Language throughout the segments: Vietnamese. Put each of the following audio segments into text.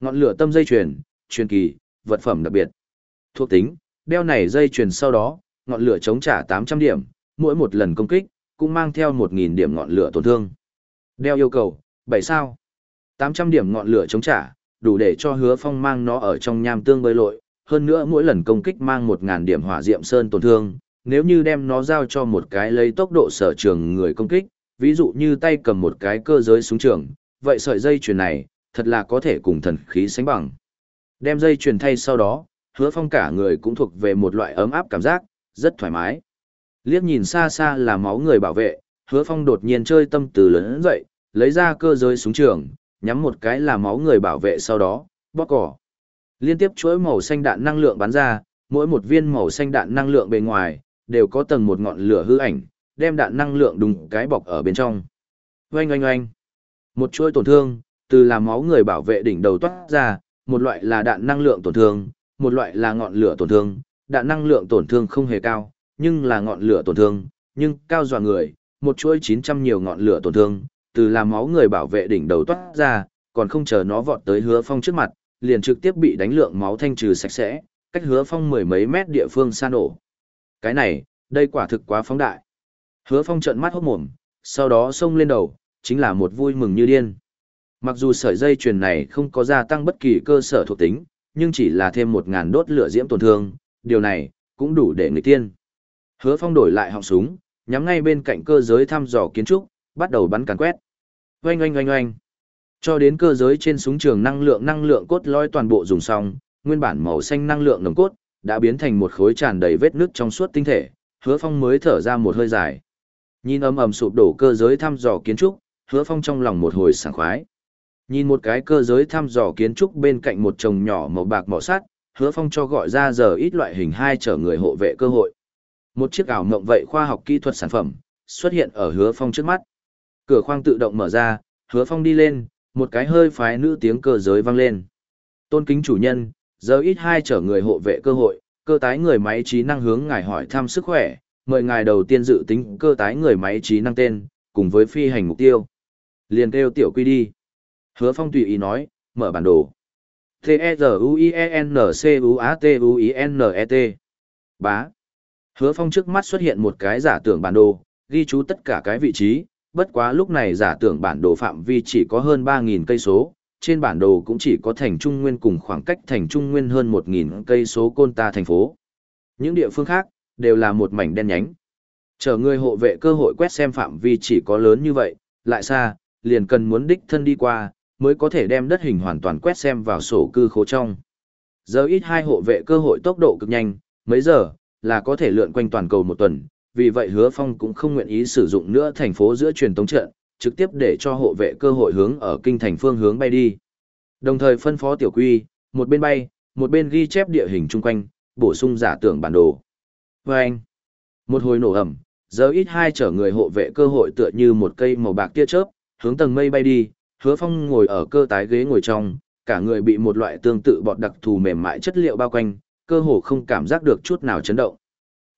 Ngọn lửa tâm dây chuyền, truyền kỳ, vật phẩm đặc biệt. Thuộc tính, đeo này dây chuyền sau đó, ngọn lửa chống trả 800 điểm, mỗi một lần công kích, cũng mang theo 1.000 điểm ngọn lửa tổn thương. Đeo yêu cầu, 7 sao. 800 điểm ngọn lửa chống trả, đủ để cho hứa phong mang nó ở trong nham tương bơi lội, hơn nữa mỗi lần công kích mang 1.000 điểm hỏa diệm sơn tổn thương, nếu như đem nó giao cho một cái lấy tốc độ sở trường người công kích, ví dụ như tay cầm một cái cơ giới súng trường, vậy sợi dây chuyền này, thật là có thể cùng thần khí sánh bằng. Đem dây chuyền thay sau đó, hứa phong cả người cũng thuộc về một loại ấm áp cảm giác, rất thoải mái. Liếc nhìn xa xa là máu người bảo vệ, hứa phong đột nhiên chơi tâm từ lớn dậy, lấy ra cơ giới súng trường, nhắm một cái là máu người bảo vệ sau đó, bóp cỏ. Liên tiếp chuỗi màu xanh đạn năng lượng bắn ra, mỗi một viên màu xanh đạn năng lượng bề ngoài, đều có tầng một ngọn lửa hư ảnh, đem đạn năng lượng đùng cái bọc ở bên trong. Oanh oanh oanh. Một chuỗi tổn thương, từ là máu người bảo vệ đỉnh đầu toát ra, một loại là đạn năng lượng tổn thương, một loại là ngọn lửa tổn thương. Đạn năng lượng tổn thương không hề cao, nhưng là ngọn lửa tổn thương, nhưng cao dọa người, một chuỗi 900 nhiều ngọn lửa tổn thương, từ là máu người bảo vệ đỉnh đầu toát ra, còn không chờ nó vọt tới hứa phong trước mặt, liền trực tiếp bị đánh lượng máu thanh trừ sạch sẽ, cách hứa phong mười mấy mét địa phương xa nổ. Cái này, đây quả thực quá phóng đại. Hứa phong trợn mắt hốt mồm, sau đó xông lên đầu, chính là một vui mừng như điên. Mặc dù sợi dây chuyền này không có gia tăng bất kỳ cơ sở thuộc tính, nhưng chỉ là thêm một ngàn đốt lửa diễm tổn thương, điều này cũng đủ để người tiên. Hứa Phong đổi lại họng súng, nhắm ngay bên cạnh cơ giới thăm dò kiến trúc, bắt đầu bắn càn quét. Oanh oanh oanh oanh. Cho đến cơ giới trên súng trường năng lượng năng lượng cốt lõi toàn bộ dùng xong, nguyên bản màu xanh năng lượng nồng cốt đã biến thành một khối tràn đầy vết nứt trong suốt tinh thể, Hứa Phong mới thở ra một hơi dài. Nhìn ầm ầm sụp đổ cơ giới thăm dò kiến trúc, Hứa Phong trong lòng một hồi sảng khoái. Nhìn một cái cơ giới thăm dò kiến trúc bên cạnh một chồng nhỏ màu bạc mỏ sắt, Hứa Phong cho gọi ra giờ ít loại hình hai chở người hộ vệ cơ hội. Một chiếc ảo mộng vậy khoa học kỹ thuật sản phẩm xuất hiện ở Hứa Phong trước mắt. Cửa khoang tự động mở ra, Hứa Phong đi lên, một cái hơi phái nữ tiếng cơ giới vang lên. Tôn kính chủ nhân, giờ ít hai chở người hộ vệ cơ hội, cơ tái người máy trí năng hướng ngài hỏi thăm sức khỏe, mời ngài đầu tiên dự tính cơ tái người máy trí năng tên, cùng với phi hành mục tiêu. Liền kêu tiểu quy đi. Hứa Phong tùy ý nói, mở bản đồ. T-E-Z-U-I-E-N-C-U-A-T-U-I-N-E-T. Bá. Hứa Phong trước mắt xuất hiện một cái giả tưởng bản đồ, ghi chú tất cả cái vị trí, bất quá lúc này giả tưởng bản đồ phạm vi chỉ có hơn 3.000 cây số, trên bản đồ cũng chỉ có thành Trung Nguyên cùng khoảng cách thành Trung Nguyên hơn 1.000 cây số côn ta thành phố. Những địa phương khác, đều là một mảnh đen nhánh. Chờ người hộ vệ cơ hội quét xem phạm vi chỉ có lớn như vậy, lại xa, liền cần muốn đích thân đi qua, mới có thể đem đất hình hoàn toàn quét xem vào sổ cư khố trong. Giờ ít hai hộ vệ cơ hội tốc độ cực nhanh, mấy giờ, là có thể lượn quanh toàn cầu một tuần, vì vậy hứa phong cũng không nguyện ý sử dụng nữa thành phố giữa truyền tống trận, trực tiếp để cho hộ vệ cơ hội hướng ở kinh thành phương hướng bay đi. Đồng thời phân phó tiểu quy, một bên bay, một bên ghi chép địa hình chung quanh, bổ sung giả tưởng bản đồ. Vâng! anh, một hồi nổ ẩm, giờ ít hai chở người hộ vệ cơ hội tựa như một cây màu bạc tia chớp, hướng tầng mây bay đi, hứa phong ngồi ở cơ tái ghế ngồi trong, cả người bị một loại tương tự bọt đặc thù mềm mại chất liệu bao quanh, cơ hồ không cảm giác được chút nào chấn động.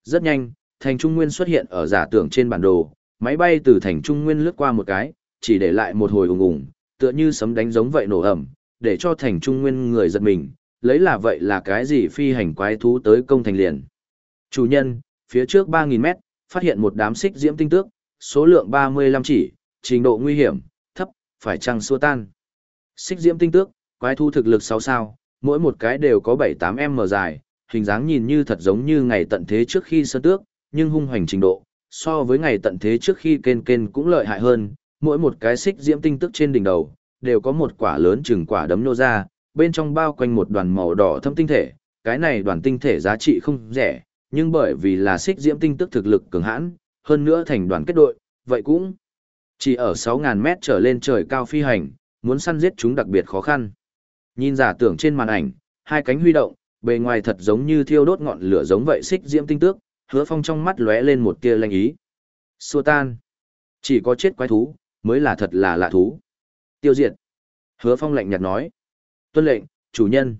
Rất nhanh, thành Trung Nguyên xuất hiện ở giả tưởng trên bản đồ, máy bay từ thành Trung Nguyên lướt qua một cái, chỉ để lại một hồi ùng ùng, tựa như sấm đánh giống vậy nổ ẩm, để cho thành Trung Nguyên người giật mình, lấy là vậy là cái gì phi hành quái thú tới công thành liền. Chủ nhân, phía trước 3.000 mét, phát hiện một đám xích diễm tinh tước, số lượng 35 chỉ, trình độ nguy hiểm, phải chăng xua tan. Xích diễm tinh tước, quái thu thực lực 6 sao, mỗi một cái đều có 7-8 m dài, hình dáng nhìn như thật giống như ngày tận thế trước khi sơn tước, nhưng hung hoành trình độ, so với ngày tận thế trước khi kên kên cũng lợi hại hơn, mỗi một cái xích diễm tinh tức trên đỉnh đầu, đều có một quả lớn chừng quả đấm nô ra, bên trong bao quanh một đoàn màu đỏ thâm tinh thể, cái này đoàn tinh thể giá trị không rẻ, nhưng bởi vì là xích diễm tinh tức thực lực cường hãn, hơn nữa thành đoàn kết đội, vậy cũng chỉ ở 6.000 mét trở lên trời cao phi hành, muốn săn giết chúng đặc biệt khó khăn. Nhìn giả tưởng trên màn ảnh, hai cánh huy động, bề ngoài thật giống như thiêu đốt ngọn lửa giống vậy xích diễm tinh tước, hứa phong trong mắt lóe lên một tia lanh ý. Xua tan. Chỉ có chết quái thú, mới là thật là lạ thú. Tiêu diệt. Hứa phong lạnh nhạt nói. Tuân lệnh, chủ nhân.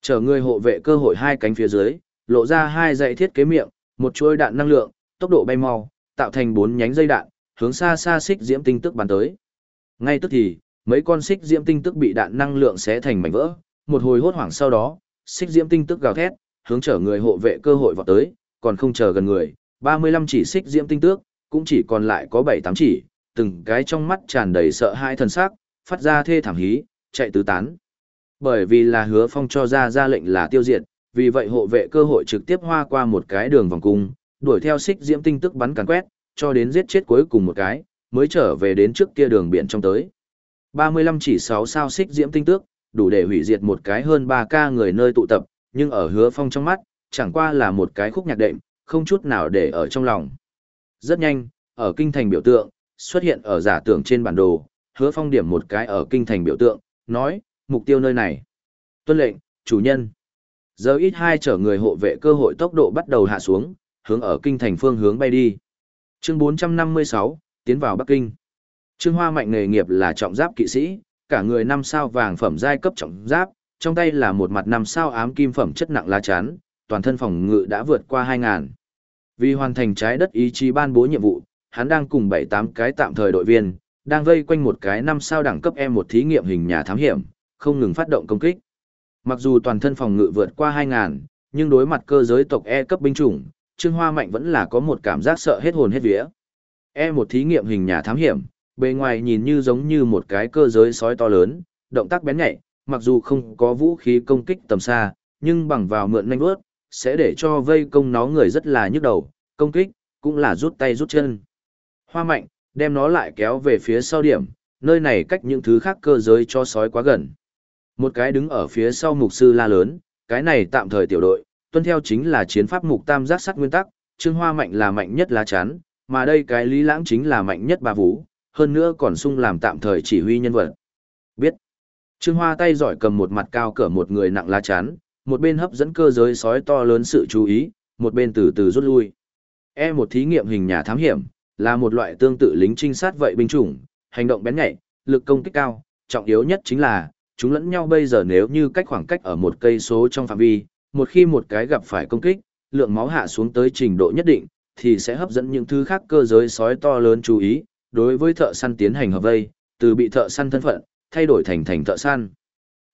Chở người hộ vệ cơ hội hai cánh phía dưới, lộ ra hai dãy thiết kế miệng, một chuôi đạn năng lượng, tốc độ bay mau, tạo thành bốn nhánh dây đạn, hướng xa xa xích diễm tinh tức bắn tới. Ngay tức thì, mấy con xích diễm tinh tức bị đạn năng lượng xé thành mảnh vỡ, một hồi hốt hoảng sau đó, xích diễm tinh tức gào thét, hướng trở người hộ vệ cơ hội vào tới, còn không chờ gần người, 35 chỉ xích diễm tinh tước, cũng chỉ còn lại có 7-8 chỉ, từng cái trong mắt tràn đầy sợ hãi thần sắc, phát ra thê thảm hí, chạy tứ tán. Bởi vì là hứa phong cho ra ra lệnh là tiêu diệt, vì vậy hộ vệ cơ hội trực tiếp hoa qua một cái đường vòng cung, đuổi theo xích diễm tinh tức bắn càn quét, cho đến giết chết cuối cùng một cái, mới trở về đến trước kia đường biển trong tới. 35 chỉ 6 sao xích diễm tinh tước, đủ để hủy diệt một cái hơn 3k người nơi tụ tập, nhưng ở hứa phong trong mắt, chẳng qua là một cái khúc nhạc đệm, không chút nào để ở trong lòng. Rất nhanh, ở kinh thành biểu tượng, xuất hiện ở giả tưởng trên bản đồ, hứa phong điểm một cái ở kinh thành biểu tượng, nói, mục tiêu nơi này. Tuân lệnh, chủ nhân. Giờ ít hai chở người hộ vệ cơ hội tốc độ bắt đầu hạ xuống, hướng ở kinh thành phương hướng bay đi. Chương 456, tiến vào Bắc Kinh. Trương Hoa mạnh nghề nghiệp là trọng giáp kỵ sĩ, cả người năm sao vàng phẩm giai cấp trọng giáp, trong tay là một mặt năm sao ám kim phẩm chất nặng lá chắn, toàn thân phòng ngự đã vượt qua 2000. Vì hoàn thành trái đất ý chí ban bố nhiệm vụ, hắn đang cùng 7-8 cái tạm thời đội viên, đang vây quanh một cái năm sao đẳng cấp em một thí nghiệm hình nhà thám hiểm, không ngừng phát động công kích. Mặc dù toàn thân phòng ngự vượt qua 2000, nhưng đối mặt cơ giới tộc E cấp binh chủng, Trương Hoa Mạnh vẫn là có một cảm giác sợ hết hồn hết vía. E một thí nghiệm hình nhà thám hiểm, bề ngoài nhìn như giống như một cái cơ giới sói to lớn, động tác bén nhạy, mặc dù không có vũ khí công kích tầm xa, nhưng bằng vào mượn nhanh bước, sẽ để cho vây công nó người rất là nhức đầu, công kích, cũng là rút tay rút chân. Hoa Mạnh, đem nó lại kéo về phía sau điểm, nơi này cách những thứ khác cơ giới cho sói quá gần. Một cái đứng ở phía sau mục sư la lớn, cái này tạm thời tiểu đội, tuân theo chính là chiến pháp mục tam giác sắt nguyên tắc, Trương Hoa mạnh là mạnh nhất lá chắn, mà đây cái Lý Lãng chính là mạnh nhất ba vũ, hơn nữa còn sung làm tạm thời chỉ huy nhân vật. Biết. Trương Hoa tay giỏi cầm một mặt cao cỡ một người nặng lá chắn, một bên hấp dẫn cơ giới sói to lớn sự chú ý, một bên từ từ rút lui. E một thí nghiệm hình nhà thám hiểm, là một loại tương tự lính trinh sát vậy binh chủng, hành động bén nhạy, lực công kích cao, trọng yếu nhất chính là, chúng lẫn nhau bây giờ nếu như cách khoảng cách ở một cây số trong phạm vi, một khi một cái gặp phải công kích, lượng máu hạ xuống tới trình độ nhất định, thì sẽ hấp dẫn những thứ khác cơ giới sói to lớn chú ý, đối với thợ săn tiến hành hợp vây, từ bị thợ săn thân phận, thay đổi thành thành thợ săn.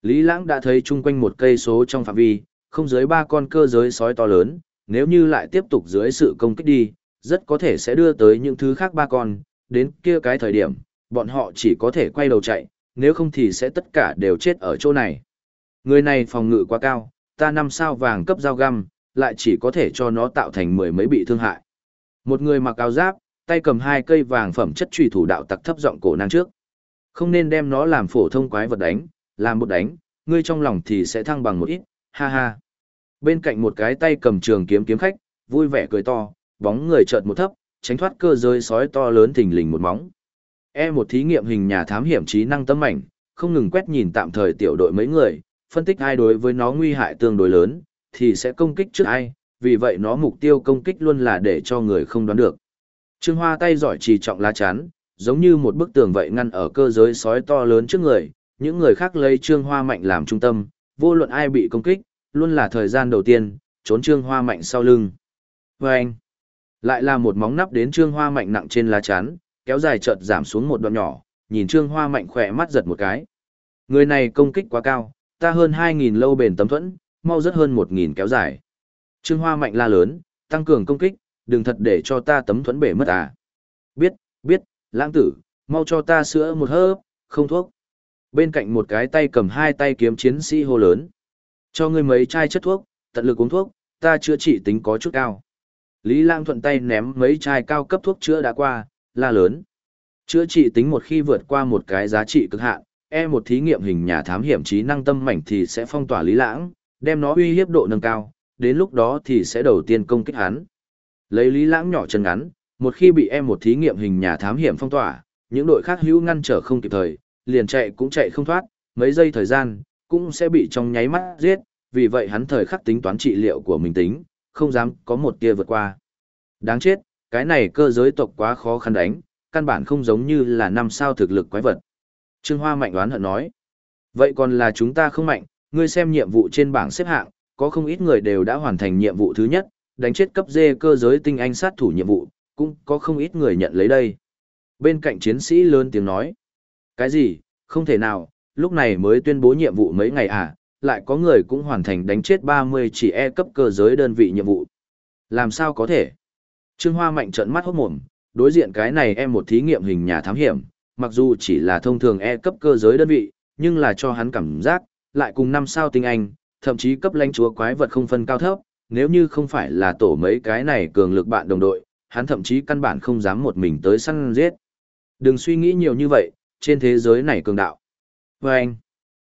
Lý Lãng đã thấy chung quanh một cây số trong phạm vi, không dưới ba con cơ giới sói to lớn, nếu như lại tiếp tục dưới sự công kích đi, rất có thể sẽ đưa tới những thứ khác ba con, đến kia cái thời điểm, bọn họ chỉ có thể quay đầu chạy, nếu không thì sẽ tất cả đều chết ở chỗ này. Người này phòng ngự quá cao, ta năm sao vàng cấp dao găm, lại chỉ có thể cho nó tạo thành mười mấy bị thương hại. Một người mặc áo giáp, tay cầm hai cây vàng phẩm chất trùy thủ đạo tặc thấp giọng cổ năng trước. Không nên đem nó làm phổ thông quái vật đánh, làm một đánh, ngươi trong lòng thì sẽ thăng bằng một ít, ha ha. Bên cạnh một cái tay cầm trường kiếm kiếm khách, vui vẻ cười to, bóng người chợt một thấp, tránh thoát cơ rơi sói to lớn thình lình một móng. E một thí nghiệm hình nhà thám hiểm trí năng tấm ảnh, không ngừng quét nhìn tạm thời tiểu đội mấy người, phân tích ai đối với nó nguy hại tương đối lớn, thì sẽ công kích trước ai, vì vậy nó mục tiêu công kích luôn là để cho người không đoán được. Trương Hoa tay giỏi trì trọng lá chắn, giống như một bức tường vậy ngăn ở cơ giới sói to lớn trước người, những người khác lấy Trương Hoa mạnh làm trung tâm, vô luận ai bị công kích, luôn là thời gian đầu tiên, trốn Trương Hoa mạnh sau lưng. Và anh, lại là một móng nắp đến Trương Hoa mạnh nặng trên lá chắn, kéo dài chợt giảm xuống một đoạn nhỏ, nhìn Trương Hoa mạnh khỏe mắt giật một cái. Người này công kích quá cao, ta hơn 2.000 lâu bền tấm thuẫn, mau rất hơn 1.000 kéo dài. Trương Hoa mạnh la lớn, tăng cường công kích, đừng thật để cho ta tấm thuẫn bể mất à. Biết, biết, lãng tử, mau cho ta sữa một hớp, không thuốc. Bên cạnh một cái tay cầm hai tay kiếm chiến sĩ hô lớn. Cho ngươi mấy chai chất thuốc, tận lực uống thuốc, ta chữa trị tính có chút cao. Lý Lang thuận tay ném mấy chai cao cấp thuốc chữa đã qua, la lớn. Chữa trị tính một khi vượt qua một cái giá trị cực hạn, e một thí nghiệm hình nhà thám hiểm trí năng tâm mảnh thì sẽ phong tỏa Lý Lãng, đem nó uy hiếp độ nâng cao, đến lúc đó thì sẽ đầu tiên công kích hắn. Lấy Lý Lãng nhỏ chân ngắn, một khi bị e một thí nghiệm hình nhà thám hiểm phong tỏa, những đội khác hữu ngăn trở không kịp thời, liền chạy cũng chạy không thoát, mấy giây thời gian, cũng sẽ bị trong nháy mắt giết, vì vậy hắn thời khắc tính toán trị liệu của mình tính, không dám có một tia vượt qua. Đáng chết, cái này cơ giới tộc quá khó khăn đánh, căn bản không giống như là năm sao thực lực quái vật. Trương Hoa mạnh đoán hận nói. Vậy còn là chúng ta không mạnh, ngươi xem nhiệm vụ trên bảng xếp hạng, có không ít người đều đã hoàn thành nhiệm vụ thứ nhất, đánh chết cấp dê cơ giới tinh anh sát thủ nhiệm vụ, cũng có không ít người nhận lấy đây. Bên cạnh chiến sĩ lớn tiếng nói. Cái gì, Không thể nào, lúc này mới tuyên bố nhiệm vụ mấy ngày à, lại có người cũng hoàn thành đánh chết 30 chỉ E cấp cơ giới đơn vị nhiệm vụ. Làm sao có thể? Trương Hoa Mạnh trợn mắt hốt mồm, đối diện cái này em một thí nghiệm hình nhà thám hiểm, mặc dù chỉ là thông thường E cấp cơ giới đơn vị, nhưng là cho hắn cảm giác, lại cùng năm sao tinh anh, thậm chí cấp lãnh chúa quái vật không phân cao thấp, nếu như không phải là tổ mấy cái này cường lực bạn đồng đội, hắn thậm chí căn bản không dám một mình tới săn giết. Đừng suy nghĩ nhiều như vậy, trên thế giới này cường đạo. Và anh,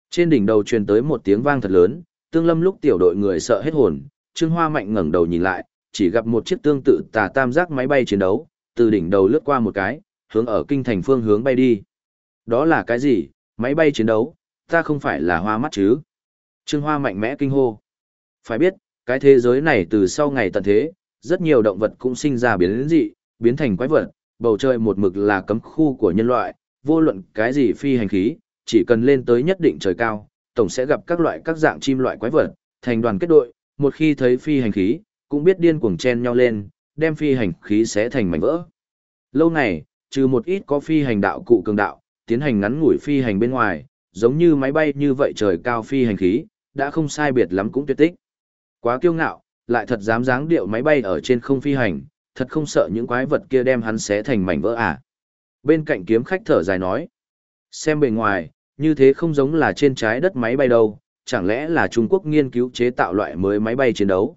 trên đỉnh đầu truyền tới một tiếng vang thật lớn, tương lâm lúc tiểu đội người sợ hết hồn, Trương Hoa Mạnh ngẩng đầu nhìn lại, chỉ gặp một chiếc tương tự tà tam giác máy bay chiến đấu, từ đỉnh đầu lướt qua một cái, hướng ở kinh thành phương hướng bay đi. Đó là cái gì? Máy bay chiến đấu, ta không phải là hoa mắt chứ? Trương Hoa mạnh mẽ kinh hô. Phải biết, cái thế giới này từ sau ngày tận thế, rất nhiều động vật cũng sinh ra biến dị, biến thành quái vật, bầu trời một mực là cấm khu của nhân loại, vô luận cái gì phi hành khí, chỉ cần lên tới nhất định trời cao, tổng sẽ gặp các loại các dạng chim loại quái vật, thành đoàn kết đội, một khi thấy phi hành khí, cũng biết điên cuồng chen nhau lên, đem phi hành khí sẽ thành mảnh vỡ. Lâu ngày, trừ một ít có phi hành đạo cụ cường đạo, tiến hành ngắn ngủi phi hành bên ngoài, giống như máy bay như vậy trời cao phi hành khí, đã không sai biệt lắm cũng tuyệt tích. Quá kiêu ngạo, lại thật dám dáng điệu máy bay ở trên không phi hành, thật không sợ những quái vật kia đem hắn xé thành mảnh vỡ à. Bên cạnh kiếm khách thở dài nói, xem bề ngoài, như thế không giống là trên trái đất máy bay đâu, chẳng lẽ là Trung Quốc nghiên cứu chế tạo loại mới máy bay chiến đấu.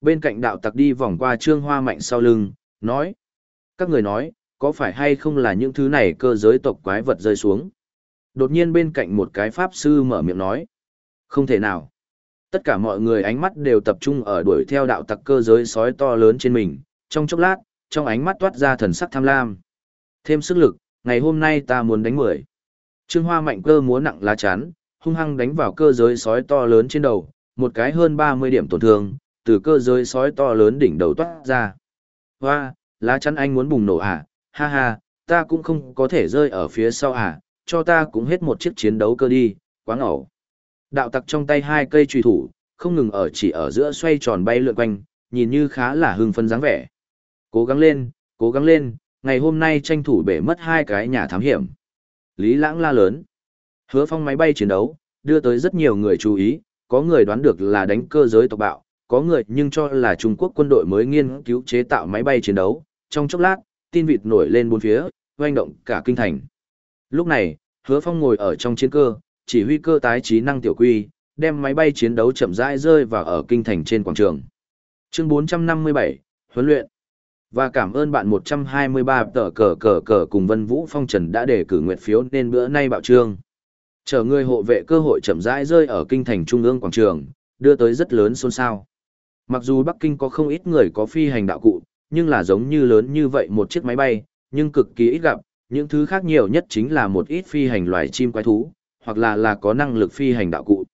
Bên cạnh đạo tặc đi vòng qua trương hoa mạnh sau lưng, nói, các người nói, có phải hay không là những thứ này cơ giới tộc quái vật rơi xuống. Đột nhiên bên cạnh một cái pháp sư mở miệng nói, không thể nào. Tất cả mọi người ánh mắt đều tập trung ở đuổi theo đạo tặc cơ giới sói to lớn trên mình, trong chốc lát, trong ánh mắt toát ra thần sắc tham lam. Thêm sức lực, ngày hôm nay ta muốn đánh mười. Trương Hoa mạnh cơ múa nặng lá chắn, hung hăng đánh vào cơ giới sói to lớn trên đầu, một cái hơn 30 điểm tổn thương, từ cơ giới sói to lớn đỉnh đầu toát ra. Hoa, lá chắn anh muốn bùng nổ à, ha ha, ta cũng không có thể rơi ở phía sau à, cho ta cũng hết một chiếc chiến đấu cơ đi, quá ngầu. Đạo tặc trong tay hai cây truy thủ, không ngừng ở chỉ ở giữa xoay tròn bay lượn quanh, nhìn như khá là hưng phấn dáng vẻ. Cố gắng lên, cố gắng lên, ngày hôm nay tranh thủ bể mất hai cái nhà thám hiểm. Lý lãng la lớn. Hứa phong máy bay chiến đấu, đưa tới rất nhiều người chú ý, có người đoán được là đánh cơ giới tộc bạo, có người nhưng cho là Trung Quốc quân đội mới nghiên cứu chế tạo máy bay chiến đấu. Trong chốc lát, tin vịt nổi lên bốn phía, hoành động cả kinh thành. Lúc này, hứa phong ngồi ở trong chiến cơ, chỉ huy cơ tái trí năng tiểu quy, đem máy bay chiến đấu chậm rãi rơi vào ở kinh thành trên quảng trường. Chương 457, huấn luyện. Và cảm ơn bạn 123 tờ cờ cờ cờ cùng Vân Vũ Phong Trần đã đề cử nguyện phiếu nên bữa nay bạo trương. Chờ người hộ vệ cơ hội chậm rãi rơi ở kinh thành trung ương quảng trường, đưa tới rất lớn xôn xao. Mặc dù Bắc Kinh có không ít người có phi hành đạo cụ, nhưng là giống như lớn như vậy một chiếc máy bay, nhưng cực kỳ ít gặp, những thứ khác nhiều nhất chính là một ít phi hành loài chim quái thú, hoặc là là có năng lực phi hành đạo cụ.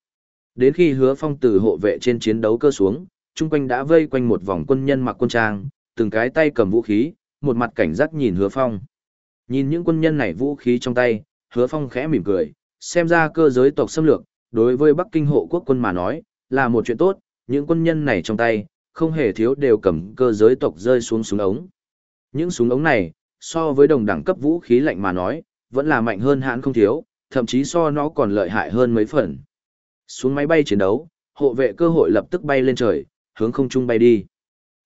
Đến khi hứa phong từ hộ vệ trên chiến đấu cơ xuống, chung quanh đã vây quanh một vòng quân nhân mặc quân trang, từng cái tay cầm vũ khí, một mặt cảnh giác nhìn hứa phong. Nhìn những quân nhân này vũ khí trong tay, hứa phong khẽ mỉm cười, xem ra cơ giới tộc xâm lược, đối với Bắc Kinh hộ quốc quân mà nói, là một chuyện tốt, những quân nhân này trong tay, không hề thiếu đều cầm cơ giới tộc rơi xuống súng ống. Những súng ống này, so với đồng đẳng cấp vũ khí lạnh mà nói, vẫn là mạnh hơn hãn không thiếu, thậm chí so nó còn lợi hại hơn mấy phần. Xuống máy bay chiến đấu, hộ vệ cơ hội lập tức bay lên trời, hướng không trung bay đi.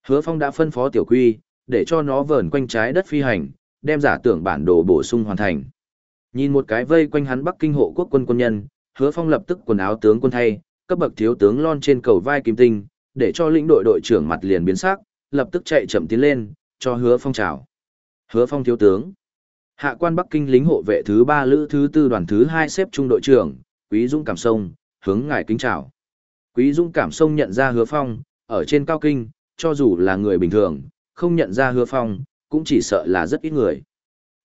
Hứa Phong đã phân phó tiểu quy, để cho nó vờn quanh trái đất phi hành, đem giả tưởng bản đồ bổ sung hoàn thành. Nhìn một cái vây quanh hắn Bắc Kinh hộ quốc quân quân nhân, Hứa Phong lập tức quần áo tướng quân thay, cấp bậc thiếu tướng lon trên cầu vai kim tinh, để cho lĩnh đội đội trưởng mặt liền biến sắc, lập tức chạy chậm tiến lên, cho Hứa Phong chào. Hứa Phong thiếu tướng. Hạ quan Bắc Kinh lính hộ vệ thứ ba lữ thứ tư đoàn thứ hai xếp trung đội trưởng, Quý Dũng Cảm Sông, hướng ngài kính chào. Quý Dũng Cảm Sông nhận ra Hứa Phong, ở trên cao kinh, cho dù là người bình thường, không nhận ra Hứa Phong, cũng chỉ sợ là rất ít người.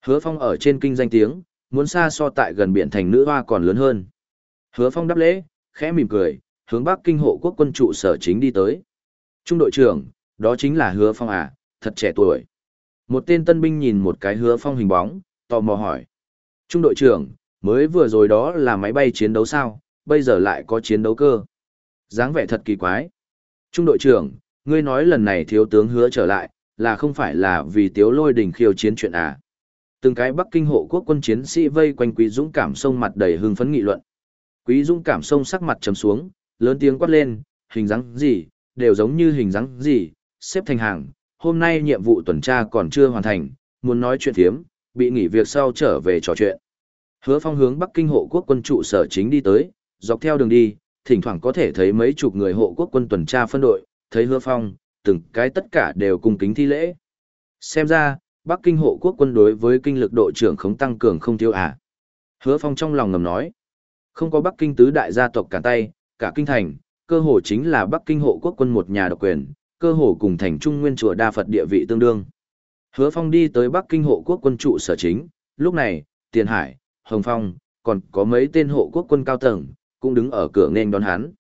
Hứa Phong ở trên kinh danh tiếng, muốn xa so tại gần biển thành nữ hoa còn lớn hơn. Hứa Phong đáp lễ, khẽ mỉm cười, hướng Bắc Kinh hộ quốc quân trụ sở chính đi tới. Trung đội trưởng, đó chính là Hứa Phong à, thật trẻ tuổi. Một tên tân binh nhìn một cái Hứa Phong hình bóng, tò mò hỏi. Trung đội trưởng, mới vừa rồi đó là máy bay chiến đấu sao, bây giờ lại có chiến đấu cơ. dáng vẻ thật kỳ quái. Trung đội trưởng, ngươi nói lần này thiếu tướng hứa trở lại, là không phải là vì tiếu lôi đình khiêu chiến chuyện à. Từng cái Bắc Kinh hộ quốc quân chiến sĩ vây quanh Quý Dũng cảm sông mặt đầy hưng phấn nghị luận. Quý Dũng cảm sông sắc mặt trầm xuống, lớn tiếng quát lên, hình dáng gì, đều giống như hình dáng gì, xếp thành hàng, hôm nay nhiệm vụ tuần tra còn chưa hoàn thành, muốn nói chuyện thiếm, bị nghỉ việc sau trở về trò chuyện. Hứa Phong hướng Bắc Kinh hộ quốc quân trụ sở chính đi tới, dọc theo đường đi, thỉnh thoảng có thể thấy mấy chục người hộ quốc quân tuần tra phân đội, thấy Hứa Phong, từng cái tất cả đều cùng kính thi lễ. Xem ra, Bắc Kinh hộ quốc quân đối với kinh lực đội trưởng không tăng cường không tiêu à. Hứa Phong trong lòng ngầm nói, không có Bắc Kinh tứ đại gia tộc cả tay, cả kinh thành, cơ hồ chính là Bắc Kinh hộ quốc quân một nhà độc quyền, cơ hồ cùng thành trung nguyên chùa đa Phật địa vị tương đương. Hứa Phong đi tới Bắc Kinh hộ quốc quân trụ sở chính, lúc này, Tiền Hải, Hồng Phong, còn có mấy tên hộ quốc quân cao tầng, cũng đứng ở cửa nên đón hắn.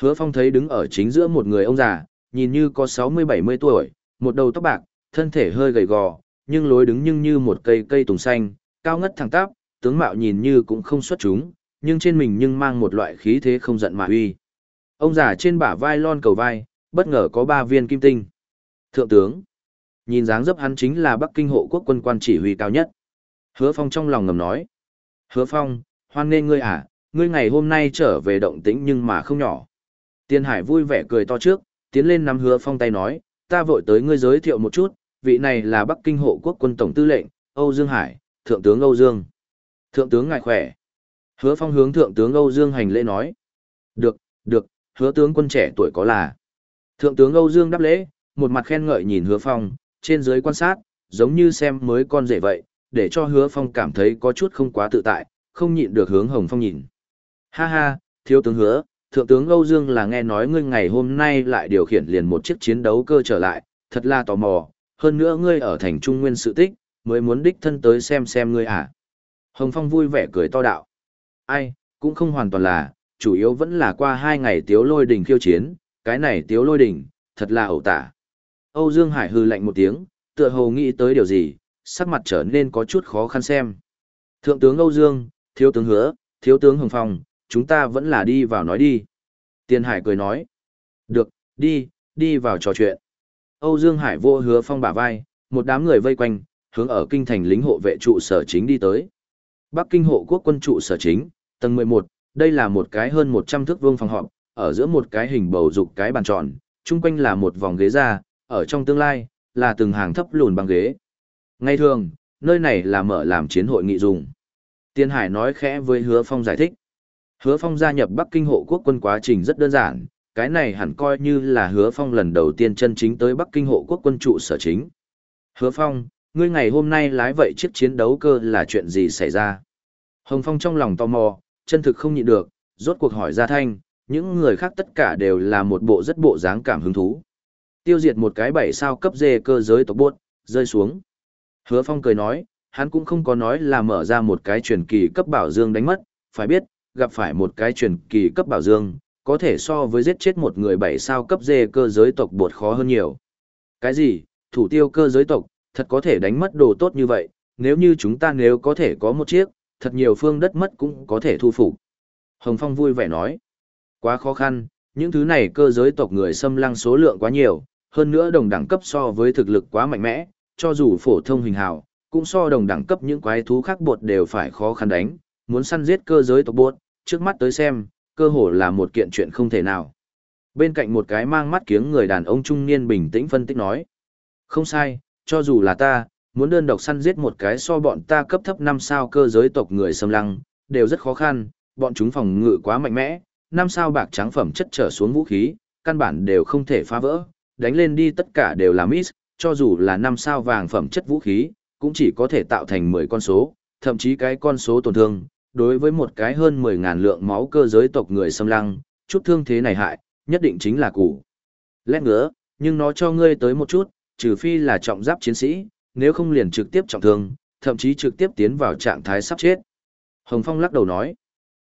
Hứa Phong thấy đứng ở chính giữa một người ông già, nhìn như có 60-70 tuổi, một đầu tóc bạc, thân thể hơi gầy gò, nhưng lối đứng nhưng như một cây cây tùng xanh, cao ngất thẳng tắp, tướng mạo nhìn như cũng không xuất chúng, nhưng trên mình nhưng mang một loại khí thế không giận mà uy. Ông già trên bả vai lon cầu vai, bất ngờ có ba viên kim tinh. Thượng tướng, nhìn dáng dấp hắn chính là Bắc Kinh hộ quốc quân quan chỉ huy cao nhất. Hứa Phong trong lòng ngầm nói. Hứa Phong, hoan nghênh ngươi à, ngươi ngày hôm nay trở về động tĩnh nhưng mà không nhỏ. Tiên Hải vui vẻ cười to trước, tiến lên nắm Hứa Phong tay nói, ta vội tới ngươi giới thiệu một chút, vị này là Bắc Kinh hộ quốc quân tổng tư lệnh, Âu Dương Hải, Thượng tướng Âu Dương. Thượng tướng ngài khỏe. Hứa Phong hướng Thượng tướng Âu Dương hành lễ nói. Được, được, hứa tướng quân trẻ tuổi có là. Thượng tướng Âu Dương đáp lễ, một mặt khen ngợi nhìn Hứa Phong, trên dưới quan sát, giống như xem mới con rể vậy, để cho Hứa Phong cảm thấy có chút không quá tự tại, không nhịn được hướng Hồng Phong nhìn. Ha ha, thiếu tướng Hứa, Thượng tướng Âu Dương là nghe nói ngươi ngày hôm nay lại điều khiển liền một chiếc chiến đấu cơ trở lại, thật là tò mò, hơn nữa ngươi ở thành Trung Nguyên sự tích, mới muốn đích thân tới xem xem ngươi à. Hồng Phong vui vẻ cười to đạo. Ai, cũng không hoàn toàn là, chủ yếu vẫn là qua hai ngày tiếu lôi đỉnh khiêu chiến, cái này tiếu lôi đỉnh, thật là ẩu tả. Âu Dương Hải hư lạnh một tiếng, tựa hồ nghĩ tới điều gì, sắc mặt trở nên có chút khó khăn xem. Thượng tướng Âu Dương, thiếu tướng hứa, thiếu tướng Hồng Phong, chúng ta vẫn là đi vào nói đi. Tiền Hải cười nói. Được, đi, đi vào trò chuyện. Âu Dương Hải vô hứa phong bả vai, một đám người vây quanh, hướng ở kinh thành lính hộ vệ trụ sở chính đi tới. Bắc Kinh hộ quốc quân trụ sở chính, tầng 11, đây là một cái hơn 100 thước vuông phòng họp, ở giữa một cái hình bầu dục cái bàn tròn, chung quanh là một vòng ghế ra, ở trong tương lai, là từng hàng thấp lùn bằng ghế. Ngày thường, nơi này là mở làm chiến hội nghị dùng. Tiên Hải nói khẽ với Hứa Phong giải thích. Hứa Phong gia nhập Bắc Kinh hộ quốc quân quá trình rất đơn giản, cái này hẳn coi như là Hứa Phong lần đầu tiên chân chính tới Bắc Kinh hộ quốc quân trụ sở chính. Hứa Phong, ngươi ngày hôm nay lái vậy chiếc chiến đấu cơ là chuyện gì xảy ra? Hồng Phong trong lòng tò mò, chân thực không nhịn được, rốt cuộc hỏi ra thanh, những người khác tất cả đều là một bộ rất bộ dáng cảm hứng thú. Tiêu diệt một cái bảy sao cấp dê cơ giới tộc buốt, rơi xuống. Hứa Phong cười nói, hắn cũng không có nói là mở ra một cái truyền kỳ cấp bảo dương đánh mất, phải biết, gặp phải một cái truyền kỳ cấp bảo dương, có thể so với giết chết một người bảy sao cấp dê cơ giới tộc bột khó hơn nhiều. Cái gì, thủ tiêu cơ giới tộc, thật có thể đánh mất đồ tốt như vậy, nếu như chúng ta nếu có thể có một chiếc, thật nhiều phương đất mất cũng có thể thu phục. Hồng Phong vui vẻ nói, quá khó khăn, những thứ này cơ giới tộc người xâm lăng số lượng quá nhiều, hơn nữa đồng đẳng cấp so với thực lực quá mạnh mẽ, cho dù phổ thông hình hào, cũng so đồng đẳng cấp những quái thú khác bột đều phải khó khăn đánh, muốn săn giết cơ giới tộc bột, trước mắt tới xem, cơ hồ là một kiện chuyện không thể nào. Bên cạnh một cái mang mắt kiếng người đàn ông trung niên bình tĩnh phân tích nói. Không sai, cho dù là ta, muốn đơn độc săn giết một cái so bọn ta cấp thấp 5 sao cơ giới tộc người xâm lăng, đều rất khó khăn, bọn chúng phòng ngự quá mạnh mẽ, 5 sao bạc trắng phẩm chất trở xuống vũ khí, căn bản đều không thể phá vỡ, đánh lên đi tất cả đều là miss, cho dù là 5 sao vàng phẩm chất vũ khí, cũng chỉ có thể tạo thành 10 con số, thậm chí cái con số tổn thương, đối với một cái hơn 10.000 lượng máu cơ giới tộc người xâm lăng, chút thương thế này hại, nhất định chính là củ. Lét ngứa, nhưng nó cho ngươi tới một chút, trừ phi là trọng giáp chiến sĩ, nếu không liền trực tiếp trọng thương, thậm chí trực tiếp tiến vào trạng thái sắp chết. Hồng Phong lắc đầu nói,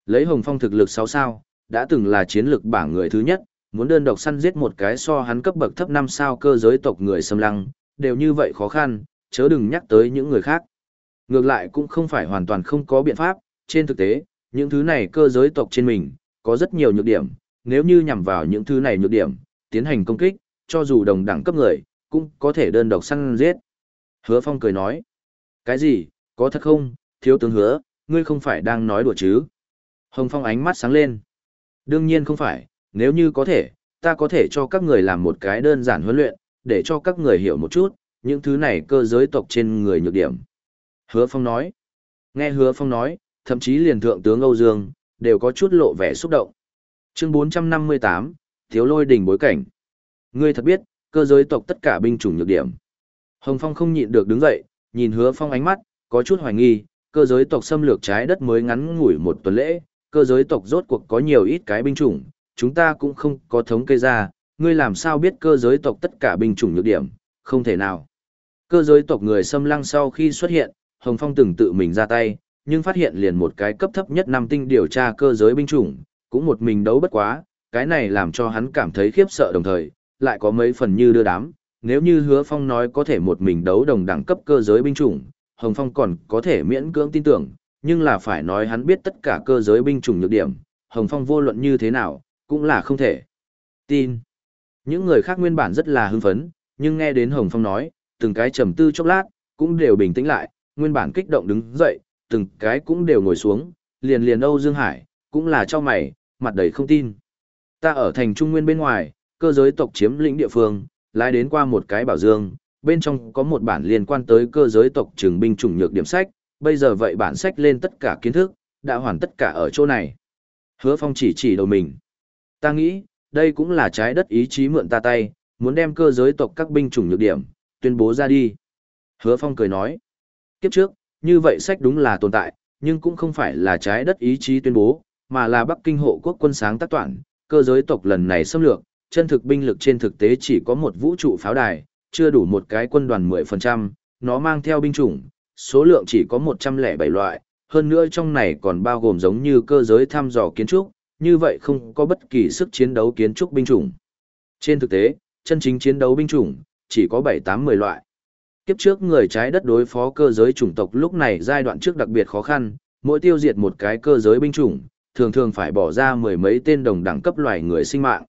lấy Hồng Phong thực lực 6 sao, đã từng là chiến lực bảng người thứ nhất, muốn đơn độc săn giết một cái so hắn cấp bậc thấp 5 sao cơ giới tộc người xâm lăng, đều như vậy khó khăn, chớ đừng nhắc tới những người khác. Ngược lại cũng không phải hoàn toàn không có biện pháp, trên thực tế, những thứ này cơ giới tộc trên mình, có rất nhiều nhược điểm, nếu như nhằm vào những thứ này nhược điểm, tiến hành công kích, cho dù đồng đẳng cấp người, cũng có thể đơn độc săn giết. Hứa Phong cười nói, cái gì, Có thật không, thiếu tướng hứa, ngươi không phải đang nói đùa chứ? Hồng Phong ánh mắt sáng lên. Đương nhiên không phải, nếu như có thể, ta có thể cho các người làm một cái đơn giản huấn luyện, để cho các người hiểu một chút, những thứ này cơ giới tộc trên người nhược điểm. Hứa Phong nói. Nghe Hứa Phong nói, thậm chí liền thượng tướng Âu Dương, đều có chút lộ vẻ xúc động. Chương 458, Thiếu lôi đỉnh bối cảnh. Ngươi thật biết, cơ giới tộc tất cả binh chủng nhược điểm. Hồng Phong không nhịn được đứng dậy, nhìn Hứa Phong ánh mắt, có chút hoài nghi, cơ giới tộc xâm lược trái đất mới ngắn ngủi một tuần lễ, cơ giới tộc rốt cuộc có nhiều ít cái binh chủng, chúng ta cũng không có thống kê ra, ngươi làm sao biết cơ giới tộc tất cả binh chủng nhược điểm, không thể nào. Cơ giới tộc người xâm lăng sau khi xuất hiện, Hồng Phong từng tự mình ra tay, nhưng phát hiện liền một cái cấp thấp nhất năm tinh điều tra cơ giới binh chủng, cũng một mình đấu bất quá, cái này làm cho hắn cảm thấy khiếp sợ đồng thời, lại có mấy phần như đưa đám, nếu như hứa phong nói có thể một mình đấu đồng đẳng cấp cơ giới binh chủng, Hồng Phong còn có thể miễn cưỡng tin tưởng, nhưng là phải nói hắn biết tất cả cơ giới binh chủng nhược điểm, Hồng Phong vô luận như thế nào, cũng là không thể. Tin. Những người khác nguyên bản rất là hưng phấn, nhưng nghe đến Hồng Phong nói, từng cái trầm tư chốc lát, cũng đều bình tĩnh lại, nguyên bản kích động đứng dậy, từng cái cũng đều ngồi xuống, liền liền Âu Dương Hải, cũng là cho mày, mặt đầy không tin. Ta ở thành Trung Nguyên bên ngoài, cơ giới tộc chiếm lĩnh địa phương, lái đến qua một cái bảo dương, bên trong có một bản liên quan tới cơ giới tộc trường binh chủng nhược điểm sách, bây giờ vậy bản sách lên tất cả kiến thức, đã hoàn tất cả ở chỗ này. Hứa Phong chỉ chỉ đầu mình. Ta nghĩ, đây cũng là trái đất ý chí mượn ta tay, muốn đem cơ giới tộc các binh chủng nhược điểm, tuyên bố ra đi. Hứa Phong cười nói. Kiếp trước, như vậy sách đúng là tồn tại, nhưng cũng không phải là trái đất ý chí tuyên bố, mà là Bắc Kinh hộ quốc quân sáng tác toàn, cơ giới tộc lần này xâm lược, chân thực binh lực trên thực tế chỉ có một vũ trụ pháo đài, chưa đủ một cái quân đoàn 10%, nó mang theo binh chủng, số lượng chỉ có 107 loại, hơn nữa trong này còn bao gồm giống như cơ giới thăm dò kiến trúc, như vậy không có bất kỳ sức chiến đấu kiến trúc binh chủng. Trên thực tế, chân chính chiến đấu binh chủng, chỉ có 7-8-10 loại. Kiếp trước người trái đất đối phó cơ giới chủng tộc lúc này giai đoạn trước đặc biệt khó khăn, mỗi tiêu diệt một cái cơ giới binh chủng, thường thường phải bỏ ra mười mấy tên đồng đẳng cấp loài người sinh mạng.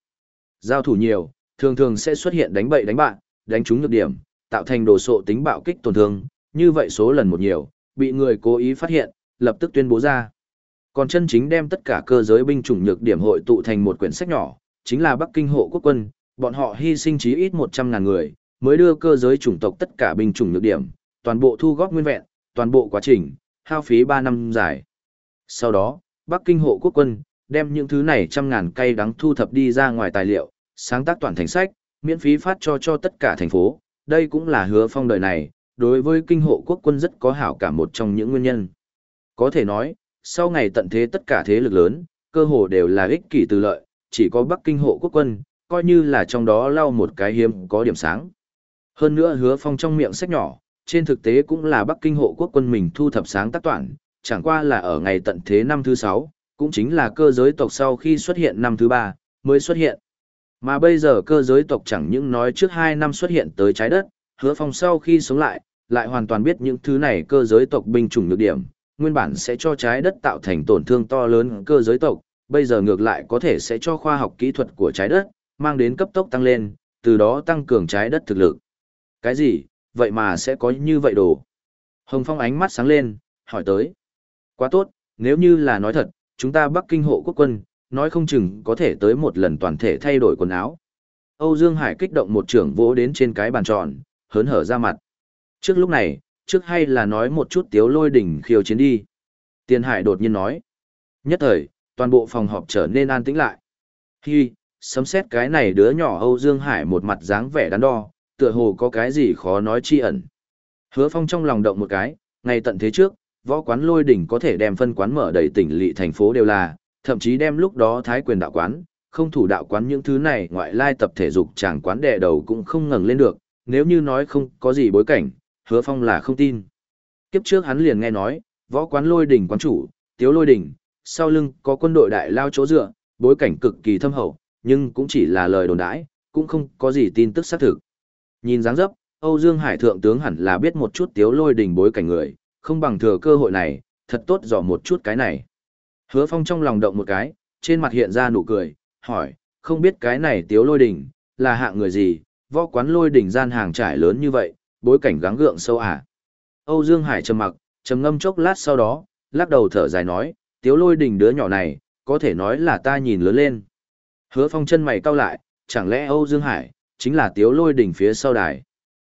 Giao thủ nhiều, thường thường sẽ xuất hiện đánh bậy đánh bạn, đánh trúng nhược điểm, tạo thành đồ sộ tính bạo kích tổn thương, như vậy số lần một nhiều, bị người cố ý phát hiện, lập tức tuyên bố ra. Còn chân chính đem tất cả cơ giới binh chủng nhược điểm hội tụ thành một quyển sách nhỏ, chính là Bắc Kinh hộ quốc quân, bọn họ hy sinh chí ít 100.000 người, mới đưa cơ giới chủng tộc tất cả binh chủng nhược điểm, toàn bộ thu góp nguyên vẹn, toàn bộ quá trình, hao phí 3 năm dài. Sau đó, Bắc Kinh hộ quốc quân, đem những thứ này trăm ngàn cây đắng thu thập đi ra ngoài tài liệu, sáng tác toàn thành sách, miễn phí phát cho cho tất cả thành phố, đây cũng là hứa phong đời này, đối với kinh hộ quốc quân rất có hảo cả một trong những nguyên nhân. Có thể nói, sau ngày tận thế tất cả thế lực lớn, cơ hồ đều là ích kỷ từ lợi, chỉ có Bắc Kinh hộ quốc quân, coi như là trong đó lau một cái hiếm có điểm sáng. Hơn nữa hứa phong trong miệng sách nhỏ, trên thực tế cũng là Bắc Kinh hộ quốc quân mình thu thập sáng tác toàn, chẳng qua là ở ngày tận thế năm thứ sáu cũng chính là cơ giới tộc sau khi xuất hiện năm thứ ba mới xuất hiện. Mà bây giờ cơ giới tộc chẳng những nói trước 2 năm xuất hiện tới trái đất, hứa phong sau khi sống lại, lại hoàn toàn biết những thứ này cơ giới tộc binh chủng nhược điểm, nguyên bản sẽ cho trái đất tạo thành tổn thương to lớn cơ giới tộc, bây giờ ngược lại có thể sẽ cho khoa học kỹ thuật của trái đất, mang đến cấp tốc tăng lên, từ đó tăng cường trái đất thực lực. Cái gì, vậy mà sẽ có như vậy đồ? Hồng Phong ánh mắt sáng lên, hỏi tới. Quá tốt, nếu như là nói thật, chúng ta Bắc Kinh hộ quốc quân, nói không chừng có thể tới một lần toàn thể thay đổi quần áo. Âu Dương Hải kích động một trưởng vỗ đến trên cái bàn tròn, hớn hở ra mặt. Trước lúc này, trước hay là nói một chút tiếu lôi đỉnh khiêu chiến đi. Tiền Hải đột nhiên nói. Nhất thời, toàn bộ phòng họp trở nên an tĩnh lại. Hi, sấm xét cái này đứa nhỏ Âu Dương Hải một mặt dáng vẻ đắn đo, tựa hồ có cái gì khó nói chi ẩn. Hứa Phong trong lòng động một cái, ngày tận thế trước, võ quán lôi đỉnh có thể đem phân quán mở đầy tỉnh lỵ thành phố đều là, thậm chí đem lúc đó thái quyền đạo quán, không thủ đạo quán những thứ này ngoại lai tập thể dục chàng quán đè đầu cũng không ngẩng lên được, nếu như nói không có gì bối cảnh, hứa phong là không tin. Kiếp trước hắn liền nghe nói, võ quán lôi đỉnh quán chủ, tiếu lôi đỉnh, sau lưng có quân đội đại lao chỗ dựa, bối cảnh cực kỳ thâm hậu, nhưng cũng chỉ là lời đồn đãi, cũng không có gì tin tức xác thực. Nhìn dáng dấp, Âu Dương Hải thượng tướng hẳn là biết một chút tiếu lôi đỉnh bối cảnh người, không bằng thừa cơ hội này, thật tốt dò một chút cái này. Hứa Phong trong lòng động một cái, trên mặt hiện ra nụ cười, hỏi, không biết cái này tiếu lôi đỉnh, là hạng người gì, võ quán lôi đỉnh gian hàng trải lớn như vậy, bối cảnh gắng gượng sâu à. Âu Dương Hải trầm mặc, trầm ngâm chốc lát sau đó, lắc đầu thở dài nói, tiếu lôi đình đứa nhỏ này, có thể nói là ta nhìn lớn lên. Hứa phong chân mày cau lại, chẳng lẽ Âu Dương Hải, chính là tiếu lôi đình phía sau đài.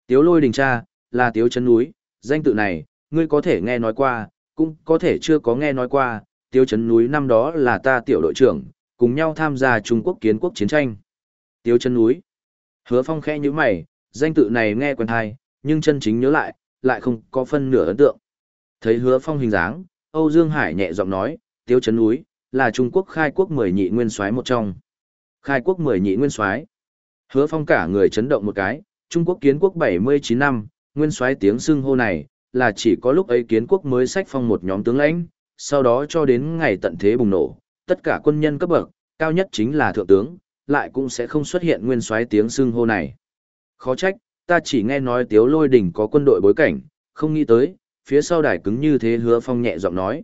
Tiếu lôi đình cha, là tiếu chân núi, danh tự này, ngươi có thể nghe nói qua, cũng có thể chưa có nghe nói qua, Tiêu chấn núi năm đó là ta tiểu đội trưởng, cùng nhau tham gia Trung Quốc kiến quốc chiến tranh. Tiêu Chấn núi. Hứa phong khẽ như mày, danh tự này nghe quen thai, nhưng chân chính nhớ lại, lại không có phân nửa ấn tượng. Thấy hứa phong hình dáng, Âu Dương Hải nhẹ giọng nói, Tiêu chấn núi, là Trung Quốc khai quốc mười nhị nguyên soái một trong. Khai quốc mười nhị nguyên soái. Hứa phong cả người chấn động một cái, Trung Quốc kiến quốc 79 năm, nguyên soái tiếng xưng hô này, là chỉ có lúc ấy kiến quốc mới sách phong một nhóm tướng lãnh, sau đó cho đến ngày tận thế bùng nổ, tất cả quân nhân cấp bậc, cao nhất chính là thượng tướng, lại cũng sẽ không xuất hiện nguyên soái tiếng xưng hô này. Khó trách, ta chỉ nghe nói Tiếu Lôi Đỉnh có quân đội bối cảnh, không nghĩ tới, phía sau đài cứng như thế hứa phong nhẹ giọng nói.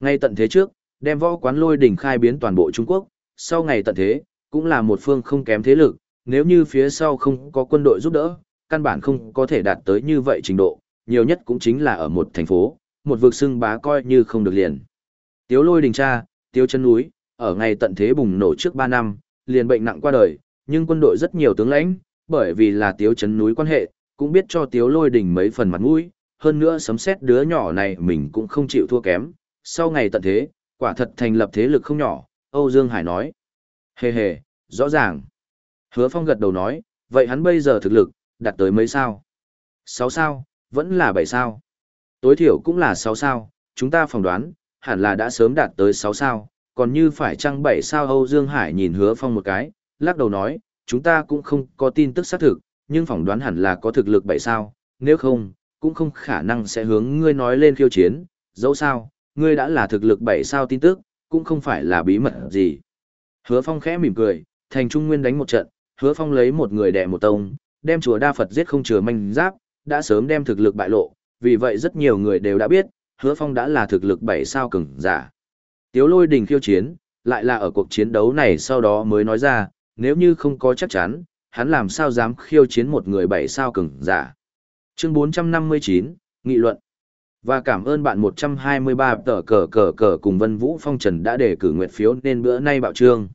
Ngay tận thế trước, đem võ quán Lôi Đỉnh khai biến toàn bộ Trung Quốc, sau ngày tận thế, cũng là một phương không kém thế lực, nếu như phía sau không có quân đội giúp đỡ, căn bản không có thể đạt tới như vậy trình độ, nhiều nhất cũng chính là ở một thành phố, một vực xưng bá coi như không được liền. Tiếu lôi đình cha, tiếu chân núi, ở ngày tận thế bùng nổ trước 3 năm, liền bệnh nặng qua đời, nhưng quân đội rất nhiều tướng lãnh, bởi vì là tiếu chân núi quan hệ, cũng biết cho tiếu lôi đình mấy phần mặt mũi, hơn nữa sấm xét đứa nhỏ này mình cũng không chịu thua kém. Sau ngày tận thế, quả thật thành lập thế lực không nhỏ, Âu Dương Hải nói. Hề hề, rõ ràng. Hứa Phong gật đầu nói, vậy hắn bây giờ thực lực, đạt tới mấy sao? 6 sao, vẫn là 7 sao. Tối thiểu cũng là 6 sao, chúng ta phỏng đoán, hẳn là đã sớm đạt tới 6 sao, còn như phải chăng 7 sao Âu Dương Hải nhìn hứa phong một cái, lắc đầu nói, chúng ta cũng không có tin tức xác thực, nhưng phỏng đoán hẳn là có thực lực 7 sao, nếu không, cũng không khả năng sẽ hướng ngươi nói lên khiêu chiến, dẫu sao, ngươi đã là thực lực 7 sao tin tức, cũng không phải là bí mật gì. Hứa phong khẽ mỉm cười, thành trung nguyên đánh một trận, hứa phong lấy một người đẻ một tông, đem chùa đa Phật giết không chừa manh giáp, đã sớm đem thực lực bại lộ, vì vậy rất nhiều người đều đã biết, hứa phong đã là thực lực bảy sao cường giả. Tiếu lôi đình khiêu chiến, lại là ở cuộc chiến đấu này sau đó mới nói ra, nếu như không có chắc chắn, hắn làm sao dám khiêu chiến một người bảy sao cường giả. Chương 459, Nghị luận. Và cảm ơn bạn 123 tờ cờ cờ cờ cùng Vân Vũ Phong Trần đã đề cử nguyện phiếu nên bữa nay bạo trương.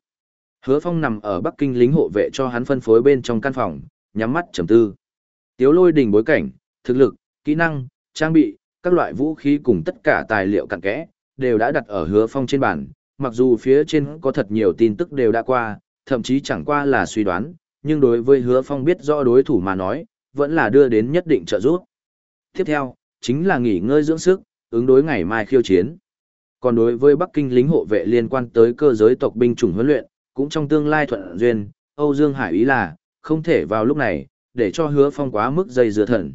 Hứa Phong nằm ở Bắc Kinh lính hộ vệ cho hắn phân phối bên trong căn phòng, nhắm mắt trầm tư. Tiếu lôi đình bối cảnh, thực lực, kỹ năng, trang bị, các loại vũ khí cùng tất cả tài liệu cặn kẽ, đều đã đặt ở hứa phong trên bàn, mặc dù phía trên có thật nhiều tin tức đều đã qua, thậm chí chẳng qua là suy đoán, nhưng đối với hứa phong biết rõ đối thủ mà nói, vẫn là đưa đến nhất định trợ giúp. Tiếp theo, chính là nghỉ ngơi dưỡng sức, ứng đối ngày mai khiêu chiến. Còn đối với Bắc Kinh lính hộ vệ liên quan tới cơ giới tộc binh chủng huấn luyện, cũng trong tương lai thuận duyên, Âu Dương Hải ý là, không thể vào lúc này, để cho hứa phong quá mức dây dựa thần.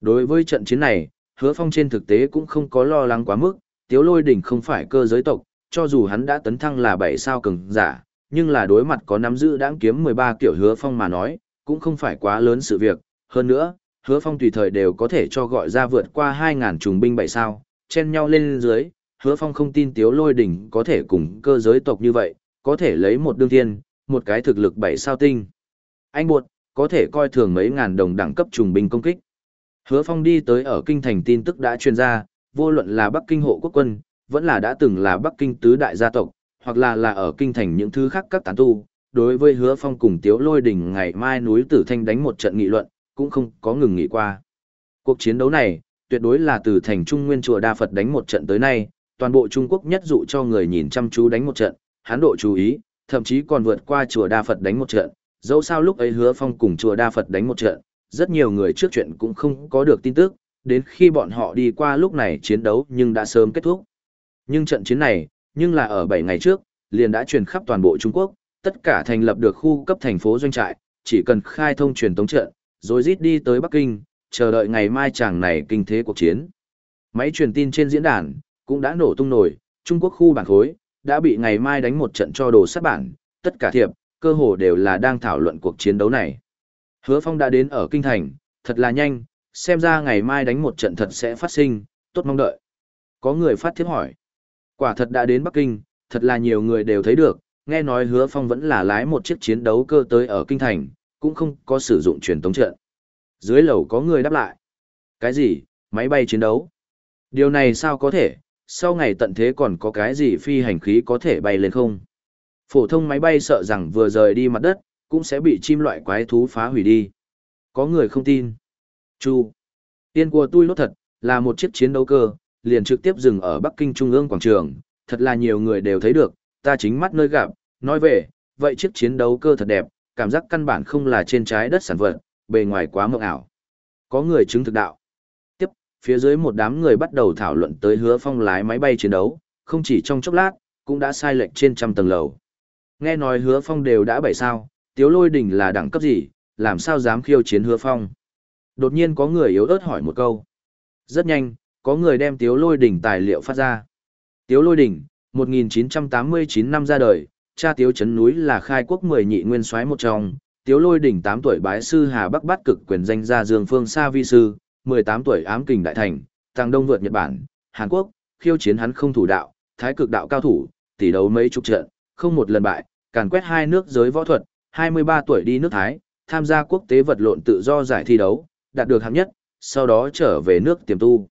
Đối với trận chiến này, hứa phong trên thực tế cũng không có lo lắng quá mức, tiếu lôi đỉnh không phải cơ giới tộc, cho dù hắn đã tấn thăng là bảy sao cường giả, nhưng là đối mặt có nắm giữ đáng kiếm mười ba kiểu hứa phong mà nói, cũng không phải quá lớn sự việc. Hơn nữa, hứa phong tùy thời đều có thể cho gọi ra vượt qua hai ngàn trùng binh bảy sao, chen nhau lên dưới, hứa phong không tin tiếu lôi đỉnh có thể cùng cơ giới tộc như vậy, có thể lấy một đương thiên, một cái thực lực bảy sao tinh. Anh buộc, có thể coi thường mấy ngàn đồng đẳng cấp trùng binh công kích. Hứa Phong đi tới ở kinh thành tin tức đã truyền ra, vô luận là Bắc Kinh hộ quốc quân, vẫn là đã từng là Bắc Kinh tứ đại gia tộc, hoặc là là ở kinh thành những thứ khác các tán tu, đối với Hứa Phong cùng Tiếu Lôi Đình ngày mai núi Tử Thanh đánh một trận nghị luận, cũng không có ngừng nghỉ qua. Cuộc chiến đấu này, tuyệt đối là từ thành Trung Nguyên chùa Đa Phật đánh một trận tới nay, toàn bộ Trung Quốc nhất dụ cho người nhìn chăm chú đánh một trận, hán độ chú ý, thậm chí còn vượt qua chùa Đa Phật đánh một trận, dẫu sao lúc ấy hứa phong cùng chùa đa phật đánh một trận, rất nhiều người trước chuyện cũng không có được tin tức, đến khi bọn họ đi qua lúc này chiến đấu nhưng đã sớm kết thúc. Nhưng trận chiến này, nhưng là ở bảy ngày trước, liền đã truyền khắp toàn bộ trung quốc, tất cả thành lập được khu cấp thành phố doanh trại, chỉ cần khai thông truyền tống trận, rồi rít đi tới bắc kinh, chờ đợi ngày mai chàng này kinh thế cuộc chiến. Máy truyền tin trên diễn đàn cũng đã nổ tung nổi, trung quốc khu bản khối đã bị ngày mai đánh một trận cho đồ sát bản, tất cả thiệp cơ hồ đều là đang thảo luận cuộc chiến đấu này. Hứa Phong đã đến ở Kinh Thành, thật là nhanh, xem ra ngày mai đánh một trận thật sẽ phát sinh, tốt mong đợi. Có người phát thiếp hỏi. Quả thật đã đến Bắc Kinh, thật là nhiều người đều thấy được, nghe nói Hứa Phong vẫn là lái một chiếc chiến đấu cơ tới ở Kinh Thành, cũng không có sử dụng truyền tống trận. Dưới lầu có người đáp lại. Cái gì, máy bay chiến đấu? Điều này sao có thể, sau ngày tận thế còn có cái gì phi hành khí có thể bay lên không? Phổ thông máy bay sợ rằng vừa rời đi mặt đất, cũng sẽ bị chim loại quái thú phá hủy đi. Có người không tin. Chu. Tiên của tôi lốt thật, là một chiếc chiến đấu cơ, liền trực tiếp dừng ở Bắc Kinh Trung ương quảng trường, thật là nhiều người đều thấy được, ta chính mắt nơi gặp, nói về, vậy chiếc chiến đấu cơ thật đẹp, cảm giác căn bản không là trên trái đất sản vật, bề ngoài quá mộng ảo. Có người chứng thực đạo. Tiếp, phía dưới một đám người bắt đầu thảo luận tới hứa phong lái máy bay chiến đấu, không chỉ trong chốc lát, cũng đã sai lệch trên trăm tầng lầu. Nghe nói hứa phong đều đã bảy sao, tiếu lôi đỉnh là đẳng cấp gì, làm sao dám khiêu chiến hứa phong. Đột nhiên có người yếu ớt hỏi một câu. Rất nhanh, có người đem tiếu lôi đỉnh tài liệu phát ra. Tiếu lôi đỉnh, 1989 năm ra đời, cha tiếu chấn núi là khai quốc mười nhị nguyên soái một trong, tiếu lôi đỉnh 8 tuổi bái sư Hà Bắc bắt cực quyền danh gia Dương Phương Sa Vi Sư, 18 tuổi ám kình đại thành, tàng đông vượt Nhật Bản, Hàn Quốc, khiêu chiến hắn không thủ đạo, thái cực đạo cao thủ, tỷ đấu mấy chục trận, không một lần bại, càn quét hai nước giới võ thuật, 23 tuổi đi nước Thái, tham gia quốc tế vật lộn tự do giải thi đấu, đạt được hạng nhất, sau đó trở về nước tiềm tu.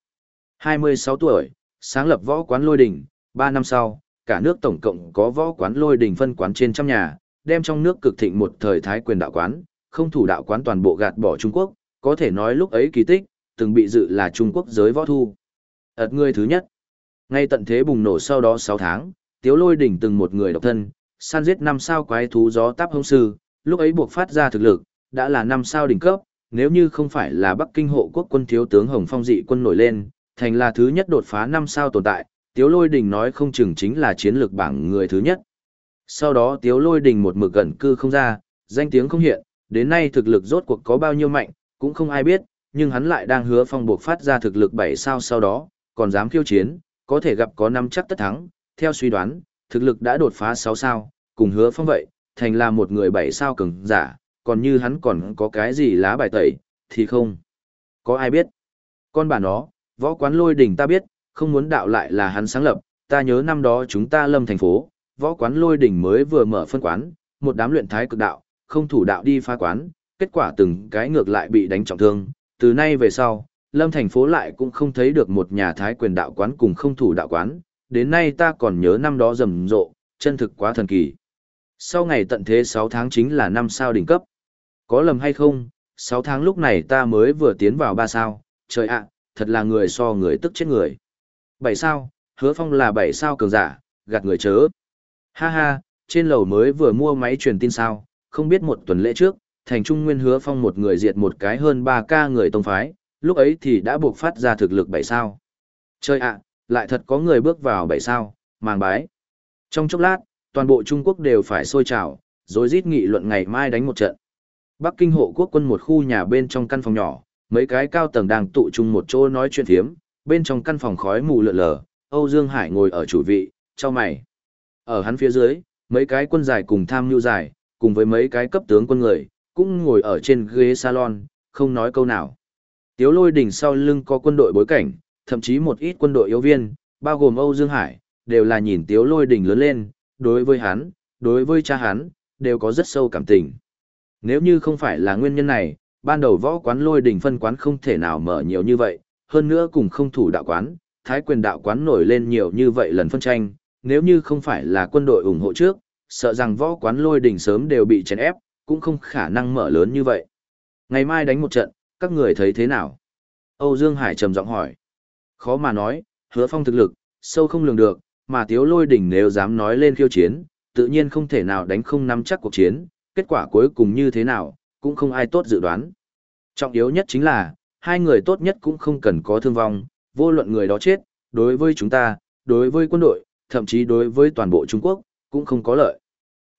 26 tuổi, sáng lập võ quán lôi đỉnh, 3 năm sau, cả nước tổng cộng có võ quán lôi đỉnh phân quán trên trăm nhà, đem trong nước cực thịnh một thời thái quyền đạo quán, không thủ đạo quán toàn bộ gạt bỏ Trung Quốc, có thể nói lúc ấy kỳ tích, từng bị dự là Trung Quốc giới võ thu. Ất người thứ nhất. Ngay tận thế bùng nổ sau đó 6 tháng, Tiếu Lôi đỉnh từng một người độc thân, săn giết năm sao quái thú gió táp hông sư, lúc ấy buộc phát ra thực lực, đã là năm sao đỉnh cấp, nếu như không phải là Bắc Kinh hộ quốc quân thiếu tướng Hồng Phong dị quân nổi lên, thành là thứ nhất đột phá năm sao tồn tại, Tiếu Lôi Đình nói không chừng chính là chiến lược bảng người thứ nhất. Sau đó Tiếu Lôi Đình một mực gần cư không ra, danh tiếng không hiện, đến nay thực lực rốt cuộc có bao nhiêu mạnh, cũng không ai biết, nhưng hắn lại đang hứa phong buộc phát ra thực lực bảy sao sau đó, còn dám khiêu chiến, có thể gặp có năm chắc tất thắng, theo suy đoán, thực lực đã đột phá sáu sao, cùng hứa phong vậy, thành là một người bảy sao cường giả, còn như hắn còn có cái gì lá bài tẩy, thì không. Có ai biết? Con bà nó, võ quán lôi đỉnh ta biết, không muốn đạo lại là hắn sáng lập, ta nhớ năm đó chúng ta lâm thành phố, võ quán lôi đỉnh mới vừa mở phân quán, một đám luyện thái cực đạo, không thủ đạo đi phá quán, kết quả từng cái ngược lại bị đánh trọng thương, từ nay về sau, lâm thành phố lại cũng không thấy được một nhà thái quyền đạo quán cùng không thủ đạo quán, đến nay ta còn nhớ năm đó rầm rộ, chân thực quá thần kỳ. Sau ngày tận thế 6 tháng chính là năm sao đỉnh cấp. Có lầm hay không, 6 tháng lúc này ta mới vừa tiến vào 3 sao, trời ạ, thật là người so người tức chết người. 7 sao, hứa phong là 7 sao cường giả, gạt người chớ. Ha ha, trên lầu mới vừa mua máy truyền tin sao, không biết một tuần lễ trước, thành trung nguyên hứa phong một người diệt một cái hơn 3 k người tông phái, lúc ấy thì đã buộc phát ra thực lực 7 sao. trời ạ, lại thật có người bước vào 7 sao, màng bái. Trong chốc lát, toàn bộ Trung Quốc đều phải sôi trào, rồi rít nghị luận ngày mai đánh một trận. Bắc Kinh hộ quốc quân một khu nhà bên trong căn phòng nhỏ, mấy cái cao tầng đang tụ chung một chỗ nói chuyện thiếm, bên trong căn phòng khói mù lượn lờ, Âu Dương Hải ngồi ở chủ vị, cho mày. Ở hắn phía dưới, mấy cái quân giải cùng tham nhu giải, cùng với mấy cái cấp tướng quân người, cũng ngồi ở trên ghế salon, không nói câu nào. Tiếu lôi đỉnh sau lưng có quân đội bối cảnh, thậm chí một ít quân đội yếu viên, bao gồm Âu Dương Hải, đều là nhìn tiếu lôi đỉnh lớn lên, đối với hắn, đối với cha hắn, đều có rất sâu cảm tình. Nếu như không phải là nguyên nhân này, ban đầu võ quán lôi đỉnh phân quán không thể nào mở nhiều như vậy, hơn nữa cùng không thủ đạo quán, thái quyền đạo quán nổi lên nhiều như vậy lần phân tranh, nếu như không phải là quân đội ủng hộ trước, sợ rằng võ quán lôi đỉnh sớm đều bị chèn ép, cũng không khả năng mở lớn như vậy. Ngày mai đánh một trận, các người thấy thế nào? Âu Dương Hải trầm giọng hỏi. Khó mà nói, hứa phong thực lực, sâu không lường được, mà tiếu lôi đỉnh nếu dám nói lên khiêu chiến, tự nhiên không thể nào đánh không nắm chắc cuộc chiến, kết quả cuối cùng như thế nào, cũng không ai tốt dự đoán. Trọng yếu nhất chính là, hai người tốt nhất cũng không cần có thương vong, vô luận người đó chết, đối với chúng ta, đối với quân đội, thậm chí đối với toàn bộ Trung Quốc, cũng không có lợi.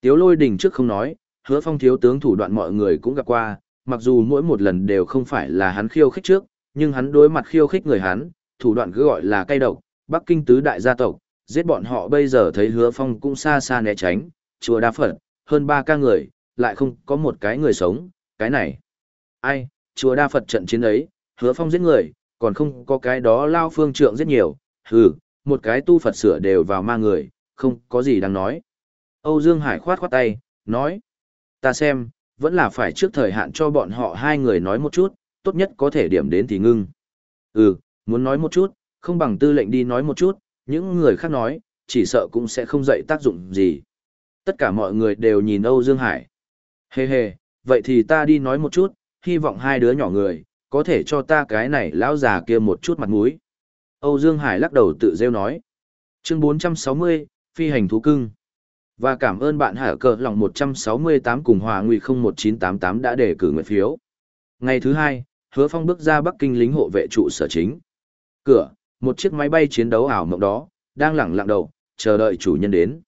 Tiếu lôi đỉnh trước không nói, hứa phong thiếu tướng thủ đoạn mọi người cũng gặp qua, mặc dù mỗi một lần đều không phải là hắn khiêu khích trước, nhưng hắn đối mặt khiêu khích người hắn, thủ đoạn cứ gọi là cay độc, Bắc Kinh tứ đại gia tộc, giết bọn họ bây giờ thấy hứa phong cũng xa xa né tránh, chùa đa phật, hơn ba ca người, lại không có một cái người sống, cái này. Ai, chùa đa Phật trận chiến ấy, hứa phong giết người, còn không có cái đó lao phương trượng rất nhiều, hừ, một cái tu Phật sửa đều vào ma người, không có gì đáng nói. Âu Dương Hải khoát khoát tay, nói, ta xem, vẫn là phải trước thời hạn cho bọn họ hai người nói một chút, tốt nhất có thể điểm đến thì ngưng. Ừ, muốn nói một chút, Không bằng tư lệnh đi nói một chút, những người khác nói, chỉ sợ cũng sẽ không dậy tác dụng gì. Tất cả mọi người đều nhìn Âu Dương Hải. Hê hê, vậy thì ta đi nói một chút, hy vọng hai đứa nhỏ người, có thể cho ta cái này lão già kia một chút mặt mũi. Âu Dương Hải lắc đầu tự rêu nói. Chương 460, Phi hành thú cưng. Và cảm ơn bạn Hạ cờ lòng 168 cùng Hòa Nguy 01988 đã đề cử nguyện phiếu. Ngày thứ hai, Hứa Phong bước ra Bắc Kinh lính hộ vệ trụ sở chính. Cửa, một chiếc máy bay chiến đấu ảo mộng đó, đang lẳng lặng đầu, chờ đợi chủ nhân đến.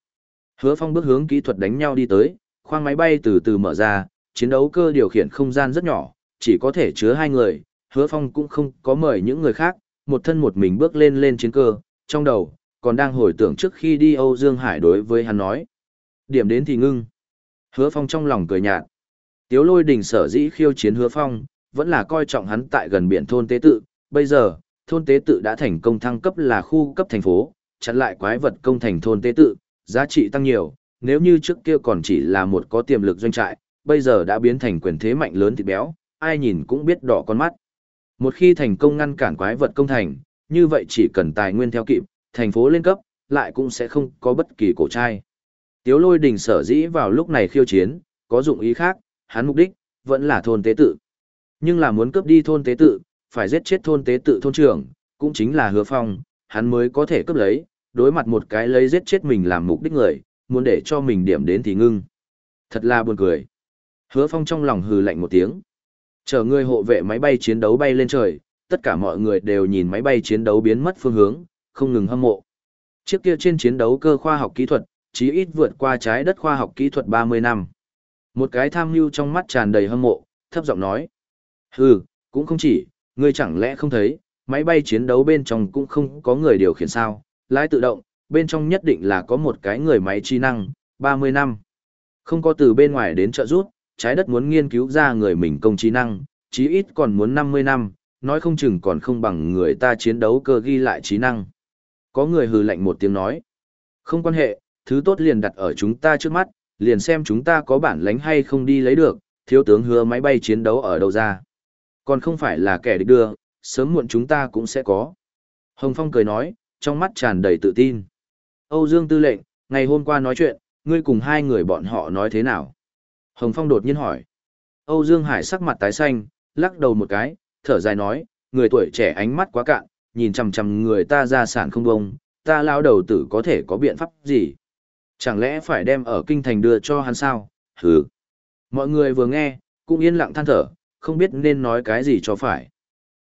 Hứa Phong bước hướng kỹ thuật đánh nhau đi tới, khoang máy bay từ từ mở ra, chiến đấu cơ điều khiển không gian rất nhỏ, chỉ có thể chứa hai người, Hứa Phong cũng không có mời những người khác, một thân một mình bước lên lên chiến cơ, trong đầu, còn đang hồi tưởng trước khi đi Âu Dương Hải đối với hắn nói. Điểm đến thì ngưng. Hứa Phong trong lòng cười nhạt. Tiếu lôi đình sở dĩ khiêu chiến Hứa Phong, vẫn là coi trọng hắn tại gần biển thôn tế tự, bây giờ, thôn tế tự đã thành công thăng cấp là khu cấp thành phố, chặn lại quái vật công thành thôn tế tự, giá trị tăng nhiều, nếu như trước kia còn chỉ là một có tiềm lực doanh trại, bây giờ đã biến thành quyền thế mạnh lớn thịt béo, ai nhìn cũng biết đỏ con mắt. Một khi thành công ngăn cản quái vật công thành, như vậy chỉ cần tài nguyên theo kịp, thành phố lên cấp, lại cũng sẽ không có bất kỳ cổ trai. Tiếu lôi đình sở dĩ vào lúc này khiêu chiến, có dụng ý khác, hắn mục đích, vẫn là thôn tế tự. Nhưng là muốn cướp đi thôn tế tự, phải giết chết thôn tế tự thôn trưởng, cũng chính là hứa phong, hắn mới có thể cướp lấy, đối mặt một cái lấy giết chết mình làm mục đích người, muốn để cho mình điểm đến thì ngưng. Thật là buồn cười. Hứa phong trong lòng hừ lạnh một tiếng. Chờ người hộ vệ máy bay chiến đấu bay lên trời, tất cả mọi người đều nhìn máy bay chiến đấu biến mất phương hướng, không ngừng hâm mộ. Chiếc kia trên chiến đấu cơ khoa học kỹ thuật, chí ít vượt qua trái đất khoa học kỹ thuật 30 năm. Một cái tham mưu trong mắt tràn đầy hâm mộ, thấp giọng nói. Hừ, cũng không chỉ, ngươi chẳng lẽ không thấy, máy bay chiến đấu bên trong cũng không có người điều khiển sao, lái tự động, bên trong nhất định là có một cái người máy trí năng, 30 năm. Không có từ bên ngoài đến trợ giúp, trái đất muốn nghiên cứu ra người mình công trí năng, chí ít còn muốn 50 năm, nói không chừng còn không bằng người ta chiến đấu cơ ghi lại trí năng. Có người hừ lạnh một tiếng nói. Không quan hệ, thứ tốt liền đặt ở chúng ta trước mắt, liền xem chúng ta có bản lánh hay không đi lấy được, thiếu tướng hứa máy bay chiến đấu ở đâu ra. Còn không phải là kẻ địch đưa, sớm muộn chúng ta cũng sẽ có. Hồng Phong cười nói, trong mắt tràn đầy tự tin. Âu Dương Tư lệnh, ngày hôm qua nói chuyện, ngươi cùng hai người bọn họ nói thế nào? Hồng Phong đột nhiên hỏi. Âu Dương Hải sắc mặt tái xanh, lắc đầu một cái, thở dài nói, người tuổi trẻ ánh mắt quá cạn, nhìn chằm chằm người ta ra sản không bông, ta lao đầu tử có thể có biện pháp gì? Chẳng lẽ phải đem ở kinh thành đưa cho hắn sao? Hừ. Mọi người vừa nghe, cũng yên lặng than thở, không biết nên nói cái gì cho phải.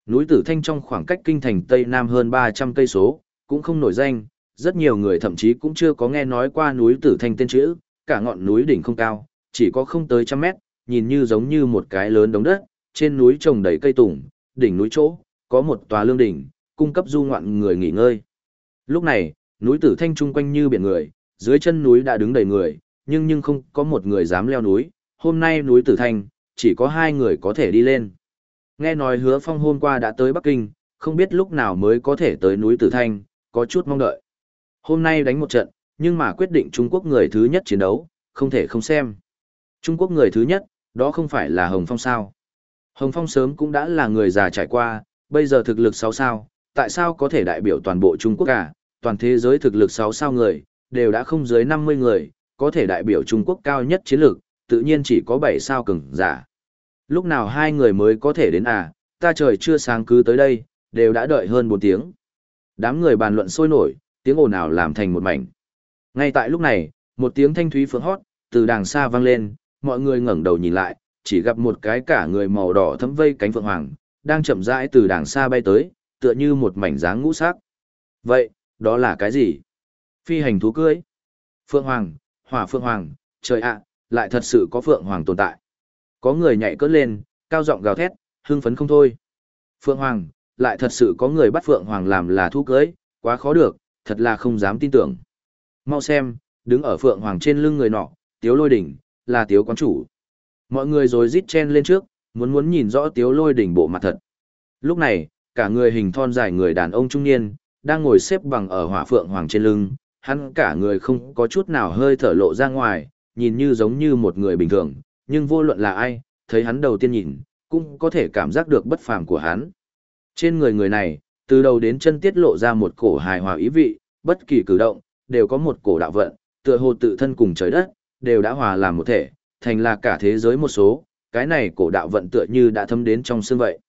Núi Tử Thanh trong khoảng cách kinh thành Tây Nam hơn 300 cây số, cũng không nổi danh, rất nhiều người thậm chí cũng chưa có nghe nói qua núi Tử Thanh tên chữ, cả ngọn núi đỉnh không cao, chỉ có không tới trăm mét, nhìn như giống như một cái lớn đống đất, trên núi trồng đầy cây tùng, đỉnh núi chỗ, có một tòa lương đỉnh, cung cấp du ngoạn người nghỉ ngơi. Lúc này, núi Tử Thanh chung quanh như biển người, dưới chân núi đã đứng đầy người, nhưng nhưng không có một người dám leo núi, hôm nay núi Tử Thanh, chỉ có hai người có thể đi lên. Nghe nói hứa phong hôm qua đã tới Bắc Kinh, không biết lúc nào mới có thể tới núi Tử Thanh, có chút mong đợi. Hôm nay đánh một trận, nhưng mà quyết định Trung Quốc người thứ nhất chiến đấu, không thể không xem. Trung Quốc người thứ nhất, đó không phải là Hồng Phong sao. Hồng Phong sớm cũng đã là người già trải qua, bây giờ thực lực 6 sao, tại sao có thể đại biểu toàn bộ Trung Quốc cả, toàn thế giới thực lực 6 sao người, đều đã không dưới 50 người, có thể đại biểu Trung Quốc cao nhất chiến lược, tự nhiên chỉ có 7 sao cường giả. Lúc nào hai người mới có thể đến à, ta trời chưa sáng cứ tới đây, đều đã đợi hơn 4 tiếng. Đám người bàn luận sôi nổi, tiếng ồn ào làm thành một mảnh. Ngay tại lúc này, một tiếng thanh thúy phượng hót, từ đàng xa vang lên, mọi người ngẩng đầu nhìn lại, chỉ gặp một cái cả người màu đỏ thấm vây cánh phượng hoàng, đang chậm rãi từ đàng xa bay tới, tựa như một mảnh dáng ngũ sắc. Vậy, đó là cái gì? Phi hành thú cưới. Phượng hoàng, hỏa phượng hoàng, trời ạ, lại thật sự có phượng hoàng tồn tại. Có người nhảy cất lên, cao giọng gào thét, hưng phấn không thôi. Phượng hoàng, lại thật sự có người bắt phượng hoàng làm là thú cưới, quá khó được, thật là không dám tin tưởng. Mau xem, đứng ở phượng hoàng trên lưng người nọ, tiếu lôi đỉnh, là tiếu quán chủ. Mọi người rồi rít chen lên trước, muốn muốn nhìn rõ tiếu lôi đỉnh bộ mặt thật. Lúc này, cả người hình thon dài người đàn ông trung niên, đang ngồi xếp bằng ở hỏa phượng hoàng trên lưng, hắn cả người không có chút nào hơi thở lộ ra ngoài, nhìn như giống như một người bình thường, nhưng vô luận là ai, thấy hắn đầu tiên nhìn, cũng có thể cảm giác được bất phàm của hắn. Trên người người này, Từ đầu đến chân tiết lộ ra một cổ hài hòa ý vị, bất kỳ cử động, đều có một cổ đạo vận, tựa hồ tự thân cùng trời đất, đều đã hòa làm một thể, thành là cả thế giới một số, cái này cổ đạo vận tựa như đã thấm đến trong xương vậy.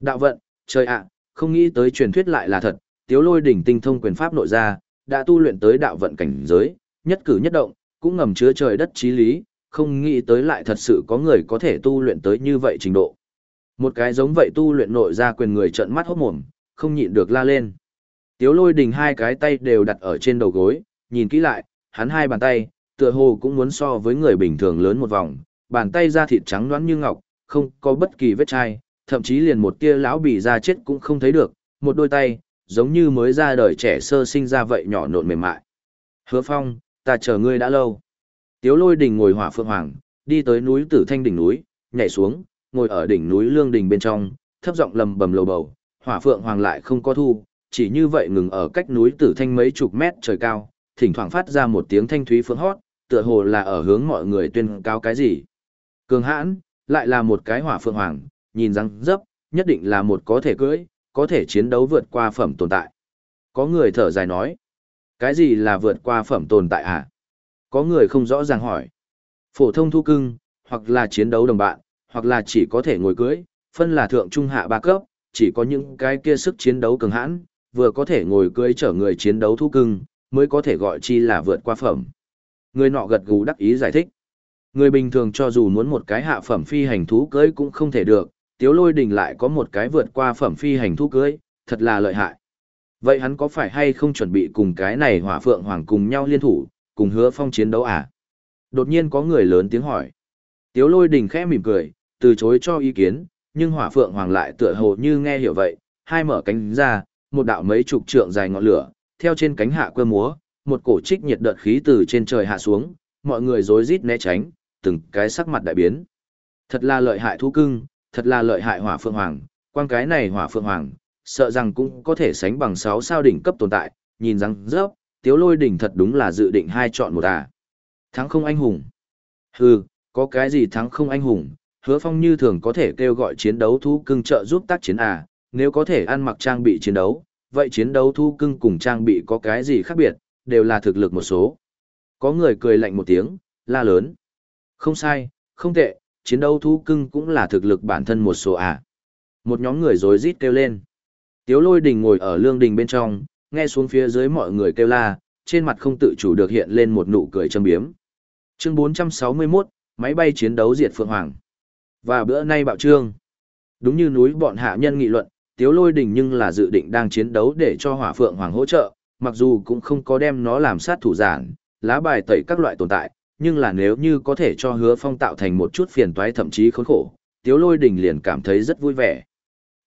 Đạo vận, trời ạ, không nghĩ tới truyền thuyết lại là thật, tiếu lôi đỉnh tinh thông quyền pháp nội ra, đã tu luyện tới đạo vận cảnh giới, nhất cử nhất động, cũng ngầm chứa trời đất trí lý, không nghĩ tới lại thật sự có người có thể tu luyện tới như vậy trình độ. Một cái giống vậy tu luyện nội ra quyền người trợn mắt hốt mồm, không nhịn được la lên. Tiếu lôi đình hai cái tay đều đặt ở trên đầu gối, nhìn kỹ lại, hắn hai bàn tay, tựa hồ cũng muốn so với người bình thường lớn một vòng, bàn tay da thịt trắng đoán như ngọc, không có bất kỳ vết chai, thậm chí liền một tia lão bị da chết cũng không thấy được, một đôi tay, giống như mới ra đời trẻ sơ sinh ra vậy nhỏ nộn mềm mại. Hứa Phong, ta chờ ngươi đã lâu. Tiếu lôi đình ngồi hỏa phượng hoàng, đi tới núi tử thanh đỉnh núi, nhảy xuống, ngồi ở đỉnh núi lương đình bên trong, thấp giọng lầm bầm lầu bầu, hỏa phượng hoàng lại không có thu, chỉ như vậy ngừng ở cách núi tử thanh mấy chục mét trời cao, thỉnh thoảng phát ra một tiếng thanh thúy phượng hót, tựa hồ là ở hướng mọi người tuyên cao cái gì. Cường hãn, lại là một cái hỏa phượng hoàng, nhìn răng dấp, nhất định là một có thể cưỡi, có thể chiến đấu vượt qua phẩm tồn tại. Có người thở dài nói, cái gì là vượt qua phẩm tồn tại hả? Có người không rõ ràng hỏi. Phổ thông thu cưng, hoặc là chiến đấu đồng bạn, hoặc là chỉ có thể ngồi cưỡi, phân là thượng trung hạ ba cấp, chỉ có những cái kia sức chiến đấu cường hãn, vừa có thể ngồi cưỡi chở người chiến đấu thu cưng, mới có thể gọi chi là vượt qua phẩm. Người nọ gật gù đắc ý giải thích. Người bình thường cho dù muốn một cái hạ phẩm phi hành thú cưỡi cũng không thể được, tiếu lôi đình lại có một cái vượt qua phẩm phi hành thú cưỡi, thật là lợi hại. Vậy hắn có phải hay không chuẩn bị cùng cái này hỏa phượng hoàng cùng nhau liên thủ, cùng hứa phong chiến đấu à? Đột nhiên có người lớn tiếng hỏi. Tiếu lôi đình khẽ mỉm cười, từ chối cho ý kiến, nhưng hỏa phượng hoàng lại tựa hồ như nghe hiểu vậy, hai mở cánh ra, một đạo mấy chục trượng dài ngọn lửa, theo trên cánh hạ quơ múa, một cổ trích nhiệt đợt khí từ trên trời hạ xuống, mọi người rối rít né tránh, từng cái sắc mặt đại biến. Thật là lợi hại thú cưng, thật là lợi hại hỏa phượng hoàng, quan cái này hỏa phượng hoàng, sợ rằng cũng có thể sánh bằng 6 sao đỉnh cấp tồn tại, nhìn rằng rớp, tiếu lôi đỉnh thật đúng là dự định hai chọn một à. Thắng không anh hùng. Hừ, có cái gì thắng không anh hùng, hứa phong như thường có thể kêu gọi chiến đấu thú cưng trợ giúp tác chiến à, nếu có thể ăn mặc trang bị chiến đấu, vậy chiến đấu thú cưng cùng trang bị có cái gì khác biệt, đều là thực lực một số. Có người cười lạnh một tiếng, la lớn. Không sai, không tệ, chiến đấu thú cưng cũng là thực lực bản thân một số à. Một nhóm người rối rít kêu lên. Tiếu lôi đình ngồi ở lương đình bên trong, nghe xuống phía dưới mọi người kêu la, trên mặt không tự chủ được hiện lên một nụ cười châm biếm. Chương 461, máy bay chiến đấu diệt Phượng Hoàng. Và bữa nay bạo trương. Đúng như núi bọn hạ nhân nghị luận, Tiếu Lôi Đình nhưng là dự định đang chiến đấu để cho Hỏa Phượng Hoàng hỗ trợ, mặc dù cũng không có đem nó làm sát thủ giản, lá bài tẩy các loại tồn tại, nhưng là nếu như có thể cho Hứa Phong tạo thành một chút phiền toái thậm chí khốn khổ, Tiếu Lôi Đình liền cảm thấy rất vui vẻ.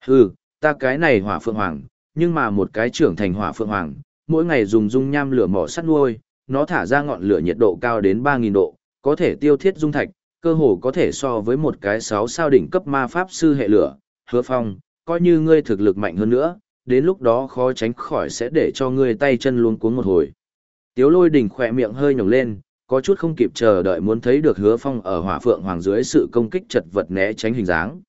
Hừ, ta cái này Hỏa Phượng Hoàng, nhưng mà một cái trưởng thành Hỏa Phượng Hoàng, mỗi ngày dùng dung nham lửa mỏ sắt nuôi, nó thả ra ngọn lửa nhiệt độ cao đến 3000 độ, có thể tiêu thiết dung thạch, cơ hồ có thể so với một cái 6 sao đỉnh cấp ma pháp sư hệ lửa, Hứa Phong, coi như ngươi thực lực mạnh hơn nữa, đến lúc đó khó tránh khỏi sẽ để cho ngươi tay chân luống cuống một hồi. Tiếu lôi đỉnh khỏe miệng hơi nhổng lên, có chút không kịp chờ đợi muốn thấy được hứa phong ở hỏa phượng hoàng dưới sự công kích chật vật né tránh hình dáng.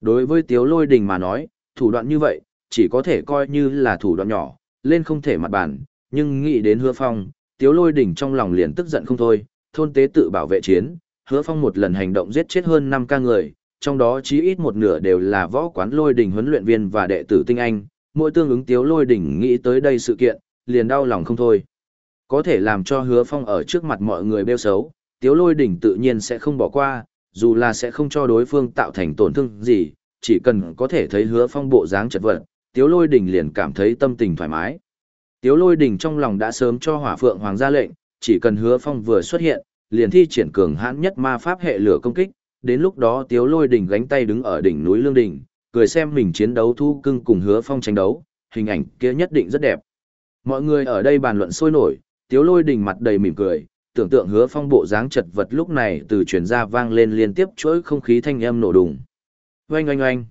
Đối với tiếu lôi đình mà nói, thủ đoạn như vậy, chỉ có thể coi như là thủ đoạn nhỏ, lên không thể mặt bản, nhưng nghĩ đến hứa phong, tiếu lôi đỉnh trong lòng liền tức giận không thôi, thôn tế tự bảo vệ chiến, hứa phong một lần hành động giết chết hơn 5 ca người, trong đó chí ít một nửa đều là võ quán lôi đỉnh huấn luyện viên và đệ tử tinh anh, mỗi tương ứng tiếu lôi đỉnh nghĩ tới đây sự kiện, liền đau lòng không thôi. Có thể làm cho hứa phong ở trước mặt mọi người bêu xấu, tiếu lôi đỉnh tự nhiên sẽ không bỏ qua, dù là sẽ không cho đối phương tạo thành tổn thương gì, chỉ cần có thể thấy hứa phong bộ dáng chật vật, tiếu lôi đỉnh liền cảm thấy tâm tình thoải mái. Tiếu lôi đỉnh trong lòng đã sớm cho hỏa phượng hoàng ra lệnh, chỉ cần hứa phong vừa xuất hiện, liền thi triển cường hãn nhất ma pháp hệ lửa công kích, đến lúc đó tiếu lôi đỉnh gánh tay đứng ở đỉnh núi lương đỉnh, cười xem mình chiến đấu thu cưng cùng hứa phong tranh đấu, hình ảnh kia nhất định rất đẹp. Mọi người ở đây bàn luận sôi nổi, tiếu lôi đỉnh mặt đầy mỉm cười, tưởng tượng hứa phong bộ dáng chật vật lúc này từ truyền ra vang lên liên tiếp chuỗi không khí thanh âm nổ đùng. Oanh oanh oanh.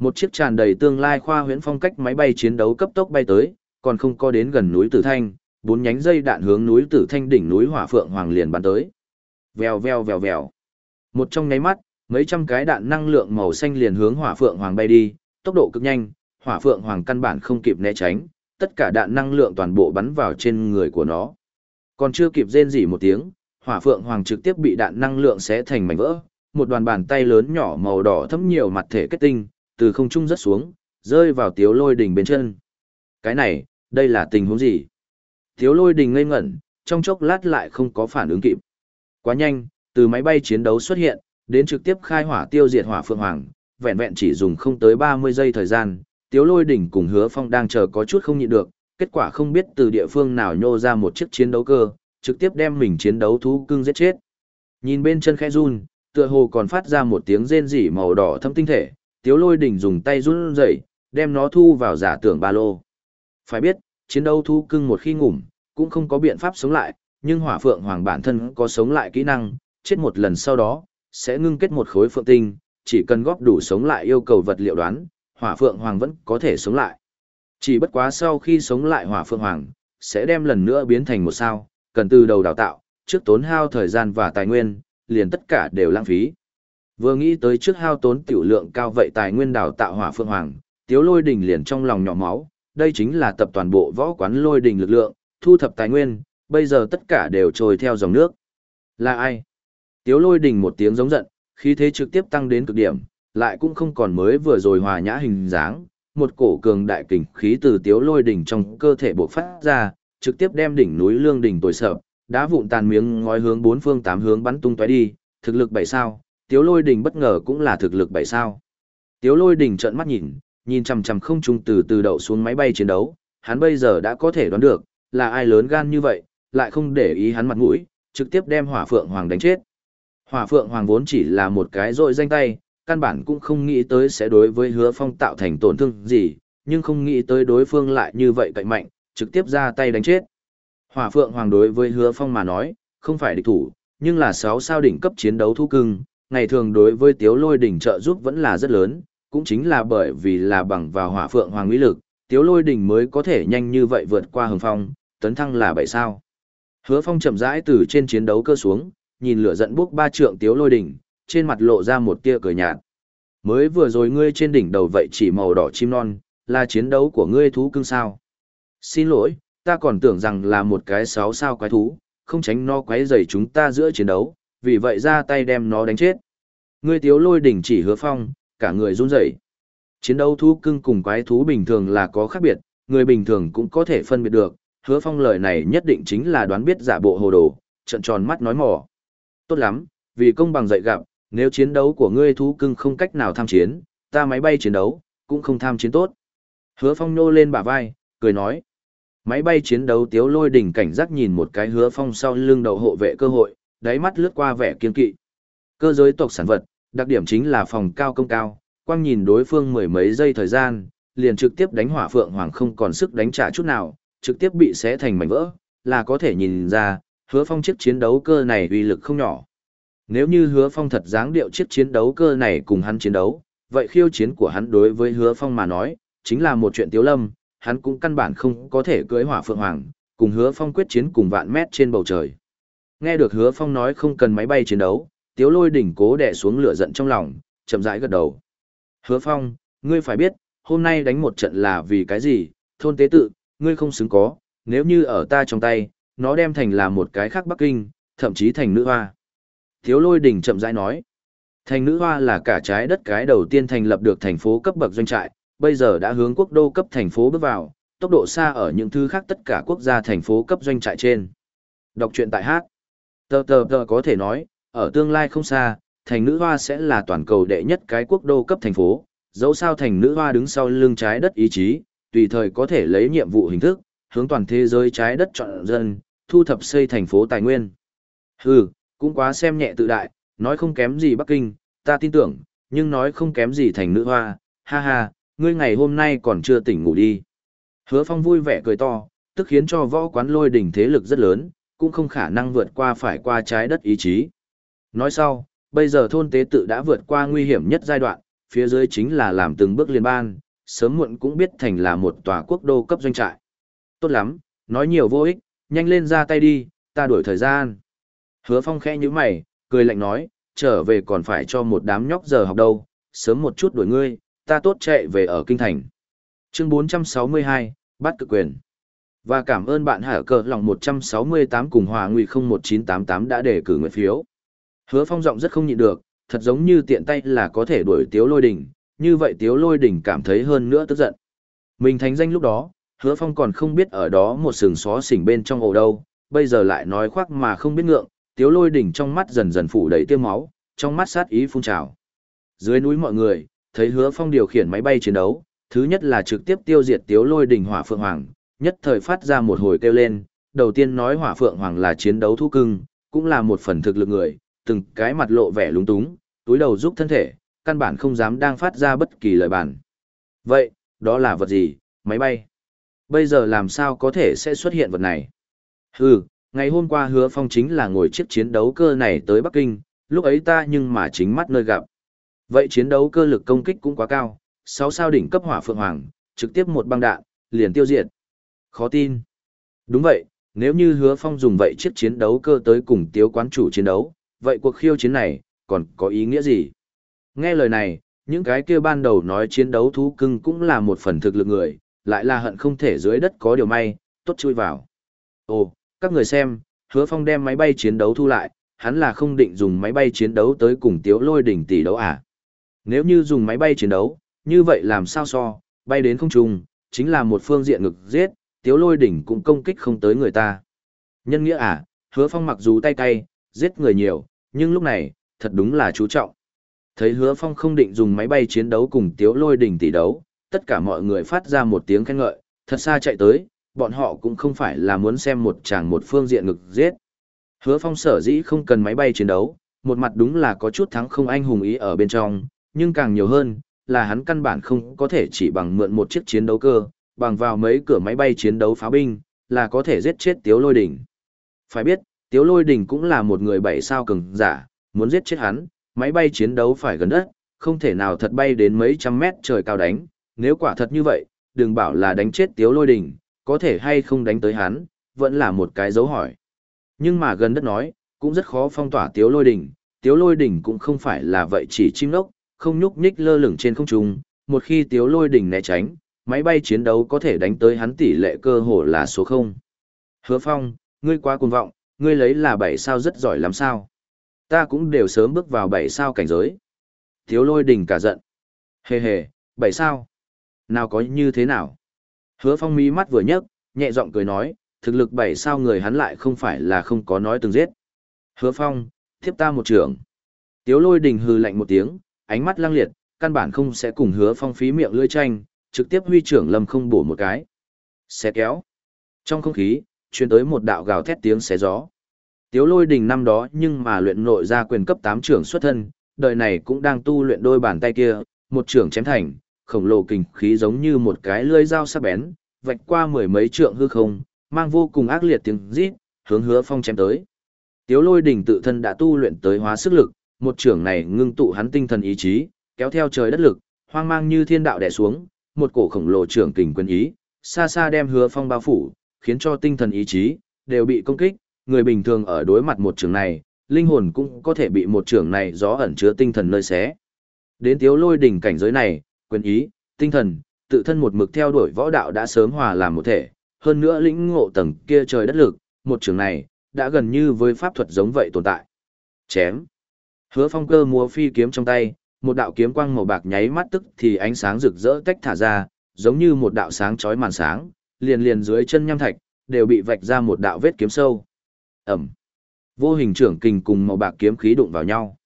Một chiếc tràn đầy tương lai khoa huyễn phong cách máy bay chiến đấu cấp tốc bay tới, còn không có đến gần núi Tử Thanh, bốn nhánh dây đạn hướng núi Tử Thanh đỉnh núi Hỏa Phượng Hoàng liền bắn tới. Vèo vèo vèo vèo. Một trong nháy mắt, mấy trăm cái đạn năng lượng màu xanh liền hướng hỏa phượng hoàng bay đi, tốc độ cực nhanh, hỏa phượng hoàng căn bản không kịp né tránh, tất cả đạn năng lượng toàn bộ bắn vào trên người của nó. Còn chưa kịp rên rỉ một tiếng, hỏa phượng hoàng trực tiếp bị đạn năng lượng xé thành mảnh vỡ, một đoàn bàn tay lớn nhỏ màu đỏ thấm nhiều mặt thể kết tinh, từ không trung rất xuống, rơi vào tiếu lôi đỉnh bên chân. Cái này, đây là tình huống gì? Tiếu lôi đình ngây ngẩn, trong chốc lát lại không có phản ứng kịp. Quá nhanh, từ máy bay chiến đấu xuất hiện, đến trực tiếp khai hỏa tiêu diệt hỏa phượng hoàng, vẹn vẹn chỉ dùng không tới 30 giây thời gian, tiếu lôi đỉnh cùng hứa phong đang chờ có chút không nhịn được, kết quả không biết từ địa phương nào nhô ra một chiếc chiến đấu cơ, trực tiếp đem mình chiến đấu thú cưng giết chết. Nhìn bên chân khẽ run, tựa hồ còn phát ra một tiếng rên rỉ màu đỏ thâm tinh thể, tiếu lôi đỉnh dùng tay run rẩy, đem nó thu vào giả tưởng ba lô. Phải biết, chiến đấu thu cưng một khi ngủm, cũng không có biện pháp sống lại, nhưng hỏa phượng hoàng bản thân có sống lại kỹ năng, chết một lần sau đó, sẽ ngưng kết một khối phượng tinh, chỉ cần góp đủ sống lại yêu cầu vật liệu đoán, hỏa phượng hoàng vẫn có thể sống lại. Chỉ bất quá sau khi sống lại hỏa phượng hoàng, sẽ đem lần nữa biến thành một sao, cần từ đầu đào tạo, trước tốn hao thời gian và tài nguyên, liền tất cả đều lãng phí. Vừa nghĩ tới trước hao tốn tiểu lượng cao vậy tài nguyên đào tạo hỏa phượng hoàng, tiếu lôi đình liền trong lòng nhỏ máu, đây chính là tập toàn bộ võ quán lôi đình lực lượng, thu thập tài nguyên, bây giờ tất cả đều trôi theo dòng nước. Là ai? Tiếu lôi đình một tiếng giống giận, khí thế trực tiếp tăng đến cực điểm, lại cũng không còn mới vừa rồi hòa nhã hình dáng, một cổ cường đại kình khí từ tiếu lôi đỉnh trong cơ thể bộc phát ra, trực tiếp đem đỉnh núi lương đỉnh tồi sập, đá vụn tàn miếng ngói hướng bốn phương tám hướng bắn tung tóe đi, thực lực bảy sao, tiếu lôi Đình bất ngờ cũng là thực lực bảy sao. Tiếu lôi Đình trợn mắt nhìn, nhìn chằm chằm không trung từ từ đậu xuống máy bay chiến đấu, hắn bây giờ đã có thể đoán được, là ai lớn gan như vậy, lại không để ý hắn mặt mũi, trực tiếp đem hỏa phượng hoàng đánh chết. Hỏa phượng hoàng vốn chỉ là một cái rội danh tay, căn bản cũng không nghĩ tới sẽ đối với hứa phong tạo thành tổn thương gì, nhưng không nghĩ tới đối phương lại như vậy cậy mạnh, trực tiếp ra tay đánh chết. Hỏa phượng hoàng đối với hứa phong mà nói, không phải địch thủ, nhưng là sáu sao đỉnh cấp chiến đấu thu cưng, ngày thường đối với tiếu lôi đỉnh trợ giúp vẫn là rất lớn, cũng chính là bởi vì là bằng vào hỏa phượng hoàng uy lực, tiếu lôi đỉnh mới có thể nhanh như vậy vượt qua hồng phong, tấn thăng là bảy sao. Hứa phong chậm rãi từ trên chiến đấu cơ xuống, nhìn lửa giận buốc ba trượng tiếu lôi đỉnh, trên mặt lộ ra một tia cười nhạt. Mới vừa rồi ngươi trên đỉnh đầu vậy chỉ màu đỏ chim non, là chiến đấu của ngươi thú cưng sao. Xin lỗi, ta còn tưởng rằng là một cái sáu sao quái thú, không tránh nó quái dày chúng ta giữa chiến đấu, vì vậy ra tay đem nó đánh chết. Ngươi tiếu lôi đỉnh chỉ hứa phong, cả người run rẩy. Chiến đấu thú cưng cùng quái thú bình thường là có khác biệt, người bình thường cũng có thể phân biệt được, hứa phong lời này nhất định chính là đoán biết giả bộ hồ đồ, trận tròn mắt nói mỏ. Tốt lắm, vì công bằng dạy gặp, nếu chiến đấu của ngươi thú cưng không cách nào tham chiến, ta máy bay chiến đấu, cũng không tham chiến tốt. Hứa phong nô lên bả vai, cười nói. Máy bay chiến đấu tiếu lôi đỉnh cảnh giác nhìn một cái hứa phong sau lưng đầu hộ vệ cơ hội, đáy mắt lướt qua vẻ kiên kỵ. Cơ giới tộc sản vật, đặc điểm chính là phòng cao công cao, quang nhìn đối phương mười mấy giây thời gian, liền trực tiếp đánh hỏa phượng hoàng không còn sức đánh trả chút nào, trực tiếp bị xé thành mảnh vỡ, là có thể nhìn ra, hứa phong chiếc chiến đấu cơ này uy lực không nhỏ. Nếu như hứa phong thật dáng điệu chiếc chiến đấu cơ này cùng hắn chiến đấu, vậy khiêu chiến của hắn đối với hứa phong mà nói, chính là một chuyện tiếu lâm, hắn cũng căn bản không có thể cưới hỏa phượng hoàng, cùng hứa phong quyết chiến cùng vạn mét trên bầu trời. Nghe được hứa phong nói không cần máy bay chiến đấu, tiếu lôi đỉnh cố đẻ xuống lửa giận trong lòng, chậm rãi gật đầu. Hứa phong, ngươi phải biết, hôm nay đánh một trận là vì cái gì, thôn tế tự, ngươi không xứng có, nếu như ở ta trong tay, nó đem thành là một cái khác Bắc Kinh, thậm chí thành nữ hoa. Tiếu lôi đỉnh chậm rãi nói, thành nữ hoa là cả trái đất cái đầu tiên thành lập được thành phố cấp bậc doanh trại, bây giờ đã hướng quốc đô cấp thành phố bước vào, tốc độ xa ở những thứ khác tất cả quốc gia thành phố cấp doanh trại trên. Đọc truyện tại hát. Tờ tờ tờ có thể nói, ở tương lai không xa, thành nữ hoa sẽ là toàn cầu đệ nhất cái quốc đô cấp thành phố, dẫu sao thành nữ hoa đứng sau lưng trái đất ý chí, tùy thời có thể lấy nhiệm vụ hình thức, hướng toàn thế giới trái đất chọn dân, thu thập xây thành phố tài nguyên. Hừ, cũng quá xem nhẹ tự đại, nói không kém gì Bắc Kinh, ta tin tưởng, nhưng nói không kém gì thành nữ hoa, ha ha, ngươi ngày hôm nay còn chưa tỉnh ngủ đi. Hứa Phong vui vẻ cười to, tức khiến cho võ quán lôi đỉnh thế lực rất lớn, cũng không khả năng vượt qua phải qua trái đất ý chí. Nói sau, bây giờ thôn tế tự đã vượt qua nguy hiểm nhất giai đoạn, phía dưới chính là làm từng bước liên ban, sớm muộn cũng biết thành là một tòa quốc đô cấp doanh trại. Tốt lắm, nói nhiều vô ích, nhanh lên ra tay đi, ta đuổi thời gian. Hứa Phong khẽ như mày, cười lạnh nói, trở về còn phải cho một đám nhóc giờ học đâu, sớm một chút đuổi ngươi, ta tốt chạy về ở kinh thành. Chương 462, bắt cực quyền. Và cảm ơn bạn hở cờ lòng 168 cùng hòa nguy 01988 đã đề cử nguyện phiếu. Hứa phong giọng rất không nhịn được, thật giống như tiện tay là có thể đuổi tiếu lôi đỉnh, như vậy tiếu lôi đỉnh cảm thấy hơn nữa tức giận. Mình Thánh danh lúc đó, hứa phong còn không biết ở đó một sừng xó xỉnh bên trong ổ đâu, bây giờ lại nói khoác mà không biết ngượng, tiếu lôi đỉnh trong mắt dần dần phủ đầy tiêu máu, trong mắt sát ý phun trào. Dưới núi mọi người, thấy hứa phong điều khiển máy bay chiến đấu, thứ nhất là trực tiếp tiêu diệt tiếu lôi đỉnh hỏa phượng hoàng, nhất thời phát ra một hồi kêu lên, đầu tiên nói hỏa phượng hoàng là chiến đấu thú cưng, cũng là một phần thực lực người, từng cái mặt lộ vẻ lúng túng, túi đầu giúp thân thể, căn bản không dám đang phát ra bất kỳ lời bản. Vậy, đó là vật gì, máy bay? Bây giờ làm sao có thể sẽ xuất hiện vật này? Hừ, ngày hôm qua hứa phong chính là ngồi chiếc chiến đấu cơ này tới Bắc Kinh, lúc ấy ta nhưng mà chính mắt nơi gặp. Vậy chiến đấu cơ lực công kích cũng quá cao, 6 sao đỉnh cấp hỏa phượng hoàng, trực tiếp một băng đạn, liền tiêu diệt. Khó tin. Đúng vậy, nếu như hứa phong dùng vậy chiếc chiến đấu cơ tới cùng tiếu quán chủ chiến đấu, vậy cuộc khiêu chiến này, còn có ý nghĩa gì? Nghe lời này, những cái kia ban đầu nói chiến đấu thú cưng cũng là một phần thực lực người, lại là hận không thể dưới đất có điều may, tốt chui vào. Ồ, các người xem, hứa phong đem máy bay chiến đấu thu lại, hắn là không định dùng máy bay chiến đấu tới cùng tiếu lôi đỉnh tỷ đấu à? Nếu như dùng máy bay chiến đấu, như vậy làm sao so, bay đến không trung, chính là một phương diện ngực giết, tiếu lôi đỉnh cũng công kích không tới người ta. Nhân nghĩa à, hứa phong mặc dù tay cay, giết người nhiều, nhưng lúc này, thật đúng là chú trọng. Thấy hứa phong không định dùng máy bay chiến đấu cùng tiếu lôi đỉnh tỷ đấu, tất cả mọi người phát ra một tiếng khen ngợi, thật xa chạy tới, bọn họ cũng không phải là muốn xem một chàng một phương diện ngực giết. Hứa phong sở dĩ không cần máy bay chiến đấu, một mặt đúng là có chút thắng không anh hùng ý ở bên trong, nhưng càng nhiều hơn, là hắn căn bản không có thể chỉ bằng mượn một chiếc chiến đấu cơ, bằng vào mấy cửa máy bay chiến đấu pháo binh, là có thể giết chết Tiếu Lôi Đỉnh. Phải biết, Tiếu Lôi Đỉnh cũng là một người bảy sao cường giả, muốn giết chết hắn, máy bay chiến đấu phải gần đất, không thể nào thật bay đến mấy trăm mét trời cao đánh, nếu quả thật như vậy, đừng bảo là đánh chết Tiếu Lôi Đỉnh, có thể hay không đánh tới hắn, vẫn là một cái dấu hỏi. Nhưng mà gần đất nói, cũng rất khó phong tỏa Tiếu Lôi Đỉnh, Tiếu Lôi Đỉnh cũng không phải là vậy chỉ chim lốc, không nhúc nhích lơ lửng trên không trung, một khi Tiếu Lôi Đỉnh né tránh, máy bay chiến đấu có thể đánh tới hắn tỷ lệ cơ hồ là số 0. Hứa Phong, ngươi quá cuồng vọng, ngươi lấy là 7 sao rất giỏi lắm sao? Ta cũng đều sớm bước vào 7 sao cảnh giới. Thiếu Lôi Đình cả giận. Hề hề, 7 sao? Nào có như thế nào? Hứa Phong mí mắt vừa nhấc, nhẹ giọng cười nói, thực lực 7 sao người hắn lại không phải là không có nói từng giết. Hứa Phong, thiếp ta một trưởng. Tiếu Lôi Đình hừ lạnh một tiếng, ánh mắt lăng liệt, căn bản không sẽ cùng hứa phong phí miệng lưỡi tranh, trực tiếp huy trưởng lâm không bổ một cái. Xé kéo. Trong không khí, truyền tới một đạo gào thét tiếng xé gió. Tiếu lôi đình năm đó nhưng mà luyện nội ra quyền cấp 8 trưởng xuất thân, đời này cũng đang tu luyện đôi bàn tay kia, một trưởng chém thành, khổng lồ kình khí giống như một cái lưỡi dao sắc bén, vạch qua mười mấy trượng hư không, mang vô cùng ác liệt tiếng rít, hướng hứa phong chém tới. Tiếu lôi đình tự thân đã tu luyện tới hóa sức lực, một trưởng này ngưng tụ hắn tinh thần ý chí, kéo theo trời đất lực, hoang mang như thiên đạo đè xuống, một cổ khổng lồ trưởng kình quân ý, xa xa đem hứa phong bao phủ, khiến cho tinh thần ý chí đều bị công kích, người bình thường ở đối mặt một trường này, linh hồn cũng có thể bị một trường này gió ẩn chứa tinh thần nơi xé. Đến tiếu lôi đỉnh cảnh giới này, quyền ý, tinh thần, tự thân một mực theo đuổi võ đạo đã sớm hòa làm một thể, hơn nữa lĩnh ngộ tầng kia trời đất lực, một trường này, đã gần như với pháp thuật giống vậy tồn tại. Chém. Hứa phong cơ múa phi kiếm trong tay, một đạo kiếm quang màu bạc nháy mắt tức thì ánh sáng rực rỡ tách thả ra, giống như một đạo sáng chói màn sáng, liền liền dưới chân nham thạch, đều bị vạch ra một đạo vết kiếm sâu. Ẩm. Vô hình trưởng kình cùng màu bạc kiếm khí đụng vào nhau.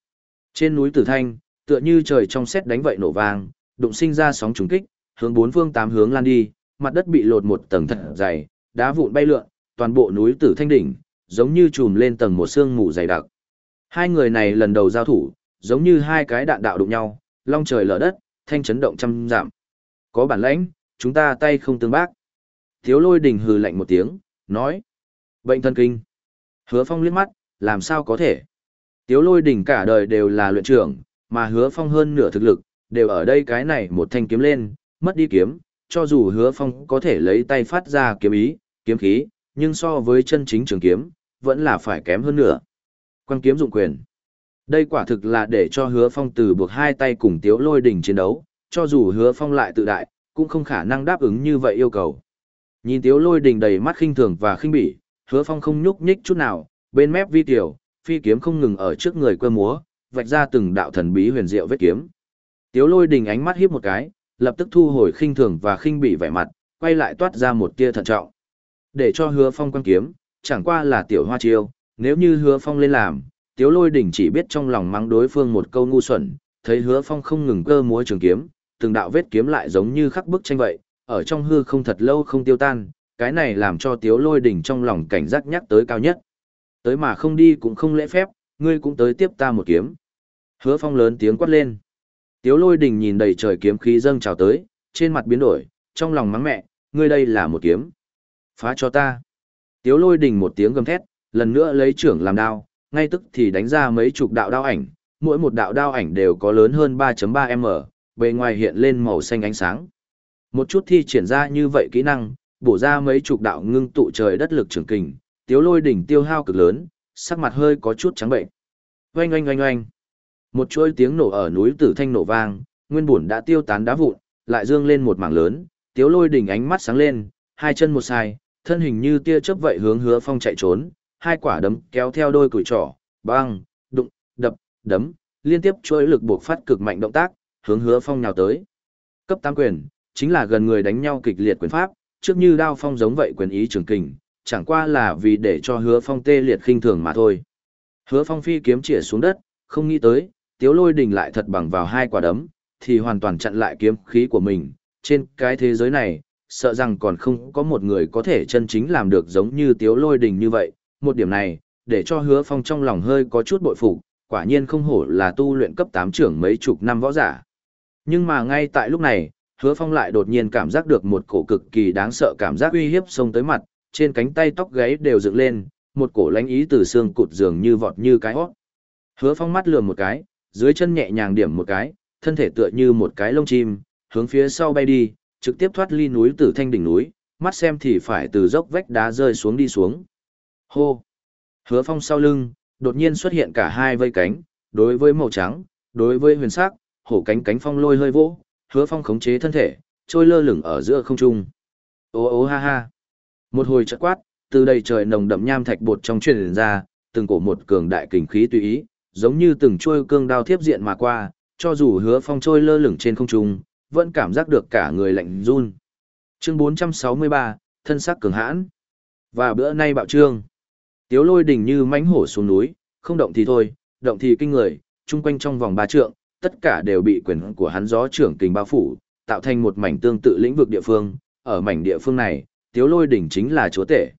Trên núi Tử Thanh, tựa như trời trong sét đánh vậy nổ vang, đụng sinh ra sóng trùng kích, hướng bốn phương tám hướng lan đi, mặt đất bị lột một tầng thật dày, đá vụn bay lượn, toàn bộ núi Tử Thanh đỉnh, giống như trùm lên tầng một sương mù dày đặc. Hai người này lần đầu giao thủ, giống như hai cái đạn đạo đụng nhau, long trời lở đất, thanh chấn động trăm giảm. Có bản lãnh, chúng ta tay không tương bác. Thiếu lôi đình hừ lạnh một tiếng, nói. Bệnh thân kinh. Hứa phong liếc mắt, làm sao có thể. Tiếu lôi đỉnh cả đời đều là luyện trưởng, mà hứa phong hơn nửa thực lực, đều ở đây cái này một thanh kiếm lên, mất đi kiếm, cho dù hứa phong có thể lấy tay phát ra kiếm ý, kiếm khí, nhưng so với chân chính trường kiếm, vẫn là phải kém hơn nửa. Quang kiếm dụng quyền. Đây quả thực là để cho hứa phong từ buộc hai tay cùng tiếu lôi đỉnh chiến đấu, cho dù hứa phong lại tự đại, cũng không khả năng đáp ứng như vậy yêu cầu. Nhìn Tiếu Lôi Đỉnh đầy mắt khinh thường và khinh bỉ, Hứa Phong không nhúc nhích chút nào, bên mép vi tiểu, phi kiếm không ngừng ở trước người quơ múa, vạch ra từng đạo thần bí huyền diệu vết kiếm. Tiếu Lôi Đình ánh mắt híp một cái, lập tức thu hồi khinh thường và khinh bỉ vẻ mặt, quay lại toát ra một tia thận trọng. Để cho Hứa Phong quan kiếm, chẳng qua là tiểu hoa chiêu, nếu như Hứa Phong lên làm, Tiếu Lôi Đỉnh chỉ biết trong lòng mắng đối phương một câu ngu xuẩn, thấy Hứa Phong không ngừng cơ múa trường kiếm, từng đạo vết kiếm lại giống như khắc bức tranh vậy, ở trong hư không thật lâu không tiêu tan, cái này làm cho Tiếu Lôi Đỉnh trong lòng cảnh giác nhắc tới cao nhất. Tới mà không đi cũng không lễ phép, ngươi cũng tới tiếp ta một kiếm. Hứa Phong lớn tiếng quát lên. Tiếu Lôi Đình nhìn đầy trời kiếm khí dâng trào tới, trên mặt biến đổi, trong lòng mắng mẹ, ngươi đây là một kiếm. Phá cho ta. Tiếu Lôi Đình một tiếng gầm thét, lần nữa lấy trưởng làm đao, ngay tức thì đánh ra mấy chục đạo đao ảnh, mỗi một đạo đao ảnh đều có lớn hơn 3.3m, bề ngoài hiện lên màu xanh ánh sáng. Một chút thi triển ra như vậy kỹ năng, bổ ra mấy chục đạo ngưng tụ trời đất lực trường kình, tiếu lôi đỉnh tiêu hao cực lớn, sắc mặt hơi có chút trắng bệnh. Oanh oanh oanh oanh. Một chuỗi tiếng nổ ở núi Tử Thanh nổ vang, nguyên bổn đã tiêu tán đá vụn, lại dương lên một mảng lớn, tiếu lôi đỉnh ánh mắt sáng lên, hai chân một sai, thân hình như tia chớp vậy hướng hứa phong chạy trốn, hai quả đấm kéo theo đôi cùi trỏ, băng, đụng, đập, đấm, liên tiếp chuỗi lực buộc phát cực mạnh động tác, hướng hứa phong nhào tới. Cấp tám quyền, chính là gần người đánh nhau kịch liệt quyền pháp, trước như đao phong giống vậy quyền ý trường kình, chẳng qua là vì để cho hứa phong tê liệt khinh thường mà thôi. Hứa phong phi kiếm chĩa xuống đất, không nghĩ tới, tiếu lôi đình lại thật bằng vào hai quả đấm, thì hoàn toàn chặn lại kiếm khí của mình. Trên cái thế giới này, sợ rằng còn không có một người có thể chân chính làm được giống như tiếu lôi đình như vậy. Một điểm này, để cho hứa phong trong lòng hơi có chút bội phục quả nhiên không hổ là tu luyện cấp tám trưởng mấy chục năm võ giả. Nhưng mà ngay tại lúc này, hứa phong lại đột nhiên cảm giác được một cổ cực kỳ đáng sợ cảm giác uy hiếp xông tới mặt, trên cánh tay tóc gáy đều dựng lên, một cổ lánh ý từ xương cụt giường như vọt như cái hót. Hứa phong mắt lườm một cái, dưới chân nhẹ nhàng điểm một cái, thân thể tựa như một cái lông chim, hướng phía sau bay đi, trực tiếp thoát ly núi từ thanh đỉnh núi, mắt xem thì phải từ dốc vách đá rơi xuống đi xuống. Hô! Hứa phong sau lưng, đột nhiên xuất hiện cả hai vây cánh, đối với màu trắng, đối với huyền sắc, hổ cánh cánh phong lôi hơi vỗ, hứa phong khống chế thân thể, trôi lơ lửng ở giữa không trung. Ô ô ha ha. Một hồi chợt quát, từ đầy trời nồng đậm nham thạch bột trong truyền ra, từng cổ một cường đại kình khí tùy ý, giống như từng trôi cương đao thiếp diện mà qua, cho dù hứa phong trôi lơ lửng trên không trung, vẫn cảm giác được cả người lạnh run. Chương 463, thân sắc cường hãn. Và bữa nay bạo trương. Tiếu lôi đỉnh như mãnh hổ xuống núi, không động thì thôi, động thì kinh người, chung quanh trong vòng ba trượng, tất cả đều bị quyền của hắn gió trưởng kình bao phủ, tạo thành một mảnh tương tự lĩnh vực địa phương, ở mảnh địa phương này, tiếu lôi đỉnh chính là chúa tể.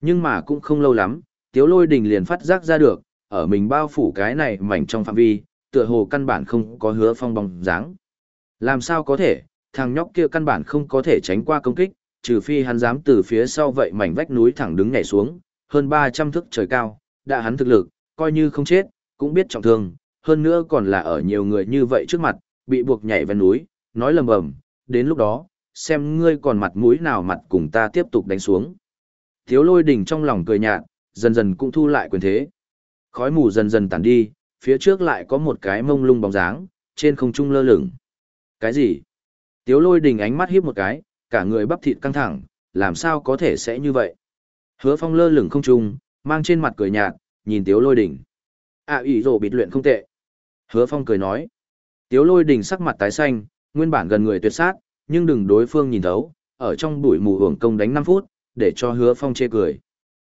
Nhưng mà cũng không lâu lắm, tiếu lôi đỉnh liền phát giác ra được, ở mình bao phủ cái này mảnh trong phạm vi, tựa hồ căn bản không có hứa phong bóng dáng. Làm sao có thể, thằng nhóc kia căn bản không có thể tránh qua công kích, trừ phi hắn dám từ phía sau vậy mảnh vách núi thẳng đứng nhảy xuống, hơn 300 thước trời cao, đã hắn thực lực, coi như không chết, cũng biết trọng thương, hơn nữa còn là ở nhiều người như vậy trước mặt, bị buộc nhảy vào núi, nói lầm bầm, đến lúc đó, xem ngươi còn mặt mũi nào mặt cùng ta tiếp tục đánh xuống. Thiếu lôi đỉnh trong lòng cười nhạt, dần dần cũng thu lại quyền thế. Khói mù dần dần tàn đi, phía trước lại có một cái mông lung bóng dáng, trên không trung lơ lửng. Cái gì? Tiếu lôi đình ánh mắt hiếp một cái, cả người bắp thịt căng thẳng, làm sao có thể sẽ như vậy? Hứa phong lơ lửng không trung, mang trên mặt cười nhạt, nhìn tiếu lôi đỉnh. À ủy rồ bịt luyện không tệ. Hứa phong cười nói. Tiếu lôi đỉnh sắc mặt tái xanh, nguyên bản gần người tuyệt sát, nhưng đừng đối phương nhìn thấu, ở trong bụi mù hưởng công đánh 5 phút, để cho hứa phong chê cười.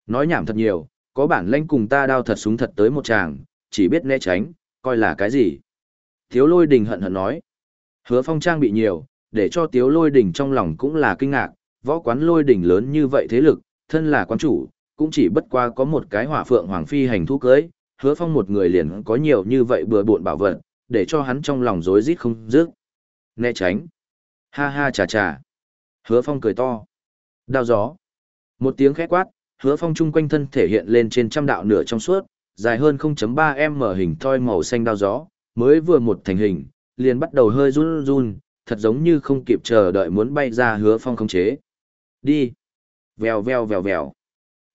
Nói nhảm thật nhiều, có bản lãnh cùng ta đao thật súng thật tới một chàng, chỉ biết né tránh, coi là cái gì. Tiếu lôi đình hận hận nói. Hứa phong trang bị nhiều, để cho tiếu lôi đình trong lòng cũng là kinh ngạc, võ quán lôi đình lớn như vậy thế lực, thân là quán chủ, cũng chỉ bất qua có một cái hỏa phượng hoàng phi hành thú cưới, hứa phong một người liền có nhiều như vậy bừa bộn bảo vật, để cho hắn trong lòng rối rít không dứt. Né tránh. Ha ha chà chà. Hứa phong cười to. Đao gió. Một tiếng khẽ quát, hứa phong chung quanh thân thể hiện lên trên trăm đạo nửa trong suốt, dài hơn 0.3 m hình thoi màu xanh đao gió, mới vừa một thành hình, liền bắt đầu hơi run run, thật giống như không kịp chờ đợi muốn bay ra hứa phong khống chế. Đi. Vèo vèo vèo vèo.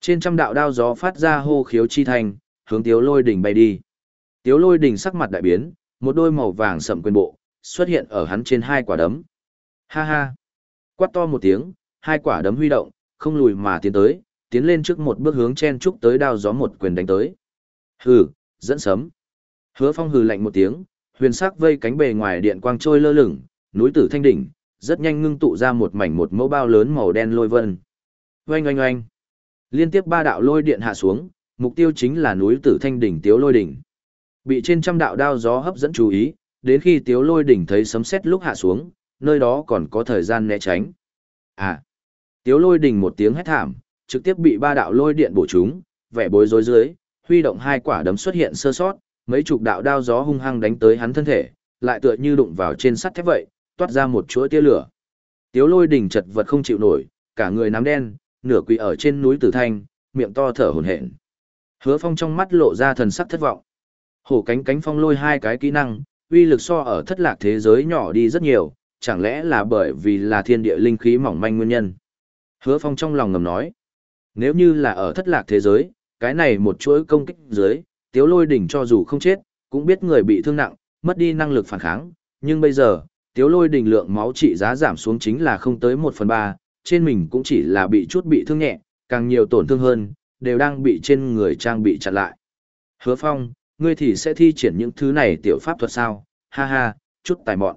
Trên trăm đạo đao gió phát ra hô khiếu chi thành, hướng tiếu lôi đỉnh bay đi. Tiếu lôi đỉnh sắc mặt đại biến, một đôi màu vàng sậm quyền bộ, xuất hiện ở hắn trên hai quả đấm. Ha ha. Quát to một tiếng, hai quả đấm huy động, không lùi mà tiến tới, tiến lên trước một bước hướng chen trúc tới đao gió một quyền đánh tới. Hừ, dẫn sấm. Hứa Phong hừ lạnh một tiếng, huyền sắc vây cánh bề ngoài điện quang trôi lơ lửng, núi tử thanh đỉnh, rất nhanh ngưng tụ ra một mảnh một mẫu bao lớn màu đen lôi vân. Oanh oanh oanh. Liên tiếp ba đạo lôi điện hạ xuống, mục tiêu chính là núi tử thanh đỉnh tiếu lôi đỉnh. Bị trên trăm đạo đao gió hấp dẫn chú ý, đến khi tiếu lôi đỉnh thấy sấm sét lúc hạ xuống, nơi đó còn có thời gian né tránh. À. Tiếu lôi đỉnh một tiếng hét thảm, trực tiếp bị ba đạo lôi điện bổ trúng, vẻ bối rối dưới, huy động hai quả đấm xuất hiện sơ sót, mấy chục đạo đao gió hung hăng đánh tới hắn thân thể, lại tựa như đụng vào trên sắt thép vậy, toát ra một chuỗi tia lửa. Tiếu lôi đỉnh chật vật không chịu nổi, cả người nắm đen, nửa quỳ ở trên núi Tử Thanh, miệng to thở hổn hển. Hứa Phong trong mắt lộ ra thần sắc thất vọng. Hổ cánh cánh phong lôi hai cái kỹ năng, uy lực so ở thất lạc thế giới nhỏ đi rất nhiều, chẳng lẽ là bởi vì là thiên địa linh khí mỏng manh nguyên nhân. Hứa Phong trong lòng ngầm nói, nếu như là ở thất lạc thế giới, cái này một chuỗi công kích dưới, tiếu lôi đỉnh cho dù không chết, cũng biết người bị thương nặng, mất đi năng lực phản kháng, nhưng bây giờ, tiếu lôi đỉnh lượng máu trị giá giảm xuống chính là không tới 1 phần 3, trên mình cũng chỉ là bị chút bị thương nhẹ, càng nhiều tổn thương hơn, đều đang bị trên người trang bị chặn lại. Hứa Phong, ngươi thì sẽ thi triển những thứ này tiểu pháp thuật sao, ha ha, chút tài mọn.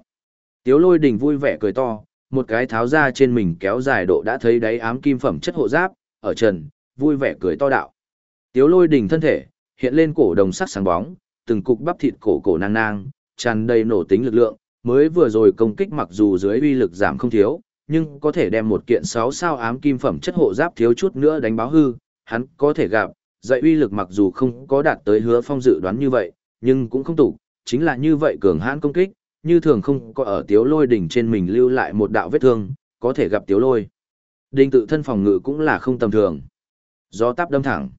Tiếu lôi Đình vui vẻ cười to, một cái tháo ra trên mình kéo dài độ đã thấy đáy ám kim phẩm chất hộ giáp, ở trần, vui vẻ cười to đạo. Tiếu lôi Đình thân thể, hiện lên cổ đồng sắc sáng bóng, từng cục bắp thịt cổ cổ nang nang, tràn đầy nổ tính lực lượng, mới vừa rồi công kích mặc dù dưới uy lực giảm không thiếu, nhưng có thể đem một kiện 6 sao ám kim phẩm chất hộ giáp thiếu chút nữa đánh báo hư, hắn có thể gặp, dạy uy lực mặc dù không có đạt tới hứa phong dự đoán như vậy, nhưng cũng không tủ, chính là như vậy cường hãn công kích, như thường không có ở tiếu lôi đỉnh trên mình lưu lại một đạo vết thương, có thể gặp tiếu lôi. Đinh tự thân phòng ngự cũng là không tầm thường. Gió táp đâm thẳng.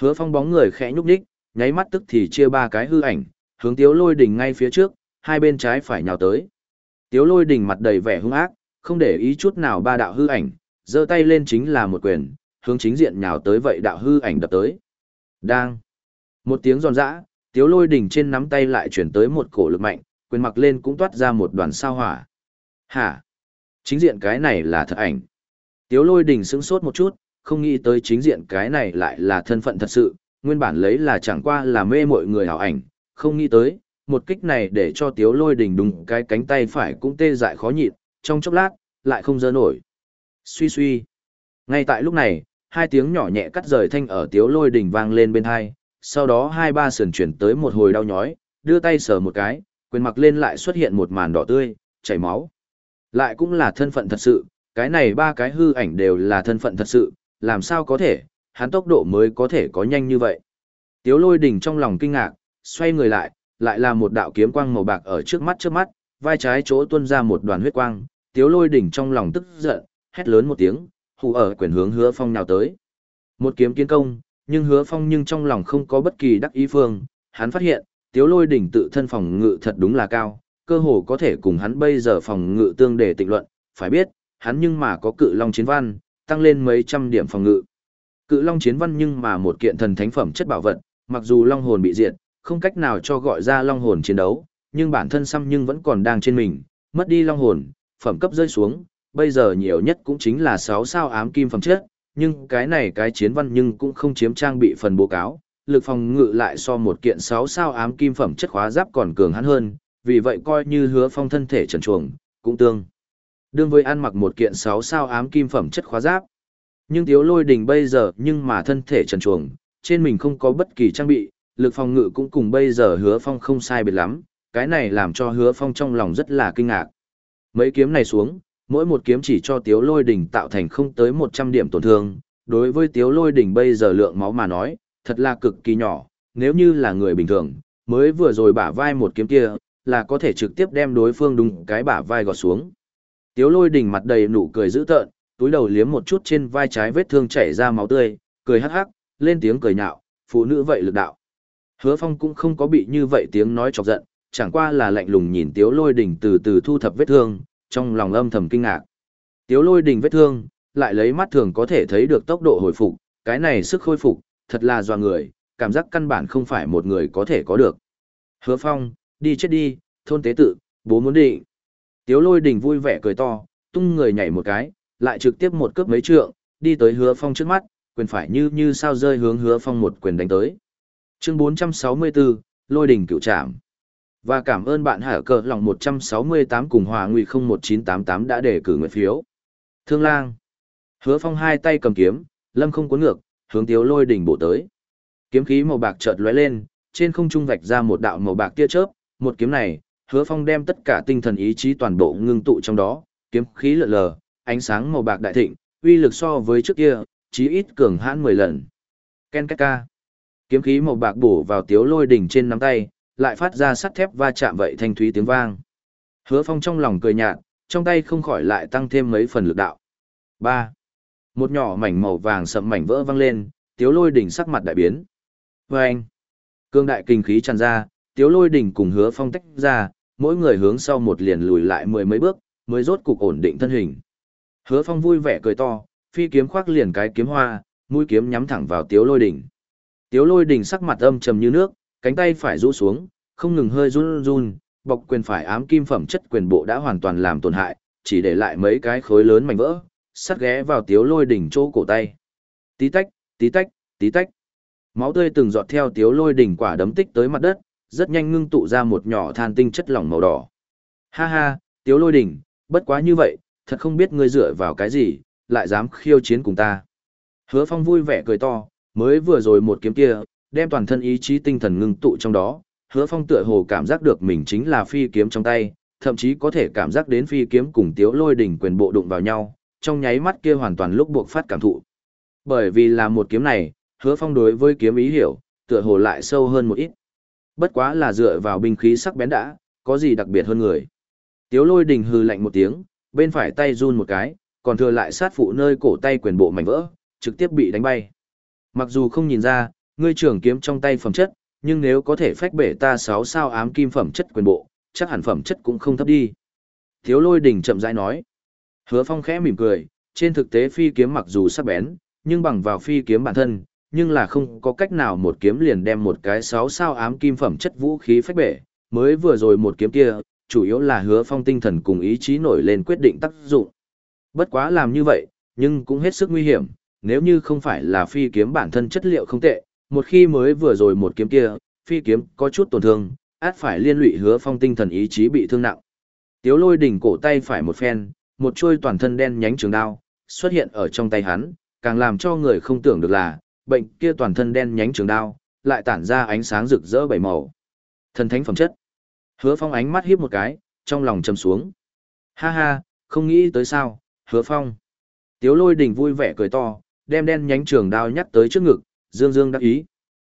Hứa phong bóng người khẽ nhúc nhích, nháy mắt tức thì chia ba cái hư ảnh, hướng tiếu lôi đỉnh ngay phía trước, hai bên trái phải nhào tới. Tiếu lôi đỉnh mặt đầy vẻ hung ác, không để ý chút nào ba đạo hư ảnh, giơ tay lên chính là một quyền, hướng chính diện nhào tới vậy đạo hư ảnh đập tới. Đang. Một tiếng giòn giã, tiếu lôi đỉnh trên nắm tay lại chuyển tới một cổ lực mạnh, quyền mặc lên cũng toát ra một đoàn sao hỏa. Hả? Chính diện cái này là thật ảnh. Tiếu lôi đỉnh sững sốt một chút, không nghĩ tới chính diện cái này lại là thân phận thật sự, nguyên bản lấy là chẳng qua là mê mọi người hảo ảnh, không nghĩ tới, một kích này để cho tiếu lôi đỉnh đúng cái cánh tay phải cũng tê dại khó nhịn, trong chốc lát, lại không dơ nổi. Suy suy. Ngay tại lúc này, hai tiếng nhỏ nhẹ cắt rời thanh ở tiếu lôi đỉnh vang lên bên hai, sau đó hai ba sườn chuyển tới một hồi đau nhói, đưa tay sờ một cái, quyền mặc lên lại xuất hiện một màn đỏ tươi, chảy máu. Lại cũng là thân phận thật sự, cái này ba cái hư ảnh đều là thân phận thật sự, làm sao có thể, hắn tốc độ mới có thể có nhanh như vậy. Tiếu lôi đỉnh trong lòng kinh ngạc, xoay người lại, lại là một đạo kiếm quang màu bạc ở trước mắt trước mắt, vai trái chỗ tuôn ra một đoàn huyết quang, tiếu lôi đỉnh trong lòng tức giận, hét lớn một tiếng, hù ở quyền hướng hứa phong nào tới. Một kiếm kiến công, nhưng hứa phong nhưng trong lòng không có bất kỳ đắc ý phương, hắn phát hiện, tiếu lôi đỉnh tự thân phòng ngự thật đúng là cao, cơ hồ có thể cùng hắn bây giờ phòng ngự tương để tịnh luận, phải biết, hắn nhưng mà có cự long chiến văn, tăng lên mấy trăm điểm phòng ngự. Cự long chiến văn nhưng mà một kiện thần thánh phẩm chất bảo vật, mặc dù long hồn bị diệt, không cách nào cho gọi ra long hồn chiến đấu, nhưng bản thân xăm nhưng vẫn còn đang trên mình, mất đi long hồn, phẩm cấp rơi xuống, bây giờ nhiều nhất cũng chính là 6 sao ám kim phẩm chất, nhưng cái này cái chiến văn nhưng cũng không chiếm trang bị phần bố cáo, lực phòng ngự lại so một kiện 6 sao ám kim phẩm chất khóa giáp còn cường hắn hơn, vì vậy coi như hứa phong thân thể trần chuồng, cũng tương. Đương với ăn mặc một kiện 6 sao ám kim phẩm chất khóa giáp. Nhưng thiếu lôi đình bây giờ nhưng mà thân thể trần chuồng, trên mình không có bất kỳ trang bị, lực phòng ngự cũng cùng bây giờ hứa phong không sai biệt lắm, cái này làm cho hứa phong trong lòng rất là kinh ngạc. Mấy kiếm này xuống, mỗi một kiếm chỉ cho tiếu lôi đỉnh tạo thành không tới 100 điểm tổn thương, đối với tiếu lôi đỉnh bây giờ lượng máu mà nói, thật là cực kỳ nhỏ, nếu như là người bình thường, mới vừa rồi bả vai một kiếm kia, là có thể trực tiếp đem đối phương đúng cái bả vai gọt xuống. Tiếu lôi đỉnh mặt đầy nụ cười dữ tợn, túi đầu liếm một chút trên vai trái vết thương chảy ra máu tươi, cười hắc hắc, lên tiếng cười nhạo, phụ nữ vậy lực đạo. Hứa Phong cũng không có bị như vậy tiếng nói chọc giận, chẳng qua là lạnh lùng nhìn Tiếu Lôi Đình từ từ thu thập vết thương, trong lòng âm thầm kinh ngạc. Tiếu Lôi Đình vết thương, lại lấy mắt thường có thể thấy được tốc độ hồi phục, cái này sức khôi phục, thật là doa người, cảm giác căn bản không phải một người có thể có được. Hứa Phong, đi chết đi, thôn tế tự, bố muốn đi. Tiếu lôi đình vui vẻ cười to, tung người nhảy một cái, lại trực tiếp một cướp mấy trượng, đi tới hứa phong trước mắt, quyền phải như như sao rơi hướng hứa phong một quyền đánh tới. Chương 464, lôi đình cựu trảm. Và cảm ơn bạn hở cờ lòng 168 cùng hòa ngụy 01988 đã để cử nguyện phiếu. Thương lang. Hứa phong hai tay cầm kiếm, lâm không cuốn ngược, hướng tiếu lôi đỉnh bổ tới. Kiếm khí màu bạc chợt lóe lên, trên không trung vạch ra một đạo màu bạc tia chớp, một kiếm này, hứa phong đem tất cả tinh thần ý chí toàn bộ ngưng tụ trong đó, kiếm khí lượn lờ, ánh sáng màu bạc đại thịnh, uy lực so với trước kia, chí ít cường hãn 10 lần. Ken két ca. Kiếm khí màu bạc bổ vào tiếu lôi đỉnh trên nắm tay, lại phát ra sắt thép va chạm vậy thanh thúy tiếng vang. Hứa Phong trong lòng cười nhạt, trong tay không khỏi lại tăng thêm mấy phần lực đạo. 3. Một nhỏ mảnh màu vàng sậm mảnh vỡ văng lên, tiếu lôi đỉnh sắc mặt đại biến. Oeng. Cương đại kinh khí tràn ra, tiếu lôi đỉnh cùng hứa phong tách ra, mỗi người hướng sau một liền lùi lại mười mấy bước, mới rốt cục ổn định thân hình. Hứa phong vui vẻ cười to, phi kiếm khoác liền cái kiếm hoa, mũi kiếm nhắm thẳng vào tiếu lôi đỉnh. Tiếu lôi đỉnh sắc mặt âm trầm như nước, cánh tay phải rũ xuống, không ngừng hơi run run, bọc quyền phải ám kim phẩm chất quyền bộ đã hoàn toàn làm tổn hại, chỉ để lại mấy cái khối lớn mảnh vỡ, sắt ghé vào tiếu lôi đỉnh chỗ cổ tay. Tí tách, tí tách, tí tách. Máu tươi từng giọt theo tiếu lôi đỉnh quả đấm tích tới mặt đất, rất nhanh ngưng tụ ra một nhỏ than tinh chất lỏng màu đỏ. Ha ha, tiếu lôi đỉnh, bất quá như vậy, thật không biết ngươi dựa vào cái gì, lại dám khiêu chiến cùng ta. Hứa phong vui vẻ cười to, mới vừa rồi một kiếm kia, đem toàn thân ý chí tinh thần ngưng tụ trong đó, hứa phong tựa hồ cảm giác được mình chính là phi kiếm trong tay, thậm chí có thể cảm giác đến phi kiếm cùng tiếu lôi đỉnh quyền bộ đụng vào nhau, trong nháy mắt kia hoàn toàn lúc buộc phát cảm thụ. Bởi vì là một kiếm này, hứa phong đối với kiếm ý hiểu, tựa hồ lại sâu hơn một ít. Bất quá là dựa vào binh khí sắc bén đã, có gì đặc biệt hơn người. Tiếu lôi đình hư lạnh một tiếng, bên phải tay run một cái, còn thừa lại sát phụ nơi cổ tay quyền bộ mảnh vỡ, trực tiếp bị đánh bay. Mặc dù không nhìn ra, ngươi trưởng kiếm trong tay phẩm chất, nhưng nếu có thể phách bể ta sáu sao ám kim phẩm chất quyền bộ, chắc hẳn phẩm chất cũng không thấp đi. Thiếu lôi đình chậm rãi nói. Hứa phong khẽ mỉm cười, trên thực tế phi kiếm mặc dù sắc bén, nhưng bằng vào phi kiếm bản thân, nhưng là không có cách nào một kiếm liền đem một cái sáu sao ám kim phẩm chất vũ khí phách bể, mới vừa rồi một kiếm kia, chủ yếu là hứa phong tinh thần cùng ý chí nổi lên quyết định tác dụng. Bất quá làm như vậy, nhưng cũng hết sức nguy hiểm, nếu như không phải là phi kiếm bản thân chất liệu không tệ, một khi mới vừa rồi một kiếm kia, phi kiếm có chút tổn thương, át phải liên lụy hứa phong tinh thần ý chí bị thương nặng. Tiếu lôi đỉnh cổ tay phải một phen, một chuôi toàn thân đen nhánh trường đao, xuất hiện ở trong tay hắn, càng làm cho người không tưởng được là, bệnh kia toàn thân đen nhánh trường đao, lại tản ra ánh sáng rực rỡ bảy màu. Thần thánh phẩm chất. Hứa Phong ánh mắt híp một cái, trong lòng trầm xuống. Ha ha, không nghĩ tới sao, Hứa Phong. Tiếu lôi đỉnh vui vẻ cười to, đem đen nhánh trường đao nhắc tới trước ngực, dương dương đắc ý.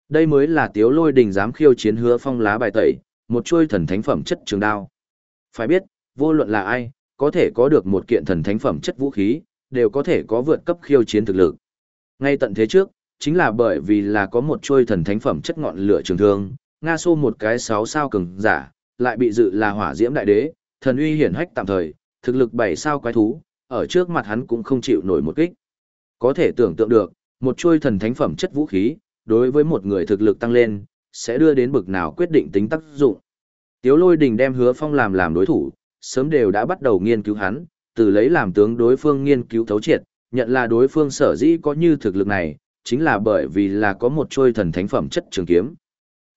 Đây mới là tiếu lôi đỉnh dám khiêu chiến Hứa Phong lá bài tẩy, một chuôi thần thánh phẩm chất trường đao. Phải biết, vô luận là ai, có thể có được một kiện thần thánh phẩm chất vũ khí, đều có thể có vượt cấp khiêu chiến thực lực. Ngay tận thế trước, chính là bởi vì là có một chuôi thần thánh phẩm chất ngọn lửa trường thương, Nga xô một cái sáu sao cường giả, lại bị dự là hỏa diễm đại đế, thần uy hiển hách tạm thời, thực lực bảy sao quái thú, ở trước mặt hắn cũng không chịu nổi một kích. Có thể tưởng tượng được, một chuôi thần thánh phẩm chất vũ khí, đối với một người thực lực tăng lên, sẽ đưa đến bực nào quyết định tính tác dụng. Tiếu lôi đình đem hứa phong làm làm đối thủ, sớm đều đã bắt đầu nghiên cứu hắn, từ lấy làm tướng đối phương nghiên cứu thấu triệt, nhận là đối phương sở dĩ có như thực lực này, chính là bởi vì là có một trôi thần thánh phẩm chất trường kiếm.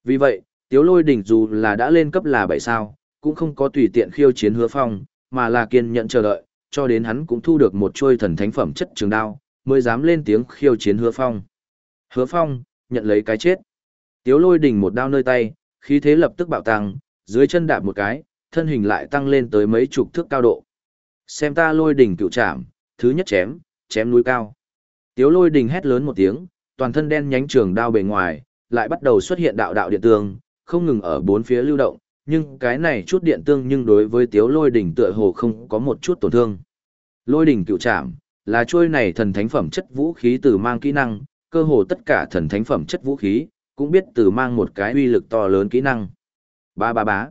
Vì vậy, Tiếu Lôi Đỉnh dù là đã lên cấp là 7 sao, cũng không có tùy tiện khiêu chiến hứa phong, mà là kiên nhận chờ đợi, cho đến hắn cũng thu được một trôi thần thánh phẩm chất trường đao, mới dám lên tiếng khiêu chiến hứa phong. Hứa phong, nhận lấy cái chết. Tiếu Lôi Đỉnh một đao nơi tay, khí thế lập tức bạo tăng, dưới chân đạp một cái, thân hình lại tăng lên tới mấy chục thước cao độ. Xem ta lôi đỉnh cựu trảm, thứ nhất chém, chém núi cao. Tiếu lôi đỉnh hét lớn một tiếng, toàn thân đen nhánh trường đao bề ngoài, lại bắt đầu xuất hiện đạo đạo điện tương, không ngừng ở bốn phía lưu động, nhưng cái này chút điện tương nhưng đối với tiếu lôi đỉnh tựa hồ không có một chút tổn thương. Lôi đỉnh cựu trảm, là chuôi này thần thánh phẩm chất vũ khí từ mang kỹ năng, cơ hồ tất cả thần thánh phẩm chất vũ khí, cũng biết từ mang một cái uy lực to lớn kỹ năng. Ba ba bá.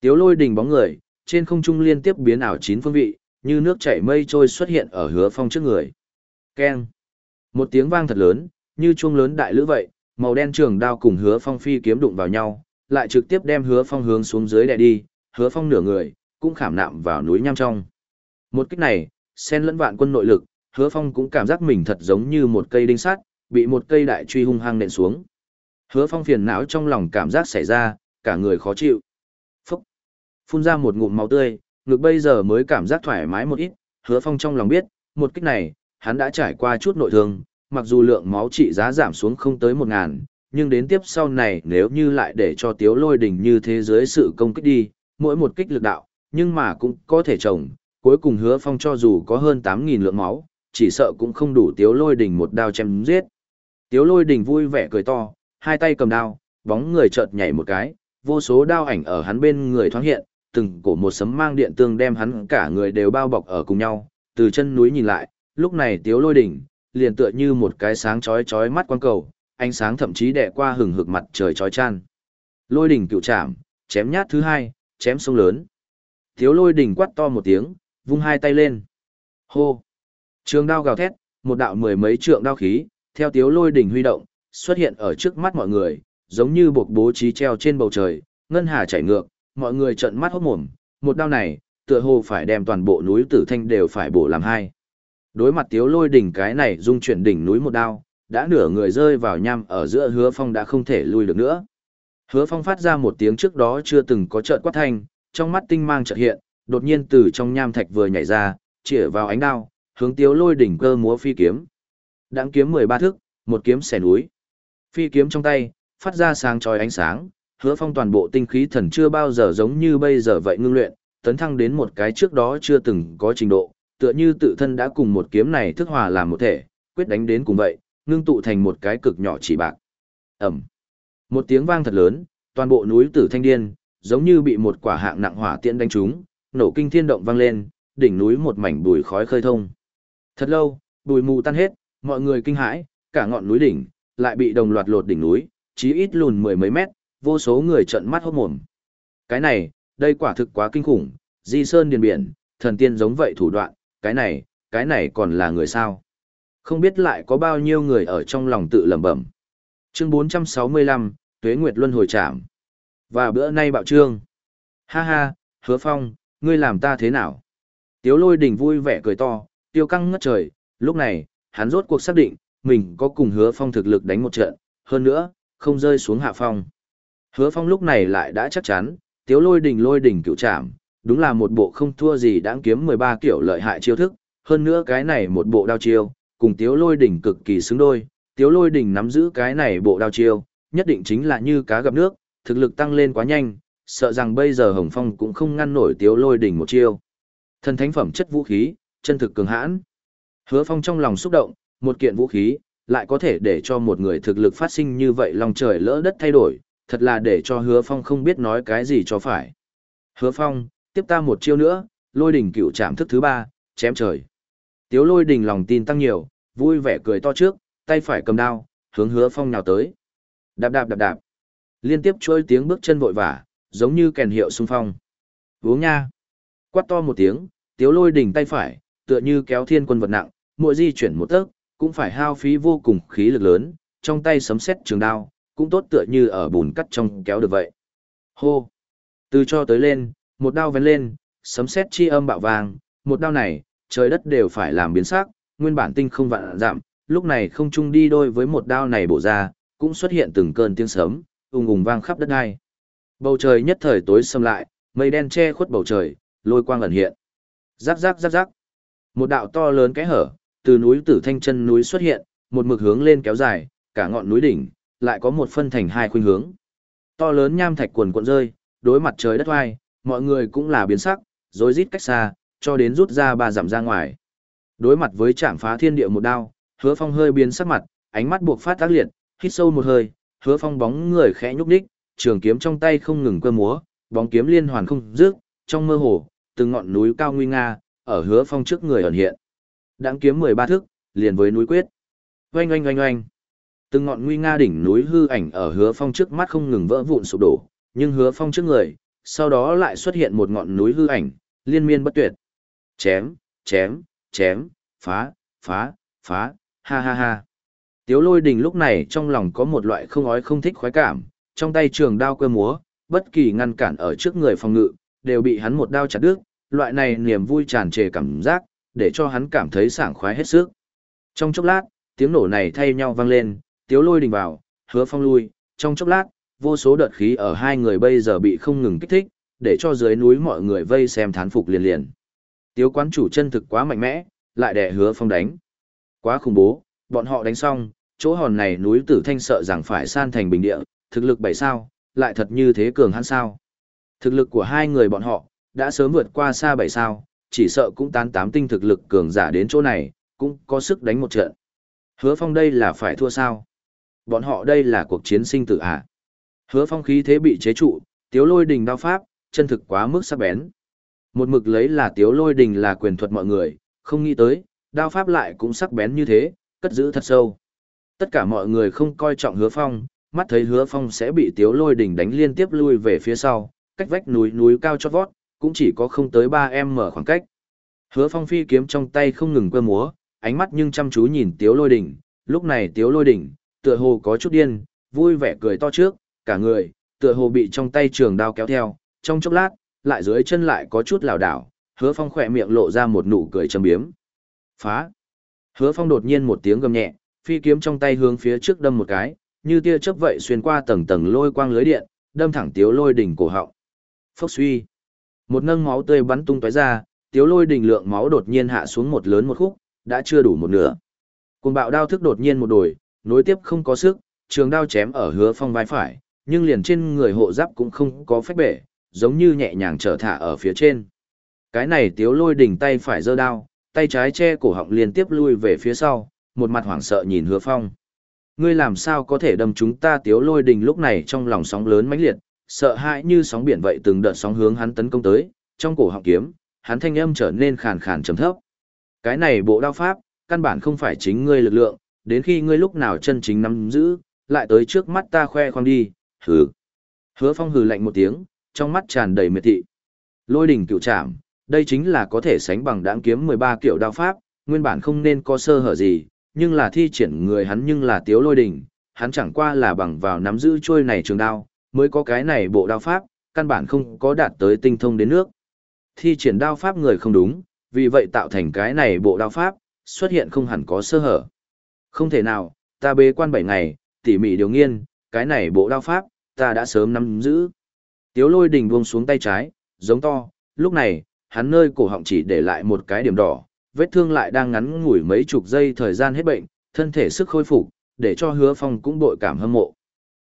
Tiếu lôi đình bóng người, trên không trung liên tiếp biến ảo chín phương vị, như nước chảy mây trôi xuất hiện ở hứa phong trước người. Keng. Một tiếng vang thật lớn, như chuông lớn đại lữ vậy, màu đen trường đao cùng hứa phong phi kiếm đụng vào nhau, lại trực tiếp đem hứa phong hướng xuống dưới đè đi, hứa phong nửa người, cũng khảm nạm vào núi nham trong. Một kích này, sen lẫn vạn quân nội lực, hứa phong cũng cảm giác mình thật giống như một cây đinh sắt, bị một cây đại truy hung hăng nện xuống. Hứa phong phiền não trong lòng cảm giác xảy ra, cả người khó chịu. Phúc! Phun ra một ngụm máu tươi, ngực bây giờ mới cảm giác thoải mái một ít, hứa phong trong lòng biết, một kích này, hắn đã trải qua chút nội thương, mặc dù lượng máu trị giá giảm xuống không tới một ngàn, nhưng đến tiếp sau này nếu như lại để cho tiếu lôi đỉnh như thế giới sự công kích đi, mỗi một kích lực đạo, nhưng mà cũng có thể trồng, cuối cùng hứa phong cho dù có hơn 8.000 lượng máu, chỉ sợ cũng không đủ tiếu lôi đỉnh một đao chém giết. Tiếu lôi đỉnh vui vẻ cười to, hai tay cầm đao, bóng người chợt nhảy một cái, vô số đao ảnh ở hắn bên người thoáng hiện, từng cổ một sấm mang điện tương đem hắn cả người đều bao bọc ở cùng nhau, từ chân núi nhìn lại, lúc này tiếu lôi đỉnh, liền tựa như một cái sáng chói chói mắt quang cầu, ánh sáng thậm chí đẻ qua hừng hực mặt trời chói chan. Lôi đỉnh cựu chạm chém nhát thứ hai, chém sông lớn. Tiếu lôi đỉnh quát to một tiếng, vung hai tay lên. Hô! Trường đao gào thét, một đạo mười mấy trượng đao khí, theo tiếu lôi đỉnh huy động, xuất hiện ở trước mắt mọi người, giống như buộc bố trí treo trên bầu trời, ngân hà chảy ngược, mọi người trợn mắt hốt mồm, một đao này, tựa hồ phải đem toàn bộ núi Tử Thanh đều phải bổ làm hai. Đối mặt tiếu lôi đỉnh cái này dung chuyển đỉnh núi một đao, đã nửa người rơi vào nham ở giữa hứa phong đã không thể lui được nữa. Hứa phong phát ra một tiếng trước đó chưa từng có trợn quát thanh, trong mắt tinh mang chợt hiện, đột nhiên từ trong nham thạch vừa nhảy ra, chĩa vào ánh đao, hướng tiếu lôi đỉnh cơ múa phi kiếm. Đãng kiếm 13 thước, một kiếm xẻ núi. Phi kiếm trong tay, phát ra sáng chói ánh sáng, hứa phong toàn bộ tinh khí thần chưa bao giờ giống như bây giờ vậy ngưng luyện, tấn thăng đến một cái trước đó chưa từng có trình độ, tựa như tự thân đã cùng một kiếm này thức hòa làm một thể, quyết đánh đến cùng vậy, ngưng tụ thành một cái cực nhỏ chỉ bạc. ầm, Một tiếng vang thật lớn, toàn bộ núi Tử Thanh Điên, giống như bị một quả hạng nặng hỏa tiễn đánh trúng, nổ kinh thiên động vang lên, đỉnh núi một mảnh bụi khói khơi thông. Thật lâu, bụi mù tan hết, mọi người kinh hãi, cả ngọn núi đỉnh lại bị đồng loạt lột đỉnh núi, chí ít lùn mười mấy mét, vô số người trợn mắt hốt mồm. Cái này, đây quả thực quá kinh khủng, di sơn điền biển, thần tiên giống vậy thủ đoạn, cái này, cái này còn là người sao? Không biết lại có bao nhiêu người ở trong lòng tự lẩm bẩm. Chương 465, Tuế Nguyệt Luân hồi trảm. Và bữa nay bạo trương. Ha ha, hứa phong, ngươi làm ta thế nào? Tiếu lôi đỉnh vui vẻ cười to, tiêu căng ngất trời, lúc này, hắn rốt cuộc xác định, mình có cùng hứa phong thực lực đánh một trận, hơn nữa, không rơi xuống hạ phong. Hứa phong lúc này lại đã chắc chắn, tiếu lôi đỉnh lôi đỉnh cựu trảm, đúng là một bộ không thua gì đáng kiếm 13 kiểu lợi hại chiêu thức, hơn nữa cái này một bộ đao chiêu, cùng tiếu lôi đỉnh cực kỳ xứng đôi, tiếu lôi đỉnh nắm giữ cái này bộ đao chiêu, nhất định chính là như cá gặp nước, thực lực tăng lên quá nhanh, sợ rằng bây giờ Hồng Phong cũng không ngăn nổi tiếu lôi đỉnh một chiêu. Thần thánh phẩm chất vũ khí, chân thực cường hãn. Hứa Phong trong lòng xúc động, một kiện vũ khí, lại có thể để cho một người thực lực phát sinh như vậy lòng trời lỡ đất thay đổi, thật là để cho Hứa Phong không biết nói cái gì cho phải. Hứa Phong, tiếp ta một chiêu nữa, lôi đỉnh cựu trạm thức thứ ba, chém trời. Tiếu lôi đỉnh lòng tin tăng nhiều, vui vẻ cười to trước, tay phải cầm đao, hướng hứa phong nào tới. Đạp đạp đạp đạp. Liên tiếp trôi tiếng bước chân vội vã, giống như kèn hiệu xung phong. Uống nha. Quát to một tiếng, tiếu lôi đỉnh tay phải, tựa như kéo thiên quân vật nặng, mỗi di chuyển một tấc, cũng phải hao phí vô cùng khí lực lớn, trong tay sấm sét trường đao, cũng tốt tựa như ở bùn cắt trong kéo được vậy. Hô. Từ cho tới lên, một đao vén lên, sấm sét chi âm bạo vàng, một đao này, trời đất đều phải làm biến sắc, nguyên bản tinh không vạn giảm, lúc này không chung đi đôi với một đao này bổ ra, cũng xuất hiện từng cơn tiếng sấm, ùng ùng vang khắp đất hai. Bầu trời nhất thời tối sầm lại, mây đen che khuất bầu trời, lôi quang ẩn hiện. Rắc rắc rắc rắc. Một đạo to lớn cái hở, từ núi Tử Thanh chân núi xuất hiện, một mực hướng lên kéo dài, cả ngọn núi đỉnh lại có một phân thành hai khuynh hướng. To lớn nham thạch quần cuộn rơi, đối mặt trời đất oai, mọi người cũng là biến sắc, rối rít cách xa, cho đến rút ra ba dặm ra ngoài. Đối mặt với chạm phá thiên địa một đao, hứa phong hơi biến sắc mặt, ánh mắt buộc phát tác liệt, hít sâu một hơi, hứa phong bóng người khẽ nhúc nhích trường kiếm trong tay không ngừng cơ múa, bóng kiếm liên hoàn không dứt, trong mơ hồ, từng ngọn núi cao nguy nga, ở hứa phong trước người ẩn hiện. Đãng kiếm 13 thước, liền với núi quyết. Oanh oanh oanh oanh. Từng ngọn nguy nga đỉnh núi hư ảnh ở hứa phong trước mắt không ngừng vỡ vụn sụp đổ, nhưng hứa phong trước người, sau đó lại xuất hiện một ngọn núi hư ảnh, liên miên bất tuyệt. Chém, chém, chém, phá, phá, phá, ha ha ha. Tiếu lôi đình lúc này trong lòng có một loại không ói không thích khoái cảm, trong tay trường đao cơ múa, bất kỳ ngăn cản ở trước người phòng ngự, đều bị hắn một đao chặt đứt, loại này niềm vui tràn trề cảm giác, để cho hắn cảm thấy sảng khoái hết sức. Trong chốc lát, tiếng nổ này thay nhau vang lên, tiếu lôi đình vào, hứa phong lui, trong chốc lát, vô số đợt khí ở hai người bây giờ bị không ngừng kích thích, để cho dưới núi mọi người vây xem thán phục liền liền. Tiếu quán chủ chân thực quá mạnh mẽ, lại đè hứa phong đánh. Quá khủng bố, bọn họ đánh xong, chỗ hòn này núi tử thanh sợ rằng phải san thành bình địa, thực lực bảy sao, lại thật như thế cường hắn sao. Thực lực của hai người bọn họ, đã sớm vượt qua xa bảy sao, chỉ sợ cũng tán tám tinh thực lực cường giả đến chỗ này, cũng có sức đánh một trận. Hứa phong đây là phải thua sao? Bọn họ đây là cuộc chiến sinh tử à? Hứa phong khí thế bị chế trụ, tiếu lôi đình đao pháp, chân thực quá mức sắc bén. Một mực lấy là tiếu lôi đình là quyền thuật mọi người, không nghĩ tới, đao pháp lại cũng sắc bén như thế, cất giữ thật sâu. Tất cả mọi người không coi trọng hứa phong, mắt thấy hứa phong sẽ bị tiếu lôi Đỉnh đánh liên tiếp lui về phía sau, cách vách núi núi cao chót vót, cũng chỉ có không tới ba em mở khoảng cách. Hứa phong phi kiếm trong tay không ngừng cơ múa, ánh mắt nhưng chăm chú nhìn tiếu lôi đỉnh, lúc này tiếu lôi đỉnh, tựa hồ có chút điên, vui vẻ cười to trước, cả người, tựa hồ bị trong tay trường đao kéo theo, trong chốc lát, lại dưới chân lại có chút lảo đảo, hứa phong khỏe miệng lộ ra một nụ cười châm biếm. Phá! Hứa phong đột nhiên một tiếng gầm nhẹ, phi kiếm trong tay hướng phía trước đâm một cái, như tia chớp vậy xuyên qua tầng tầng lôi quang lưới điện, đâm thẳng tiếu lôi đỉnh cổ họng. Phốc suy! Một nâng máu tươi bắn tung tóe ra, tiếu lôi đỉnh lượng máu đột nhiên hạ xuống một lớn một khúc, đã chưa đủ một nửa. Cùng bạo đao thức đột nhiên một đổi, nối tiếp không có sức, trường đao chém ở hứa phong vai phải, nhưng liền trên người hộ giáp cũng không có phách bể, giống như nhẹ nhàng trở thả ở phía trên. Cái này tiếu lôi đỉnh tay phải giơ đao, tay trái che cổ họng liên tiếp lui về phía sau, một mặt hoảng sợ nhìn hứa phong. Ngươi làm sao có thể đâm chúng ta tiếu lôi đình lúc này trong lòng sóng lớn mãnh liệt, sợ hãi như sóng biển vậy từng đợt sóng hướng hắn tấn công tới, trong cổ họng kiếm, hắn thanh âm trở nên khàn khàn trầm thấp. Cái này bộ đao pháp, căn bản không phải chính ngươi lực lượng, đến khi ngươi lúc nào chân chính nắm giữ, lại tới trước mắt ta khoe khoang đi, hừ. Hứa phong hừ lạnh một tiếng, trong mắt tràn đầy miệt thị. Lôi đỉnh cựu trảm, đây chính là có thể sánh bằng đáng kiếm 13 kiểu đao pháp, nguyên bản không nên có sơ hở gì, nhưng là thi triển người hắn nhưng là tiếu lôi đỉnh, hắn chẳng qua là bằng vào nắm giữ trôi này trường đao, mới có cái này bộ đao pháp, căn bản không có đạt tới tinh thông đến nước. Thi triển đao pháp người không đúng, vì vậy tạo thành cái này bộ đao pháp, xuất hiện không hẳn có sơ hở. Không thể nào, ta bế quan 7 ngày, tỉ mỉ điều nghiên, cái này bộ đao pháp, ta đã sớm nắm giữ. Tiếu lôi đình buông xuống tay trái, giống to, lúc này, hắn nơi cổ họng chỉ để lại một cái điểm đỏ, vết thương lại đang ngắn ngủi mấy chục giây thời gian hết bệnh, thân thể sức khôi phục, để cho hứa phong cũng bội cảm hâm mộ.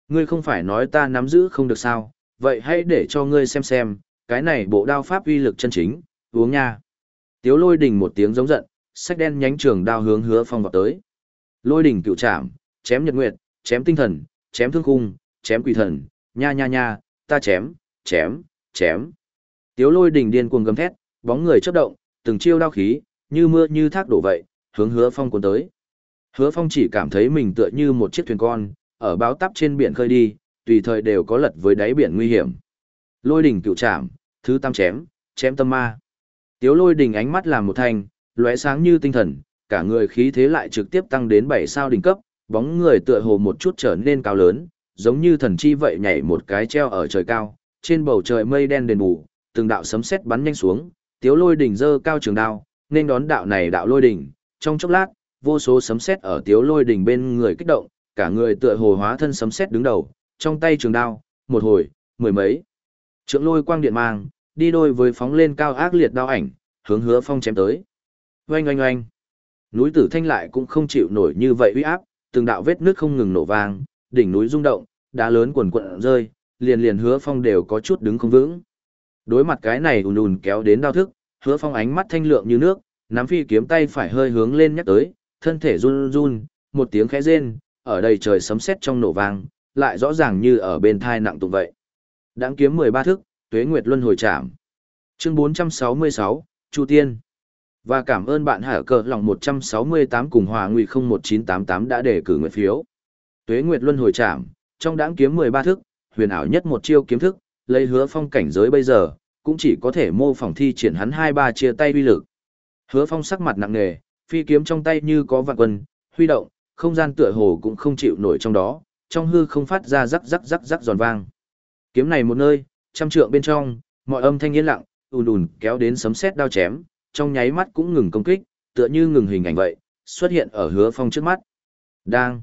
Ngươi không phải nói ta nắm giữ không được sao, vậy hãy để cho ngươi xem xem, cái này bộ đao pháp uy lực chân chính, uống nha. Tiếu lôi đình một tiếng giống giận, sách đen nhánh trường đao hướng hứa phong vào tới. Lôi đỉnh cựu trảm, chém nhật nguyệt, chém tinh thần, chém thương khung, chém quỷ thần, nha nha nha, ta chém, chém, chém. Tiếu lôi đỉnh điên cuồng gầm thét, bóng người chớp động, từng chiêu đao khí, như mưa như thác đổ vậy, hướng hứa phong cuốn tới. Hứa phong chỉ cảm thấy mình tựa như một chiếc thuyền con, ở báo tắp trên biển khơi đi, tùy thời đều có lật với đáy biển nguy hiểm. Lôi đỉnh cựu trảm, thứ tam chém, chém tâm ma. Tiếu lôi đỉnh ánh mắt làm một thanh, lóe sáng như tinh thần, cả người khí thế lại trực tiếp tăng đến 7 sao đỉnh cấp, bóng người tựa hồ một chút trở nên cao lớn, giống như thần chi vậy nhảy một cái treo ở trời cao, trên bầu trời mây đen đền bù, từng đạo sấm sét bắn nhanh xuống, tiếu lôi đỉnh giơ cao trường đao, nên đón đạo này đạo lôi đỉnh, trong chốc lát, vô số sấm sét ở tiếu lôi đỉnh bên người kích động, cả người tựa hồ hóa thân sấm sét đứng đầu, trong tay trường đao, một hồi, mười mấy. Trượng lôi quang điện mang, đi đôi với phóng lên cao ác liệt đao ảnh, hướng hứa phong chém tới. Oanh oanh oanh. Núi Tử Thanh lại cũng không chịu nổi như vậy uy áp, từng đạo vết nước không ngừng nổ vang, đỉnh núi rung động, đá lớn quần quần rơi, liền liền Hứa Phong đều có chút đứng không vững. Đối mặt cái này ùn ùn kéo đến đau thức, Hứa Phong ánh mắt thanh lượng như nước, nắm phi kiếm tay phải hơi hướng lên nhắc tới, thân thể run run, một tiếng khẽ rên, ở đây trời sấm sét trong nổ vang, lại rõ ràng như ở bên thai nặng tụng vậy. Đãng kiếm 13 thức, Tuế Nguyệt Luân hồi trảm. Chương 466, Chu Tiên. Và cảm ơn bạn hở cờ lòng 168 cùng hòa nguy 01988 đã đề cử nguyện phiếu. Tuế Nguyệt Luân hồi trảm, trong đáng kiếm 13 thức, huyền ảo nhất một chiêu kiếm thức, lấy hứa phong cảnh giới bây giờ, cũng chỉ có thể mô phỏng thi triển hắn hai ba chia tay uy lực. Hứa phong sắc mặt nặng nề, phi kiếm trong tay như có vạn quân, huy động, không gian tựa hồ cũng không chịu nổi trong đó, trong hư không phát ra rắc rắc rắc rắc giòn vang. Kiếm này một nơi, trăm trượng bên trong, mọi âm thanh yên lặng, ùn ùn kéo đến sấm sét đao chém, trong nháy mắt cũng ngừng công kích, tựa như ngừng hình ảnh vậy, xuất hiện ở hứa phong trước mắt. Đang.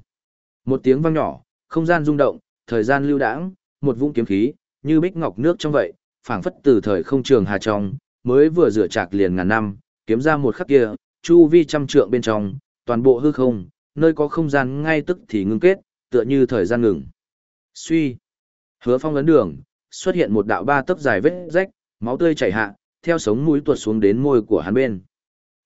Một tiếng vang nhỏ, không gian rung động, thời gian lưu đãng, một vũng kiếm khí, như bích ngọc nước trong vậy, phảng phất từ thời không trường hà trong, mới vừa rửa chạc liền ngàn năm, kiếm ra một khắc kia, chu vi trăm trượng bên trong, toàn bộ hư không, nơi có không gian ngay tức thì ngưng kết, tựa như thời gian ngừng. Suy. Hứa phong ấn đường, xuất hiện một đạo ba tấc dài vết rách, máu tươi chảy hạ, theo sống mũi tuột xuống đến môi của hắn bên.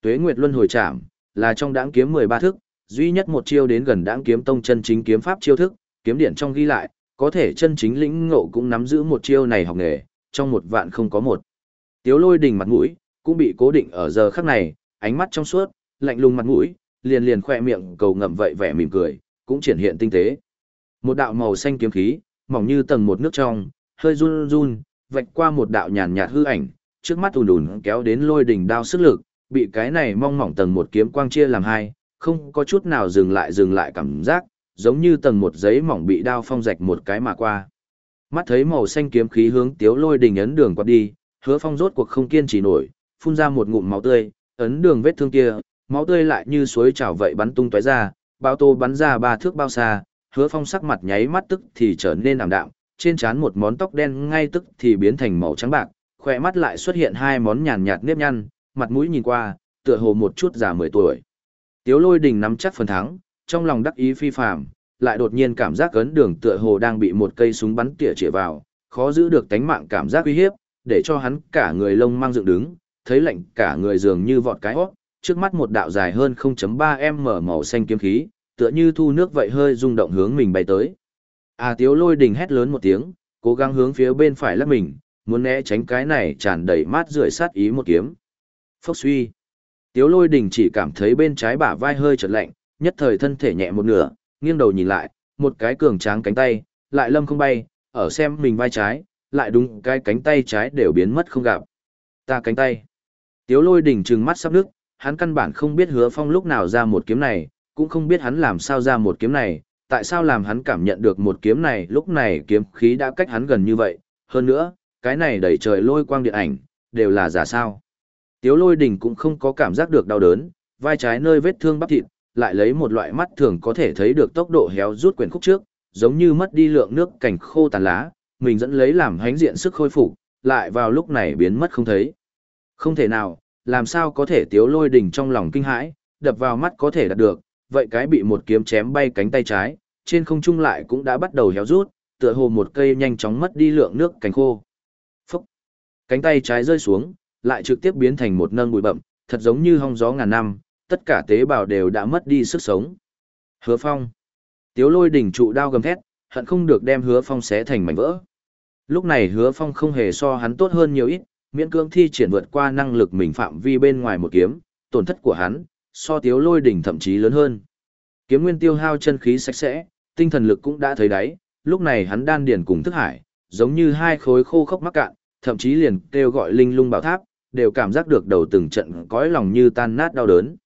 Tuế Nguyệt Luân hồi chạm, là trong đãng kiếm 13 thức, duy nhất một chiêu đến gần đãng kiếm tông chân chính kiếm pháp chiêu thức, kiếm điển trong ghi lại, có thể chân chính lĩnh ngộ cũng nắm giữ một chiêu này học nghề, trong một vạn không có một. Tiếu lôi đình mặt mũi, cũng bị cố định ở giờ khắc này, ánh mắt trong suốt, lạnh lùng mặt mũi, liền liền khoe miệng cầu ngậm vậy vẻ mỉm cười, cũng triển hiện tinh tế. Một đạo màu xanh kiếm khí, mỏng như tầng một nước trong, hơi run run, vạch qua một đạo nhàn nhạt hư ảnh, trước mắt ùn ùn kéo đến lôi đỉnh đao sức lực, bị cái này mong mỏng tầng một kiếm quang chia làm hai, không có chút nào dừng lại dừng lại cảm giác, giống như tầng một giấy mỏng bị đao phong rạch một cái mà qua. Mắt thấy màu xanh kiếm khí hướng tiếu lôi Đình ấn đường qua đi, hứa phong rốt cuộc không kiên trì nổi, phun ra một ngụm máu tươi, ấn đường vết thương kia, máu tươi lại như suối trào vậy bắn tung tóe ra, bao tô bắn ra ba thước bao xa, hứa phong sắc mặt nháy mắt tức thì trở nên ảm đạm, trên trán một món tóc đen ngay tức thì biến thành màu trắng bạc, khỏe mắt lại xuất hiện hai món nhàn nhạt nếp nhăn, mặt mũi nhìn qua, tựa hồ một chút già 10 tuổi. Tiếu lôi đình nắm chắc phần thắng, trong lòng đắc ý phi phàm, lại đột nhiên cảm giác ấn đường tựa hồ đang bị một cây súng bắn tỉa chĩa vào, khó giữ được tánh mạng cảm giác uy hiếp, để cho hắn cả người lông mang dựng đứng, thấy lạnh cả người dường như vọt cái hót, trước mắt một đạo dài hơn 0.3m màu xanh kiếm khí, tựa như thu nước vậy hơi rung động hướng mình bay tới. À tiếu lôi đình hét lớn một tiếng, cố gắng hướng phía bên phải lắp mình, muốn né tránh cái này tràn đầy mát rượi sát ý một kiếm. Phốc suy. Tiếu lôi đình chỉ cảm thấy bên trái bả vai hơi chợt lạnh, nhất thời thân thể nhẹ một nửa, nghiêng đầu nhìn lại, một cái cường tráng cánh tay, lại lâm không bay, ở xem mình vai trái, lại đúng cái cánh tay trái đều biến mất không gặp. Ta cánh tay. Tiếu lôi đỉnh trừng mắt sắp nước, hắn căn bản không biết hứa phong lúc nào ra một kiếm này, cũng không biết hắn làm sao ra một kiếm này, tại sao làm hắn cảm nhận được một kiếm này lúc này kiếm khí đã cách hắn gần như vậy, hơn nữa, cái này đẩy trời lôi quang điện ảnh, đều là giả sao. Tiếu lôi đỉnh cũng không có cảm giác được đau đớn, vai trái nơi vết thương bắp thịt, lại lấy một loại mắt thường có thể thấy được tốc độ héo rút quyển khúc trước, giống như mất đi lượng nước cảnh khô tàn lá, mình dẫn lấy làm hánh diện sức khôi phục, lại vào lúc này biến mất không thấy. Không thể nào, làm sao có thể tiếu lôi đỉnh trong lòng kinh hãi, đập vào mắt có thể đạt được, vậy cái bị một kiếm chém bay cánh tay trái, trên không trung lại cũng đã bắt đầu héo rút, tựa hồ một cây nhanh chóng mất đi lượng nước cánh khô. Phúc! Cánh tay trái rơi xuống, lại trực tiếp biến thành một nâng bụi bậm, thật giống như hong gió ngàn năm, tất cả tế bào đều đã mất đi sức sống. Hứa Phong! Tiếu lôi đỉnh trụ đao gầm thét, hận không được đem Hứa Phong xé thành mảnh vỡ. Lúc này Hứa Phong không hề so hắn tốt hơn nhiều ít, miễn cưỡng thi triển vượt qua năng lực mình phạm vi bên ngoài một kiếm, tổn thất của hắn, so tiếu lôi đỉnh thậm chí lớn hơn. Kiếm nguyên tiêu hao chân khí sạch sẽ, tinh thần lực cũng đã thấy đáy, lúc này hắn đan điền cùng thức hải, giống như hai khối khô khốc mắc cạn, thậm chí liền kêu gọi linh lung bảo tháp, đều cảm giác được đầu từng trận cõi lòng như tan nát đau đớn.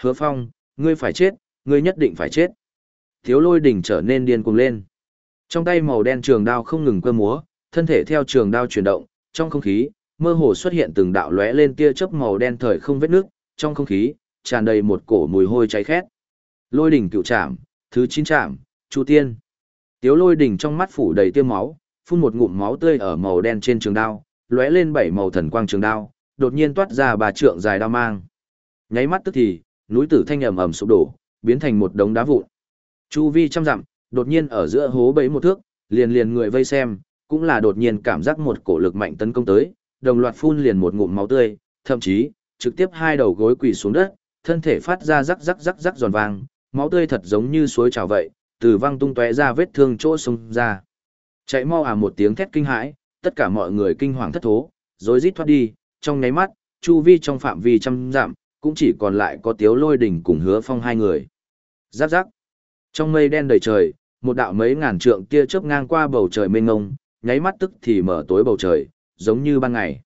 Hứa phong, ngươi phải chết, ngươi nhất định phải chết. Thiếu lôi đỉnh trở nên điên cuồng lên. Trong tay màu đen trường đao không ngừng cơ múa, thân thể theo trường đao chuyển động, trong không khí, mơ hồ xuất hiện từng đạo lóe lên tia chớp màu đen thời không vết nước, trong không khí tràn đầy một cổ mùi hôi cháy khét. Lôi đỉnh cựu trảm, thứ chín trảm, Chu Tiên. Tiếu Lôi đỉnh trong mắt phủ đầy tia máu, phun một ngụm máu tươi ở màu đen trên trường đao, lóe lên bảy màu thần quang trường đao, đột nhiên toát ra bà trượng dài đao mang. Nháy mắt tức thì, núi tử thanh ầm ầm sụp đổ, biến thành một đống đá vụn. Chu vi trăm dặm, đột nhiên ở giữa hố bẫy một thước, liền liền người vây xem, cũng là đột nhiên cảm giác một cổ lực mạnh tấn công tới, đồng loạt phun liền một ngụm máu tươi, thậm chí, trực tiếp hai đầu gối quỳ xuống đất, thân thể phát ra rắc rắc rắc rắc giòn vang, máu tươi thật giống như suối trào vậy, từ văng tung tóe ra vết thương chỗ sông ra. Chạy mau à một tiếng thét kinh hãi, tất cả mọi người kinh hoàng thất thố, rối rít thoát đi, trong nháy mắt, chu vi trong phạm vi trăm dặm, cũng chỉ còn lại có Tiếu Lôi Đỉnh cùng Hứa Phong hai người. Giáp giáp. Trong mây đen đầy trời, một đạo mấy ngàn trượng tia chớp ngang qua bầu trời mênh mông, nháy mắt tức thì mở tối bầu trời, giống như ban ngày.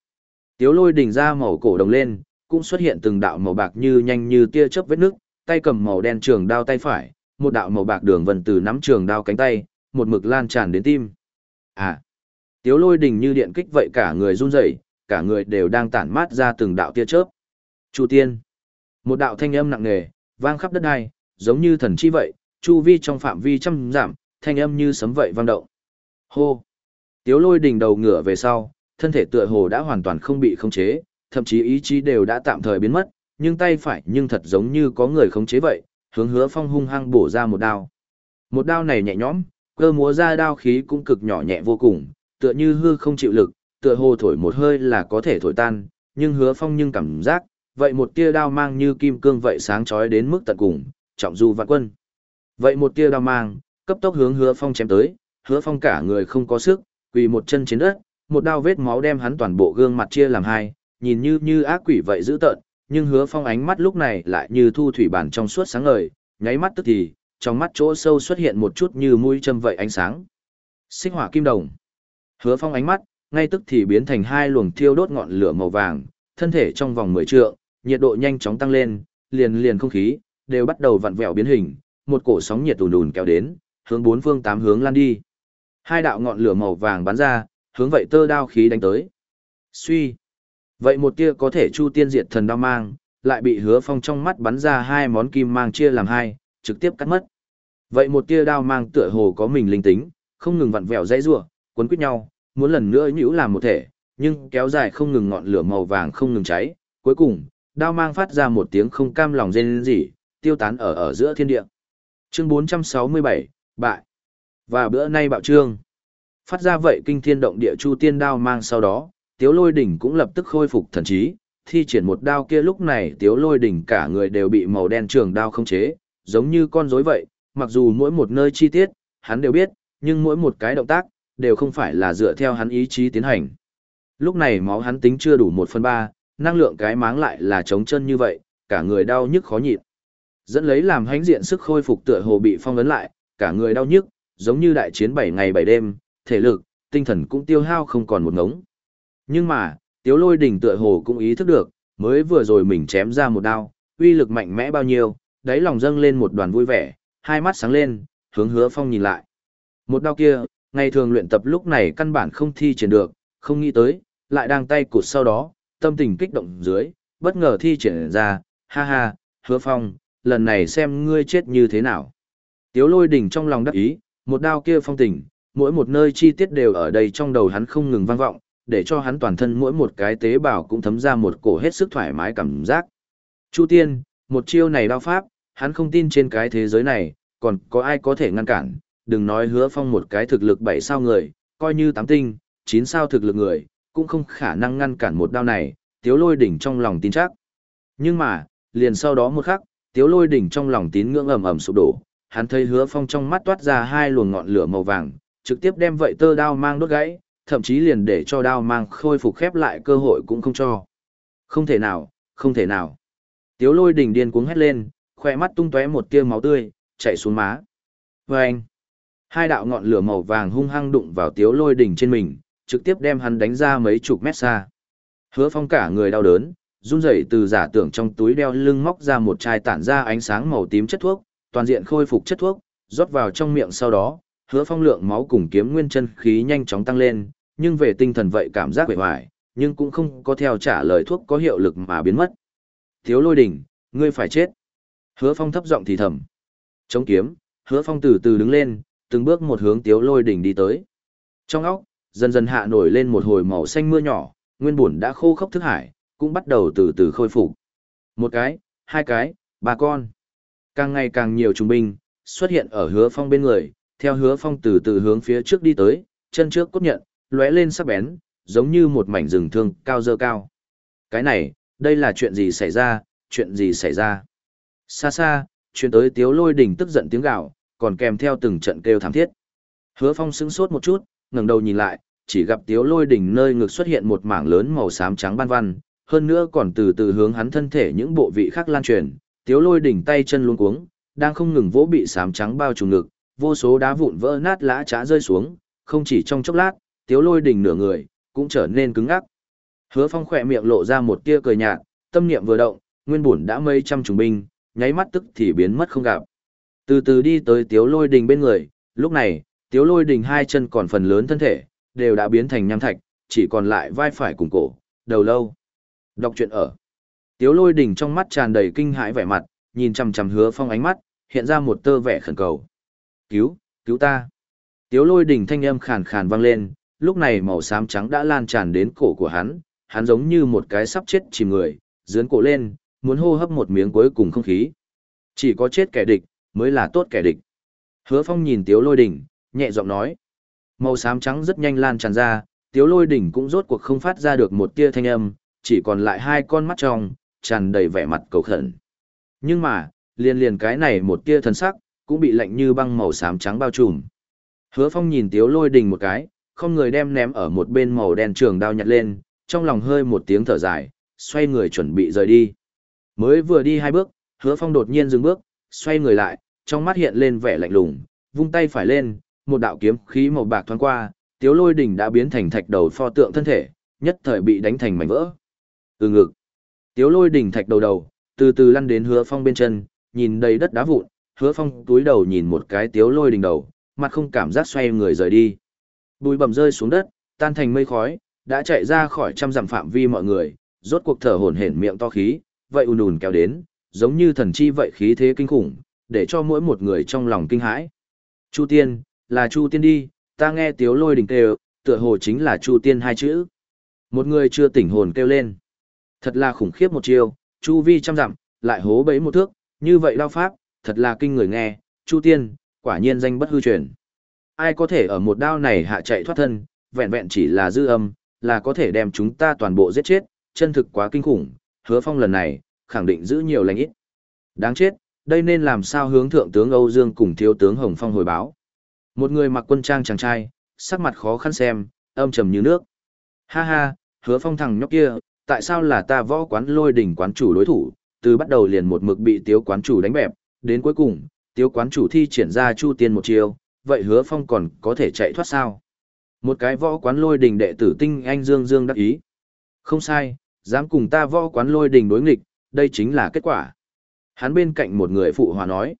Tiếu Lôi Đỉnh ra màu cổ đồng lên, cũng xuất hiện từng đạo màu bạc như nhanh như tia chớp vết nước, tay cầm màu đen trường đao tay phải, một đạo màu bạc đường vân từ nắm trường đao cánh tay, một mực lan tràn đến tim. À, Tiếu lôi đình như điện kích vậy cả người run rẩy, cả người đều đang tản mát ra từng đạo tia chớp. Chu tiên. Một đạo thanh âm nặng nề, vang khắp đất đai, giống như thần chi vậy, chu vi trong phạm vi trăm giảm, thanh âm như sấm vậy vang động. Hô. Tiếu lôi đỉnh đầu ngửa về sau, thân thể tựa hồ đã hoàn toàn không bị khống chế, thậm chí ý chí đều đã tạm thời biến mất, nhưng tay phải nhưng thật giống như có người khống chế vậy, hướng hứa phong hung hăng bổ ra một đao. Một đao này nhẹ nhõm, cơ múa ra đao khí cũng cực nhỏ nhẹ vô cùng, tựa như hư không chịu lực, tựa hồ thổi một hơi là có thể thổi tan, nhưng hứa phong nhưng cảm giác, vậy một tia đao mang như kim cương vậy sáng chói đến mức tận cùng, trọng du vạn quân. Vậy một tia đao mang, cấp tốc hướng hứa phong chém tới, hứa phong cả người không có sức, quỳ một chân trên đất, một đao vết máu đem hắn toàn bộ gương mặt chia làm hai, nhìn như như ác quỷ vậy dữ tợn, nhưng hứa phong ánh mắt lúc này lại như thu thủy bản trong suốt sáng ngời, nháy mắt tức thì, trong mắt chỗ sâu xuất hiện một chút như mũi châm vậy ánh sáng. Sinh hỏa kim đồng. Hứa phong ánh mắt, ngay tức thì biến thành hai luồng thiêu đốt ngọn lửa màu vàng, thân thể trong vòng 10 trượng, nhiệt độ nhanh chóng tăng lên, liền liền không khí, đều bắt đầu vặn vẹo biến hình, một cổ sóng nhiệt ùn ùn kéo đến, hướng bốn phương tám hướng lan đi. Hai đạo ngọn lửa màu vàng bắn ra, hướng vậy tơ đao khí đánh tới. Suy. Vậy một tia có thể chu tiên diệt thần đao mang, lại bị hứa phong trong mắt bắn ra hai món kim mang chia làm hai, trực tiếp cắt mất. Vậy một tia đao mang tựa hồ có mình linh tính, không ngừng vặn vẹo dãy rủa, cuốn quýt nhau, muốn lần nữa nhũ làm một thể, nhưng kéo dài không ngừng ngọn lửa màu vàng không ngừng cháy, cuối cùng, đao mang phát ra một tiếng không cam lòng rên rỉ, tiêu tán ở ở giữa thiên địa. Chương 467, bại. Và bữa nay bạo trương. Phát ra vậy kinh thiên động địa chu tiên đao mang sau đó, tiếu lôi đỉnh cũng lập tức khôi phục thần trí, thi triển một đao kia lúc này tiếu lôi đỉnh cả người đều bị màu đen trường đao không chế, giống như con rối vậy, mặc dù mỗi một nơi chi tiết, hắn đều biết, nhưng mỗi một cái động tác, đều không phải là dựa theo hắn ý chí tiến hành. Lúc này máu hắn tính chưa đủ một phần ba, năng lượng cái máng lại là trống chân như vậy, cả người đau nhức khó nhịn. Dẫn lấy làm hánh diện sức khôi phục tựa hồ bị phong ấn lại, cả người đau nhức, giống như đại chiến 7 ngày 7 đêm, thể lực, tinh thần cũng tiêu hao không còn một ngống. Nhưng mà, tiếu lôi đỉnh tựa hồ cũng ý thức được, mới vừa rồi mình chém ra một đao, uy lực mạnh mẽ bao nhiêu, đáy lòng dâng lên một đoàn vui vẻ, hai mắt sáng lên, hướng hứa phong nhìn lại. Một đao kia, ngày thường luyện tập lúc này căn bản không thi triển được, không nghĩ tới, lại đang tay cụt sau đó, tâm tình kích động dưới, bất ngờ thi triển ra, ha ha, hứa phong, lần này xem ngươi chết như thế nào. Tiếu lôi đỉnh trong lòng đắc ý, một đao kia phong tình, mỗi một nơi chi tiết đều ở đây trong đầu hắn không ngừng vang vọng, để cho hắn toàn thân mỗi một cái tế bào cũng thấm ra một cổ hết sức thoải mái cảm giác. Chu tiên, một chiêu này đao pháp, hắn không tin trên cái thế giới này, còn có ai có thể ngăn cản, đừng nói hứa phong một cái thực lực bảy sao người, coi như tám tinh, chín sao thực lực người, cũng không khả năng ngăn cản một đao này, tiếu lôi đỉnh trong lòng tin chắc. Nhưng mà, liền sau đó một khắc, tiếu lôi đỉnh trong lòng tín ngưỡng ầm ầm sụp đổ, hắn thấy hứa phong trong mắt toát ra hai luồng ngọn lửa màu vàng, trực tiếp đem vậy tơ đao mang đốt gãy, thậm chí liền để cho đao mang khôi phục khép lại cơ hội cũng không cho. Không thể nào, không thể nào. Tiếu lôi đỉnh điên cuống hét lên, khoe mắt tung tóe một tia máu tươi, chảy xuống má. Và anh, hai đạo ngọn lửa màu vàng hung hăng đụng vào tiếu lôi đỉnh trên mình, trực tiếp đem hắn đánh ra mấy chục mét xa. Hứa phong cả người đau đớn, run rẩy từ giả tưởng trong túi đeo lưng móc ra một chai tản ra ánh sáng màu tím chất thuốc, toàn diện khôi phục chất thuốc, rót vào trong miệng sau đó, hứa phong lượng máu cùng kiếm nguyên chân khí nhanh chóng tăng lên, nhưng về tinh thần vậy cảm giác vẻ hoài, nhưng cũng không có theo trả lời thuốc có hiệu lực mà biến mất. Thiếu lôi đỉnh, ngươi phải chết. Hứa phong thấp giọng thì thầm. Chống kiếm, hứa phong từ từ đứng lên, từng bước một hướng tiếu lôi đỉnh đi tới. Trong óc, dần dần hạ nổi lên một hồi màu xanh mưa nhỏ, nguyên bổn đã khô khốc thức hải, cũng bắt đầu từ từ khôi phục. Một cái, hai cái, ba con. Càng ngày càng nhiều trung binh, xuất hiện ở hứa phong bên người, theo hứa phong từ từ hướng phía trước đi tới, chân trước cốt nhận, lóe lên sắc bén, giống như một mảnh rừng thương cao dơ cao. Cái này, đây là chuyện gì xảy ra, chuyện gì xảy ra. Xa xa, chuyện tới tiếu lôi đỉnh tức giận tiếng gạo, còn kèm theo từng trận kêu thảm thiết. Hứa phong sững sốt một chút, ngẩng đầu nhìn lại, chỉ gặp tiếu lôi đỉnh nơi ngực xuất hiện một mảng lớn màu xám trắng ban văn, hơn nữa còn từ từ hướng hắn thân thể những bộ vị khác lan truyền, tiếu lôi đỉnh tay chân luống cuống, đang không ngừng vỗ bị xám trắng bao trùm ngực, vô số đá vụn vỡ nát lã trá rơi xuống, không chỉ trong chốc lát, tiếu lôi đỉnh nửa người, cũng trở nên cứng ngắc. Hứa phong khỏe miệng lộ ra một tia cười nhạt, tâm niệm vừa động, nguyên bổn đã mây trăm trùng binh, nháy mắt tức thì biến mất không gặp. Từ từ đi tới tiếu lôi đình bên người, lúc này, tiếu lôi đình hai chân còn phần lớn thân thể, đều đã biến thành nham thạch, chỉ còn lại vai phải cùng cổ, đầu lâu. Đọc truyện ở. Tiếu lôi Đình trong mắt tràn đầy kinh hãi vẻ mặt, nhìn chằm chằm hứa phong ánh mắt, hiện ra một tơ vẻ khẩn cầu. Cứu, cứu ta. Tiếu lôi Đình thanh âm khàn khàn vang lên, lúc này màu xám trắng đã lan tràn đến cổ của hắn, hắn giống như một cái sắp chết chìm người, dướn cổ lên, muốn hô hấp một miếng cuối cùng không khí. Chỉ có chết kẻ địch, mới là tốt kẻ địch. Hứa phong nhìn tiếu lôi Đình nhẹ giọng nói. Màu xám trắng rất nhanh lan tràn ra, tiếu lôi đỉnh cũng rốt cuộc không phát ra được một tia thanh âm, chỉ còn lại hai con mắt trong, tràn đầy vẻ mặt cầu khẩn. Nhưng mà, liền liền cái này một tia thần sắc, cũng bị lạnh như băng màu xám trắng bao trùm. Hứa Phong nhìn Tiếu Lôi Đỉnh một cái, không người đem ném ở một bên màu đen trường đao nhặt lên, trong lòng hơi một tiếng thở dài, xoay người chuẩn bị rời đi. Mới vừa đi hai bước, Hứa Phong đột nhiên dừng bước, xoay người lại, trong mắt hiện lên vẻ lạnh lùng, vung tay phải lên, một đạo kiếm khí màu bạc thoáng qua, Tiếu Lôi Đỉnh đã biến thành thạch đầu pho tượng thân thể, nhất thời bị đánh thành mảnh vỡ. Từ ngực. Tiếu Lôi Đỉnh thạch đầu đầu, từ từ lăn đến Hứa Phong bên chân, nhìn đầy đất đá vụn, Hứa Phong túi đầu nhìn một cái Tiếu Lôi Đỉnh đầu, mặt không cảm giác xoay người rời đi. Bùi bầm rơi xuống đất, tan thành mây khói, đã chạy ra khỏi trăm dặm phạm vi mọi người, rốt cuộc thở hổn hển miệng to khí, vậy ùn ùn kéo đến, giống như thần chi vậy khí thế kinh khủng, để cho mỗi một người trong lòng kinh hãi. Chu Tiên, là Chu Tiên đi, ta nghe tiếu lôi đình kêu, tựa hồ chính là Chu Tiên hai chữ. Một người chưa tỉnh hồn kêu lên. Thật là khủng khiếp một chiêu, Chu vi trăm dặm, lại hố bấy một thước, như vậy đao pháp, thật là kinh người nghe, Chu Tiên, quả nhiên danh bất hư truyền. Ai có thể ở một đao này hạ chạy thoát thân, vẹn vẹn chỉ là dư âm, là có thể đem chúng ta toàn bộ giết chết, chân thực quá kinh khủng, hứa phong lần này, khẳng định giữ nhiều lành ít. Đáng chết, đây nên làm sao hướng thượng tướng Âu Dương cùng thiếu tướng Hồng Phong hồi báo. Một người mặc quân trang chàng trai, sắc mặt khó khăn xem, âm trầm như nước. Ha ha, hứa phong thằng nhóc kia, tại sao là ta võ quán lôi đỉnh quán chủ đối thủ, từ bắt đầu liền một mực bị tiếu quán chủ đánh bẹp, đến cuối cùng, tiếu quán chủ thi triển ra chu tiên một chiều, vậy hứa phong còn có thể chạy thoát sao? Một cái võ quán lôi đình đệ tử tinh anh dương dương đắc ý. Không sai, dám cùng ta võ quán lôi đình đối nghịch, đây chính là kết quả. Hắn bên cạnh một người phụ hòa nói.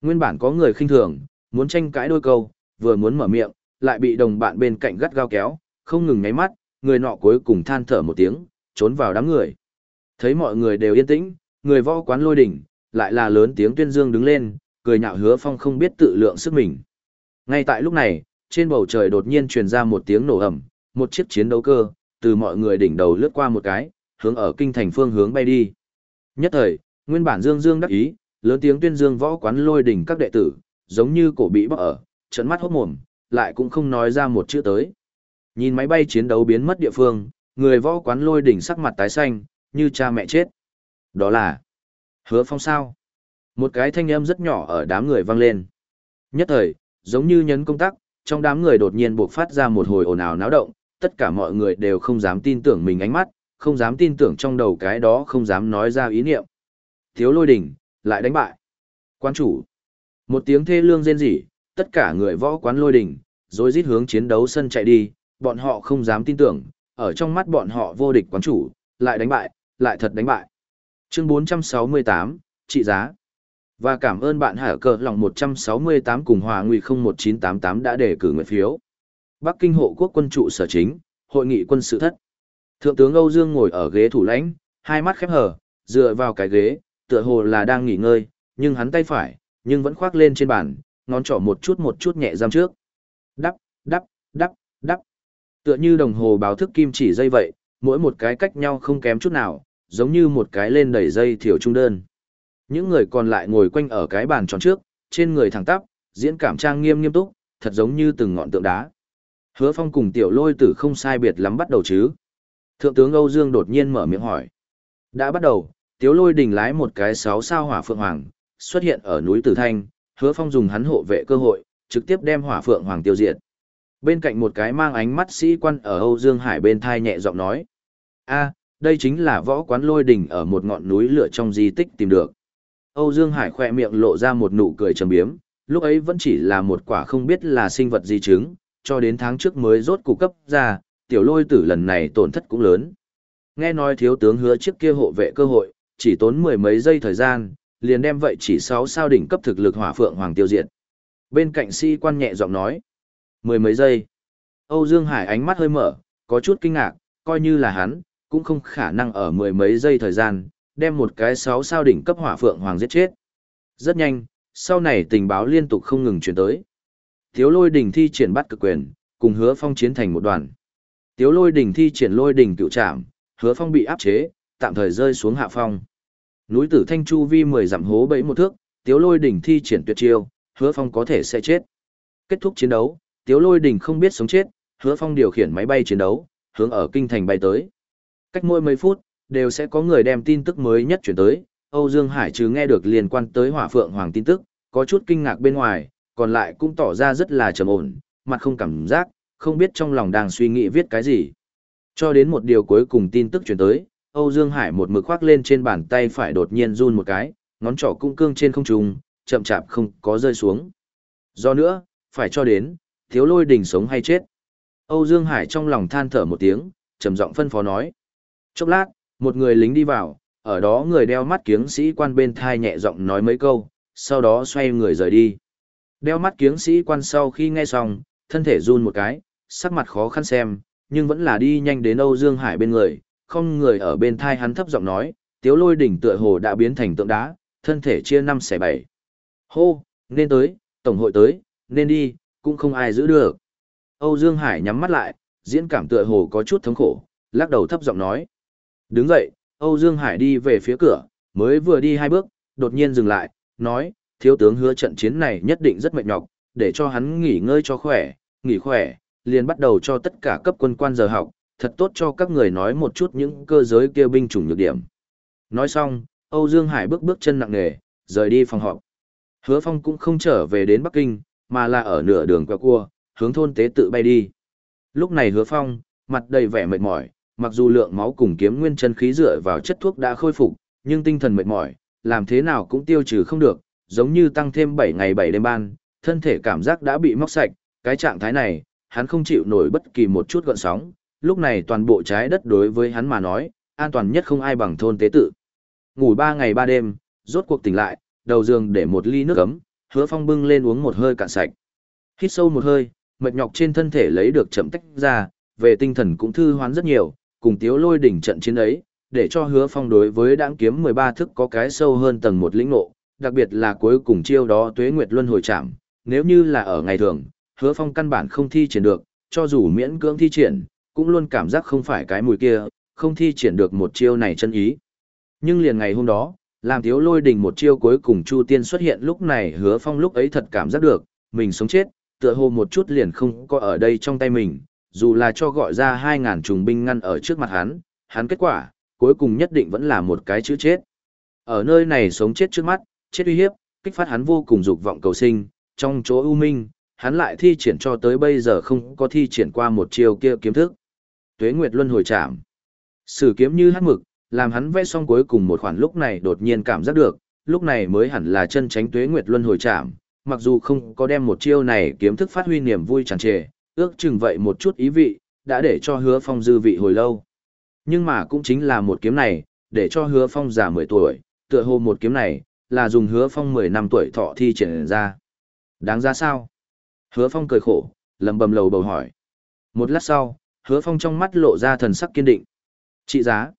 Nguyên bản có người khinh thường, muốn tranh cãi đôi câu, vừa muốn mở miệng, lại bị đồng bạn bên cạnh gắt gao kéo, không ngừng nháy mắt, người nọ cuối cùng than thở một tiếng, trốn vào đám người. Thấy mọi người đều yên tĩnh, người võ quán lôi đỉnh, lại là lớn tiếng tuyên dương đứng lên, cười nhạo hứa phong không biết tự lượng sức mình. Ngay tại lúc này, trên bầu trời đột nhiên truyền ra một tiếng nổ ầm, một chiếc chiến đấu cơ, từ mọi người đỉnh đầu lướt qua một cái, hướng ở kinh thành phương hướng bay đi. Nhất thời, nguyên bản dương dương đắc ý, lớn tiếng tuyên dương võ quán lôi đỉnh các đệ tử, giống như cổ bị bóc ở, trận mắt hốt mồm, lại cũng không nói ra một chữ tới. Nhìn máy bay chiến đấu biến mất địa phương, người võ quán lôi đỉnh sắc mặt tái xanh, như cha mẹ chết. Đó là Hứa Phong sao? Một cái thanh âm rất nhỏ ở đám người vang lên. Nhất thời, giống như nhấn công tắc, trong đám người đột nhiên buộc phát ra một hồi ồn ào náo động, tất cả mọi người đều không dám tin tưởng mình ánh mắt, không dám tin tưởng trong đầu cái đó không dám nói ra ý niệm. Thiếu lôi đỉnh, lại đánh bại. Quan chủ. Một tiếng thê lương rên rỉ, tất cả người võ quán lôi đỉnh, rồi rít hướng chiến đấu sân chạy đi, bọn họ không dám tin tưởng, ở trong mắt bọn họ vô địch quán chủ, lại đánh bại, lại thật đánh bại. Chương 468, trị giá. Và cảm ơn bạn hở cờ lòng 168 cùng Hòa Nguy 01988 đã đề cử nguyện phiếu. Bắc Kinh hộ quốc quân trụ sở chính, hội nghị quân sự thất. Thượng tướng Âu Dương ngồi ở ghế thủ lãnh, hai mắt khép hờ, dựa vào cái ghế, tựa hồ là đang nghỉ ngơi, nhưng hắn tay phải, nhưng vẫn khoác lên trên bàn, ngón trỏ một chút một chút nhẹ giam trước. Đắp, đắp, đắp, đắp. Tựa như đồng hồ báo thức kim chỉ dây vậy, mỗi một cái cách nhau không kém chút nào, giống như một cái lên đẩy dây thiểu trung đơn. Những người còn lại ngồi quanh ở cái bàn tròn trước, trên người thẳng tắp, diễn cảm trang nghiêm nghiêm túc, thật giống như từng ngọn tượng đá. Hứa Phong cùng tiểu lôi tử không sai biệt lắm bắt đầu chứ. Thượng tướng Âu Dương đột nhiên mở miệng hỏi. Đã bắt đầu, tiểu lôi đình lái một cái sáu sao hỏa phượng hoàng, xuất hiện ở núi Tử Thanh, hứa phong dùng hắn hộ vệ cơ hội, trực tiếp đem hỏa phượng hoàng tiêu diệt. Bên cạnh một cái mang ánh mắt sĩ quan ở Âu Dương Hải bên thai nhẹ giọng nói. a đây chính là võ quán lôi đỉnh ở một ngọn núi lửa trong di tích tìm được. Âu Dương Hải khoe miệng lộ ra một nụ cười trầm biếm, lúc ấy vẫn chỉ là một quả không biết là sinh vật gì chứng, cho đến tháng trước mới rốt cục cấp ra, tiểu lôi tử lần này tổn thất cũng lớn. Nghe nói thiếu tướng hứa trước kia hộ vệ cơ hội, chỉ tốn mười mấy giây thời gian, liền đem vậy chỉ sáu sao đỉnh cấp thực lực hỏa phượng hoàng tiêu diệt. Bên cạnh si quan nhẹ giọng nói, mười mấy giây. Âu Dương Hải ánh mắt hơi mở, có chút kinh ngạc, coi như là hắn, cũng không khả năng ở mười mấy giây thời gian, đem một cái sáu sao đỉnh cấp hỏa phượng hoàng giết chết. Rất nhanh, sau này tình báo liên tục không ngừng chuyển tới. Tiếu lôi đỉnh thi triển bắt cực quyền, cùng hứa phong chiến thành một đoàn. Tiếu lôi đỉnh thi triển lôi đỉnh cựu trạm, hứa phong bị áp chế, tạm thời rơi xuống hạ phong. Núi tử thanh chu vi mười dặm hố bẫy một thước, tiếu lôi đỉnh thi triển tuyệt chiêu, hứa phong có thể sẽ chết. Kết thúc chiến đấu, tiếu lôi đỉnh không biết sống chết, hứa phong điều khiển máy bay chiến đấu, hướng ở kinh thành bay tới. Cách mỗi mấy phút, đều sẽ có người đem tin tức mới nhất chuyển tới. Âu Dương Hải trừ nghe được liên quan tới hỏa phượng hoàng tin tức, có chút kinh ngạc bên ngoài, còn lại cũng tỏ ra rất là trầm ổn, mặt không cảm giác, không biết trong lòng đang suy nghĩ viết cái gì. Cho đến một điều cuối cùng tin tức chuyển tới, Âu Dương Hải một mực khoác lên trên bàn tay phải đột nhiên run một cái, ngón trỏ cung cương trên không trung, chậm chạp không có rơi xuống. Do nữa, phải cho đến, thiếu lôi đỉnh sống hay chết. Âu Dương Hải trong lòng than thở một tiếng, trầm giọng phân phó nói. Chốc lát, một người lính đi vào, ở đó người đeo mắt kiếng sĩ quan bên thai nhẹ giọng nói mấy câu, sau đó xoay người rời đi. Đeo mắt kiếng sĩ quan sau khi nghe xong, thân thể run một cái, sắc mặt khó khăn xem, nhưng vẫn là đi nhanh đến Âu Dương Hải bên người, không người ở bên thai hắn thấp giọng nói, tiếu lôi đỉnh tựa hồ đã biến thành tượng đá, thân thể chia năm xẻ bảy. Hô, nên tới, tổng hội tới, nên đi, cũng không ai giữ được. Âu Dương Hải nhắm mắt lại, diễn cảm tựa hồ có chút thống khổ, lắc đầu thấp giọng nói. Đứng dậy, Âu Dương Hải đi về phía cửa, mới vừa đi hai bước, đột nhiên dừng lại, nói, thiếu tướng hứa trận chiến này nhất định rất mệt nhọc, để cho hắn nghỉ ngơi cho khỏe, nghỉ khỏe, liền bắt đầu cho tất cả cấp quân quan giờ học, thật tốt cho các người nói một chút những cơ giới kia binh chủng nhược điểm. Nói xong, Âu Dương Hải bước bước chân nặng nề, rời đi phòng họp. Hứa Phong cũng không trở về đến Bắc Kinh, mà là ở nửa đường qua cua, hướng thôn tế tự bay đi. Lúc này Hứa Phong, mặt đầy vẻ mệt mỏi, mặc dù lượng máu cùng kiếm nguyên chân khí dựa vào chất thuốc đã khôi phục, nhưng tinh thần mệt mỏi, làm thế nào cũng tiêu trừ không được, giống như tăng thêm 7 ngày 7 đêm ban, thân thể cảm giác đã bị móc sạch, cái trạng thái này, hắn không chịu nổi bất kỳ một chút gợn sóng, lúc này toàn bộ trái đất đối với hắn mà nói, an toàn nhất không ai bằng thôn tế tự. Ngủ 3 ngày 3 đêm, rốt cuộc tỉnh lại, đầu giường để một ly nước ấm, hứa phong bưng lên uống một hơi cạn sạch. Hít sâu một hơi, mệt nhọc trên thân thể lấy được chậm tách ra, về tinh thần cũng thư hoán rất nhiều, cùng tiếu lôi đỉnh trận chiến ấy, để cho hứa phong đối với đãng kiếm 13 thức có cái sâu hơn tầng một lĩnh ngộ, đặc biệt là cuối cùng chiêu đó tuế nguyệt luân hồi chạm, nếu như là ở ngày thường, hứa phong căn bản không thi triển được, cho dù miễn cưỡng thi triển, cũng luôn cảm giác không phải cái mùi kia, không thi triển được một chiêu này chân ý. Nhưng liền ngày hôm đó, làm thiếu lôi đình một chiêu cuối cùng Chu Tiên xuất hiện lúc này hứa phong lúc ấy thật cảm giác được, mình sống chết, tựa hồ một chút liền không có ở đây trong tay mình, dù là cho gọi ra hai ngàn trùng binh ngăn ở trước mặt hắn, hắn kết quả, cuối cùng nhất định vẫn là một cái chữ chết. Ở nơi này sống chết trước mắt, chết uy hiếp, kích phát hắn vô cùng dục vọng cầu sinh, trong chỗ ưu minh, hắn lại thi triển cho tới bây giờ không có thi triển qua một chiêu kia kiếm thức. Tuế Nguyệt Luân hồi chạm. Sử kiếm như hát mực, làm hắn vẽ xong cuối cùng một khoản lúc này đột nhiên cảm giác được, lúc này mới hẳn là chân tránh Tuế Nguyệt Luân hồi chạm, mặc dù không có đem một chiêu này kiếm thức phát huy niềm vui tràn trề, ước chừng vậy một chút ý vị, đã để cho hứa phong dư vị hồi lâu. Nhưng mà cũng chính là một kiếm này, để cho hứa phong già 10 tuổi, tựa hồ một kiếm này, là dùng hứa phong 10 năm tuổi thọ thi triển ra. Đáng ra sao? Hứa phong cười khổ, lầm bầm lầu bầu hỏi. Một lát sau, hứa phong trong mắt lộ ra thần sắc kiên định. Trị giá.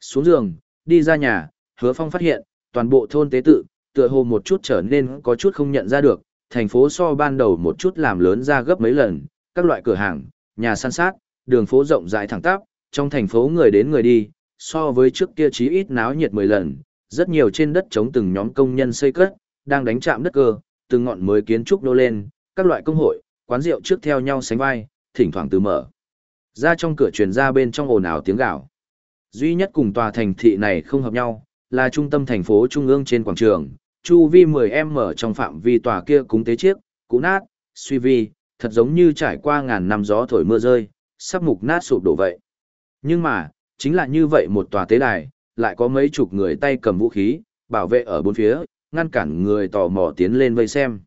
Xuống giường, đi ra nhà, hứa phong phát hiện, toàn bộ thôn tế tự, tựa hồ một chút trở nên có chút không nhận ra được, thành phố so ban đầu một chút làm lớn ra gấp mấy lần, các loại cửa hàng, nhà san sát, đường phố rộng rãi thẳng tắp, trong thành phố người đến người đi, so với trước kia chí ít náo nhiệt 10 lần, rất nhiều trên đất chống từng nhóm công nhân xây cất, đang đánh chạm đất cơ, từng ngọn mới kiến trúc nô lên, các loại công hội, quán rượu trước theo nhau sánh vai, thỉnh thoảng từ mở. Ra trong cửa truyền ra bên trong ồn ào tiếng gào. Duy nhất cùng tòa thành thị này không hợp nhau, là trung tâm thành phố trung ương trên quảng trường, chu vi 10m trong phạm vi tòa kia cúng tế chiếc, cũ nát, suy vi, thật giống như trải qua ngàn năm gió thổi mưa rơi, sắp mục nát sụp đổ vậy. Nhưng mà, chính là như vậy một tòa tế đài, lại có mấy chục người tay cầm vũ khí, bảo vệ ở bốn phía, ngăn cản người tò mò tiến lên vây xem.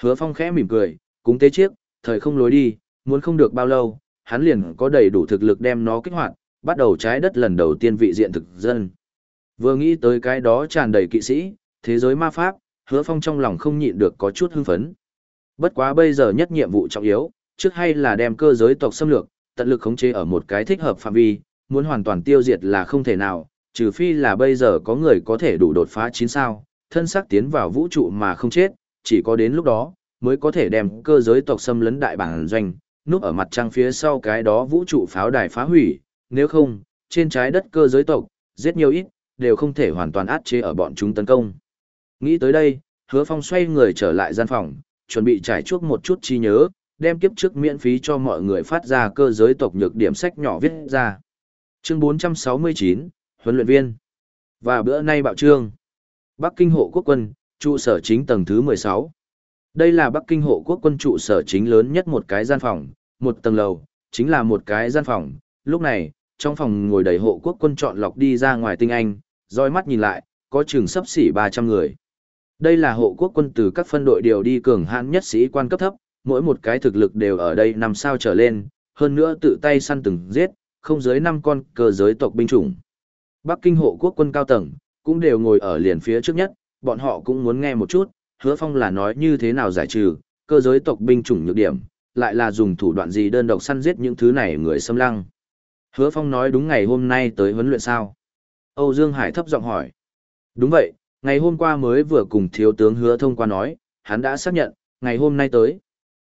Hứa Phong khẽ mỉm cười, cúng tế chiếc, thời không lối đi, muốn không được bao lâu, hắn liền có đầy đủ thực lực đem nó kích hoạt, bắt đầu trái đất lần đầu tiên vị diện thực dân. Vừa nghĩ tới cái đó tràn đầy kỵ sĩ, thế giới ma pháp, Hứa Phong trong lòng không nhịn được có chút hưng phấn. Bất quá bây giờ nhất nhiệm vụ trọng yếu, Trước hay là đem cơ giới tộc xâm lược, tận lực khống chế ở một cái thích hợp phạm vi, muốn hoàn toàn tiêu diệt là không thể nào, trừ phi là bây giờ có người có thể đủ đột phá chín sao, thân xác tiến vào vũ trụ mà không chết, chỉ có đến lúc đó, mới có thể đem cơ giới tộc xâm lấn đại bản doanh, núp ở mặt trăng phía sau cái đó vũ trụ pháo đài phá hủy, nếu không, trên trái đất cơ giới tộc, giết nhiều ít, đều không thể hoàn toàn át chế ở bọn chúng tấn công. Nghĩ tới đây, hứa phong xoay người trở lại gian phòng, chuẩn bị trải chuốc một chút chi nhớ, đem kiếp trước miễn phí cho mọi người phát ra cơ giới tộc nhược điểm sách nhỏ viết ra. Chương 469, huấn luyện viên. Và bữa nay bạo trương. Bắc Kinh hộ quốc quân, trụ sở chính tầng thứ 16. Đây là Bắc Kinh hộ quốc quân trụ sở chính lớn nhất một cái gian phòng, một tầng lầu, chính là một cái gian phòng. Lúc này, trong phòng ngồi đầy hộ quốc quân chọn lọc đi ra ngoài tinh anh, roi mắt nhìn lại, có chừng sấp xỉ 300 người. Đây là hộ quốc quân từ các phân đội điều đi cường hãn nhất sĩ quan cấp thấp, mỗi một cái thực lực đều ở đây nằm sao trở lên, hơn nữa tự tay săn từng giết, không dưới 5 con cơ giới tộc binh chủng. Bắc Kinh hộ quốc quân cao tầng, cũng đều ngồi ở liền phía trước nhất, bọn họ cũng muốn nghe một chút, hứa phong là nói như thế nào giải trừ, cơ giới tộc binh chủng nhược điểm, lại là dùng thủ đoạn gì đơn độc săn giết những thứ này người xâm lăng. Hứa phong nói đúng ngày hôm nay tới huấn luyện sao. Âu Dương Hải thấp giọng hỏi. Đúng vậy, ngày hôm qua mới vừa cùng thiếu tướng hứa thông qua nói, hắn đã xác nhận, ngày hôm nay tới.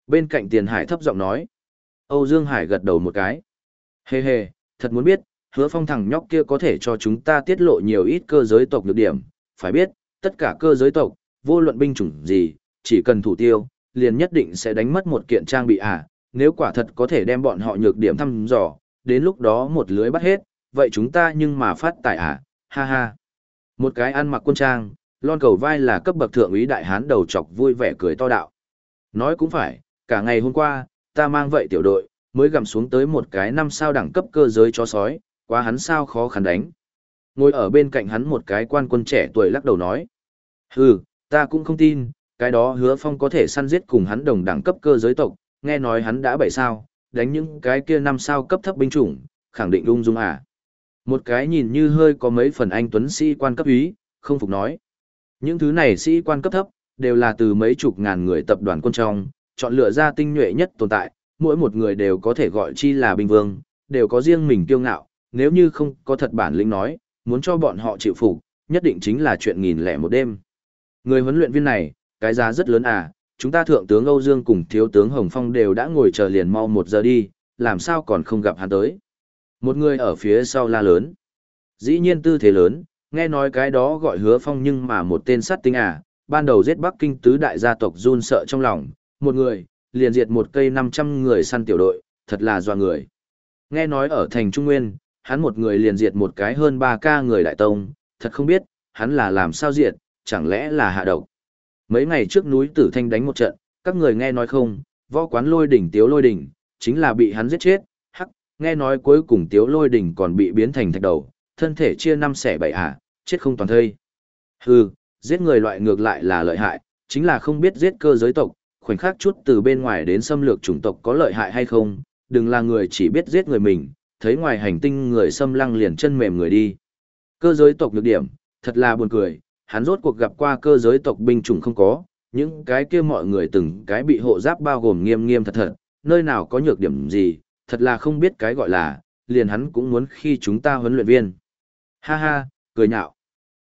Bên cạnh tiền hải thấp giọng nói. Âu Dương Hải gật đầu một cái. Hê hê, thật muốn biết, hứa phong thằng nhóc kia có thể cho chúng ta tiết lộ nhiều ít cơ giới tộc nhược điểm. Phải biết, tất cả cơ giới tộc, vô luận binh chủng gì, chỉ cần thủ tiêu, liền nhất định sẽ đánh mất một kiện trang bị à. Nếu quả thật có thể đem bọn họ nhược điểm thăm dò, đến lúc đó một lưới bắt hết, vậy chúng ta nhưng mà phát tài à, ha ha. Một cái ăn mặc quân trang, lon cầu vai là cấp bậc thượng úy đại hán đầu chọc vui vẻ cười to đạo. Nói cũng phải, cả ngày hôm qua, ta mang vậy tiểu đội, mới gầm xuống tới một cái năm sao đẳng cấp cơ giới chó sói, quá hắn sao khó khăn đánh. Ngồi ở bên cạnh hắn một cái quan quân trẻ tuổi lắc đầu nói. Hừ, ta cũng không tin, cái đó hứa phong có thể săn giết cùng hắn đồng đẳng cấp cơ giới tộc, nghe nói hắn đã bảy sao, đánh những cái kia năm sao cấp thấp binh chủng, khẳng định ung dung à. Một cái nhìn như hơi có mấy phần anh tuấn sĩ quan cấp úy, không phục nói. Những thứ này sĩ quan cấp thấp, đều là từ mấy chục ngàn người tập đoàn quân trong, chọn lựa ra tinh nhuệ nhất tồn tại, mỗi một người đều có thể gọi chi là binh vương, đều có riêng mình kiêu ngạo, nếu như không có thật bản lĩnh nói, muốn cho bọn họ chịu phục, nhất định chính là chuyện nghìn lẻ một đêm. Người huấn luyện viên này, cái giá rất lớn à, chúng ta thượng tướng Âu Dương cùng thiếu tướng Hồng Phong đều đã ngồi chờ liền mau một giờ đi, làm sao còn không gặp hắn tới. Một người ở phía sau la lớn. Dĩ nhiên tư thế lớn, nghe nói cái đó gọi hứa phong nhưng mà một tên sát tinh à, ban đầu giết Bắc Kinh tứ đại gia tộc run sợ trong lòng, một người, liền diệt một cây 500 người săn tiểu đội, thật là doa người. Nghe nói ở thành Trung Nguyên, hắn một người liền diệt một cái hơn 3 ca người đại tông, thật không biết, hắn là làm sao diệt, chẳng lẽ là hạ độc. Mấy ngày trước núi Tử Thanh đánh một trận, các người nghe nói không, võ quán lôi đỉnh tiếu lôi đỉnh, chính là bị hắn giết chết, hắc, nghe nói cuối cùng tiếu lôi đỉnh còn bị biến thành thạch đầu, thân thể chia năm xẻ bảy à? chết không toàn thây. Hừ, giết người loại ngược lại là lợi hại, chính là không biết giết cơ giới tộc, khoảnh khắc chút từ bên ngoài đến xâm lược chủng tộc có lợi hại hay không, đừng là người chỉ biết giết người mình, thấy ngoài hành tinh người xâm lăng liền chân mềm người đi. Cơ giới tộc nhược điểm, thật là buồn cười, hắn rốt cuộc gặp qua cơ giới tộc binh chủng không có, những cái kia mọi người từng cái bị hộ giáp bao gồm nghiêm nghiêm thật thật, nơi nào có nhược điểm gì, thật là không biết cái gọi là, liền hắn cũng muốn khi chúng ta huấn luyện viên. Ha ha, cười nhạo.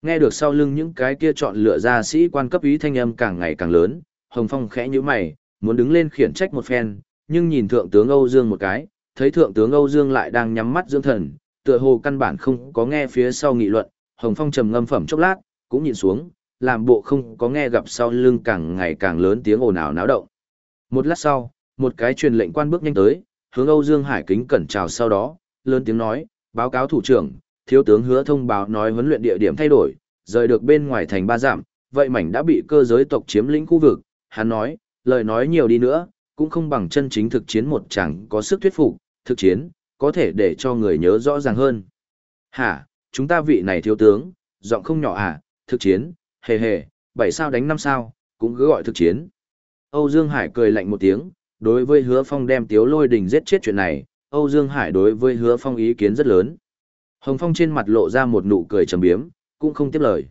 Nghe được sau lưng những cái kia chọn lựa ra sĩ quan cấp ý thanh âm càng ngày càng lớn, Hồng Phong khẽ như mày, muốn đứng lên khiển trách một phen, nhưng nhìn thượng tướng Âu Dương một cái, thấy thượng tướng Âu Dương lại đang nhắm mắt dưỡng thần, tựa hồ căn bản không có nghe phía sau nghị luận, Hồng Phong trầm ngâm phẩm chốc lát, cũng nhìn xuống, làm bộ không có nghe gặp sau lưng càng ngày càng lớn tiếng ồn ào náo động. Một lát sau, một cái truyền lệnh quan bước nhanh tới, hướng Âu Dương Hải kính cẩn chào sau đó, lớn tiếng nói, báo cáo thủ trưởng, thiếu tướng hứa thông báo nói huấn luyện địa điểm thay đổi, rời được bên ngoài thành ba giảm, vậy mảnh đã bị cơ giới tộc chiếm lĩnh khu vực, hắn nói, lời nói nhiều đi nữa, cũng không bằng chân chính thực chiến một chẳng có sức thuyết phục, thực chiến, có thể để cho người nhớ rõ ràng hơn. Hả, chúng ta vị này thiếu tướng, giọng không nhỏ à, thực chiến, hề hề, bảy sao đánh năm sao, cũng cứ gọi thực chiến. Âu Dương Hải cười lạnh một tiếng, đối với hứa phong đem tiếu lôi đình giết chết chuyện này, Âu Dương Hải đối với hứa phong ý kiến rất lớn. Hồng Phong trên mặt lộ ra một nụ cười trầm biếm, cũng không tiếp lời.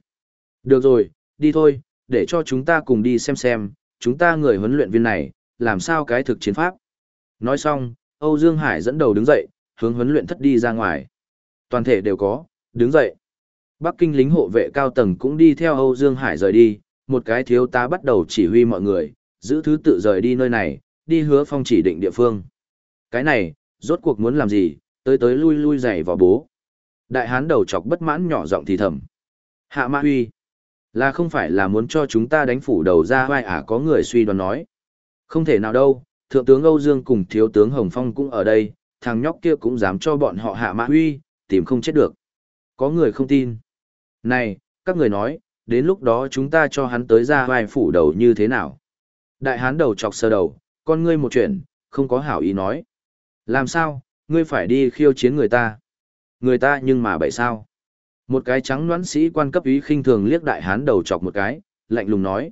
Được rồi, đi thôi, để cho chúng ta cùng đi xem xem, chúng ta người huấn luyện viên này, làm sao cái thực chiến pháp. Nói xong, Âu Dương Hải dẫn đầu đứng dậy, hướng huấn luyện thất đi ra ngoài. Toàn thể đều có, đứng dậy. Bắc Kinh lính hộ vệ cao tầng cũng đi theo Âu Dương Hải rời đi, một cái thiếu tá bắt đầu chỉ huy mọi người, giữ thứ tự rời đi nơi này, đi hứa phong chỉ định địa phương. Cái này, rốt cuộc muốn làm gì, tới tới lui lui dày vào bố. Đại hán đầu chọc bất mãn nhỏ giọng thì thầm. Hạ Mã Huy, là không phải là muốn cho chúng ta đánh phủ đầu ra vai à có người suy đoán nói. Không thể nào đâu, Thượng tướng Âu Dương cùng Thiếu tướng Hồng Phong cũng ở đây, thằng nhóc kia cũng dám cho bọn họ Hạ Mã Huy, tìm không chết được. Có người không tin. Này, các người nói, đến lúc đó chúng ta cho hắn tới ra vai phủ đầu như thế nào? Đại hán đầu chọc sơ đầu, con ngươi một chuyện, không có hảo ý nói. Làm sao, ngươi phải đi khiêu chiến người ta? Người ta nhưng mà bậy sao? Một cái trắng noãn sĩ quan cấp ý khinh thường liếc đại hán đầu chọc một cái, lạnh lùng nói.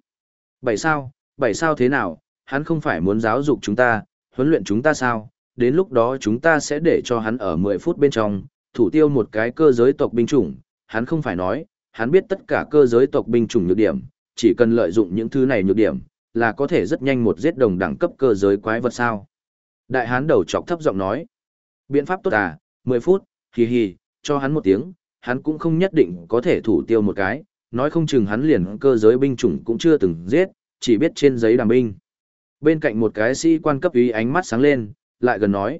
Bảy sao, bảy sao thế nào, hắn không phải muốn giáo dục chúng ta, huấn luyện chúng ta sao, đến lúc đó chúng ta sẽ để cho hắn ở 10 phút bên trong, thủ tiêu một cái cơ giới tộc binh chủng, hắn không phải nói, hắn biết tất cả cơ giới tộc binh chủng nhược điểm, chỉ cần lợi dụng những thứ này nhược điểm, là có thể rất nhanh một giết đồng đẳng cấp cơ giới quái vật sao. Đại hán đầu chọc thấp giọng nói, biện pháp tốt à, 10 phút, hì hì, cho hắn một tiếng, hắn cũng không nhất định có thể thủ tiêu một cái, nói không chừng hắn liền cơ giới binh chủng cũng chưa từng giết, chỉ biết trên giấy đàm binh. Bên cạnh một cái sĩ quan cấp ý ánh mắt sáng lên, lại gần nói.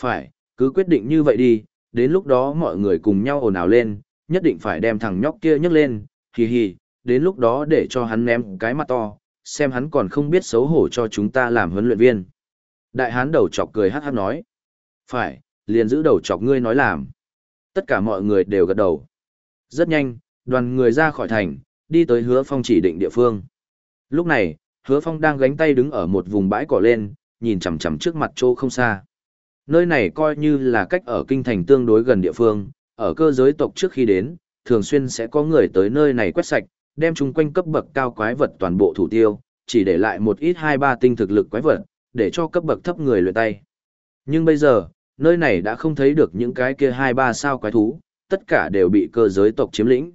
Phải, cứ quyết định như vậy đi, đến lúc đó mọi người cùng nhau ồn ào lên, nhất định phải đem thằng nhóc kia nhấc lên, hì hì, đến lúc đó để cho hắn ném cái mặt to, xem hắn còn không biết xấu hổ cho chúng ta làm huấn luyện viên. Đại hán đầu chọc cười hát hát nói. Phải, liền giữ đầu chọc ngươi nói làm. Tất cả mọi người đều gật đầu. Rất nhanh, đoàn người ra khỏi thành, đi tới hứa phong chỉ định địa phương. Lúc này, hứa phong đang gánh tay đứng ở một vùng bãi cỏ lên, nhìn chằm chằm trước mặt chỗ không xa. Nơi này coi như là cách ở kinh thành tương đối gần địa phương, ở cơ giới tộc trước khi đến, thường xuyên sẽ có người tới nơi này quét sạch, đem chung quanh cấp bậc cao quái vật toàn bộ thủ tiêu, chỉ để lại một ít hai ba tinh thực lực quái vật, để cho cấp bậc thấp người luyện tay. Nhưng bây giờ, nơi này đã không thấy được những cái kia hai ba sao quái thú, tất cả đều bị cơ giới tộc chiếm lĩnh.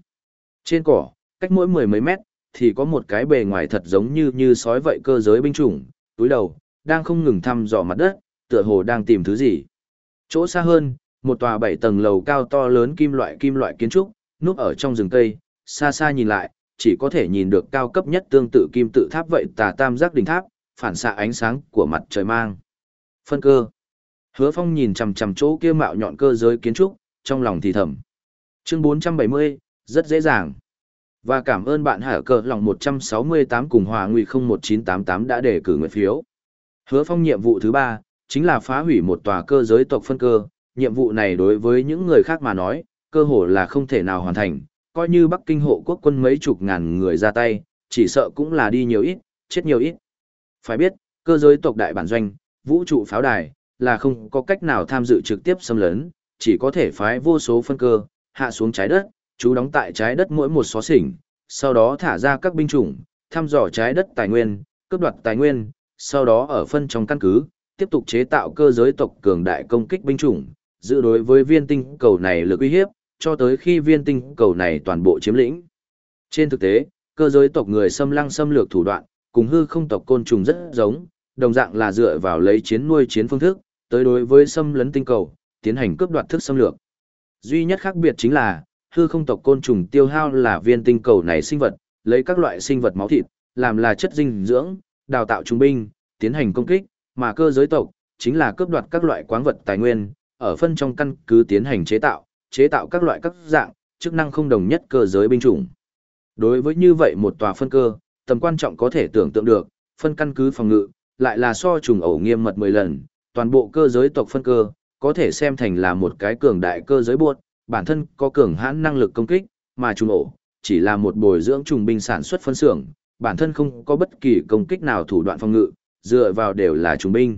Trên cỏ, cách mỗi mười mấy mét, thì có một cái bề ngoài thật giống như như sói vậy cơ giới binh chủng, túi đầu, đang không ngừng thăm dò mặt đất, tựa hồ đang tìm thứ gì. Chỗ xa hơn, một tòa bảy tầng lầu cao to lớn kim loại kim loại kiến trúc, núp ở trong rừng cây, xa xa nhìn lại, chỉ có thể nhìn được cao cấp nhất tương tự kim tự tháp vậy tà tam giác đỉnh tháp, phản xạ ánh sáng của mặt trời mang. Phân cơ. Hứa Phong nhìn chằm chằm chỗ kia mạo nhọn cơ giới kiến trúc, trong lòng thì thầm. Chương 470, rất dễ dàng. Và cảm ơn bạn hả cờ lòng 168 cùng hòa nguy 01988 đã đề cử nguyện phiếu. Hứa Phong nhiệm vụ thứ ba chính là phá hủy một tòa cơ giới tộc phân cơ. Nhiệm vụ này đối với những người khác mà nói, cơ hồ là không thể nào hoàn thành, coi như Bắc Kinh hộ quốc quân mấy chục ngàn người ra tay, chỉ sợ cũng là đi nhiều ít, chết nhiều ít. Phải biết, cơ giới tộc đại bản doanh, vũ trụ pháo đài, là không có cách nào tham dự trực tiếp xâm lấn, chỉ có thể phái vô số phân cơ, hạ xuống trái đất, chú đóng tại trái đất mỗi một xó xỉnh, sau đó thả ra các binh chủng, thăm dò trái đất tài nguyên, cướp đoạt tài nguyên, sau đó ở phân trong căn cứ, tiếp tục chế tạo cơ giới tộc cường đại công kích binh chủng, giữ đối với viên tinh cầu này lực uy hiếp, cho tới khi viên tinh cầu này toàn bộ chiếm lĩnh. Trên thực tế, cơ giới tộc người xâm lăng xâm lược thủ đoạn, cùng hư không tộc côn trùng rất giống, đồng dạng là dựa vào lấy chiến nuôi chiến phương thức, tới đối với xâm lấn tinh cầu, tiến hành cướp đoạt thức xâm lược. Duy nhất khác biệt chính là, hư không tộc côn trùng tiêu hao là viên tinh cầu này sinh vật, lấy các loại sinh vật máu thịt, làm là chất dinh dưỡng, đào tạo trung binh, tiến hành công kích, mà cơ giới tộc, chính là cướp đoạt các loại quáng vật tài nguyên, ở phân trong căn cứ tiến hành chế tạo, chế tạo các loại các dạng, chức năng không đồng nhất cơ giới binh chủng. Đối với như vậy một tòa phân cơ, tầm quan trọng có thể tưởng tượng được, phân căn cứ phòng ngự, lại là so trùng ẩu nghiêm mật 10 lần, toàn bộ cơ giới tộc phân cơ, có thể xem thành là một cái cường đại cơ giới buộc, bản thân có cường hãn năng lực công kích, mà trùng ổ, chỉ là một bồi dưỡng trùng binh sản xuất phân xưởng, bản thân không có bất kỳ công kích nào thủ đoạn phòng ngự, dựa vào đều là trùng binh.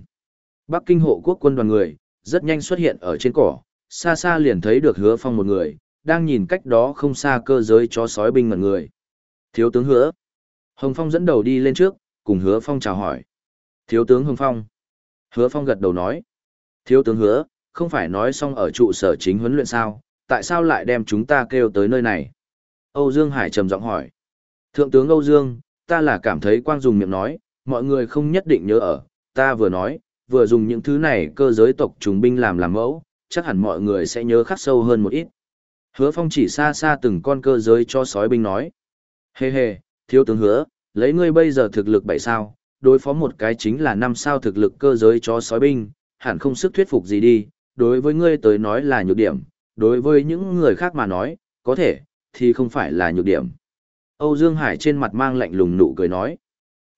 Bắc Kinh hộ quốc quân đoàn người, rất nhanh xuất hiện ở trên cỏ, xa xa liền thấy được hứa phong một người, đang nhìn cách đó không xa cơ giới chó sói binh mật người. Thiếu tướng hứa. Hồng Phong dẫn đầu đi lên trước, cùng hứa phong chào hỏi. Thiếu tướng Hồng Phong. Hứa Phong gật đầu nói. Thiếu tướng hứa, không phải nói xong ở trụ sở chính huấn luyện sao, tại sao lại đem chúng ta kêu tới nơi này? Âu Dương Hải trầm giọng hỏi. Thượng tướng Âu Dương, ta là cảm thấy quang dùng miệng nói, mọi người không nhất định nhớ ở, ta vừa nói, vừa dùng những thứ này cơ giới tộc trùng binh làm làm mẫu, chắc hẳn mọi người sẽ nhớ khắc sâu hơn một ít. Hứa Phong chỉ xa xa từng con cơ giới cho sói binh nói. Hê hê, thiếu tướng hứa, lấy ngươi bây giờ thực lực bảy sao, đối phó một cái chính là năm sao thực lực cơ giới cho sói binh, hẳn không sức thuyết phục gì đi, đối với ngươi tới nói là nhược điểm, đối với những người khác mà nói, có thể, thì không phải là nhược điểm. Âu Dương Hải trên mặt mang lạnh lùng nụ cười nói.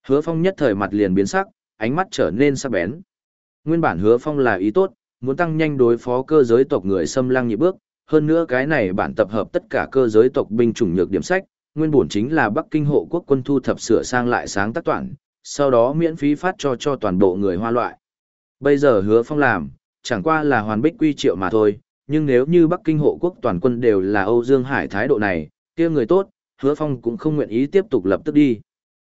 Hứa Phong nhất thời mặt liền biến sắc, ánh mắt trở nên sắc bén. Nguyên bản Hứa Phong là ý tốt, muốn tăng nhanh đối phó cơ giới tộc người xâm lăng nhị bước, hơn nữa cái này bản tập hợp tất cả cơ giới tộc binh chủng nhược điểm sách, nguyên bổn chính là Bắc Kinh hộ quốc quân thu thập sửa sang lại sáng tác toàn, sau đó miễn phí phát cho cho toàn bộ người hoa loại. Bây giờ Hứa Phong làm, chẳng qua là hoàn bích quy triệu mà thôi, nhưng nếu như Bắc Kinh hộ quốc toàn quân đều là Âu Dương Hải thái độ này, kia người tốt, Hứa Phong cũng không nguyện ý tiếp tục lập tức đi.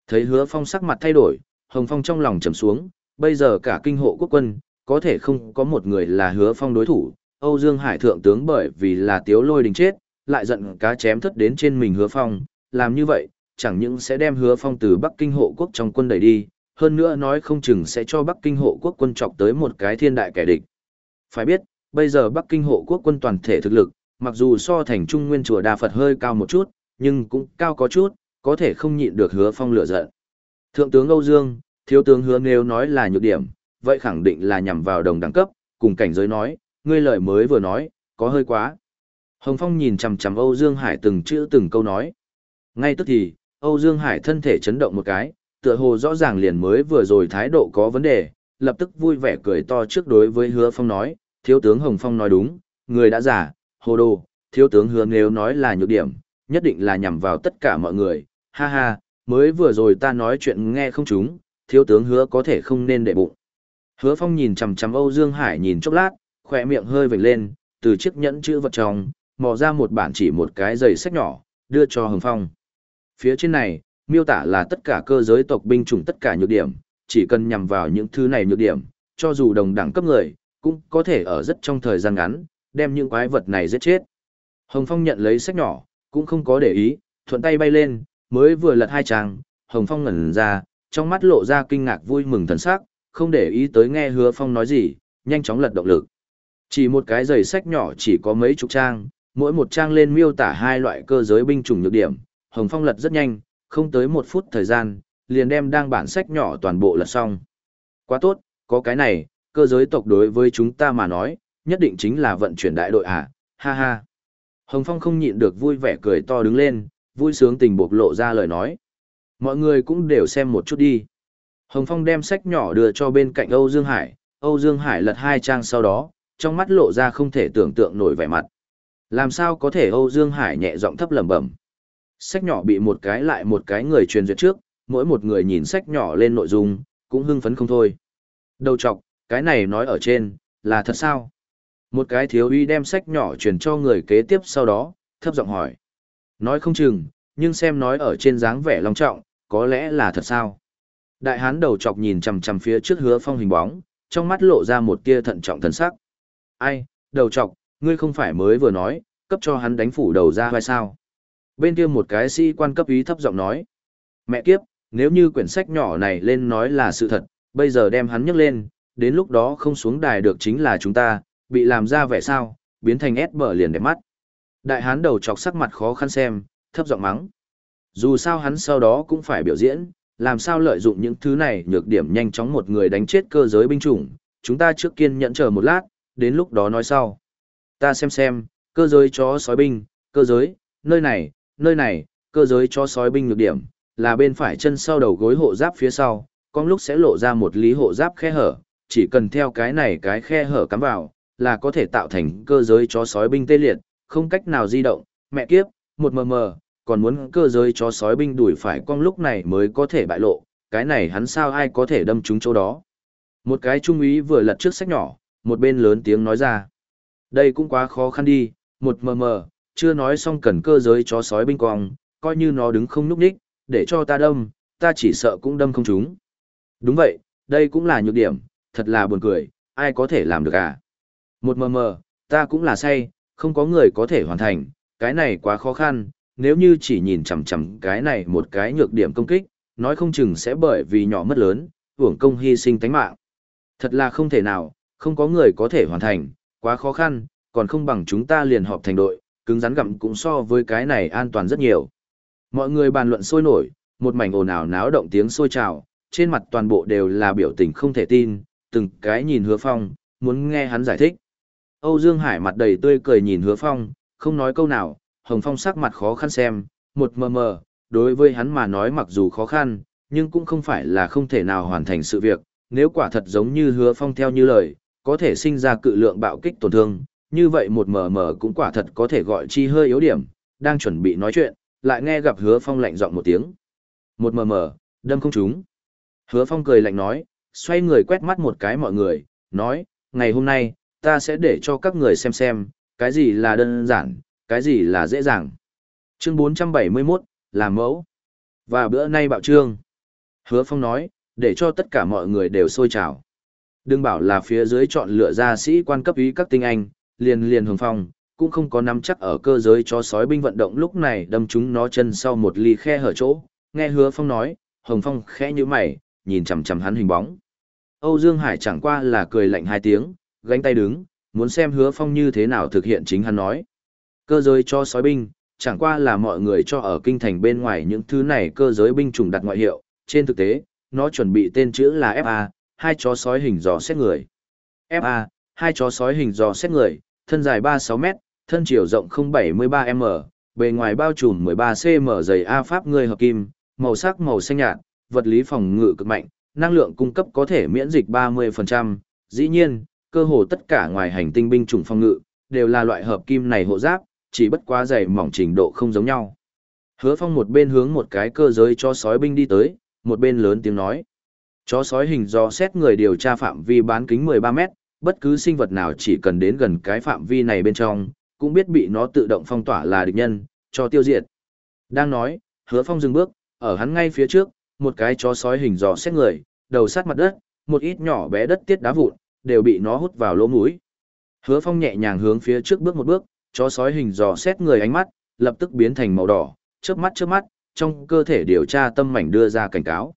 Thấy Hứa Phong sắc mặt thay đổi, Hồng Phong trong lòng trầm xuống, bây giờ cả kinh hộ quốc quân, có thể không có một người là Hứa Phong đối thủ, Âu Dương Hải thượng tướng bởi vì là Tiếu Lôi đình chết, lại giận cá chém thất đến trên mình Hứa Phong, làm như vậy, chẳng những sẽ đem Hứa Phong từ Bắc Kinh hộ quốc trong quân đẩy đi, hơn nữa nói không chừng sẽ cho Bắc Kinh hộ quốc quân chọc tới một cái thiên đại kẻ địch. Phải biết, bây giờ Bắc Kinh hộ quốc quân toàn thể thực lực, mặc dù so thành trung nguyên chùa Đa Phật hơi cao một chút, nhưng cũng cao có chút, có thể không nhịn được hứa phong lửa giận. Thượng tướng Âu Dương, thiếu tướng hứa nếu nói là nhược điểm, vậy khẳng định là nhằm vào đồng đẳng cấp, cùng cảnh giới nói, ngươi lời mới vừa nói, có hơi quá. Hồng Phong nhìn chằm chằm Âu Dương Hải từng chữ từng câu nói. Ngay tức thì, Âu Dương Hải thân thể chấn động một cái, tựa hồ rõ ràng liền mới vừa rồi thái độ có vấn đề, lập tức vui vẻ cười to trước đối với Hứa Phong nói, thiếu tướng Hồng Phong nói đúng, người đã giả, hồ đồ, thiếu tướng Hứa nếu nói là nhược điểm, nhất định là nhằm vào tất cả mọi người, ha ha, mới vừa rồi ta nói chuyện nghe không chúng thiếu tướng hứa có thể không nên để bụng. Hứa Phong nhìn chằm chằm Âu Dương Hải nhìn chốc lát, khỏe miệng hơi vểnh lên, từ chiếc nhẫn chữ vật trong, mò ra một bản chỉ một cái giày sách nhỏ, đưa cho Hồng Phong. Phía trên này, miêu tả là tất cả cơ giới tộc binh chủng tất cả nhược điểm, chỉ cần nhằm vào những thứ này nhược điểm, cho dù đồng đẳng cấp người, cũng có thể ở rất trong thời gian ngắn, đem những quái vật này giết chết. Hồng Phong nhận lấy sách nhỏ, cũng không có để ý, thuận tay bay lên, mới vừa lật hai trang, Hồng Phong ngẩn ra, trong mắt lộ ra kinh ngạc vui mừng thần sắc, không để ý tới nghe Hứa Phong nói gì, nhanh chóng lật động lực. Chỉ một cái giày sách nhỏ chỉ có mấy chục trang, mỗi một trang lên miêu tả hai loại cơ giới binh chủng nhược điểm, Hồng Phong lật rất nhanh, không tới một phút thời gian, liền đem đang bản sách nhỏ toàn bộ lật xong. Quá tốt, có cái này, cơ giới tộc đối với chúng ta mà nói, nhất định chính là vận chuyển đại đội à, ha ha. Hồng Phong không nhịn được vui vẻ cười to đứng lên, vui sướng tình bộc lộ ra lời nói. Mọi người cũng đều xem một chút đi. Hồng Phong đem sách nhỏ đưa cho bên cạnh Âu Dương Hải, Âu Dương Hải lật hai trang sau đó, trong mắt lộ ra không thể tưởng tượng nổi vẻ mặt. Làm sao có thể Âu Dương Hải nhẹ giọng thấp lẩm bẩm. Sách nhỏ bị một cái lại một cái người truyền duyệt trước, mỗi một người nhìn sách nhỏ lên nội dung, cũng hưng phấn không thôi. Đầu chọc, cái này nói ở trên, là thật sao? Một cái thiếu uy đem sách nhỏ truyền cho người kế tiếp sau đó, thấp giọng hỏi. Nói không chừng, nhưng xem nói ở trên dáng vẻ long trọng, có lẽ là thật sao. Đại hán đầu chọc nhìn chằm chằm phía trước hứa phong hình bóng, trong mắt lộ ra một tia thận trọng thần sắc. Ai, đầu chọc, ngươi không phải mới vừa nói, cấp cho hắn đánh phủ đầu ra hay sao? Bên kia một cái sĩ quan cấp ý thấp giọng nói. Mẹ kiếp, nếu như quyển sách nhỏ này lên nói là sự thật, bây giờ đem hắn nhấc lên, đến lúc đó không xuống đài được chính là chúng ta, bị làm ra vẻ sao, biến thành ép bờ liền đẹp mắt. Đại hán đầu chọc sắc mặt khó khăn xem, thấp giọng mắng. Dù sao hắn sau đó cũng phải biểu diễn, làm sao lợi dụng những thứ này nhược điểm nhanh chóng một người đánh chết cơ giới binh chủng, chúng ta trước kiên nhẫn chờ một lát, đến lúc đó nói sau. Ta xem xem, cơ giới chó sói binh, cơ giới, nơi này, nơi này, cơ giới chó sói binh nhược điểm, là bên phải chân sau đầu gối hộ giáp phía sau, con lúc sẽ lộ ra một lý hộ giáp khe hở, chỉ cần theo cái này cái khe hở cắm vào, là có thể tạo thành cơ giới chó sói binh tê liệt, không cách nào di động, mẹ kiếp, một mờ mờ, còn muốn cơ giới chó sói binh đuổi phải con lúc này mới có thể bại lộ, cái này hắn sao ai có thể đâm trúng chỗ đó. Một cái trung úy vừa lật trước sách nhỏ, một bên lớn tiếng nói ra. Đây cũng quá khó khăn đi, một mờ mờ, chưa nói xong cần cơ giới chó sói binh cong, coi như nó đứng không núp đích, để cho ta đâm, ta chỉ sợ cũng đâm không trúng. Đúng vậy, đây cũng là nhược điểm, thật là buồn cười, ai có thể làm được à? Một mờ mờ, ta cũng là say, không có người có thể hoàn thành, cái này quá khó khăn, nếu như chỉ nhìn chằm chằm cái này một cái nhược điểm công kích, nói không chừng sẽ bởi vì nhỏ mất lớn, hưởng công hy sinh tánh mạng. Thật là không thể nào, không có người có thể hoàn thành, quá khó khăn, còn không bằng chúng ta liền họp thành đội, cứng rắn gặm cũng so với cái này an toàn rất nhiều. Mọi người bàn luận sôi nổi, một mảnh ồn ào náo động tiếng sôi trào, trên mặt toàn bộ đều là biểu tình không thể tin, từng cái nhìn hứa phong, muốn nghe hắn giải thích. Âu Dương Hải mặt đầy tươi cười nhìn hứa phong, không nói câu nào, Hồng Phong sắc mặt khó khăn xem, một mờ mờ, đối với hắn mà nói mặc dù khó khăn, nhưng cũng không phải là không thể nào hoàn thành sự việc, nếu quả thật giống như hứa phong theo như lời, có thể sinh ra cự lượng bạo kích tổn thương, như vậy một mờ mờ cũng quả thật có thể gọi chi hơi yếu điểm, đang chuẩn bị nói chuyện, lại nghe gặp hứa phong lạnh giọng một tiếng. Một mờ mờ, đâm không trúng. Hứa phong cười lạnh nói, xoay người quét mắt một cái mọi người, nói, ngày hôm nay, ta sẽ để cho các người xem xem, cái gì là đơn giản, cái gì là dễ dàng. Chương 471, làm mẫu. Và bữa nay bạo trương. Hứa phong nói, để cho tất cả mọi người đều sôi trào. Đừng bảo là phía dưới chọn lựa ra sĩ quan cấp ý các tinh anh, liền liền hồng phong, cũng không có nắm chắc ở cơ giới cho sói binh vận động lúc này đâm chúng nó chân sau một ly khe hở chỗ. Nghe hứa phong nói, hồng phong khẽ như mày, nhìn chằm chằm hắn hình bóng. Âu Dương Hải chẳng qua là cười lạnh hai tiếng, gánh tay đứng, muốn xem hứa phong như thế nào thực hiện chính hắn nói. Cơ giới cho sói binh, chẳng qua là mọi người cho ở kinh thành bên ngoài những thứ này cơ giới binh chủng đặt ngoại hiệu, trên thực tế, nó chuẩn bị tên chữ là FA, hai chó sói hình dò xét người. FA, hai chó sói hình dò xét người, thân dài 36 m thân chiều rộng 073m, bề ngoài bao trùm 13cm dày A pháp người hợp kim, màu sắc màu xanh nhạt, vật lý phòng ngự cực mạnh, năng lượng cung cấp có thể miễn dịch 30%, dĩ nhiên, cơ hồ tất cả ngoài hành tinh binh chủng phòng ngự, đều là loại hợp kim này hộ giáp, chỉ bất quá dày mỏng trình độ không giống nhau. Hứa phong một bên hướng một cái cơ giới cho sói binh đi tới, một bên lớn tiếng nói. Chó sói hình do xét người điều tra phạm vi bán kính 13 mét, bất cứ sinh vật nào chỉ cần đến gần cái phạm vi này bên trong, cũng biết bị nó tự động phong tỏa là địch nhân, cho tiêu diệt. Đang nói, hứa phong dừng bước, ở hắn ngay phía trước, một cái chó sói hình dò xét người, đầu sát mặt đất, một ít nhỏ bé đất tiết đá vụn, đều bị nó hút vào lỗ mũi. Hứa phong nhẹ nhàng hướng phía trước bước một bước, chó sói hình dò xét người ánh mắt, lập tức biến thành màu đỏ, chớp mắt chớp mắt, trong cơ thể điều tra tâm mảnh đưa ra cảnh cáo.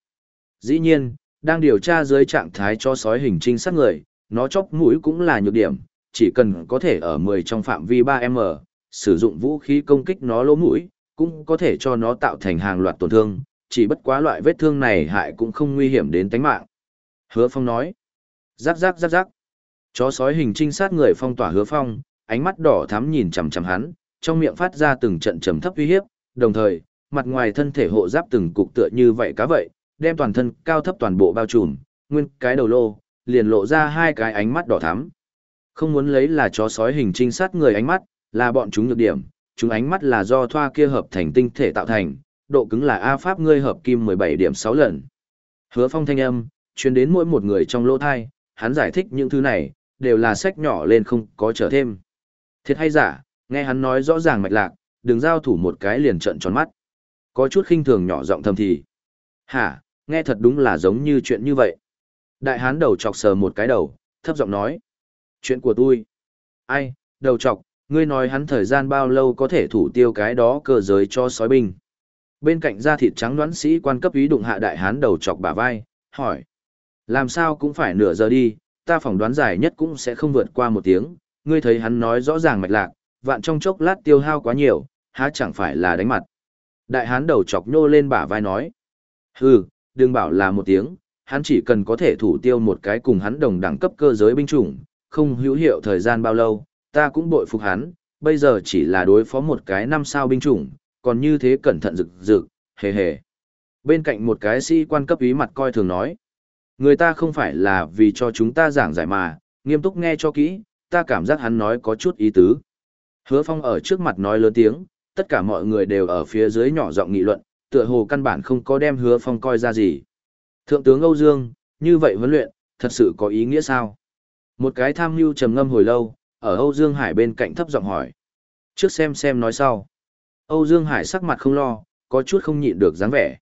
Dĩ nhiên, đang điều tra dưới trạng thái chó sói hình trinh sát người, nó chóp mũi cũng là nhược điểm, chỉ cần có thể ở 10 trong phạm vi 3M, sử dụng vũ khí công kích nó lỗ mũi, cũng có thể cho nó tạo thành hàng loạt tổn thương, chỉ bất quá loại vết thương này hại cũng không nguy hiểm đến tính mạng. Hứa Phong nói, rắc rắc rắc rắc, chó sói hình trinh sát người phong tỏa Hứa Phong, ánh mắt đỏ thắm nhìn chằm chằm hắn, trong miệng phát ra từng trận trầm thấp uy hiếp, đồng thời, mặt ngoài thân thể hộ giáp từng cục tựa như vậy cá vậy, đem toàn thân cao thấp toàn bộ bao trùm, nguyên cái đầu lô, liền lộ ra hai cái ánh mắt đỏ thắm. Không muốn lấy là chó sói hình trinh sát người ánh mắt, là bọn chúng nhược điểm, chúng ánh mắt là do thoa kia hợp thành tinh thể tạo thành, độ cứng là A pháp ngươi hợp kim 17 điểm 6 lần. Hứa phong thanh âm, truyền đến mỗi một người trong lỗ thai, hắn giải thích những thứ này, đều là sách nhỏ lên không có trở thêm. Thiệt hay giả, nghe hắn nói rõ ràng mạch lạc, đừng giao thủ một cái liền trận tròn mắt. Có chút khinh thường nhỏ giọng thầm thì. Hả, nghe thật đúng là giống như chuyện như vậy. Đại hán đầu chọc sờ một cái đầu, thấp giọng nói. Chuyện của tôi. Ai, đầu chọc, ngươi nói hắn thời gian bao lâu có thể thủ tiêu cái đó cơ giới cho sói binh. Bên cạnh da thịt trắng đoán sĩ quan cấp ý đụng hạ đại hán đầu chọc bả vai, hỏi. Làm sao cũng phải nửa giờ đi, ta phỏng đoán dài nhất cũng sẽ không vượt qua một tiếng, ngươi thấy hắn nói rõ ràng mạch lạc, vạn trong chốc lát tiêu hao quá nhiều, há chẳng phải là đánh mặt. Đại hán đầu chọc nhô lên bả vai nói. Hừ, đừng bảo là một tiếng, hắn chỉ cần có thể thủ tiêu một cái cùng hắn đồng đẳng cấp cơ giới binh chủng, không hữu hiệu thời gian bao lâu, ta cũng bội phục hắn, bây giờ chỉ là đối phó một cái năm sao binh chủng, còn như thế cẩn thận rực rực, hề hề. Bên cạnh một cái sĩ quan cấp ý mặt coi thường nói, người ta không phải là vì cho chúng ta giảng giải mà, nghiêm túc nghe cho kỹ, ta cảm giác hắn nói có chút ý tứ. Hứa Phong ở trước mặt nói lớn tiếng, tất cả mọi người đều ở phía dưới nhỏ giọng nghị luận, tựa hồ căn bản không có đem Hứa Phong coi ra gì. Thượng tướng Âu Dương, như vậy huấn luyện, thật sự có ý nghĩa sao? Một cái tham mưu trầm ngâm hồi lâu, ở Âu Dương Hải bên cạnh thấp giọng hỏi. Trước xem xem nói sau. Âu Dương Hải sắc mặt không lo, có chút không nhịn được dáng vẻ.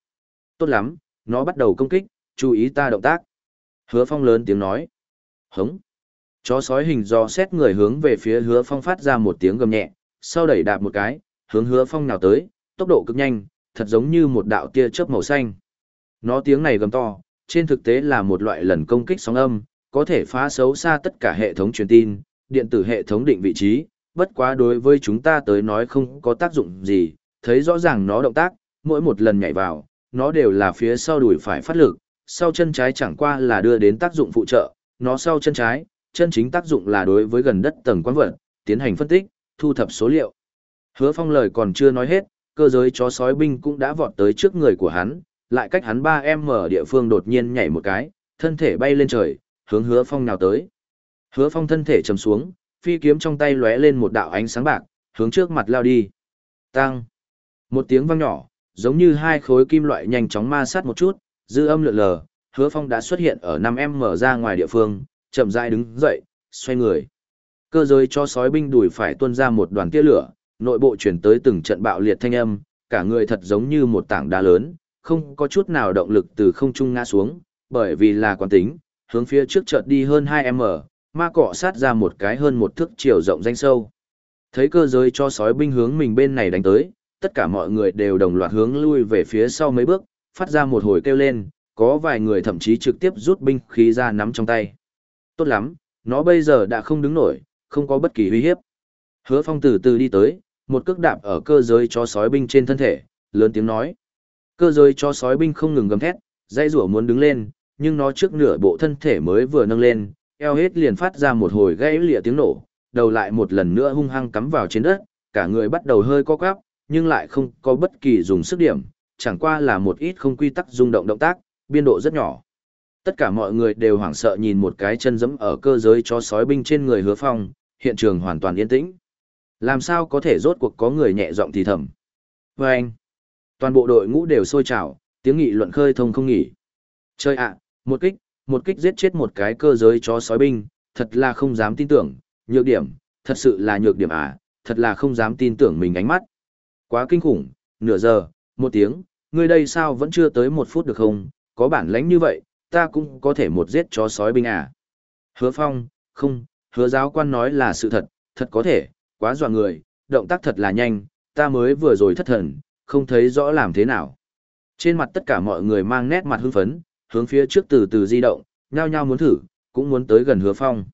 Tốt lắm, nó bắt đầu công kích, chú ý ta động tác. Hứa Phong lớn tiếng nói. Hống. Chó sói hình do xét người hướng về phía hứa phong phát ra một tiếng gầm nhẹ, sau đẩy đạp một cái, hướng hứa phong nào tới, tốc độ cực nhanh, thật giống như một đạo tia chớp màu xanh. Nó tiếng này gầm to, trên thực tế là một loại lần công kích sóng âm, có thể phá xấu xa tất cả hệ thống truyền tin, điện tử hệ thống định vị trí, bất quá đối với chúng ta tới nói không có tác dụng gì, thấy rõ ràng nó động tác, mỗi một lần nhảy vào, nó đều là phía sau đùi phải phát lực, sau chân trái chẳng qua là đưa đến tác dụng phụ trợ, nó sau chân trái, chân chính tác dụng là đối với gần đất tầng quán vật, tiến hành phân tích, thu thập số liệu. Hứa phong lời còn chưa nói hết, cơ giới chó sói binh cũng đã vọt tới trước người của hắn, lại cách hắn 3 mở địa phương đột nhiên nhảy một cái, thân thể bay lên trời, hướng hứa phong nào tới. Hứa phong thân thể chầm xuống, phi kiếm trong tay lóe lên một đạo ánh sáng bạc, hướng trước mặt lao đi. Tăng. Một tiếng vang nhỏ, giống như hai khối kim loại nhanh chóng ma sát một chút, dư âm lượn lờ, hứa phong đã xuất hiện ở 5 em mở ra ngoài địa phương, chậm rãi đứng dậy, xoay người. Cơ giới cho sói binh đuổi phải tuôn ra một đoàn tia lửa, nội bộ chuyển tới từng trận bạo liệt thanh âm, cả người thật giống như một tảng đá lớn, không có chút nào động lực từ không trung ngã xuống, bởi vì là quán tính, hướng phía trước chợt đi hơn 2m, ma cọ sát ra một cái hơn một thước chiều rộng danh sâu. Thấy cơ giới cho sói binh hướng mình bên này đánh tới, tất cả mọi người đều đồng loạt hướng lui về phía sau mấy bước, phát ra một hồi kêu lên, có vài người thậm chí trực tiếp rút binh khí ra nắm trong tay. Tốt lắm, nó bây giờ đã không đứng nổi, không có bất kỳ uy hiếp. Hứa phong từ từ đi tới, một cước đạp ở cơ giới cho sói binh trên thân thể, lớn tiếng nói. Cơ giới cho sói binh không ngừng gầm thét, dây rủa muốn đứng lên, nhưng nó trước nửa bộ thân thể mới vừa nâng lên, eo hết liền phát ra một hồi gãy lịa tiếng nổ, đầu lại một lần nữa hung hăng cắm vào trên đất, cả người bắt đầu hơi co quắp, nhưng lại không có bất kỳ dùng sức điểm, chẳng qua là một ít không quy tắc rung động động tác, biên độ rất nhỏ. Tất cả mọi người đều hoảng sợ nhìn một cái chân dẫm ở cơ giới cho sói binh trên người hứa phong, hiện trường hoàn toàn yên tĩnh. Làm sao có thể rốt cuộc có người nhẹ giọng thì thầm. Và anh, toàn bộ đội ngũ đều sôi trào, tiếng nghị luận khơi thông không nghỉ. Chơi ạ, một kích, một kích giết chết một cái cơ giới chó sói binh, thật là không dám tin tưởng, nhược điểm, thật sự là nhược điểm à, thật là không dám tin tưởng mình ánh mắt. Quá kinh khủng, nửa giờ, một tiếng, ngươi đây sao vẫn chưa tới một phút được không, có bản lãnh như vậy, ta cũng có thể một giết chó sói binh à. Hứa phong, không, hứa giáo quan nói là sự thật, thật có thể, quá dọa người, động tác thật là nhanh, ta mới vừa rồi thất thần, không thấy rõ làm thế nào. Trên mặt tất cả mọi người mang nét mặt hưng phấn, hướng phía trước từ từ di động, nhao nhao muốn thử, cũng muốn tới gần hứa phong.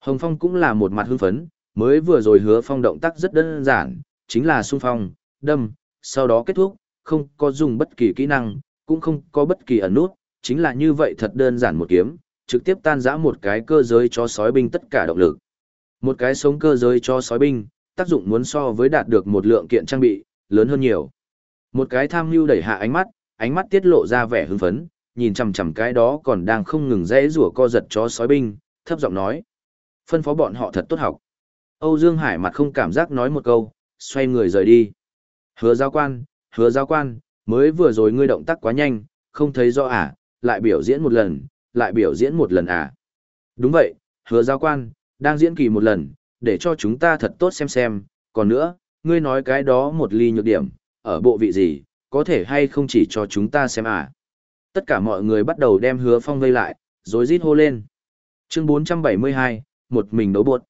Hồng Phong cũng là một mặt hưng phấn, mới vừa rồi hứa phong động tác rất đơn giản, chính là xung phong, đâm, sau đó kết thúc, không có dùng bất kỳ kỹ năng, cũng không có bất kỳ ẩn nút, chính là như vậy thật đơn giản một kiếm, trực tiếp tan rã một cái cơ giới cho sói binh tất cả động lực. Một cái sống cơ giới cho sói binh, tác dụng muốn so với đạt được một lượng kiện trang bị, lớn hơn nhiều. Một cái tham mưu đẩy hạ ánh mắt, ánh mắt tiết lộ ra vẻ hưng phấn, nhìn chằm chằm cái đó còn đang không ngừng rẽ rủa co giật chó sói binh, thấp giọng nói. Phân phó bọn họ thật tốt học. Âu Dương Hải mặt không cảm giác nói một câu, xoay người rời đi. Hứa giao quan, hứa giao quan, mới vừa rồi ngươi động tác quá nhanh, không thấy rõ à, lại biểu diễn một lần, lại biểu diễn một lần à. Đúng vậy, hứa giáo quan, đang diễn kỳ một lần, để cho chúng ta thật tốt xem xem, còn nữa, ngươi nói cái đó một ly nhược điểm, ở bộ vị gì, có thể hay không chỉ cho chúng ta xem à. Tất cả mọi người bắt đầu đem hứa phong vây lại, rồi rít hô lên. Chương 472, một mình đấu buột.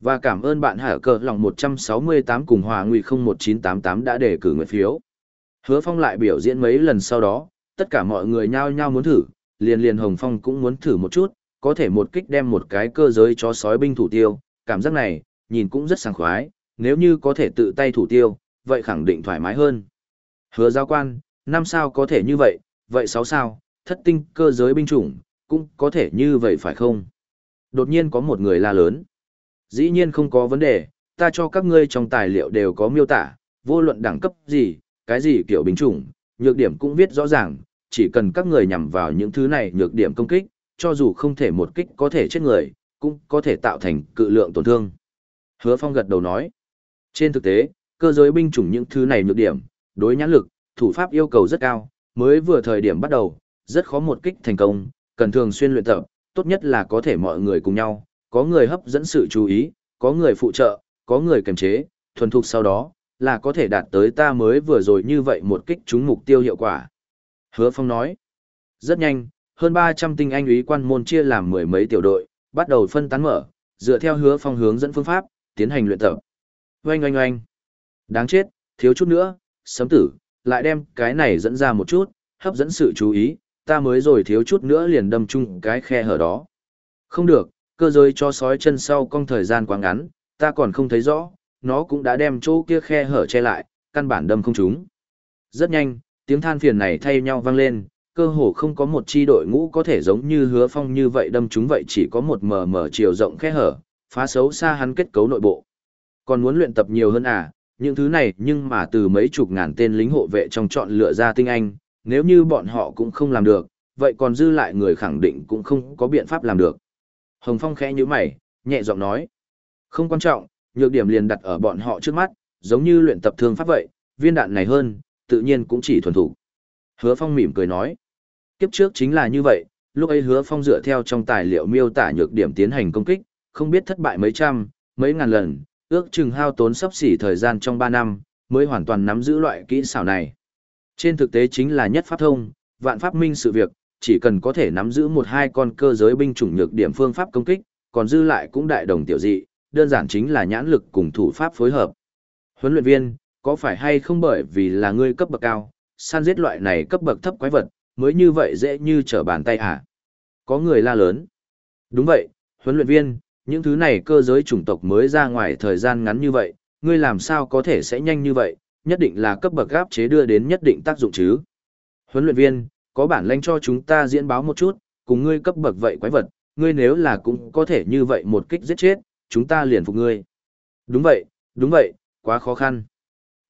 Và cảm ơn bạn hở cờ lòng 168 cùng hòa nguy 01988 đã đề cử nguyện phiếu. Hứa phong lại biểu diễn mấy lần sau đó, tất cả mọi người nhao nhao muốn thử, liền liền Hồng Phong cũng muốn thử một chút, có thể một kích đem một cái cơ giới cho sói binh thủ tiêu, cảm giác này, nhìn cũng rất sảng khoái, nếu như có thể tự tay thủ tiêu, vậy khẳng định thoải mái hơn. Hứa giao quan, năm sao có thể như vậy, vậy sáu sao, thất tinh cơ giới binh chủng, cũng có thể như vậy phải không? Đột nhiên có một người la lớn. Dĩ nhiên không có vấn đề, ta cho các ngươi trong tài liệu đều có miêu tả, vô luận đẳng cấp gì, cái gì kiểu binh chủng, nhược điểm cũng viết rõ ràng, chỉ cần các người nhằm vào những thứ này nhược điểm công kích, cho dù không thể một kích có thể chết người, cũng có thể tạo thành cự lượng tổn thương. Hứa Phong gật đầu nói, trên thực tế, cơ giới binh chủng những thứ này nhược điểm, đối nhãn lực, thủ pháp yêu cầu rất cao, mới vừa thời điểm bắt đầu, rất khó một kích thành công, cần thường xuyên luyện tập, tốt nhất là có thể mọi người cùng nhau, có người hấp dẫn sự chú ý, có người phụ trợ, có người kiềm chế, thuần thục sau đó, là có thể đạt tới ta mới vừa rồi như vậy một kích trúng mục tiêu hiệu quả. Hứa Phong nói, rất nhanh, hơn 300 tinh anh úy quan môn chia làm mười mấy tiểu đội, bắt đầu phân tán mở, dựa theo hứa phong hướng dẫn phương pháp, tiến hành luyện tập. Oanh oanh oanh. Đáng chết, thiếu chút nữa, sấm tử, lại đem cái này dẫn ra một chút, hấp dẫn sự chú ý, ta mới rồi thiếu chút nữa liền đâm chung cái khe hở đó. Không được, cơ giới cho sói chân sau cong thời gian quá ngắn, ta còn không thấy rõ, nó cũng đã đem chỗ kia khe hở che lại, căn bản đâm không trúng. Rất nhanh, tiếng than phiền này thay nhau vang lên, cơ hồ không có một chi đội ngũ có thể giống như hứa phong như vậy đâm chúng vậy chỉ có một mờ mờ chiều rộng khe hở, phá xấu xa hắn kết cấu nội bộ. Còn muốn luyện tập nhiều hơn à, những thứ này nhưng mà từ mấy chục ngàn tên lính hộ vệ trong chọn lựa ra tinh anh, nếu như bọn họ cũng không làm được, vậy còn dư lại người khẳng định cũng không có biện pháp làm được. Hồng Phong khẽ như mày, nhẹ giọng nói. Không quan trọng, nhược điểm liền đặt ở bọn họ trước mắt, giống như luyện tập thương pháp vậy, viên đạn này hơn, tự nhiên cũng chỉ thuần thủ. Hứa Phong mỉm cười nói. Kiếp trước chính là như vậy, lúc ấy Hứa Phong dựa theo trong tài liệu miêu tả nhược điểm tiến hành công kích, không biết thất bại mấy trăm, mấy ngàn lần, ước chừng hao tốn sắp xỉ thời gian trong 3 năm, mới hoàn toàn nắm giữ loại kỹ xảo này. Trên thực tế chính là nhất pháp thông, vạn pháp minh sự việc, chỉ cần có thể nắm giữ một hai con cơ giới binh chủng nhược điểm phương pháp công kích, còn dư lại cũng đại đồng tiểu dị, đơn giản chính là nhãn lực cùng thủ pháp phối hợp. Huấn luyện viên, có phải hay không bởi vì là ngươi cấp bậc cao, săn giết loại này cấp bậc thấp quái vật, mới như vậy dễ như trở bàn tay à? Có người la lớn. Đúng vậy, huấn luyện viên, những thứ này cơ giới chủng tộc mới ra ngoài thời gian ngắn như vậy, ngươi làm sao có thể sẽ nhanh như vậy, nhất định là cấp bậc gáp chế đưa đến nhất định tác dụng chứ. Huấn luyện viên, có bản lãnh cho chúng ta diễn báo một chút, cùng ngươi cấp bậc vậy quái vật, ngươi nếu là cũng có thể như vậy một kích giết chết, chúng ta liền phục ngươi. Đúng vậy, đúng vậy, quá khó khăn.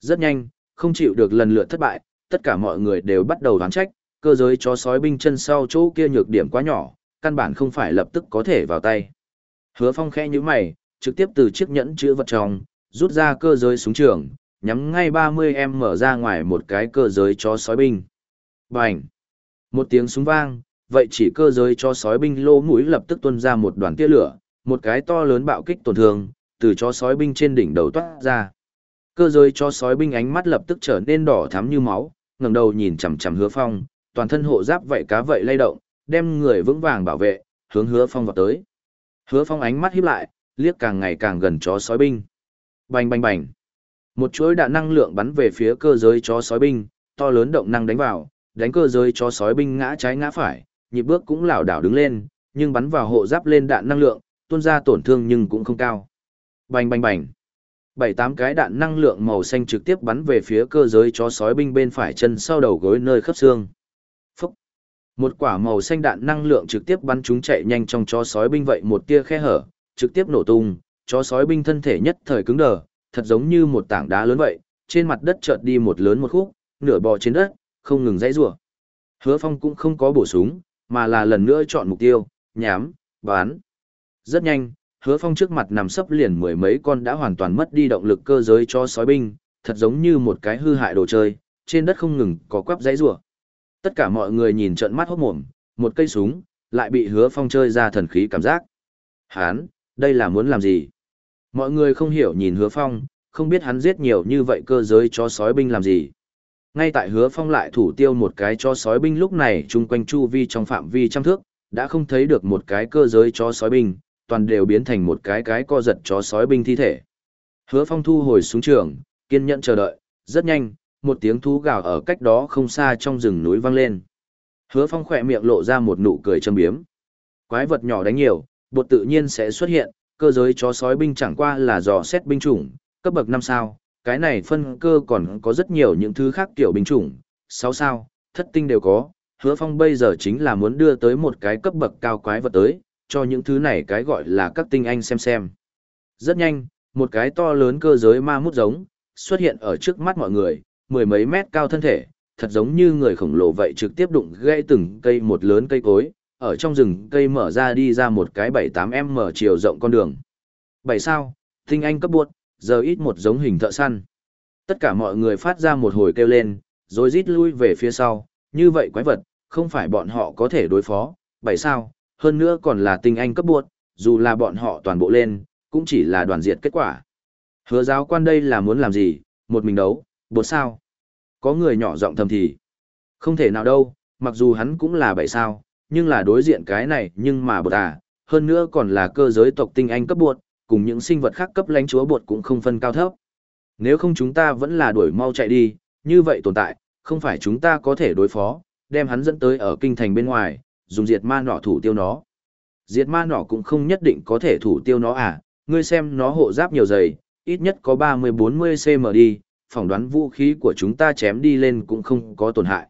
Rất nhanh, không chịu được lần lượt thất bại, tất cả mọi người đều bắt đầu đoán trách, cơ giới chó sói binh chân sau chỗ kia nhược điểm quá nhỏ, căn bản không phải lập tức có thể vào tay. Hứa Phong khẽ như mày, trực tiếp từ chiếc nhẫn chữ vật trong, rút ra cơ giới súng trường, nhắm ngay 30 em mở ra ngoài một cái cơ giới chó sói binh. Bành! Một tiếng súng vang, vậy chỉ cơ giới cho sói binh lô mũi lập tức tuôn ra một đoàn tia lửa, một cái to lớn bạo kích tổn thương, từ chó sói binh trên đỉnh đầu toát ra. Cơ giới cho sói binh ánh mắt lập tức trở nên đỏ thắm như máu, ngẩng đầu nhìn chằm chằm Hứa Phong, toàn thân hộ giáp vậy cá vậy lay động, đem người vững vàng bảo vệ, hướng Hứa Phong vào tới. Hứa Phong ánh mắt híp lại, liếc càng ngày càng gần chó sói binh. Bành bành bành. Một chuỗi đạn năng lượng bắn về phía cơ giới chó sói binh, to lớn động năng đánh vào, đánh cơ giới chó sói binh ngã trái ngã phải, nhịp bước cũng lảo đảo đứng lên, nhưng bắn vào hộ giáp lên đạn năng lượng, tuôn ra tổn thương nhưng cũng không cao. Bành bành bành. Bảy tám cái đạn năng lượng màu xanh trực tiếp bắn về phía cơ giới chó sói binh bên phải chân sau đầu gối nơi khớp xương. Phúc. Một quả màu xanh đạn năng lượng trực tiếp bắn chúng chạy nhanh trong chó sói binh vậy một tia khe hở, trực tiếp nổ tung, chó sói binh thân thể nhất thời cứng đờ, thật giống như một tảng đá lớn vậy, trên mặt đất chợt đi một lớn một khúc, nửa bò trên đất, không ngừng dãy rủa. Hứa Phong cũng không có bổ súng, mà là lần nữa chọn mục tiêu, nhắm, bắn. Rất nhanh, Hứa Phong trước mặt nằm sấp liền mười mấy con đã hoàn toàn mất đi động lực cơ giới cho sói binh, thật giống như một cái hư hại đồ chơi, trên đất không ngừng có quắp dãy rủa. Tất cả mọi người nhìn trợn mắt hốt mồm, một cây súng, lại bị Hứa Phong chơi ra thần khí cảm giác. Hán, đây là muốn làm gì? Mọi người không hiểu nhìn Hứa Phong, không biết hắn giết nhiều như vậy cơ giới cho sói binh làm gì. Ngay tại hứa phong lại thủ tiêu một cái cho sói binh lúc này chung quanh chu vi trong phạm vi trăm thước, đã không thấy được một cái cơ giới cho sói binh, toàn đều biến thành một cái cái co giật chó sói binh thi thể. Hứa phong thu hồi xuống trường, kiên nhẫn chờ đợi, rất nhanh, một tiếng thú gào ở cách đó không xa trong rừng núi vang lên. Hứa phong khỏe miệng lộ ra một nụ cười châm biếm. Quái vật nhỏ đánh nhiều, bột tự nhiên sẽ xuất hiện, cơ giới chó sói binh chẳng qua là dò xét binh chủng, cấp bậc năm sao, cái này phân cơ còn có rất nhiều những thứ khác kiểu binh chủng, sáu sao, thất tinh đều có, hứa phong bây giờ chính là muốn đưa tới một cái cấp bậc cao quái vật tới, cho những thứ này cái gọi là các tinh anh xem xem. Rất nhanh, một cái to lớn cơ giới ma mút giống, xuất hiện ở trước mắt mọi người, mười mấy mét cao thân thể, thật giống như người khổng lồ vậy trực tiếp đụng gãy từng cây một lớn cây cối, ở trong rừng cây mở ra đi ra một cái 7-8m chiều rộng con đường. Bảy sao, tinh anh cấp buộc, giờ ít một giống hình thợ săn. Tất cả mọi người phát ra một hồi kêu lên, rồi rít lui về phía sau, như vậy quái vật, không phải bọn họ có thể đối phó, bảy sao, hơn nữa còn là tinh anh cấp buộc, dù là bọn họ toàn bộ lên, cũng chỉ là đoàn diệt kết quả. Hứa giáo quan đây là muốn làm gì, một mình đấu, bột sao? Có người nhỏ giọng thầm thì. Không thể nào đâu, mặc dù hắn cũng là bảy sao, nhưng là đối diện cái này nhưng mà bột à, hơn nữa còn là cơ giới tộc tinh anh cấp buộc, cùng những sinh vật khác cấp lãnh chúa bột cũng không phân cao thấp. Nếu không chúng ta vẫn là đuổi mau chạy đi, như vậy tồn tại, không phải chúng ta có thể đối phó, đem hắn dẫn tới ở kinh thành bên ngoài, dùng diệt ma nỏ thủ tiêu nó. Diệt ma nỏ cũng không nhất định có thể thủ tiêu nó à, ngươi xem nó hộ giáp nhiều dày, ít nhất có 30-40 cm đi, phỏng đoán vũ khí của chúng ta chém đi lên cũng không có tổn hại.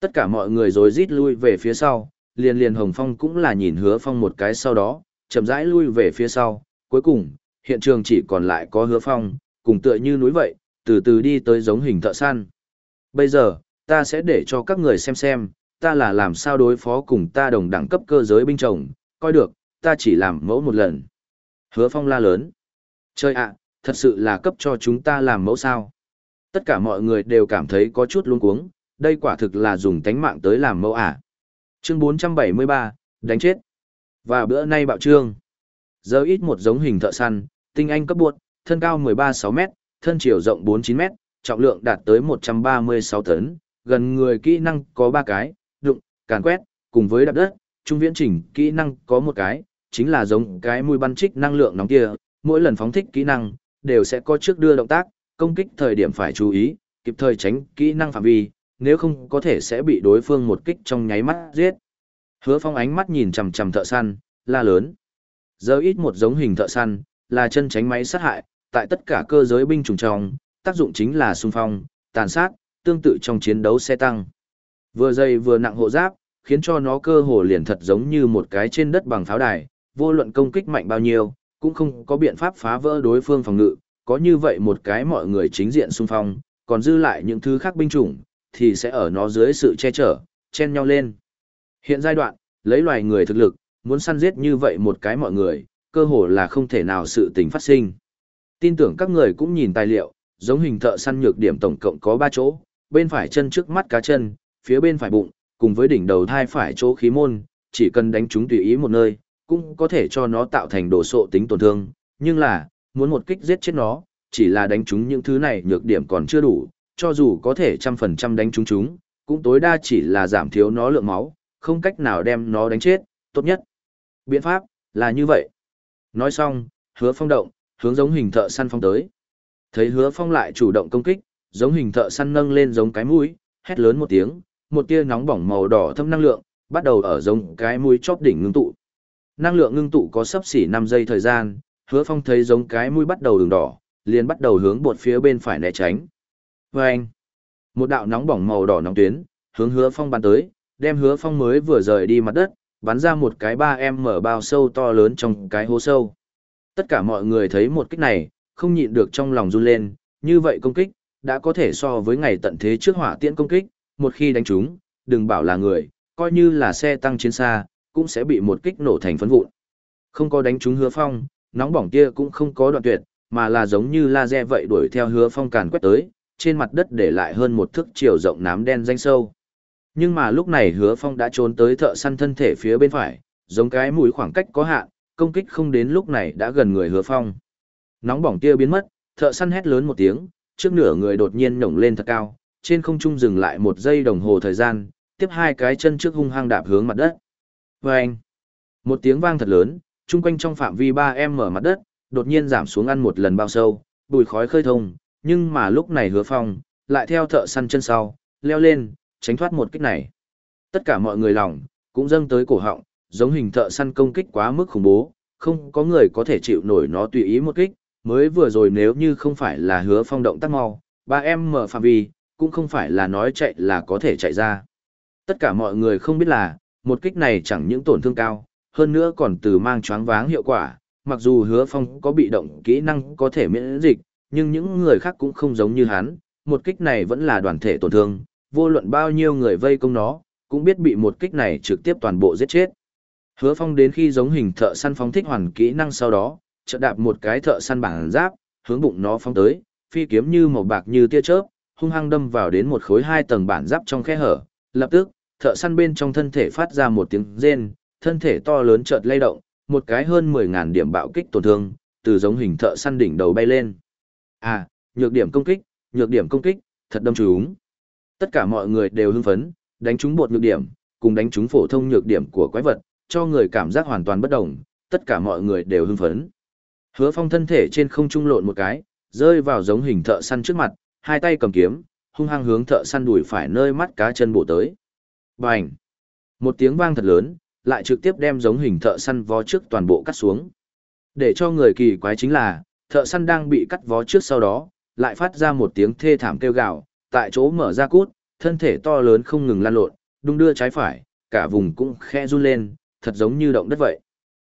Tất cả mọi người rồi rít lui về phía sau, liền liền Hồng Phong cũng là nhìn hứa phong một cái sau đó, chậm rãi lui về phía sau, cuối cùng, hiện trường chỉ còn lại có hứa phong, cùng tựa như núi vậy, từ từ đi tới giống hình thợ săn. Bây giờ, ta sẽ để cho các người xem xem, ta là làm sao đối phó cùng ta đồng đẳng cấp cơ giới binh chồng, coi được, ta chỉ làm mẫu một lần. Hứa phong la lớn. Chơi ạ, thật sự là cấp cho chúng ta làm mẫu sao. Tất cả mọi người đều cảm thấy có chút luống cuống, đây quả thực là dùng tánh mạng tới làm mẫu à. Chương 473, đánh chết. Và bữa nay bạo trương. Giờ ít một giống hình thợ săn, tinh anh cấp buộc, thân cao 13-6 mét, thân chiều rộng 4-9 mét, trọng lượng đạt tới 136 tấn, gần người kỹ năng có 3 cái, càn quét, cùng với đạp đất, trung viễn chỉnh kỹ năng có một cái, chính là giống cái mùi bắn trích năng lượng nóng kia, mỗi lần phóng thích kỹ năng, đều sẽ có trước đưa động tác, công kích thời điểm phải chú ý, kịp thời tránh kỹ năng phạm vi, nếu không có thể sẽ bị đối phương một kích trong nháy mắt giết. Hứa Phong ánh mắt nhìn chằm chằm thợ săn, la lớn. Giờ ít một giống hình thợ săn, là chân tránh máy sát hại, tại tất cả cơ giới binh chủng trong, tác dụng chính là xung phong, tàn sát, tương tự trong chiến đấu xe tăng. Vừa dày vừa nặng hộ giáp, khiến cho nó cơ hồ liền thật giống như một cái trên đất bằng pháo đài, vô luận công kích mạnh bao nhiêu, cũng không có biện pháp phá vỡ đối phương phòng ngự, có như vậy một cái mọi người chính diện xung phong, còn dư lại những thứ khác binh chủng, thì sẽ ở nó dưới sự che chở, chen nhau lên. Hiện giai đoạn, lấy loài người thực lực, muốn săn giết như vậy một cái mọi người, cơ hồ là không thể nào sự tình phát sinh. Tin tưởng các người cũng nhìn tài liệu, giống hình thợ săn nhược điểm tổng cộng có 3 chỗ, bên phải chân trước mắt cá chân, phía bên phải bụng, cùng với đỉnh đầu thai phải chỗ khí môn, chỉ cần đánh chúng tùy ý một nơi, cũng có thể cho nó tạo thành đồ sộ tính tổn thương, nhưng là, muốn một kích giết chết nó, chỉ là đánh chúng những thứ này nhược điểm còn chưa đủ, cho dù có thể trăm phần trăm đánh chúng chúng, cũng tối đa chỉ là giảm thiếu nó lượng máu, không cách nào đem nó đánh chết, tốt nhất. Biện pháp, là như vậy. Nói xong, hứa phong động, hướng giống hình thợ săn phong tới. Thấy hứa phong lại chủ động công kích, giống hình thợ săn nâng lên giống cái mũi, hét lớn một tiếng, một tia nóng bỏng màu đỏ thâm năng lượng, bắt đầu ở giống cái mũi chóp đỉnh ngưng tụ. Năng lượng ngưng tụ có sấp xỉ 5 giây thời gian, hứa phong thấy giống cái mũi bắt đầu đường đỏ, liền bắt đầu hướng bột phía bên phải né tránh. Vâng! Một đạo nóng bỏng màu đỏ nóng tuyến, hướng hứa phong bắn tới, đem hứa phong mới vừa rời đi mặt đất, bắn ra một cái 3M mở bao sâu to lớn trong cái hố sâu. Tất cả mọi người thấy một kích này, không nhịn được trong lòng run lên, như vậy công kích, đã có thể so với ngày tận thế trước hỏa tiễn công kích, một khi đánh trúng, đừng bảo là người, coi như là xe tăng chiến xa, cũng sẽ bị một kích nổ thành phấn vụn. Không có đánh trúng hứa phong, nóng bỏng kia cũng không có đoạn tuyệt, mà là giống như laser vậy đuổi theo hứa phong càn quét tới, trên mặt đất để lại hơn một thước chiều rộng nám đen danh sâu. Nhưng mà lúc này hứa phong đã trốn tới thợ săn thân thể phía bên phải, giống cái mũi khoảng cách có hạn, công kích không đến lúc này đã gần người hứa phong. Nóng bỏng kia biến mất, thợ săn hét lớn một tiếng, trước nửa người đột nhiên nhổng lên thật cao, trên không trung dừng lại một giây đồng hồ thời gian, tiếp hai cái chân trước hung hăng đạp hướng mặt đất. Vâng! Một tiếng vang thật lớn, chung quanh trong phạm vi 3 m mặt đất, đột nhiên giảm xuống ăn một lần bao sâu, bùi khói khơi thông, nhưng mà lúc này hứa phong, lại theo thợ săn chân sau, leo lên, tránh thoát một kích này. Tất cả mọi người lòng, cũng dâng tới cổ họng, giống hình thợ săn công kích quá mức khủng bố, không có người có thể chịu nổi nó tùy ý một kích, mới vừa rồi nếu như không phải là hứa phong động tác mau, ba em mở phạm vi, cũng không phải là nói chạy là có thể chạy ra. Tất cả mọi người không biết là, một kích này chẳng những tổn thương cao, hơn nữa còn từ mang choáng váng hiệu quả, mặc dù hứa phong có bị động kỹ năng có thể miễn dịch, nhưng những người khác cũng không giống như hắn, một kích này vẫn là đoàn thể tổn thương, vô luận bao nhiêu người vây công nó, cũng biết bị một kích này trực tiếp toàn bộ giết chết. Hứa Phong đến khi giống hình thợ săn phóng thích hoàn kỹ năng sau đó, chợt đạp một cái thợ săn bản giáp, hướng bụng nó phóng tới, phi kiếm như màu bạc như tia chớp, hung hăng đâm vào đến một khối hai tầng bản giáp trong khe hở. Lập tức, thợ săn bên trong thân thể phát ra một tiếng rên, thân thể to lớn chợt lay động, một cái hơn 10.000 điểm bạo kích tổn thương, từ giống hình thợ săn đỉnh đầu bay lên. À, nhược điểm công kích, nhược điểm công kích, thật đâm trúng. Tất cả mọi người đều hưng phấn, đánh trúng bột nhược điểm, cùng đánh trúng phổ thông nhược điểm của quái vật, cho người cảm giác hoàn toàn bất đồng, tất cả mọi người đều hưng phấn. Hứa Phong thân thể trên không trung lộn một cái, rơi vào giống hình thợ săn trước mặt, hai tay cầm kiếm, hung hăng hướng thợ săn đuổi phải nơi mắt cá chân bổ tới. Bành! Một tiếng vang thật lớn, lại trực tiếp đem giống hình thợ săn vó trước toàn bộ cắt xuống. Để cho người kỳ quái chính là, thợ săn đang bị cắt vó trước sau đó, lại phát ra một tiếng thê thảm kêu gào, tại chỗ mở ra cút, thân thể to lớn không ngừng lan lộn, đung đưa trái phải, cả vùng cũng khe run lên, thật giống như động đất vậy.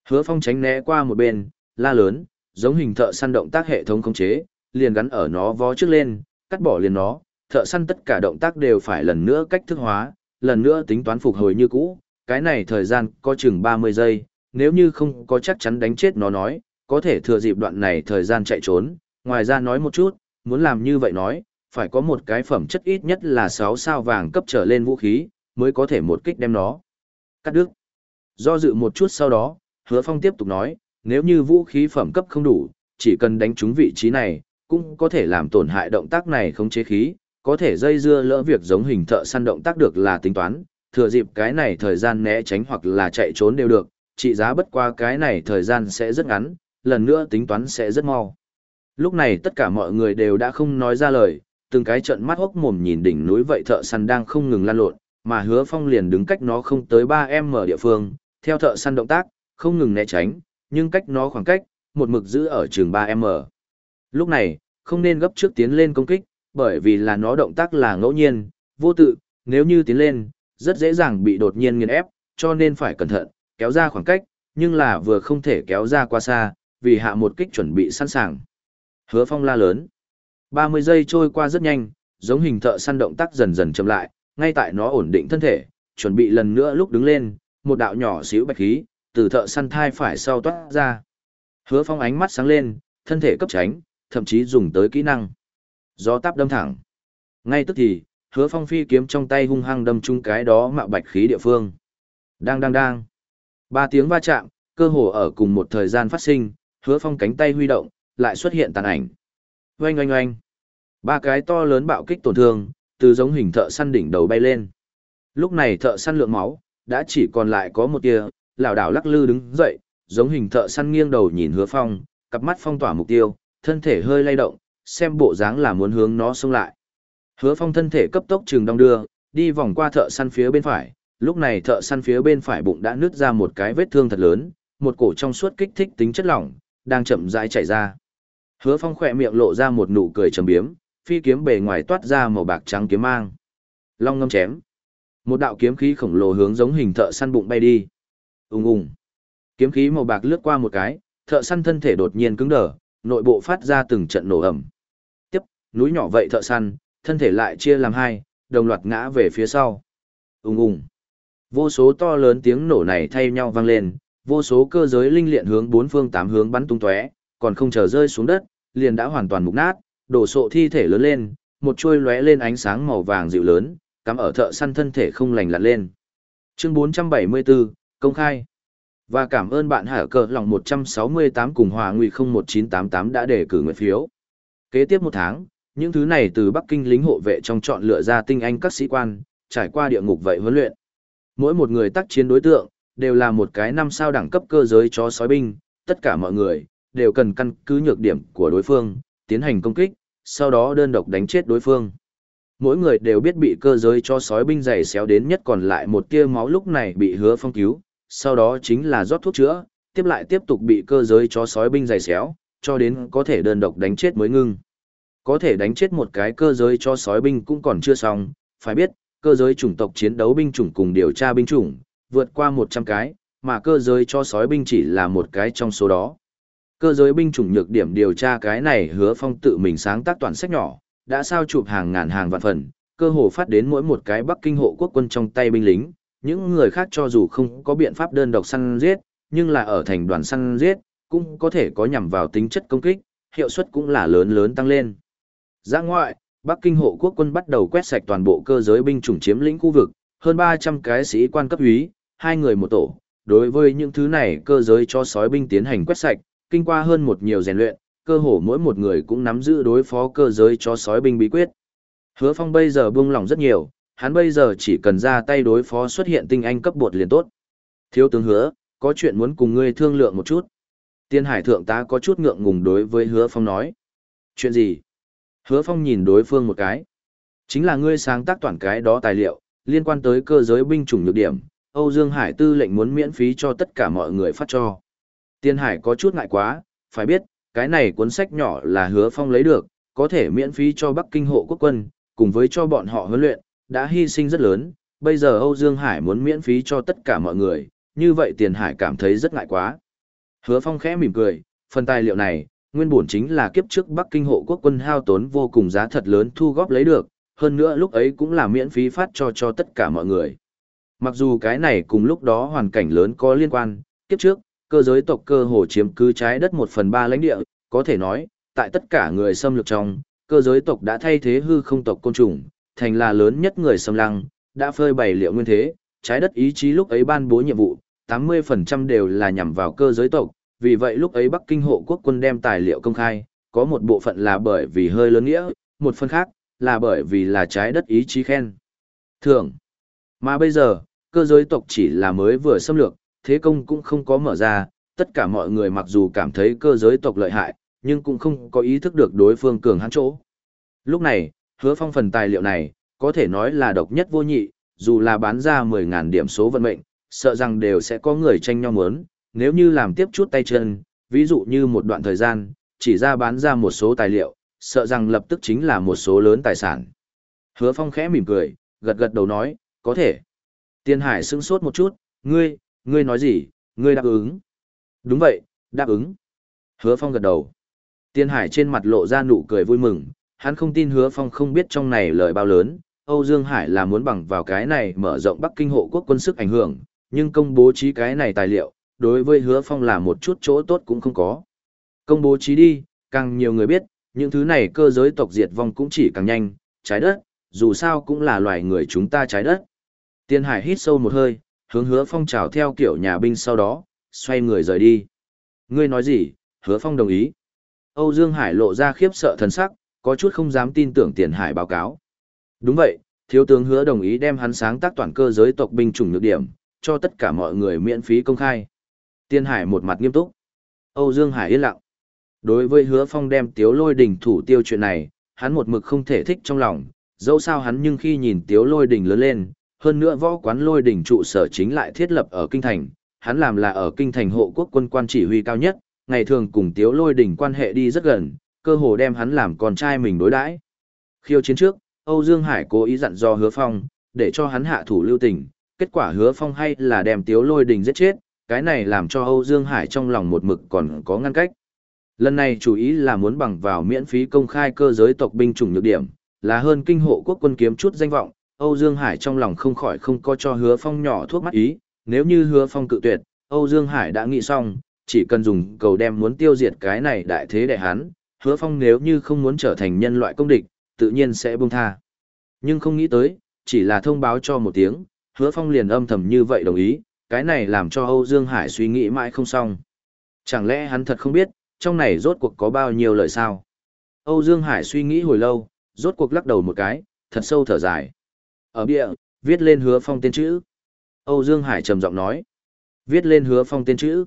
Hứa Phong tránh né qua một bên, la lớn, giống hình thợ săn động tác hệ thống khống chế, liền gắn ở nó vó trước lên, cắt bỏ liền nó, thợ săn tất cả động tác đều phải lần nữa cách thức hóa, lần nữa tính toán phục hồi như cũ, cái này thời gian có chừng 30 giây, nếu như không có chắc chắn đánh chết nó nói, có thể thừa dịp đoạn này thời gian chạy trốn, ngoài ra nói một chút, muốn làm như vậy nói, phải có một cái phẩm chất ít nhất là 6 sao vàng cấp trở lên vũ khí, mới có thể một kích đem nó. Cắt đứt. Do dự một chút sau đó, hứa phong tiếp tục nói, nếu như vũ khí phẩm cấp không đủ, chỉ cần đánh trúng vị trí này, cũng có thể làm tổn hại động tác này không chế khí, có thể dây dưa lỡ việc giống hình thợ săn động tác được là tính toán, thừa dịp cái này thời gian né tránh hoặc là chạy trốn đều được, trị giá bất qua cái này thời gian sẽ rất ngắn, lần nữa tính toán sẽ rất mau. Lúc này tất cả mọi người đều đã không nói ra lời, từng cái trận mắt hốc mồm nhìn đỉnh núi vậy thợ săn đang không ngừng lan lộn, mà hứa phong liền đứng cách nó không tới 3m địa phương, theo thợ săn động tác, không ngừng né tránh, nhưng cách nó khoảng cách, một mực giữ ở trường 3m. Lúc này, không nên gấp trước tiến lên công kích, bởi vì là nó động tác là ngẫu nhiên, vô tự, nếu như tiến lên, rất dễ dàng bị đột nhiên nghiền ép, cho nên phải cẩn thận, kéo ra khoảng cách, nhưng là vừa không thể kéo ra quá xa, vì hạ một kích chuẩn bị sẵn sàng. Hứa phong la lớn. 30 giây trôi qua rất nhanh, giống hình thợ săn động tác dần dần chậm lại, ngay tại nó ổn định thân thể, chuẩn bị lần nữa lúc đứng lên, một đạo nhỏ xíu bạch khí, từ thợ săn thai phải sau toát ra. Hứa phong ánh mắt sáng lên, thân thể cấp tránh, thậm chí dùng tới kỹ năng. Gió táp đâm thẳng. Ngay tức thì, hứa phong phi kiếm trong tay hung hăng đâm chung cái đó mạo bạch khí địa phương. Đang đang đang. Ba tiếng va chạm, cơ hồ ở cùng một thời gian phát sinh, hứa phong cánh tay huy động, lại xuất hiện tàn ảnh. Oanh oanh oanh. Ba cái to lớn bạo kích tổn thương, từ giống hình thợ săn đỉnh đầu bay lên. Lúc này thợ săn lượng máu, đã chỉ còn lại có một tia, lảo đảo lắc lư đứng dậy, giống hình thợ săn nghiêng đầu nhìn hứa phong, cặp mắt phong tỏa mục tiêu, thân thể hơi lay động, xem bộ dáng là muốn hướng nó xông lại. Hứa phong thân thể cấp tốc trường đong đưa, đi vòng qua thợ săn phía bên phải, lúc này thợ săn phía bên phải bụng đã nứt ra một cái vết thương thật lớn, một cổ trong suốt kích thích tính chất lỏng, đang chậm rãi chảy ra. Hứa phong khỏe miệng lộ ra một nụ cười trầm biếm, phi kiếm bề ngoài toát ra màu bạc trắng kiếm mang. Long ngâm chém. Một đạo kiếm khí khổng lồ hướng giống hình thợ săn bụng bay đi. Ùng ùng. Kiếm khí màu bạc lướt qua một cái, thợ săn thân thể đột nhiên cứng đờ, nội bộ phát ra từng trận nổ ầm. Tiếp, núi nhỏ vậy thợ săn, thân thể lại chia làm hai, đồng loạt ngã về phía sau. Ùng ùng. Vô số to lớn tiếng nổ này thay nhau vang lên, vô số cơ giới linh liện hướng bốn phương tám hướng bắn tung tóe, còn không chờ rơi xuống đất, liền đã hoàn toàn mục nát, đổ sộ thi thể lớn lên, một chuôi lóe lên ánh sáng màu vàng dịu lớn, cắm ở thợ săn thân thể không lành lặn lên. Chương 474, công khai. Và cảm ơn bạn hở cờ lòng 168 cùng Hòa Nguy 01988 đã đề cử nguyện phiếu. Kế tiếp một tháng, những thứ này từ Bắc Kinh lính hộ vệ trong chọn lựa ra tinh anh các sĩ quan, trải qua địa ngục vậy huấn luyện. Mỗi một người tác chiến đối tượng, đều là một cái năm sao đẳng cấp cơ giới chó sói binh, tất cả mọi người, đều cần căn cứ nhược điểm của đối phương, tiến hành công kích, sau đó đơn độc đánh chết đối phương. Mỗi người đều biết bị cơ giới cho sói binh dày xéo đến nhất còn lại một tia máu lúc này bị hứa phong cứu, sau đó chính là rót thuốc chữa, tiếp lại tiếp tục bị cơ giới chó sói binh dày xéo, cho đến có thể đơn độc đánh chết mới ngưng. Có thể đánh chết một cái cơ giới chó sói binh cũng còn chưa xong, phải biết, cơ giới chủng tộc chiến đấu binh chủng cùng điều tra binh chủng, vượt qua 100 cái, mà cơ giới cho sói binh chỉ là một cái trong số đó. Cơ giới binh chủng nhược điểm điều tra cái này hứa phong tự mình sáng tác toàn sách nhỏ, đã sao chụp hàng ngàn hàng vạn phần, cơ hồ phát đến mỗi một cái Bắc Kinh hộ quốc quân trong tay binh lính, những người khác cho dù không có biện pháp đơn độc săn giết, nhưng là ở thành đoàn săn giết, cũng có thể có nhằm vào tính chất công kích, hiệu suất cũng là lớn lớn tăng lên. Giã ngoại, Bắc Kinh hộ quốc quân bắt đầu quét sạch toàn bộ cơ giới binh chủng chiếm lĩnh khu vực, hơn 300 cái sĩ quan cấp úy, hai người một tổ. Đối với những thứ này cơ giới cho sói binh tiến hành quét sạch, kinh qua hơn một nhiều rèn luyện, cơ hồ mỗi một người cũng nắm giữ đối phó cơ giới cho sói binh bí quyết. Hứa Phong bây giờ buông lỏng rất nhiều, hắn bây giờ chỉ cần ra tay đối phó xuất hiện tinh anh cấp bột liền tốt. Thiếu tướng Hứa, có chuyện muốn cùng ngươi thương lượng một chút. Tiên Hải thượng tá có chút ngượng ngùng đối với Hứa Phong nói. Chuyện gì? Hứa Phong nhìn đối phương một cái. Chính là ngươi sáng tác toàn cái đó tài liệu, liên quan tới cơ giới binh chủng nhược điểm, Âu Dương Hải tư lệnh muốn miễn phí cho tất cả mọi người phát cho. Tiên Hải có chút ngại quá, phải biết, cái này cuốn sách nhỏ là hứa phong lấy được, có thể miễn phí cho Bắc Kinh hộ quốc quân, cùng với cho bọn họ huấn luyện, đã hy sinh rất lớn, bây giờ Âu Dương Hải muốn miễn phí cho tất cả mọi người, như vậy Tiền Hải cảm thấy rất ngại quá. Hứa Phong khẽ mỉm cười, phần tài liệu này, nguyên bổn chính là kiếp trước Bắc Kinh hộ quốc quân hao tốn vô cùng giá thật lớn thu góp lấy được, hơn nữa lúc ấy cũng là miễn phí phát cho cho tất cả mọi người. Mặc dù cái này cùng lúc đó hoàn cảnh lớn có liên quan, kiếp trước, cơ giới tộc cơ hồ chiếm cứ trái đất một phần ba lãnh địa, có thể nói, tại tất cả người xâm lược trong, cơ giới tộc đã thay thế hư không tộc côn trùng, thành là lớn nhất người xâm lăng, đã phơi bày liệu nguyên thế, trái đất ý chí lúc ấy ban bố nhiệm vụ, 80% đều là nhằm vào cơ giới tộc, vì vậy lúc ấy Bắc Kinh hộ quốc quân đem tài liệu công khai, có một bộ phận là bởi vì hơi lớn nghĩa, một phần khác là bởi vì là trái đất ý chí khen. Thường, mà bây giờ, cơ giới tộc chỉ là mới vừa xâm lược, thế công cũng không có mở ra, tất cả mọi người mặc dù cảm thấy cơ giới tộc lợi hại, nhưng cũng không có ý thức được đối phương cường hãn chỗ. Lúc này, hứa phong phần tài liệu này, có thể nói là độc nhất vô nhị, dù là bán ra 10.000 điểm số vận mệnh, sợ rằng đều sẽ có người tranh nhau muốn, nếu như làm tiếp chút tay chân, ví dụ như một đoạn thời gian, chỉ ra bán ra một số tài liệu, sợ rằng lập tức chính là một số lớn tài sản. Hứa Phong khẽ mỉm cười, gật gật đầu nói, có thể. Tiên Hải sững sốt một chút, ngươi, ngươi nói gì, ngươi đáp ứng. Đúng vậy, đáp ứng. Hứa Phong gật đầu. Tiên Hải trên mặt lộ ra nụ cười vui mừng, hắn không tin Hứa Phong không biết trong này lời bao lớn, Âu Dương Hải là muốn bằng vào cái này mở rộng Bắc Kinh hộ quốc quân sức ảnh hưởng, nhưng công bố trí cái này tài liệu, đối với Hứa Phong là một chút chỗ tốt cũng không có. Công bố trí đi, càng nhiều người biết, những thứ này cơ giới tộc diệt vong cũng chỉ càng nhanh, trái đất, dù sao cũng là loài người chúng ta trái đất. Tiên Hải hít sâu một hơi, hướng Hứa Phong chào theo kiểu nhà binh sau đó, xoay người rời đi. Ngươi nói gì? Hứa Phong đồng ý. Âu Dương Hải lộ ra khiếp sợ thần sắc, có chút không dám tin tưởng Tiền Hải báo cáo. Đúng vậy, thiếu tướng hứa đồng ý đem hắn sáng tác toàn cơ giới tộc binh chủng nhược điểm, cho tất cả mọi người miễn phí công khai. Tiên Hải một mặt nghiêm túc. Âu Dương Hải yên lặng. Đối với hứa phong đem tiếu lôi đỉnh thủ tiêu chuyện này, hắn một mực không thể thích trong lòng, dẫu sao hắn nhưng khi nhìn tiếu lôi đỉnh lớn lên, hơn nữa võ quán lôi đỉnh trụ sở chính lại thiết lập ở kinh thành, hắn làm là ở kinh thành hộ quốc quân quan chỉ huy cao nhất, ngày thường cùng tiếu lôi đỉnh quan hệ đi rất gần, cơ hồ đem hắn làm con trai mình đối đãi. Khiêu chiến trước, Âu Dương Hải cố ý dặn dò hứa phong, để cho hắn hạ thủ lưu tình, kết quả hứa phong hay là đem tiếu lôi đình giết chết, cái này làm cho Âu Dương Hải trong lòng một mực còn có ngăn cách. Lần này chủ ý là muốn bằng vào miễn phí công khai cơ giới tộc binh chủng nhược điểm, là hơn kinh hộ quốc quân kiếm chút danh vọng, Âu Dương Hải trong lòng không khỏi không có cho hứa phong nhỏ thuốc mắt ý, nếu như hứa phong cự tuyệt, Âu Dương Hải đã nghĩ xong, chỉ cần dùng cầu đem muốn tiêu diệt cái này đại thế đại hắn, hứa phong nếu như không muốn trở thành nhân loại công địch, tự nhiên sẽ buông tha. Nhưng không nghĩ tới, chỉ là thông báo cho một tiếng, hứa phong liền âm thầm như vậy đồng ý, cái này làm cho Âu Dương Hải suy nghĩ mãi không xong. Chẳng lẽ hắn thật không biết, trong này rốt cuộc có bao nhiêu lời sao? Âu Dương Hải suy nghĩ hồi lâu, rốt cuộc lắc đầu một cái, thật sâu thở dài. Ở bìa, viết lên hứa phong tên chữ. Âu Dương Hải trầm giọng nói. Viết lên hứa phong tên chữ.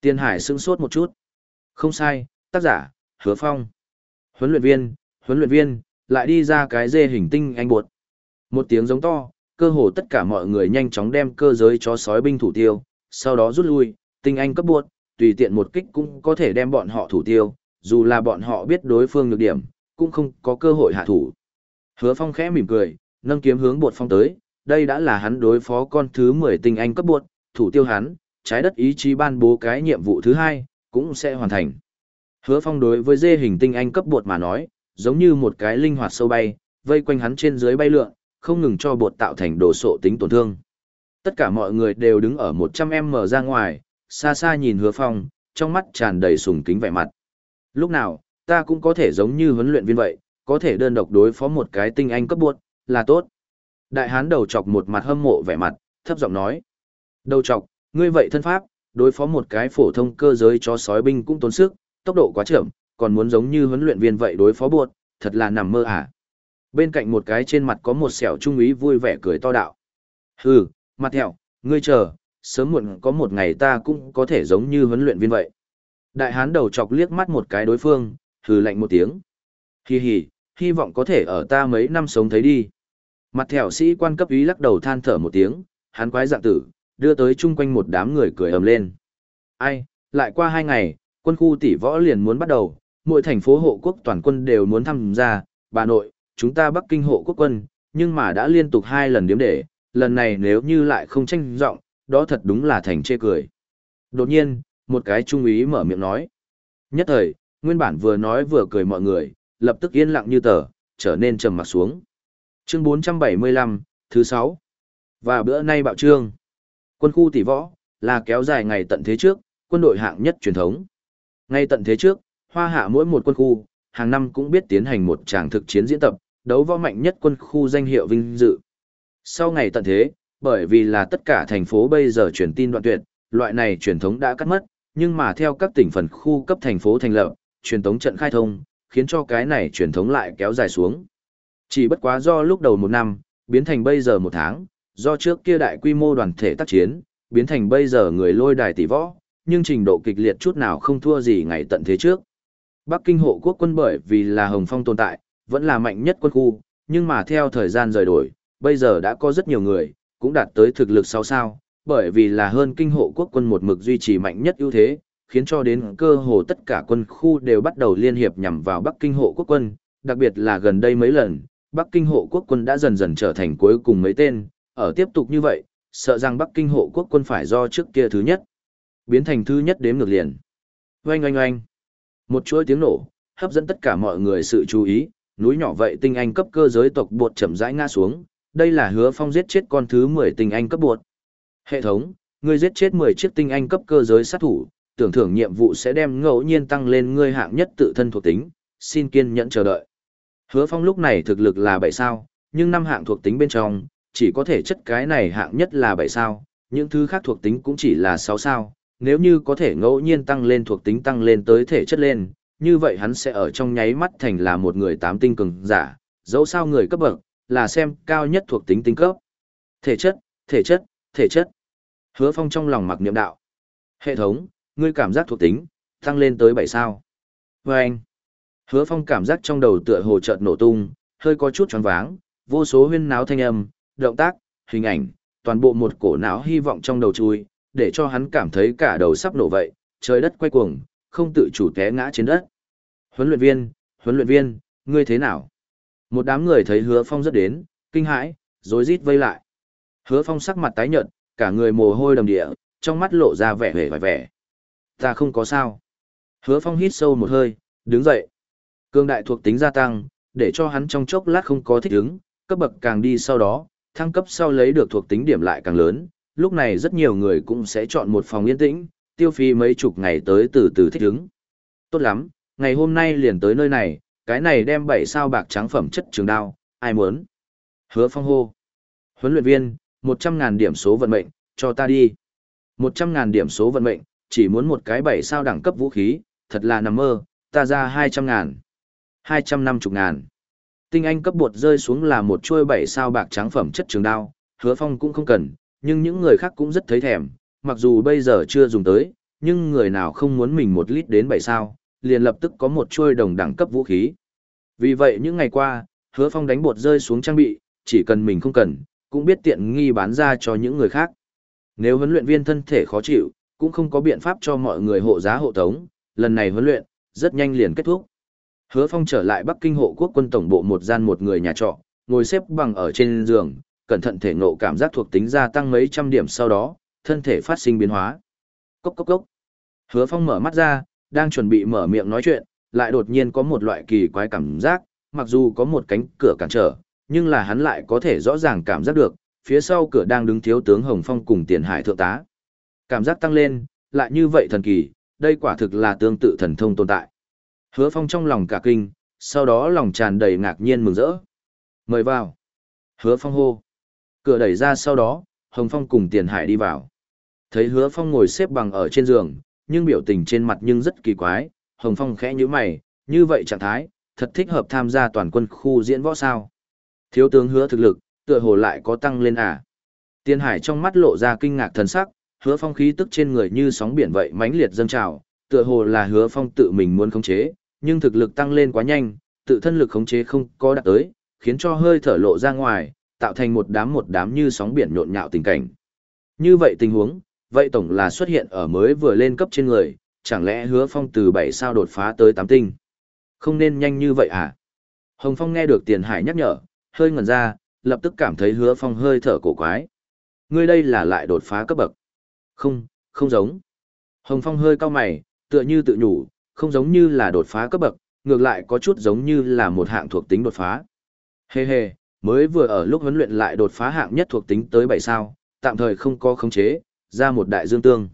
Tiên Hải sững sốt một chút. Không sai, tác giả, hứa phong. Huấn luyện viên, huấn luyện viên, lại đi ra cái dê hình tinh anh buột. Một tiếng giống to, cơ hồ tất cả mọi người nhanh chóng đem cơ giới chó sói binh thủ tiêu, sau đó rút lui, tinh anh cấp buột, tùy tiện một kích cũng có thể đem bọn họ thủ tiêu, dù là bọn họ biết đối phương nhược điểm, cũng không có cơ hội hạ thủ. Hứa Phong khẽ mỉm cười, nâng kiếm hướng bột phong tới, đây đã là hắn đối phó con thứ 10 tinh anh cấp buột, thủ tiêu hắn, trái đất ý chí ban bố cái nhiệm vụ thứ hai, cũng sẽ hoàn thành. Hứa Phong đối với dê hình tinh anh cấp bột mà nói, giống như một cái linh hoạt sâu bay, vây quanh hắn trên dưới bay lượn, không ngừng cho bột tạo thành đồ sộ tính tổn thương. Tất cả mọi người đều đứng ở 100m ra ngoài, xa xa nhìn hứa phong, trong mắt tràn đầy sùng kính vẻ mặt. Lúc nào, ta cũng có thể giống như huấn luyện viên vậy, có thể đơn độc đối phó một cái tinh anh cấp bột, là tốt. Đại hán đầu chọc một mặt hâm mộ vẻ mặt, thấp giọng nói. Đầu chọc, ngươi vậy thân pháp, đối phó một cái phổ thông cơ giới cho sói binh cũng tốn sức, tốc độ quá chậm, còn muốn giống như huấn luyện viên vậy đối phó buột, thật là nằm mơ à. Bên cạnh một cái trên mặt có một sẹo trung úy vui vẻ cười to đạo. Hừ, mặt thẹo, ngươi chờ, sớm muộn có một ngày ta cũng có thể giống như huấn luyện viên vậy. Đại hán đầu chọc liếc mắt một cái đối phương, hừ lạnh một tiếng. Hi hi, hy vọng có thể ở ta mấy năm sống thấy đi. Mặt thẹo sĩ quan cấp ý lắc đầu than thở một tiếng, hắn quái dạng tử, đưa tới chung quanh một đám người cười ầm lên. Ai, lại qua hai ngày, quân khu tỷ võ liền muốn bắt đầu, mỗi thành phố hộ quốc toàn quân đều muốn tham gia, bà nội, chúng ta Bắc Kinh hộ quốc quân, nhưng mà đã liên tục hai lần điếm để, lần này nếu như lại không tranh giọng, đó thật đúng là thành chê cười. Đột nhiên, một cái trung úy mở miệng nói. Nhất thời, nguyên bản vừa nói vừa cười mọi người, lập tức yên lặng như tờ, trở nên trầm mặt xuống. Chương 475, thứ 6. Và bữa nay bạo trương. Quân khu tỷ võ, là kéo dài ngày tận thế trước, quân đội hạng nhất truyền thống. Ngay tận thế trước, hoa hạ mỗi một quân khu, hàng năm cũng biết tiến hành một tràng thực chiến diễn tập, đấu võ mạnh nhất quân khu danh hiệu vinh dự. Sau ngày tận thế, bởi vì là tất cả thành phố bây giờ truyền tin đoạn tuyệt, loại này truyền thống đã cắt mất, nhưng mà theo các tỉnh phần khu cấp thành phố thành lập, truyền thống trận khai thông, khiến cho cái này truyền thống lại kéo dài xuống. Chỉ bất quá do lúc đầu một năm, biến thành bây giờ một tháng, do trước kia đại quy mô đoàn thể tác chiến, biến thành bây giờ người lôi đài tỷ võ, nhưng trình độ kịch liệt chút nào không thua gì ngày tận thế trước. Bắc Kinh hộ quốc quân bởi vì là Hồng Phong tồn tại, vẫn là mạnh nhất quân khu, nhưng mà theo thời gian rời đổi, bây giờ đã có rất nhiều người, cũng đạt tới thực lực sau sao, bởi vì là hơn kinh hộ quốc quân một mực duy trì mạnh nhất ưu thế, khiến cho đến cơ hồ tất cả quân khu đều bắt đầu liên hiệp nhằm vào Bắc Kinh hộ quốc quân, đặc biệt là gần đây mấy lần, Bắc Kinh hộ quốc quân đã dần dần trở thành cuối cùng mấy tên, ở tiếp tục như vậy, sợ rằng Bắc Kinh hộ quốc quân phải do trước kia thứ nhất, biến thành thứ nhất đếm ngược liền. Oanh oanh oanh. Một chuỗi tiếng nổ, hấp dẫn tất cả mọi người sự chú ý, núi nhỏ vậy tinh anh cấp cơ giới tộc bột chậm rãi ngã xuống, đây là hứa phong giết chết con thứ 10 tinh anh cấp bột. Hệ thống, ngươi giết chết 10 chiếc tinh anh cấp cơ giới sát thủ, tưởng thưởng nhiệm vụ sẽ đem ngẫu nhiên tăng lên ngươi hạng nhất tự thân thuộc tính, xin kiên nhẫn chờ đợi. Hứa phong lúc này thực lực là 7 sao, nhưng năm hạng thuộc tính bên trong, chỉ có thể chất cái này hạng nhất là 7 sao, những thứ khác thuộc tính cũng chỉ là 6 sao, nếu như có thể ngẫu nhiên tăng lên thuộc tính tăng lên tới thể chất lên, như vậy hắn sẽ ở trong nháy mắt thành là một người tám tinh cường giả, dẫu sao người cấp bậc, là xem cao nhất thuộc tính tinh cấp. Thể chất, thể chất, thể chất. Hứa Phong trong lòng mặc niệm đạo. Hệ thống, ngươi cảm giác thuộc tính, tăng lên tới 7 sao. Và anh. Hứa Phong cảm giác trong đầu tựa hồ chợt nổ tung, hơi có chút choáng váng, vô số huyên náo thanh âm, động tác, hình ảnh, toàn bộ một cổ não hy vọng trong đầu chui, để cho hắn cảm thấy cả đầu sắp nổ vậy, trời đất quay cuồng, không tự chủ té ngã trên đất. Huấn luyện viên, huấn luyện viên, ngươi thế nào? Một đám người thấy hứa phong rất đến, kinh hãi, rối rít vây lại. Hứa phong sắc mặt tái nhợt, cả người mồ hôi đầm địa, trong mắt lộ ra vẻ vẻ vẻ vẻ. Ta không có sao. Hứa phong hít sâu một hơi, đứng dậy. Cương đại thuộc tính gia tăng, để cho hắn trong chốc lát không có thích ứng, cấp bậc càng đi sau đó, thăng cấp sau lấy được thuộc tính điểm lại càng lớn, lúc này rất nhiều người cũng sẽ chọn một phòng yên tĩnh, tiêu phí mấy chục ngày tới từ từ thích ứng. Tốt lắm, ngày hôm nay liền tới nơi này, cái này đem bảy sao bạc trắng phẩm chất trường đao, ai muốn? Hứa phong hô. Huấn luyện viên, một trăm ngàn điểm số vận mệnh, cho ta đi. Một trăm ngàn điểm số vận mệnh, chỉ muốn một cái bảy sao đẳng cấp vũ khí, thật là nằm mơ, ta ra hai trăm ngàn. Hai trăm năm chục ngàn. Tinh anh cấp bột rơi xuống là một chuôi bảy sao bạc trắng phẩm chất trường đao, hứa phong cũng không cần, nhưng những người khác cũng rất thấy thèm, mặc dù bây giờ chưa dùng tới, nhưng người nào không muốn mình một lít đến bảy sao, liền lập tức có một chuôi đồng đẳng cấp vũ khí. Vì vậy những ngày qua, hứa phong đánh bột rơi xuống trang bị, chỉ cần mình không cần, cũng biết tiện nghi bán ra cho những người khác. Nếu huấn luyện viên thân thể khó chịu, cũng không có biện pháp cho mọi người hộ giá hộ tống, lần này huấn luyện, rất nhanh liền kết thúc. Hứa phong trở lại Bắc Kinh hộ quốc quân tổng bộ một gian một người nhà trọ, ngồi xếp bằng ở trên giường, cẩn thận thể ngộ cảm giác thuộc tính gia tăng mấy trăm điểm sau đó, thân thể phát sinh biến hóa. Cốc cốc cốc. Hứa Phong mở mắt ra, đang chuẩn bị mở miệng nói chuyện, lại đột nhiên có một loại kỳ quái cảm giác, mặc dù có một cánh cửa cản trở, nhưng là hắn lại có thể rõ ràng cảm giác được, phía sau cửa đang đứng thiếu tướng Hồng Phong cùng tiền hải thượng tá. Cảm giác tăng lên, lại như vậy thần kỳ, đây quả thực là tương tự thần thông tồn tại. Hứa Phong trong lòng cả kinh, sau đó lòng tràn đầy ngạc nhiên mừng rỡ. Mời vào. Hứa Phong hô. Cửa đẩy ra sau đó, Hồng Phong cùng Tiền Hải đi vào. Thấy Hứa Phong ngồi xếp bằng ở trên giường, nhưng biểu tình trên mặt nhưng rất kỳ quái, Hồng Phong khẽ nhíu mày, như vậy trạng thái, thật thích hợp tham gia toàn quân khu diễn võ sao. Thiếu tướng hứa thực lực, tựa hồ lại có tăng lên à. Tiền Hải trong mắt lộ ra kinh ngạc thần sắc, hứa phong khí tức trên người như sóng biển vậy mãnh liệt dâng trào, tựa hồ là hứa phong tự mình muốn khống chế, nhưng thực lực tăng lên quá nhanh, tự thân lực khống chế không có đạt tới, khiến cho hơi thở lộ ra ngoài, tạo thành một đám một đám như sóng biển nhộn nhạo tình cảnh. Như vậy tình huống, vậy tổng là xuất hiện ở mới vừa lên cấp trên người, chẳng lẽ hứa phong từ 7 sao đột phá tới 8 tinh? Không nên nhanh như vậy à? Hồng Phong nghe được tiền hải nhắc nhở, hơi ngẩn ra, lập tức cảm thấy hứa phong hơi thở cổ quái. Ngươi đây là lại đột phá cấp bậc. Không, không giống. Hồng Phong hơi cau mày, tựa như tự nhủ, không giống như là đột phá cấp bậc, ngược lại có chút giống như là một hạng thuộc tính đột phá. Hê hê, mới vừa ở lúc huấn luyện lại đột phá hạng nhất thuộc tính tới 7 sao, tạm thời không có khống chế, ra một đại dương tương.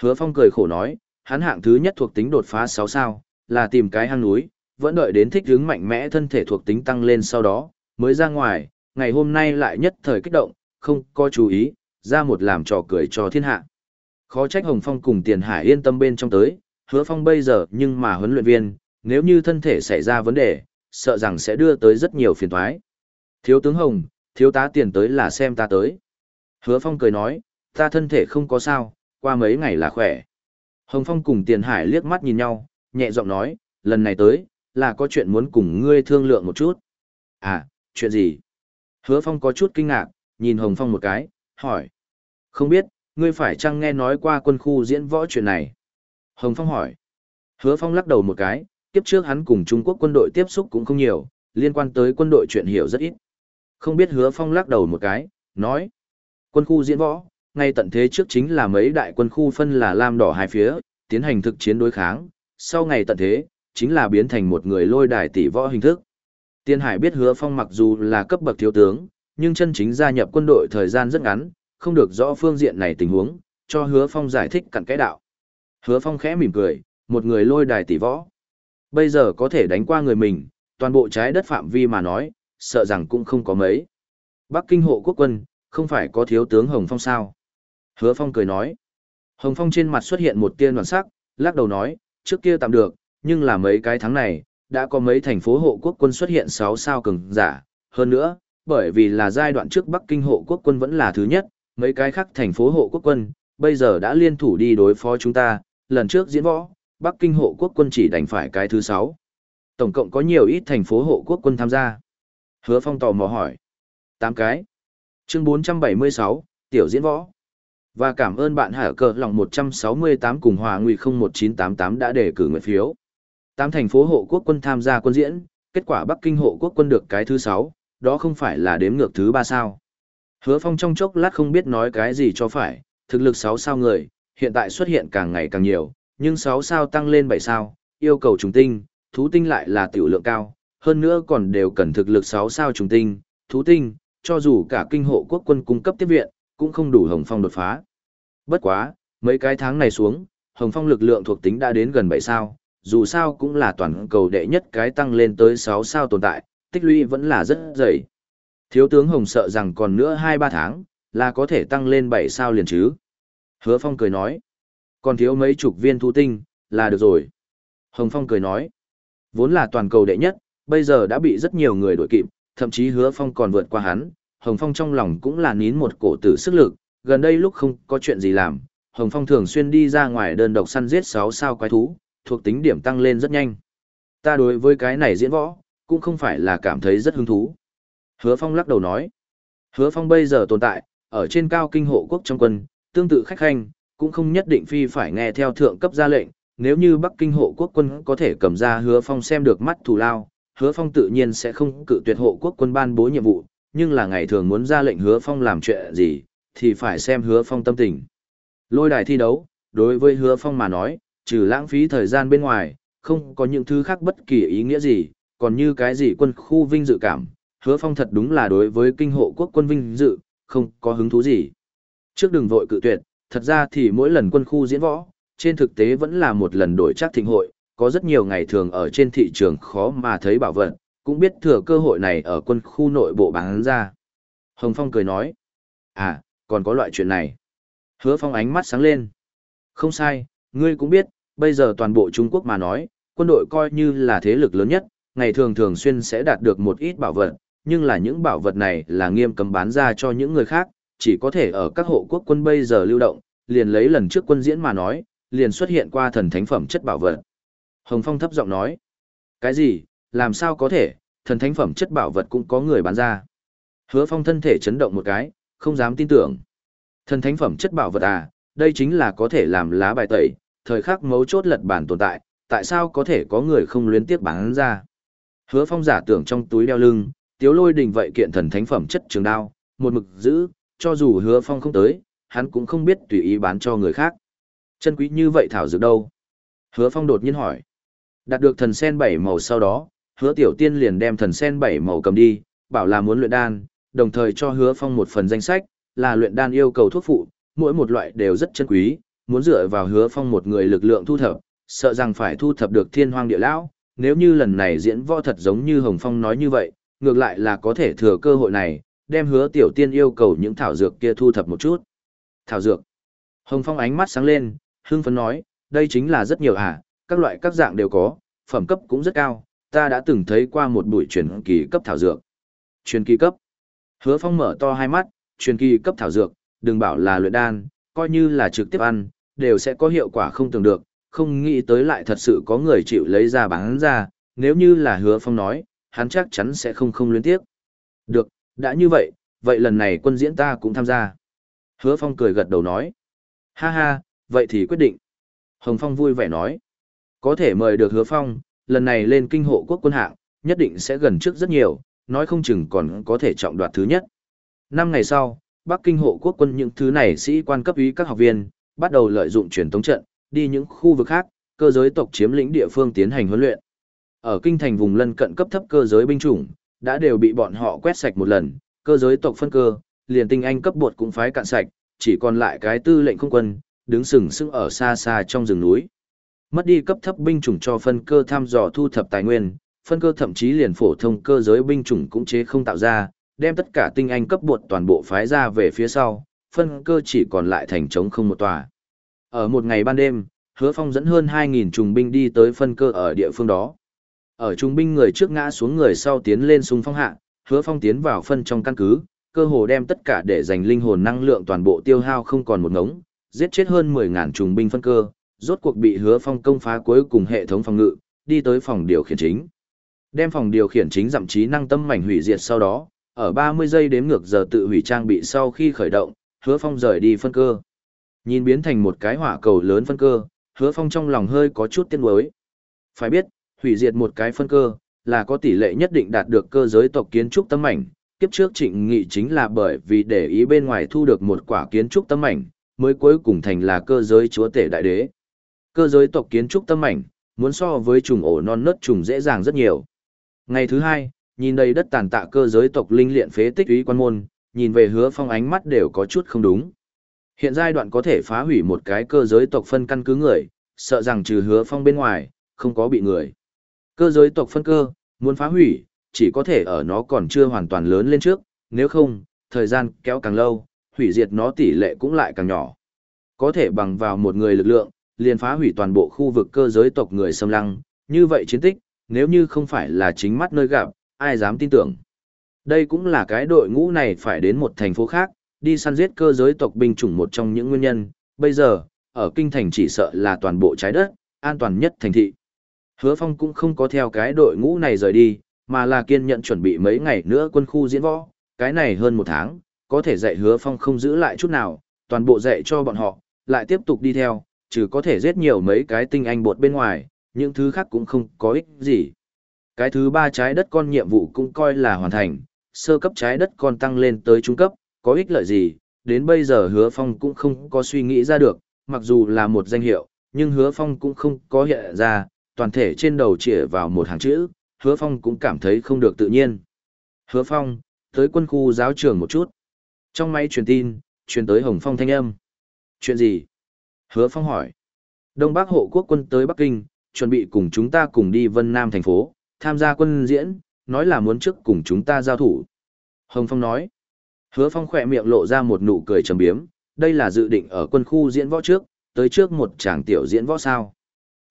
Hứa Phong cười khổ nói, hắn hạng thứ nhất thuộc tính đột phá 6 sao, là tìm cái hang núi, vẫn đợi đến thích hướng mạnh mẽ thân thể thuộc tính tăng lên sau đó, mới ra ngoài, ngày hôm nay lại nhất thời kích động, không có chú ý, ra một làm trò cười cho thiên hạ. Khó trách Hồng Phong cùng Tiền Hải yên tâm bên trong tới, hứa Phong bây giờ nhưng mà huấn luyện viên, nếu như thân thể xảy ra vấn đề, sợ rằng sẽ đưa tới rất nhiều phiền toái. Thiếu tướng Hồng, thiếu tá tiền tới là xem ta tới. Hứa Phong cười nói, ta thân thể không có sao, qua mấy ngày là khỏe. Hồng Phong cùng Tiền Hải liếc mắt nhìn nhau, nhẹ giọng nói, lần này tới, là có chuyện muốn cùng ngươi thương lượng một chút. À, chuyện gì? Hứa Phong có chút kinh ngạc, nhìn Hồng Phong một cái, hỏi. Không biết, ngươi phải chăng nghe nói qua quân khu diễn võ chuyện này? Hồng Phong hỏi. Hứa Phong lắc đầu một cái, kiếp trước hắn cùng Trung Quốc quân đội tiếp xúc cũng không nhiều, liên quan tới quân đội chuyện hiểu rất ít. Không biết Hứa Phong lắc đầu một cái, nói. Quân khu diễn võ, ngay tận thế trước chính là mấy đại quân khu phân là lam đỏ hai phía, tiến hành thực chiến đối kháng, sau ngày tận thế, chính là biến thành một người lôi đài tỷ võ hình thức. Tiên Hải biết Hứa Phong mặc dù là cấp bậc thiếu tướng, nhưng chân chính gia nhập quân đội thời gian rất ngắn, không được rõ phương diện này tình huống, cho Hứa Phong giải thích cặn cái đạo. Hứa Phong khẽ mỉm cười, một người lôi đài tỷ võ. Bây giờ có thể đánh qua người mình, toàn bộ trái đất phạm vi mà nói, sợ rằng cũng không có mấy. Bắc Kinh hộ quốc quân, không phải có thiếu tướng Hồng Phong sao? Hứa Phong cười nói. Hồng Phong trên mặt xuất hiện một tia đoàn sắc, lắc đầu nói, trước kia tạm được, nhưng là mấy cái tháng này, đã có mấy thành phố hộ quốc quân xuất hiện 6 sao cường giả. Hơn nữa, bởi vì là giai đoạn trước Bắc Kinh hộ quốc quân vẫn là thứ nhất, mấy cái khác thành phố hộ quốc quân, bây giờ đã liên thủ đi đối phó chúng ta, lần trước diễn võ, Bắc Kinh hộ quốc quân chỉ đành phải cái thứ 6. Tổng cộng có nhiều ít thành phố hộ quốc quân tham gia. Hứa Phong tò mò hỏi. Tám cái. Chương 476, Tiểu diễn võ. Và cảm ơn bạn hải cờ lòng 168 cùng hòa nguy 01988 đã đề cử nguyện phiếu. Tám thành phố hộ quốc quân tham gia quân diễn, kết quả Bắc Kinh hộ quốc quân được cái thứ 6, đó không phải là đếm ngược thứ 3 sao. Hứa Phong trong chốc lát không biết nói cái gì cho phải, thực lực 6 sao người, hiện tại xuất hiện càng ngày càng nhiều, nhưng 6 sao tăng lên 7 sao, yêu cầu trùng tinh, thú tinh lại là tiểu lượng cao, hơn nữa còn đều cần thực lực 6 sao trùng tinh, thú tinh, cho dù cả kinh hộ quốc quân cung cấp tiếp viện, cũng không đủ Hồng Phong đột phá. Bất quá, mấy cái tháng này xuống, Hồng Phong lực lượng thuộc tính đã đến gần 7 sao, dù sao cũng là toàn cầu đệ nhất cái tăng lên tới 6 sao tồn tại, tích lũy vẫn là rất dày. Thiếu tướng Hồng sợ rằng còn nữa 2-3 tháng, là có thể tăng lên 7 sao liền chứ. Hứa Phong cười nói, còn thiếu mấy chục viên thu tinh, là được rồi. Hồng Phong cười nói, vốn là toàn cầu đệ nhất, bây giờ đã bị rất nhiều người đuổi kịp, thậm chí Hứa Phong còn vượt qua hắn. Hồng Phong trong lòng cũng là nín một cổ tử sức lực, gần đây lúc không có chuyện gì làm, Hồng Phong thường xuyên đi ra ngoài đơn độc săn giết 6 sao quái thú, thuộc tính điểm tăng lên rất nhanh. Ta đối với cái này diễn võ, cũng không phải là cảm thấy rất hứng thú. Hứa Phong lắc đầu nói. Hứa Phong bây giờ tồn tại, ở trên cao kinh hộ quốc trong quân, tương tự khách hành, cũng không nhất định phi phải nghe theo thượng cấp ra lệnh. Nếu như Bắc Kinh hộ quốc quân có thể cầm ra Hứa Phong xem được mắt thù lao, Hứa Phong tự nhiên sẽ không cự tuyệt hộ quốc quân ban bố nhiệm vụ, nhưng là ngày thường muốn ra lệnh Hứa Phong làm chuyện gì, thì phải xem Hứa Phong tâm tình. Lôi đài thi đấu, đối với Hứa Phong mà nói, trừ lãng phí thời gian bên ngoài, không có những thứ khác bất kỳ ý nghĩa gì, còn như cái gì quân khu vinh dự cảm, hứa phong thật đúng là đối với kinh hộ quốc quân vinh dự, không có hứng thú gì. Trước đừng vội cự tuyệt, thật ra thì mỗi lần quân khu diễn võ, trên thực tế vẫn là một lần đổi chắc thịnh hội, có rất nhiều ngày thường ở trên thị trường khó mà thấy bảo vật, cũng biết thừa cơ hội này ở quân khu nội bộ bán ra. Hồng Phong cười nói, à, còn có loại chuyện này. Hứa Phong ánh mắt sáng lên. Không sai, ngươi cũng biết, bây giờ toàn bộ Trung Quốc mà nói, quân đội coi như là thế lực lớn nhất, ngày thường thường xuyên sẽ đạt được một ít bảo vật, nhưng là những bảo vật này là nghiêm cấm bán ra cho những người khác, chỉ có thể ở các hộ quốc quân bây giờ lưu động, liền lấy lần trước quân diễn mà nói, liền xuất hiện qua thần thánh phẩm chất bảo vật. Hồng Phong thấp giọng nói, cái gì, làm sao có thể, thần thánh phẩm chất bảo vật cũng có người bán ra. Hứa Phong thân thể chấn động một cái, không dám tin tưởng. Thần thánh phẩm chất bảo vật à, đây chính là có thể làm lá bài tẩy, thời khắc mấu chốt lật bản tồn tại, tại sao có thể có người không luyến tiếc bán ra. Hứa phong giả tưởng trong túi đeo lưng, tiếu lôi đình vậy kiện thần thánh phẩm chất trường đao, một mực giữ, cho dù hứa phong không tới, hắn cũng không biết tùy ý bán cho người khác. Chân quý như vậy thảo dược đâu? Hứa phong đột nhiên hỏi. Đạt được thần sen bảy màu sau đó, hứa tiểu tiên liền đem thần sen bảy màu cầm đi, bảo là muốn luyện đan, đồng thời cho hứa phong một phần danh sách, là luyện đan yêu cầu thuốc phụ, mỗi một loại đều rất chân quý, muốn dựa vào hứa phong một người lực lượng thu thập, sợ rằng phải thu thập được thiên hoang địa lão. Nếu như lần này diễn võ thật giống như Hồng Phong nói như vậy, ngược lại là có thể thừa cơ hội này, đem hứa tiểu tiên yêu cầu những thảo dược kia thu thập một chút. Thảo dược. Hồng Phong ánh mắt sáng lên, hưng phấn nói, đây chính là rất nhiều à, các loại các dạng đều có, phẩm cấp cũng rất cao, ta đã từng thấy qua một buổi truyền kỳ cấp thảo dược. Truyền kỳ cấp. Hứa Phong mở to hai mắt, truyền kỳ cấp thảo dược, đừng bảo là luyện đan, coi như là trực tiếp ăn, đều sẽ có hiệu quả không tưởng được, không nghĩ tới lại thật sự có người chịu lấy ra bán ra, nếu như là Hứa Phong nói, hắn chắc chắn sẽ không không luyến tiếc. Được, đã như vậy, vậy lần này quân diễn ta cũng tham gia. Hứa Phong cười gật đầu nói. Ha ha, vậy thì quyết định. Hồng Phong vui vẻ nói. Có thể mời được Hứa Phong, lần này lên kinh hộ quốc quân hạng, nhất định sẽ gần trước rất nhiều, nói không chừng còn có thể trọng đoạt thứ nhất. Năm ngày sau, Bắc Kinh hộ quốc quân những thứ này sĩ quan cấp ý các học viên, bắt đầu lợi dụng truyền thống trận, đi những khu vực khác, cơ giới tộc chiếm lĩnh địa phương tiến hành huấn luyện. Ở kinh thành vùng lân cận cấp thấp cơ giới binh chủng, đã đều bị bọn họ quét sạch một lần, cơ giới tộc phân cơ, liền tinh anh cấp bột cũng phái cạn sạch, chỉ còn lại cái tư lệnh không quân, đứng sừng sững ở xa xa trong rừng núi. Mất đi cấp thấp binh chủng cho phân cơ thăm dò thu thập tài nguyên, phân cơ thậm chí liền phổ thông cơ giới binh chủng cũng chế không tạo ra, đem tất cả tinh anh cấp bột toàn bộ phái ra về phía sau, phân cơ chỉ còn lại thành trống không một tòa. Ở một ngày ban đêm, hứa phong dẫn hơn 2.000 trùng binh đi tới phân cơ ở địa phương đó. Ở trùng binh người trước ngã xuống người sau tiến lên xung phong hạ, hứa phong tiến vào phân trong căn cứ, cơ hồ đem tất cả để dành linh hồn năng lượng toàn bộ tiêu hao không còn một ngống, giết chết hơn 10.000 trùng binh phân cơ, rốt cuộc bị hứa phong công phá cuối cùng hệ thống phòng ngự, đi tới phòng điều khiển chính. Đem phòng điều khiển chính giảm trí năng tâm mảnh hủy diệt sau đó, ở 30 giây đếm ngược giờ tự hủy trang bị sau khi khởi động, hứa phong rời đi phân cơ. Nhìn biến thành một cái hỏa cầu lớn phân cơ, hứa phong trong lòng hơi có chút tiếc nuối. Phải biết, hủy diệt một cái phân cơ, là có tỷ lệ nhất định đạt được cơ giới tộc kiến trúc tâm mảnh. Kiếp trước trịnh nghị chính là bởi vì để ý bên ngoài thu được một quả kiến trúc tâm mảnh, mới cuối cùng thành là cơ giới chúa tể đại đế. Cơ giới tộc kiến trúc tâm mảnh, muốn so với trùng ổ non nớt trùng dễ dàng rất nhiều. Ngày thứ hai, nhìn đầy đất tàn tạ cơ giới tộc linh luyện phế tích úy quan môn, nhìn về hứa phong ánh mắt đều có chút không đúng. Hiện giai đoạn có thể phá hủy một cái cơ giới tộc phân căn cứ người, sợ rằng trừ hứa phong bên ngoài, không có bị người. Cơ giới tộc phân cơ, muốn phá hủy, chỉ có thể ở nó còn chưa hoàn toàn lớn lên trước, nếu không, thời gian kéo càng lâu, hủy diệt nó tỷ lệ cũng lại càng nhỏ. Có thể bằng vào một người lực lượng, liền phá hủy toàn bộ khu vực cơ giới tộc người xâm lăng, như vậy chiến tích, nếu như không phải là chính mắt nơi gặp, ai dám tin tưởng. Đây cũng là cái đội ngũ này phải đến một thành phố khác, đi săn giết cơ giới tộc binh chủng một trong những nguyên nhân, bây giờ, ở kinh thành chỉ sợ là toàn bộ trái đất, an toàn nhất thành thị. Hứa Phong cũng không có theo cái đội ngũ này rời đi, mà là kiên nhận chuẩn bị mấy ngày nữa quân khu diễn võ, cái này hơn một tháng, có thể dạy Hứa Phong không giữ lại chút nào, toàn bộ dạy cho bọn họ, lại tiếp tục đi theo, trừ có thể giết nhiều mấy cái tinh anh bột bên ngoài, những thứ khác cũng không có ích gì. Cái thứ ba trái đất con nhiệm vụ cũng coi là hoàn thành, sơ cấp trái đất con tăng lên tới trung cấp, có ích lợi gì, đến bây giờ hứa phong cũng không có suy nghĩ ra được, mặc dù là một danh hiệu, nhưng hứa phong cũng không có hiện ra, toàn thể trên đầu chỉ vào một hàng chữ, hứa phong cũng cảm thấy không được tự nhiên. Hứa phong, tới quân khu giáo trường một chút. Trong máy truyền tin, truyền tới Hồng Phong thanh âm. Chuyện gì? Hứa Phong hỏi. Đông Bắc hộ quốc quân tới Bắc Kinh, chuẩn bị cùng chúng ta cùng đi Vân Nam thành phố, tham gia quân diễn, nói là muốn trước cùng chúng ta giao thủ. Hồng Phong nói. Hứa Phong khỏe miệng lộ ra một nụ cười trầm biếm, đây là dự định ở quân khu diễn võ trước, tới trước một tràng tiểu diễn võ sao.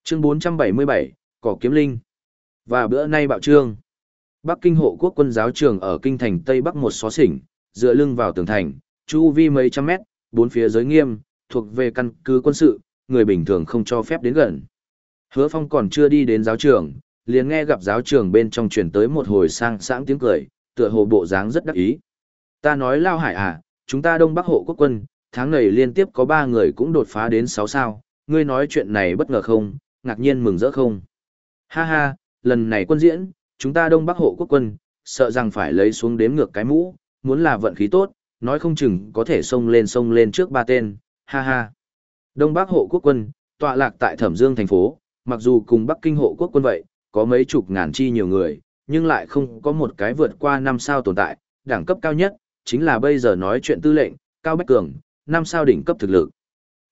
Chương 477, Cỏ Kiếm Linh. Và bữa nay bạo trương. Bắc Kinh hộ quốc quân giáo trường ở kinh thành Tây Bắc một xó xỉnh, dựa lưng vào tường thành, chu vi mấy trăm mét, bốn phía giới nghiêm, thuộc về căn cứ quân sự, người bình thường không cho phép đến gần. Hứa Phong còn chưa đi đến giáo trường, liền nghe gặp giáo trường bên trong truyền tới một hồi sang sáng tiếng cười, tựa hồ bộ dáng rất đắc ý. Ta nói Lao Hải à, chúng ta Đông Bắc hộ quốc quân, tháng này liên tiếp có 3 người cũng đột phá đến 6 sao, ngươi nói chuyện này bất ngờ không, ngạc nhiên mừng rỡ không. Ha ha, lần này quân diễn, chúng ta Đông Bắc hộ quốc quân, sợ rằng phải lấy xuống đếm ngược cái mũ, muốn là vận khí tốt, nói không chừng có thể xông lên xông lên trước ba tên, ha ha. Đông Bắc hộ quốc quân, tọa lạc tại Thẩm Dương thành phố, mặc dù cùng Bắc Kinh hộ quốc quân vậy, có mấy chục ngàn chi nhiều người, nhưng lại không có một cái vượt qua năm sao tồn tại, đẳng cấp cao nhất, chính là bây giờ nói chuyện tư lệnh, Cao Bách Cường, năm sao đỉnh cấp thực lực.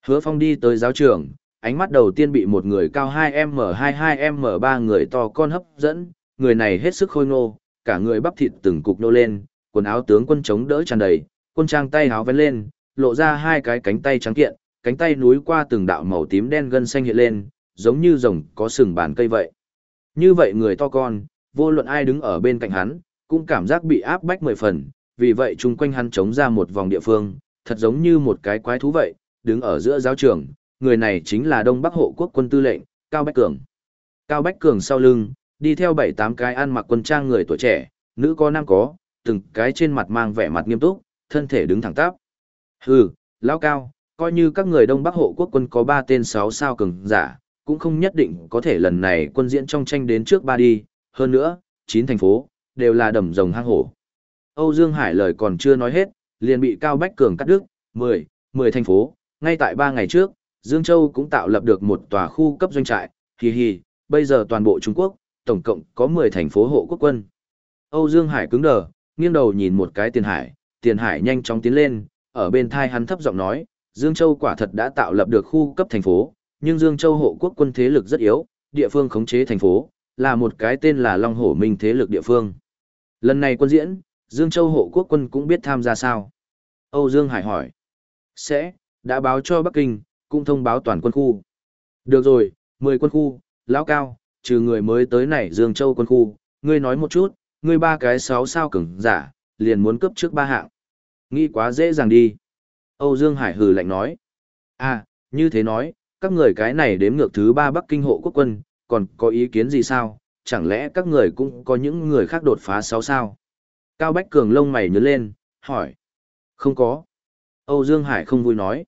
Hứa Phong đi tới giáo trường, ánh mắt đầu tiên bị một người cao 2M22M3 người to con hấp dẫn, người này hết sức khôi ngô, cả người bắp thịt từng cục nô lên, quần áo tướng quân chống đỡ tràn đầy, quân trang tay áo vén lên, lộ ra hai cái cánh tay trắng kiện, cánh tay núi qua từng đạo màu tím đen gân xanh hiện lên, giống như rồng có sừng bàn cây vậy. Như vậy người to con, vô luận ai đứng ở bên cạnh hắn, cũng cảm giác bị áp bách mười phần, vì vậy chung quanh hắn chống ra một vòng địa phương, thật giống như một cái quái thú vậy, đứng ở giữa giáo trường, người này chính là Đông Bắc hộ quốc quân tư lệnh, Cao Bách Cường. Cao Bách Cường sau lưng, đi theo bảy tám cái ăn mặc quân trang người tuổi trẻ, nữ có nam có, từng cái trên mặt mang vẻ mặt nghiêm túc, thân thể đứng thẳng tắp. Hừ, lão cao, coi như các người Đông Bắc hộ quốc quân có ba tên sáu sao cường giả, cũng không nhất định có thể lần này quân diễn trong tranh đến trước ba đi, hơn nữa, chín thành phố, đều là đầm rồng hang hổ. Âu Dương Hải lời còn chưa nói hết, liền bị Cao Bách Cường cắt đứt, 10, 10 thành phố, ngay tại 3 ngày trước, Dương Châu cũng tạo lập được một tòa khu cấp doanh trại, hì hì, bây giờ toàn bộ Trung Quốc, tổng cộng có 10 thành phố hộ quốc quân. Âu Dương Hải cứng đờ, nghiêng đầu nhìn một cái tiền hải, tiền hải nhanh chóng tiến lên, ở bên thai hắn thấp giọng nói, Dương Châu quả thật đã tạo lập được khu cấp thành phố, nhưng Dương Châu hộ quốc quân thế lực rất yếu, địa phương khống chế thành phố, là một cái tên là Long Hổ Minh thế lực địa phương. Lần này quân diễn, Dương Châu hộ quốc quân cũng biết tham gia sao? Âu Dương Hải hỏi. Sẽ, đã báo cho Bắc Kinh, cũng thông báo toàn quân khu. Được rồi, 10 quân khu, lão cao, trừ người mới tới này Dương Châu quân khu, ngươi nói một chút, ngươi ba cái sáu sao cứng, giả, liền muốn cấp trước ba hạng. Nghĩ quá dễ dàng đi. Âu Dương Hải hừ lạnh nói. À, như thế nói, các người cái này đếm ngược thứ ba Bắc Kinh hộ quốc quân, còn có ý kiến gì sao? Chẳng lẽ các người cũng có những người khác đột phá sáu sao? Cao Bách Cường lông mày nhớ lên, hỏi. Không có. Âu Dương Hải không vui nói.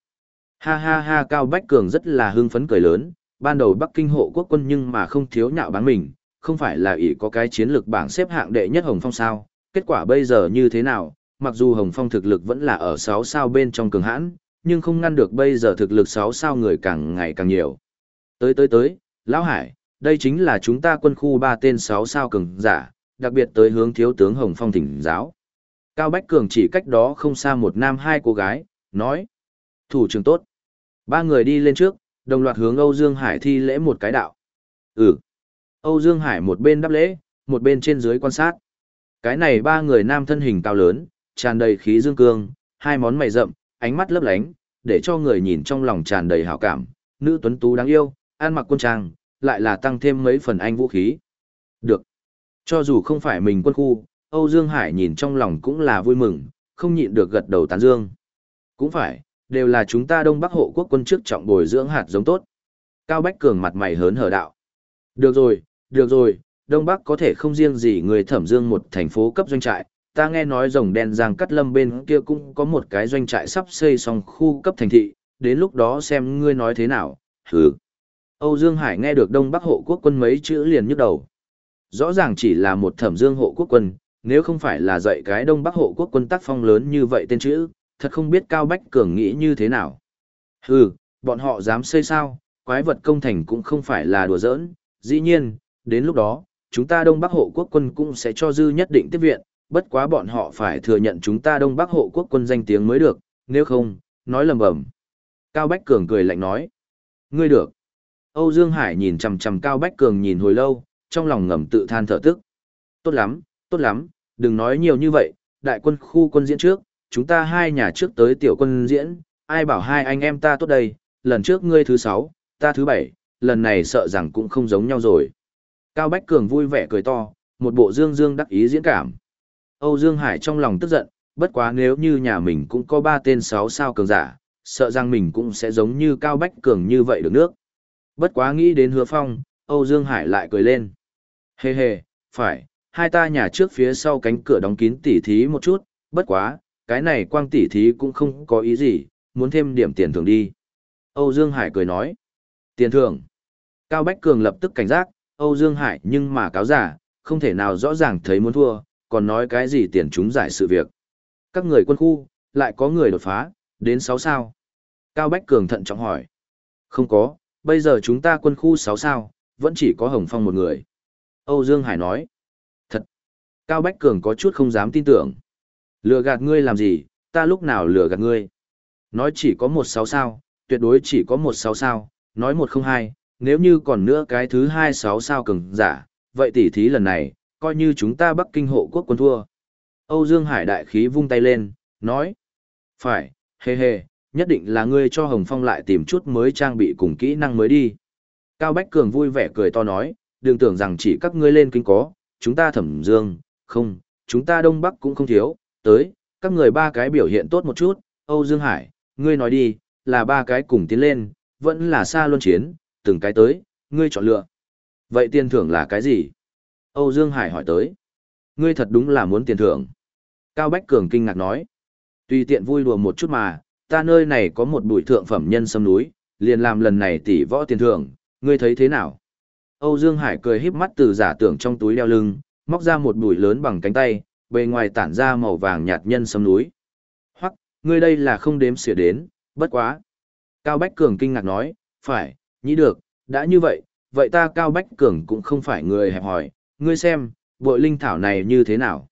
Ha ha ha Cao Bách Cường rất là hưng phấn cười lớn, ban đầu Bắc Kinh hộ quốc quân nhưng mà không thiếu nhạo báng mình, không phải là ỷ có cái chiến lược bảng xếp hạng đệ nhất Hồng Phong sao, kết quả bây giờ như thế nào, mặc dù Hồng Phong thực lực vẫn là ở 6 sao bên trong cường hãn, nhưng không ngăn được bây giờ thực lực 6 sao người càng ngày càng nhiều. Tới tới tới, Lão Hải, đây chính là chúng ta quân khu ba tên 6 sao cường giả, đặc biệt tới hướng thiếu tướng Hồng Phong thỉnh giáo. Cao Bách Cường chỉ cách đó không xa một nam hai cô gái, nói. Thủ trưởng tốt. Ba người đi lên trước, đồng loạt hướng Âu Dương Hải thi lễ một cái đạo. Ừ. Âu Dương Hải một bên đáp lễ, một bên trên dưới quan sát. Cái này ba người nam thân hình cao lớn, tràn đầy khí dương cương, hai món mày rậm, ánh mắt lấp lánh, để cho người nhìn trong lòng tràn đầy hảo cảm. Nữ tuấn tú đáng yêu, ăn mặc quân trang, lại là tăng thêm mấy phần anh vũ khí. Được. Cho dù không phải mình quân khu, Âu Dương Hải nhìn trong lòng cũng là vui mừng, không nhịn được gật đầu tán dương. Cũng phải, đều là chúng ta Đông Bắc hộ quốc quân trước trọng bồi dưỡng hạt giống tốt. Cao Bách Cường mặt mày hớn hở đạo. Được rồi, được rồi, Đông Bắc có thể không riêng gì người thẩm dương một thành phố cấp doanh trại, ta nghe nói rồng đen giang cắt lâm bên kia cũng có một cái doanh trại sắp xây xong khu cấp thành thị, đến lúc đó xem ngươi nói thế nào, hừ. Âu Dương Hải nghe được Đông Bắc hộ quốc quân mấy chữ liền nhức đầu. Rõ ràng chỉ là một thẩm dương hộ quốc quân, nếu không phải là dạy cái Đông Bắc hộ quốc quân tác phong lớn như vậy tên chữ, thật không biết Cao Bách Cường nghĩ như thế nào. Hừ, bọn họ dám xây sao, quái vật công thành cũng không phải là đùa giỡn, dĩ nhiên, đến lúc đó, chúng ta Đông Bắc hộ quốc quân cũng sẽ cho dư nhất định tiếp viện, bất quá bọn họ phải thừa nhận chúng ta Đông Bắc hộ quốc quân danh tiếng mới được, nếu không, nói lầm bầm. Cao Bách Cường cười lạnh nói. Ngươi được. Âu Dương Hải nhìn chằm chằm Cao Bách Cường nhìn hồi lâu, trong lòng ngầm tự than thở tức. Tốt lắm, tốt lắm, đừng nói nhiều như vậy, đại quân khu quân diễn trước, chúng ta hai nhà trước tới tiểu quân diễn, ai bảo hai anh em ta tốt đây, lần trước ngươi thứ sáu, ta thứ bảy, lần này sợ rằng cũng không giống nhau rồi. Cao Bách Cường vui vẻ cười to, một bộ dương dương đắc ý diễn cảm. Âu Dương Hải trong lòng tức giận, bất quá nếu như nhà mình cũng có ba tên sáu sao cường giả, sợ rằng mình cũng sẽ giống như Cao Bách Cường như vậy được nước. Bất quá nghĩ đến hứa phong, Âu Dương Hải lại cười lên. Hê hê, phải, hai ta nhà trước phía sau cánh cửa đóng kín tỉ thí một chút, bất quá, cái này quang tỉ thí cũng không có ý gì, muốn thêm điểm tiền thưởng đi. Âu Dương Hải cười nói. Tiền thưởng. Cao Bách Cường lập tức cảnh giác, Âu Dương Hải nhưng mà cáo giả, không thể nào rõ ràng thấy muốn thua, còn nói cái gì tiền chúng giải sự việc. Các người quân khu, lại có người đột phá, đến 6 sao. Cao Bách Cường thận trọng hỏi. Không có, bây giờ chúng ta quân khu 6 sao, vẫn chỉ có Hồng Phong một người. Âu Dương Hải nói. Thật. Cao Bách Cường có chút không dám tin tưởng. Lừa gạt ngươi làm gì, ta lúc nào lừa gạt ngươi. Nói chỉ có một sáu sao, tuyệt đối chỉ có một sáu sao, nói một không hai, nếu như còn nữa cái thứ hai sáu sao cường giả, vậy tỉ thí lần này, coi như chúng ta Bắc Kinh hộ quốc quân thua. Âu Dương Hải đại khí vung tay lên, nói. Phải, hề hề, nhất định là ngươi cho Hồng Phong lại tìm chút mới trang bị cùng kỹ năng mới đi. Cao Bách Cường vui vẻ cười to nói, đừng tưởng rằng chỉ các ngươi lên kinh có, chúng ta thẩm dương, không, chúng ta Đông Bắc cũng không thiếu, tới, các người ba cái biểu hiện tốt một chút, Âu Dương Hải, ngươi nói đi, là ba cái cùng tiến lên, vẫn là xa luân chiến, từng cái tới, ngươi chọn lựa. Vậy tiền thưởng là cái gì? Âu Dương Hải hỏi tới. Ngươi thật đúng là muốn tiền thưởng. Cao Bách Cường kinh ngạc nói. Tùy tiện vui đùa một chút mà, ta nơi này có một bụi thượng phẩm nhân sâm núi, liền làm lần này tỷ võ tiền thưởng, ngươi thấy thế nào? Âu Dương Hải cười híp mắt từ giả tưởng trong túi đeo lưng, móc ra một bụi lớn bằng cánh tay, bề ngoài tản ra màu vàng nhạt nhân sâm núi. Hoặc, ngươi đây là không đếm xỉa đến, bất quá. Cao Bách Cường kinh ngạc nói, phải, nhĩ được, đã như vậy, vậy ta Cao Bách Cường cũng không phải người hẹp hỏi, ngươi xem, bội linh thảo này như thế nào.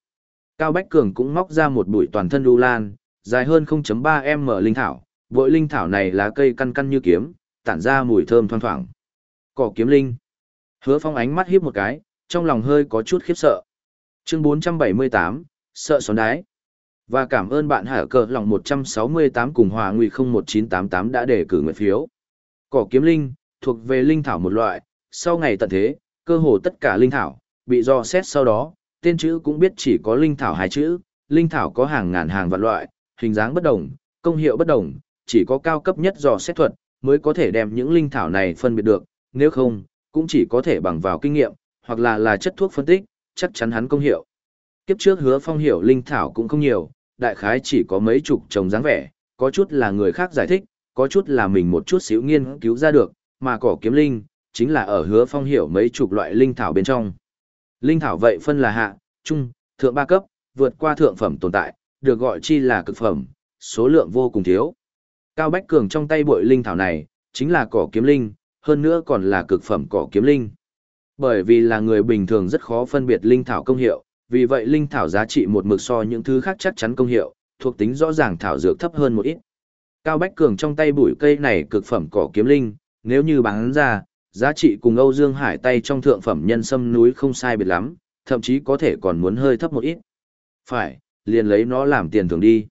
Cao Bách Cường cũng móc ra một bụi toàn thân đu lan, dài hơn 0.3m linh thảo, bội linh thảo này lá cây căn căn như kiếm, tản ra mùi thơm thoang thoảng. Cỏ kiếm linh. Hứa phong ánh mắt hiếp một cái, trong lòng hơi có chút khiếp sợ. Chương 478, sợ xón đái. Và cảm ơn bạn hở cờ lòng 168 cùng hòa nguy 01988 đã để cử nguyện phiếu. Cỏ kiếm linh, thuộc về linh thảo một loại, sau ngày tận thế, cơ hồ tất cả linh thảo, bị do xét sau đó, tên chữ cũng biết chỉ có linh thảo hai chữ, linh thảo có hàng ngàn hàng vạn loại, hình dáng bất đồng, công hiệu bất đồng, chỉ có cao cấp nhất dò xét thuật, mới có thể đem những linh thảo này phân biệt được, nếu không, cũng chỉ có thể bằng vào kinh nghiệm, hoặc là là chất thuốc phân tích, chắc chắn hắn công hiệu. Kiếp trước hứa phong hiểu linh thảo cũng không nhiều, đại khái chỉ có mấy chục trồng dáng vẻ, có chút là người khác giải thích, có chút là mình một chút xíu nghiên cứu ra được, mà cỏ kiếm linh, chính là ở hứa phong hiểu mấy chục loại linh thảo bên trong. Linh thảo vậy phân là hạ, trung, thượng ba cấp, vượt qua thượng phẩm tồn tại, được gọi chi là cực phẩm, số lượng vô cùng thiếu. Cao Bách Cường trong tay bội linh thảo này, chính là cỏ kiếm linh, hơn nữa còn là cực phẩm cỏ kiếm linh. Bởi vì là người bình thường rất khó phân biệt linh thảo công hiệu, vì vậy linh thảo giá trị một mực so những thứ khác chắc chắn công hiệu, thuộc tính rõ ràng thảo dược thấp hơn một ít. Cao Bách Cường trong tay bụi cây này cực phẩm cỏ kiếm linh, nếu như bán ra, giá trị cùng Âu Dương Hải tay trong thượng phẩm nhân sâm núi không sai biệt lắm, thậm chí có thể còn muốn hơi thấp một ít. Phải, liền lấy nó làm tiền thưởng đi.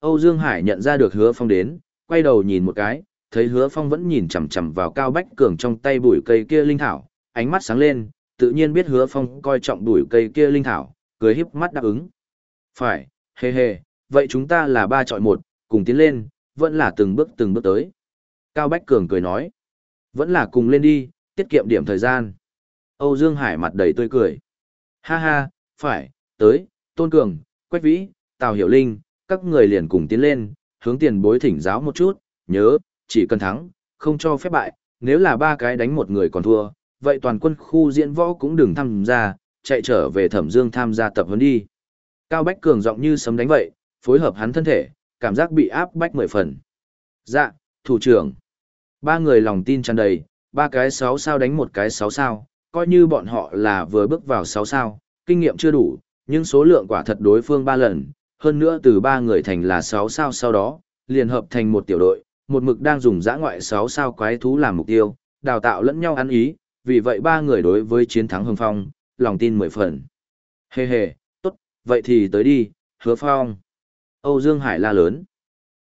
Âu Dương Hải nhận ra được hứa phong đến, quay đầu nhìn một cái, thấy hứa phong vẫn nhìn chằm chằm vào cao bách cường trong tay bụi cây kia linh thảo, ánh mắt sáng lên, tự nhiên biết hứa phong coi trọng bụi cây kia linh thảo, cười híp mắt đáp ứng. Phải, hề hề, vậy chúng ta là ba chọi một, cùng tiến lên, vẫn là từng bước từng bước tới. Cao Bách Cường cười nói, vẫn là cùng lên đi, tiết kiệm điểm thời gian. Âu Dương Hải mặt đầy tươi cười. Ha ha, phải, tới, Tôn Cường, Quách Vĩ, Tào Hiểu Linh, các người liền cùng tiến lên, hướng tiền bối thỉnh giáo một chút, nhớ, chỉ cần thắng, không cho phép bại, nếu là ba cái đánh một người còn thua, vậy toàn quân khu diễn võ cũng đừng tham gia, chạy trở về thẩm dương tham gia tập huấn đi. Cao Bách Cường giọng như sấm đánh vậy, phối hợp hắn thân thể, cảm giác bị áp bách mười phần. Dạ, thủ trưởng. Ba người lòng tin tràn đầy, ba cái sáu sao đánh một cái sáu sao, coi như bọn họ là vừa bước vào sáu sao, kinh nghiệm chưa đủ, nhưng số lượng quả thật đối phương ba lần, hơn nữa từ ba người thành là sáu sao sau đó, liền hợp thành một tiểu đội, một mực đang dùng giã ngoại sáu sao quái thú làm mục tiêu, đào tạo lẫn nhau ăn ý, vì vậy ba người đối với chiến thắng hưng phong, lòng tin mười phần. Hê hê, tốt, vậy thì tới đi, hứa phong. Âu Dương Hải la lớn.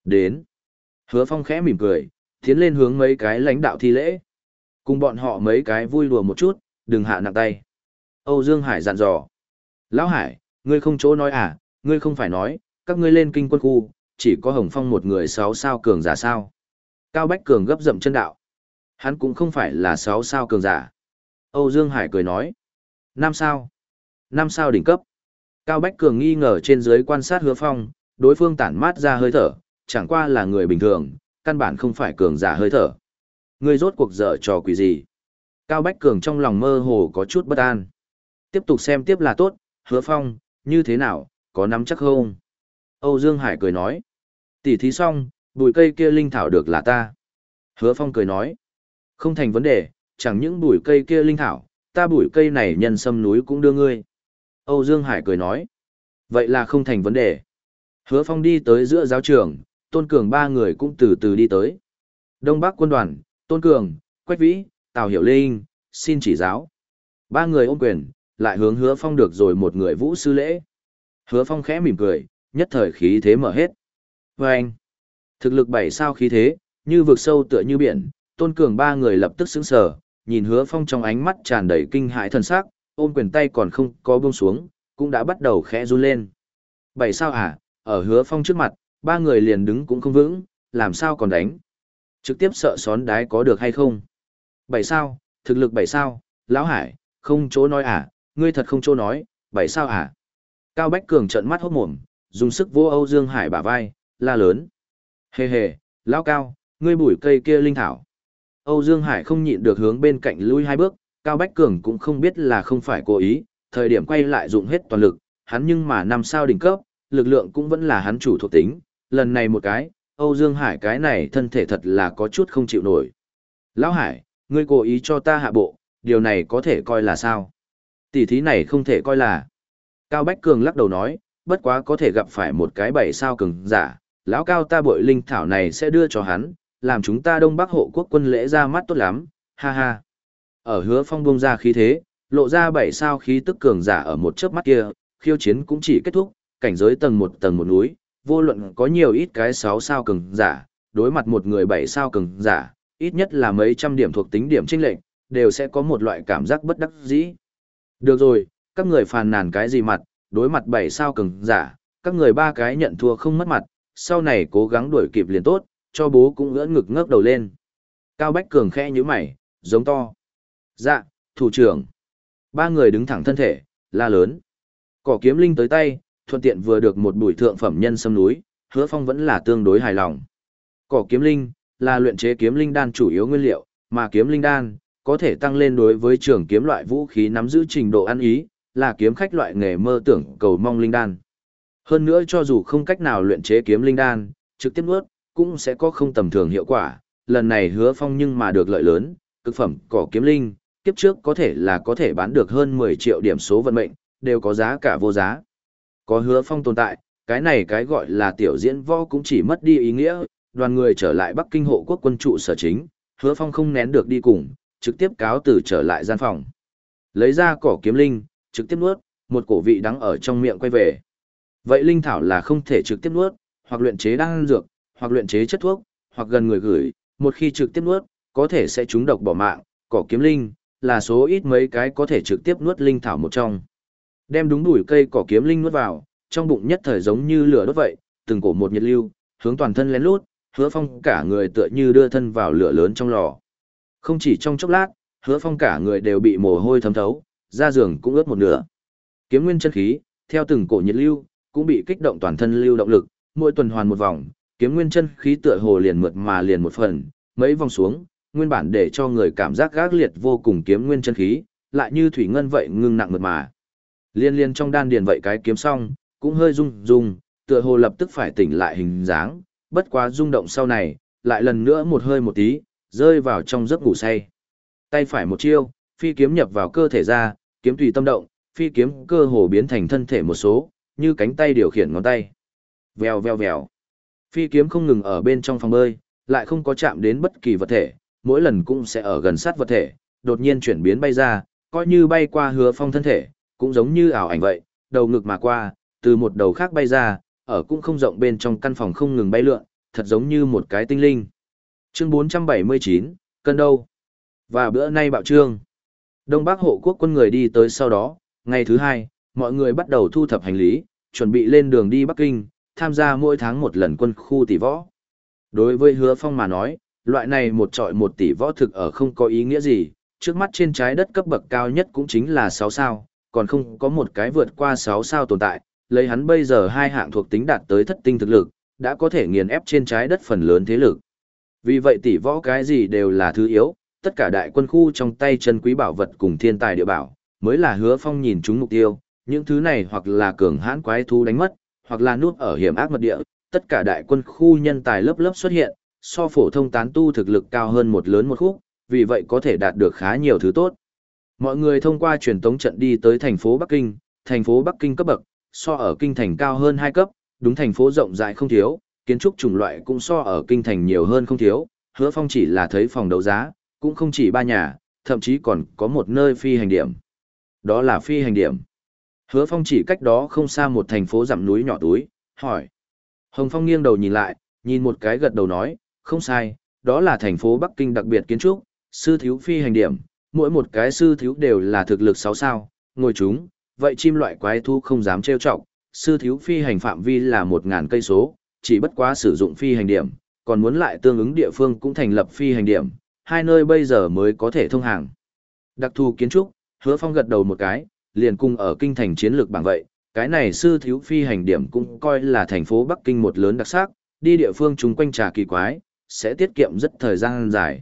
Đến. Hứa phong khẽ mỉm cười, tiến lên hướng mấy cái lãnh đạo thi lễ. Cùng bọn họ mấy cái vui đùa một chút, đừng hạ nặng tay. Âu Dương Hải dặn dò. Lão Hải, ngươi không chỗ nói à, ngươi không phải nói, các ngươi lên kinh quân khu, chỉ có Hồng Phong một người sáu sao cường giả sao. Cao Bách Cường gấp dậm chân đạo. Hắn cũng không phải là sáu sao cường giả. Âu Dương Hải cười nói. Năm sao. Năm sao đỉnh cấp. Cao Bách Cường nghi ngờ trên dưới quan sát hứa phong, đối phương tản mát ra hơi thở, chẳng qua là người bình thường, căn bản không phải cường giả hơi thở. Ngươi rốt cuộc dở trò quỷ gì? Cao Bách Cường trong lòng mơ hồ có chút bất an. Tiếp tục xem tiếp là tốt, hứa phong, như thế nào, có nắm chắc không? Âu Dương Hải cười nói. Tỉ thí xong, bụi cây kia linh thảo được là ta. Hứa phong cười nói. Không thành vấn đề, chẳng những bụi cây kia linh thảo, ta bụi cây này nhân sâm núi cũng đưa ngươi. Âu Dương Hải cười nói. Vậy là không thành vấn đề. Hứa phong đi tới giữa giáo trường, Tôn Cường ba người cũng từ từ đi tới. Đông Bắc quân đoàn, Tôn Cường, Quách Vĩ, Tào Hiểu Linh, xin chỉ giáo. Ba người ôm quyền, lại hướng hứa phong được rồi một người vũ sư lễ. Hứa phong khẽ mỉm cười, nhất thời khí thế mở hết. Và anh, thực lực bảy sao khí thế, như vực sâu tựa như biển, tôn cường ba người lập tức sững sờ, nhìn hứa phong trong ánh mắt tràn đầy kinh hãi thần sắc, ôm quyền tay còn không có buông xuống, cũng đã bắt đầu khẽ run lên. Bảy sao hả, ở hứa phong trước mặt, ba người liền đứng cũng không vững, làm sao còn đánh. Trực tiếp sợ xón đái có được hay không? Bảy sao, thực lực bảy sao, lão hải, không chỗ nói à, ngươi thật không chỗ nói, bảy sao à? Cao Bách Cường trợn mắt hốt mồm, dùng sức vô Âu Dương Hải bả vai, la lớn. Hề hề, lão cao, ngươi bụi cây kia linh thảo. Âu Dương Hải không nhịn được hướng bên cạnh lui hai bước, Cao Bách Cường cũng không biết là không phải cố ý, thời điểm quay lại dụng hết toàn lực, hắn nhưng mà năm sao đỉnh cấp, lực lượng cũng vẫn là hắn chủ thuộc tính, lần này một cái, Âu Dương Hải cái này thân thể thật là có chút không chịu nổi. Lão Hải, ngươi cố ý cho ta hạ bộ, điều này có thể coi là sao? Tỷ thí này không thể coi là. Cao Bách Cường lắc đầu nói, bất quá có thể gặp phải một cái bảy sao cường giả, lão cao ta bội linh thảo này sẽ đưa cho hắn, làm chúng ta đông bắc hộ quốc quân lễ ra mắt tốt lắm, ha ha. Ở hứa phong bông ra khí thế, lộ ra bảy sao khí tức cường giả ở một chớp mắt kia, khiêu chiến cũng chỉ kết thúc, cảnh giới tầng một tầng một núi, vô luận có nhiều ít cái sáu sao cường giả, đối mặt một người bảy sao cường giả, ít nhất là mấy trăm điểm thuộc tính điểm chênh lệch, đều sẽ có một loại cảm giác bất đắc dĩ. Được rồi, các người phàn nàn cái gì mặt, đối mặt bảy sao cường giả, các người ba cái nhận thua không mất mặt, sau này cố gắng đuổi kịp liền tốt, cho bố cũng ưỡn ngực ngước đầu lên. Cao Bách Cường khẽ như mày, giống to. Dạ, thủ trưởng. Ba người đứng thẳng thân thể, la lớn. Cỏ kiếm linh tới tay, thuận tiện vừa được một bụi thượng phẩm nhân sâm núi, hứa phong vẫn là tương đối hài lòng. Cỏ kiếm linh, là luyện chế kiếm linh đan chủ yếu nguyên liệu, mà kiếm linh đan, có thể tăng lên đối với trường kiếm loại vũ khí nắm giữ trình độ ăn ý, là kiếm khách loại nghề mơ tưởng cầu mong linh đan. Hơn nữa cho dù không cách nào luyện chế kiếm linh đan, trực tiếp nuốt, cũng sẽ có không tầm thường hiệu quả. Lần này hứa phong nhưng mà được lợi lớn, cực phẩm cỏ kiếm linh, kiếp trước có thể là có thể bán được hơn 10 triệu điểm số vận mệnh, đều có giá cả vô giá. Có hứa phong tồn tại, cái này cái gọi là tiểu diễn võ cũng chỉ mất đi ý nghĩa, đoàn người trở lại Bắc Kinh hộ quốc quân trụ sở chính, hứa phong không nén được đi cùng, trực tiếp cáo từ trở lại gian phòng. Lấy ra cỏ kiếm linh, trực tiếp nuốt, một cổ vị đắng ở trong miệng quay về. Vậy linh thảo là không thể trực tiếp nuốt, hoặc luyện chế đan dược, hoặc luyện chế chất thuốc, hoặc gần người gửi, một khi trực tiếp nuốt, có thể sẽ trúng độc bỏ mạng, cỏ kiếm linh là số ít mấy cái có thể trực tiếp nuốt linh thảo một trong. Đem đúng đuổi cây cỏ kiếm linh nuốt vào, trong bụng nhất thời giống như lửa đốt vậy, từng cổ một nhiệt lưu, hướng toàn thân lén lút, hứa phong cả người tựa như đưa thân vào lửa lớn trong lò. Không chỉ trong chốc lát, hứa phong cả người đều bị mồ hôi thấm thấu, da giường cũng ướt một nửa. Kiếm nguyên chân khí, theo từng cổ nhiệt lưu, cũng bị kích động toàn thân lưu động lực, mỗi tuần hoàn một vòng, kiếm nguyên chân khí tựa hồ liền mượt mà liền một phần, mấy vòng xuống, nguyên bản để cho người cảm giác gác liệt vô cùng kiếm nguyên chân khí, lại như thủy ngân vậy ngưng nặng mượt mà. Liên liên trong đan điền vậy cái kiếm xong, cũng hơi rung rung, tựa hồ lập tức phải tỉnh lại hình dáng, bất quá rung động sau này, lại lần nữa một hơi một tí, rơi vào trong giấc ngủ say. Tay phải một chiêu, phi kiếm nhập vào cơ thể ra, kiếm tùy tâm động, phi kiếm cơ hồ biến thành thân thể một số, như cánh tay điều khiển ngón tay. Vèo vèo vèo. Phi kiếm không ngừng ở bên trong phòng bơi, lại không có chạm đến bất kỳ vật thể, mỗi lần cũng sẽ ở gần sát vật thể, đột nhiên chuyển biến bay ra, coi như bay qua hứa phong thân thể, cũng giống như ảo ảnh vậy, đầu ngực mà qua, từ một đầu khác bay ra, ở cũng không rộng bên trong căn phòng không ngừng bay lượn, thật giống như một cái tinh linh. Chương 479, cân đâu? Và bữa nay bạo trương. Đông Bắc hộ quốc quân người đi tới sau đó, ngày thứ hai, mọi người bắt đầu thu thập hành lý, chuẩn bị lên đường đi Bắc Kinh, tham gia mỗi tháng một lần quân khu tỷ võ. Đối với hứa phong mà nói, loại này một trọi một tỷ võ thực ở không có ý nghĩa gì, trước mắt trên trái đất cấp bậc cao nhất cũng chính là 6 sao, còn không có một cái vượt qua 6 sao tồn tại, lấy hắn bây giờ hai hạng thuộc tính đạt tới thất tinh thực lực, đã có thể nghiền ép trên trái đất phần lớn thế lực. Vì vậy tỷ võ cái gì đều là thứ yếu, tất cả đại quân khu trong tay chân quý bảo vật cùng thiên tài địa bảo, mới là hứa phong nhìn chúng mục tiêu, những thứ này hoặc là cường hãn quái thú đánh mất, hoặc là nuốt ở hiểm ác mật địa, tất cả đại quân khu nhân tài lớp lớp xuất hiện, so phổ thông tán tu thực lực cao hơn một lớn một khúc, vì vậy có thể đạt được khá nhiều thứ tốt. Mọi người thông qua truyền tống trận đi tới thành phố Bắc Kinh, thành phố Bắc Kinh cấp bậc, so ở kinh thành cao hơn 2 cấp, đúng thành phố rộng rãi không thiếu, kiến trúc chủng loại cũng so ở kinh thành nhiều hơn không thiếu, hứa phong chỉ là thấy phòng đấu giá, cũng không chỉ ba nhà, thậm chí còn có một nơi phi hành điểm. Đó là phi hành điểm. Hứa phong chỉ cách đó không xa một thành phố dặm núi nhỏ túi, hỏi. Hồng Phong nghiêng đầu nhìn lại, nhìn một cái gật đầu nói, không sai, đó là thành phố Bắc Kinh đặc biệt kiến trúc, sư thiếu phi hành điểm, mỗi một cái sư thiếu đều là thực lực sáu sao, ngồi chúng, vậy chim loại quái thú không dám trêu chọc, sư thiếu phi hành phạm vi là 1000 cây số, chỉ bất quá sử dụng phi hành điểm, còn muốn lại tương ứng địa phương cũng thành lập phi hành điểm, hai nơi bây giờ mới có thể thông hàng. Đặc thù kiến trúc, Hứa Phong gật đầu một cái, liền cùng ở kinh thành chiến lược bằng vậy, cái này sư thiếu phi hành điểm cũng coi là thành phố Bắc Kinh một lớn đặc sắc, đi địa phương chúng quanh trà kỳ quái, sẽ tiết kiệm rất thời gian dài.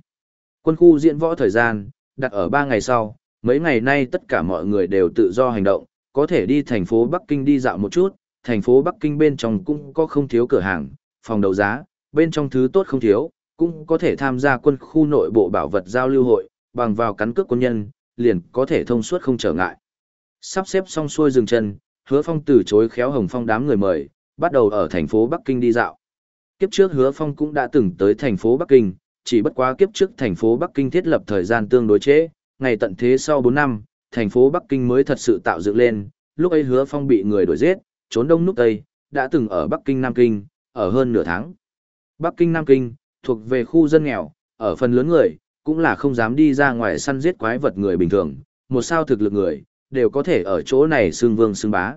Quân khu diễn võ thời gian, đặt ở 3 ngày sau, mấy ngày nay tất cả mọi người đều tự do hành động, có thể đi thành phố Bắc Kinh đi dạo một chút, thành phố Bắc Kinh bên trong cũng có không thiếu cửa hàng, phòng đấu giá, bên trong thứ tốt không thiếu, cũng có thể tham gia quân khu nội bộ bảo vật giao lưu hội, bằng vào cắn cước quân nhân, liền có thể thông suốt không trở ngại. Sắp xếp xong xuôi dừng chân, hứa phong từ chối khéo hồng phong đám người mời, bắt đầu ở thành phố Bắc Kinh đi dạo. Kiếp trước hứa phong cũng đã từng tới thành phố Bắc Kinh, chỉ bất quá kiếp trước thành phố Bắc Kinh thiết lập thời gian tương đối chế, ngày tận thế sau 4 năm, thành phố Bắc Kinh mới thật sự tạo dựng lên, lúc ấy hứa phong bị người đuổi giết, trốn đông núp tây, đã từng ở Bắc Kinh Nam Kinh, ở hơn nửa tháng. Bắc Kinh Nam Kinh, thuộc về khu dân nghèo, ở phần lớn người, cũng là không dám đi ra ngoài săn giết quái vật người bình thường, một sao thực lực người, đều có thể ở chỗ này xương vương xương bá.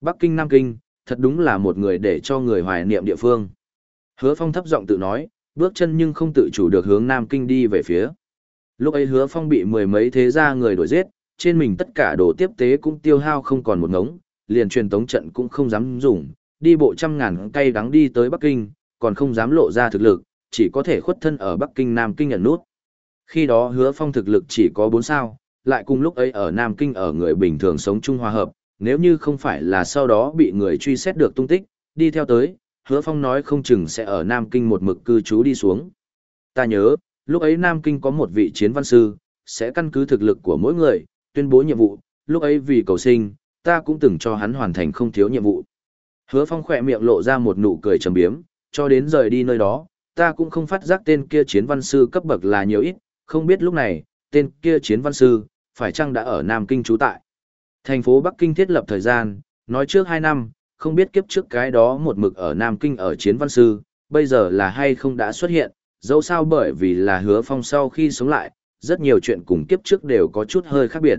Bắc Kinh Nam Kinh, thật đúng là một người để cho người hoài niệm địa phương. Hứa Phong thấp giọng tự nói, bước chân nhưng không tự chủ được hướng Nam Kinh đi về phía. Lúc ấy Hứa Phong bị mười mấy thế gia người đuổi giết, trên mình tất cả đồ tiếp tế cũng tiêu hao không còn một ngống, liền truyền tống trận cũng không dám dùng, đi bộ trăm ngàn cây đắng đi tới Bắc Kinh, còn không dám lộ ra thực lực, chỉ có thể khuất thân ở Bắc Kinh Nam Kinh ẩn nút. Khi đó hứa phong thực lực chỉ có 4 sao, lại cùng lúc ấy ở Nam Kinh ở người bình thường sống chung hòa hợp, nếu như không phải là sau đó bị người truy xét được tung tích, đi theo tới, hứa phong nói không chừng sẽ ở Nam Kinh một mực cư trú đi xuống. Ta nhớ, lúc ấy Nam Kinh có một vị chiến văn sư, sẽ căn cứ thực lực của mỗi người, tuyên bố nhiệm vụ, lúc ấy vì cầu sinh, ta cũng từng cho hắn hoàn thành không thiếu nhiệm vụ. Hứa phong khỏe miệng lộ ra một nụ cười trầm biếm, cho đến rời đi nơi đó, ta cũng không phát giác tên kia chiến văn sư cấp bậc là nhiều ít, không biết lúc này, tên kia chiến văn sư, phải chăng đã ở Nam Kinh trú tại. Thành phố Bắc Kinh thiết lập thời gian, nói trước 2 năm, không biết kiếp trước cái đó một mực ở Nam Kinh ở chiến văn sư, bây giờ là hay không đã xuất hiện, dẫu sao bởi vì là hứa phong sau khi sống lại, rất nhiều chuyện cùng kiếp trước đều có chút hơi khác biệt.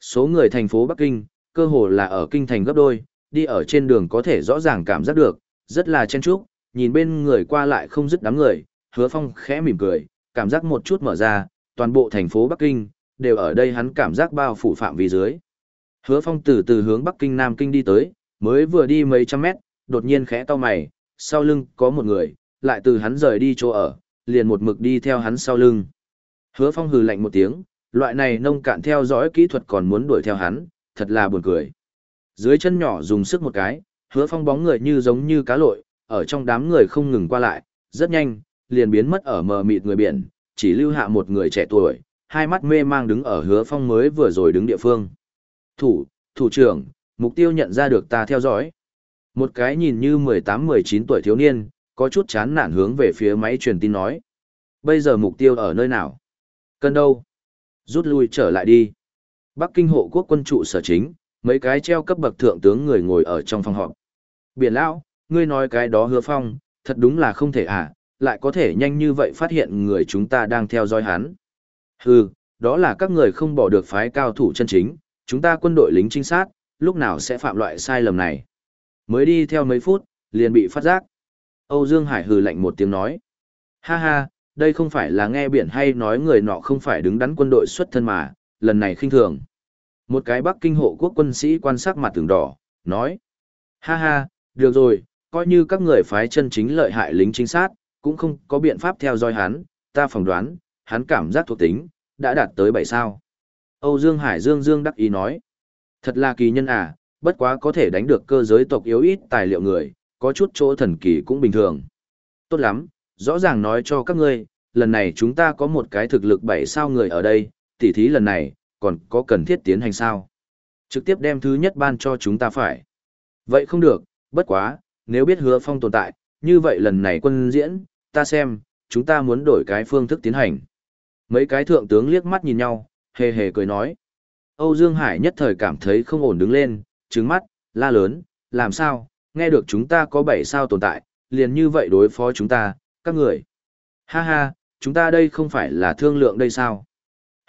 Số người thành phố Bắc Kinh, cơ hồ là ở kinh thành gấp đôi, đi ở trên đường có thể rõ ràng cảm giác được, rất là chen chúc, nhìn bên người qua lại không dứt đám người, hứa phong khẽ mỉm cười, cảm giác một chút mở ra, toàn bộ thành phố Bắc Kinh, đều ở đây hắn cảm giác bao phủ phạm vi dưới. Hứa phong từ từ hướng Bắc Kinh Nam Kinh đi tới, mới vừa đi mấy trăm mét, đột nhiên khẽ to mày, sau lưng có một người, lại từ hắn rời đi chỗ ở, liền một mực đi theo hắn sau lưng. Hứa phong hừ lạnh một tiếng, loại này nông cạn theo dõi kỹ thuật còn muốn đuổi theo hắn, thật là buồn cười. Dưới chân nhỏ dùng sức một cái, hứa phong bóng người như giống như cá lội, ở trong đám người không ngừng qua lại, rất nhanh, liền biến mất ở mờ mịt người biển, chỉ lưu hạ một người trẻ tuổi, hai mắt mê mang đứng ở hứa phong mới vừa rồi đứng địa phương. Thủ, thủ trưởng, mục tiêu nhận ra được ta theo dõi. Một cái nhìn như 18-19 tuổi thiếu niên, có chút chán nản hướng về phía máy truyền tin nói. Bây giờ mục tiêu ở nơi nào? Cần đâu? Rút lui trở lại đi. Bắc Kinh hộ quốc quân trụ sở chính, mấy cái treo cấp bậc thượng tướng người ngồi ở trong phòng họp. Biển lão, ngươi nói cái đó hứa phong, thật đúng là không thể à, lại có thể nhanh như vậy phát hiện người chúng ta đang theo dõi hắn. Hừ, đó là các người không bỏ được phái cao thủ chân chính, chúng ta quân đội lính trinh sát, lúc nào sẽ phạm loại sai lầm này. Mới đi theo mấy phút, liền bị phát giác. Âu Dương Hải hừ lạnh một tiếng nói. Ha ha, đây không phải là nghe biển hay nói người nọ không phải đứng đắn quân đội xuất thân mà, lần này khinh thường. Một cái Bắc Kinh hộ quốc quân sĩ quan sát mặt tường đỏ, nói. Ha ha, được rồi, coi như các người phái chân chính lợi hại lính chính sát, cũng không có biện pháp theo dõi hắn, ta phỏng đoán, hắn cảm giác thuộc tính, đã đạt tới 7 sao. Âu Dương Hải Dương Dương đắc ý nói, thật là kỳ nhân à, bất quá có thể đánh được cơ giới tộc yếu ít tài liệu người, có chút chỗ thần kỳ cũng bình thường. Tốt lắm, rõ ràng nói cho các ngươi, lần này chúng ta có một cái thực lực bảy sao người ở đây, tỉ thí lần này, còn có cần thiết tiến hành sao? Trực tiếp đem thứ nhất ban cho chúng ta phải. Vậy không được, bất quá, nếu biết hứa phong tồn tại, như vậy lần này quân diễn, ta xem, chúng ta muốn đổi cái phương thức tiến hành. Mấy cái thượng tướng liếc mắt nhìn nhau, hề hề cười nói. Âu Dương Hải nhất thời cảm thấy không ổn đứng lên, trứng mắt, la lớn, làm sao, nghe được chúng ta có bảy sao tồn tại, liền như vậy đối phó chúng ta, các người. Ha ha, chúng ta đây không phải là thương lượng đây sao?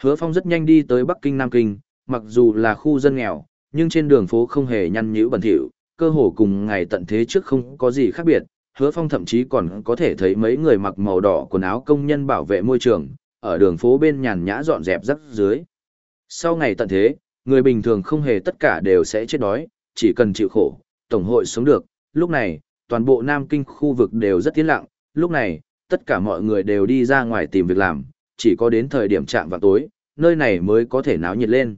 Hứa Phong rất nhanh đi tới Bắc Kinh Nam Kinh, mặc dù là khu dân nghèo, nhưng trên đường phố không hề nhăn nhữ bẩn thỉu, cơ hồ cùng ngày tận thế trước không có gì khác biệt. Hứa Phong thậm chí còn có thể thấy mấy người mặc màu đỏ quần áo công nhân bảo vệ môi trường, ở đường phố bên nhàn nhã dọn dẹp rắc dưới. Sau ngày tận thế, người bình thường không hề tất cả đều sẽ chết đói, chỉ cần chịu khổ, tổng hội sống được. Lúc này, toàn bộ Nam Kinh khu vực đều rất tiến lặng, lúc này, tất cả mọi người đều đi ra ngoài tìm việc làm, chỉ có đến thời điểm chạm vào tối, nơi này mới có thể náo nhiệt lên.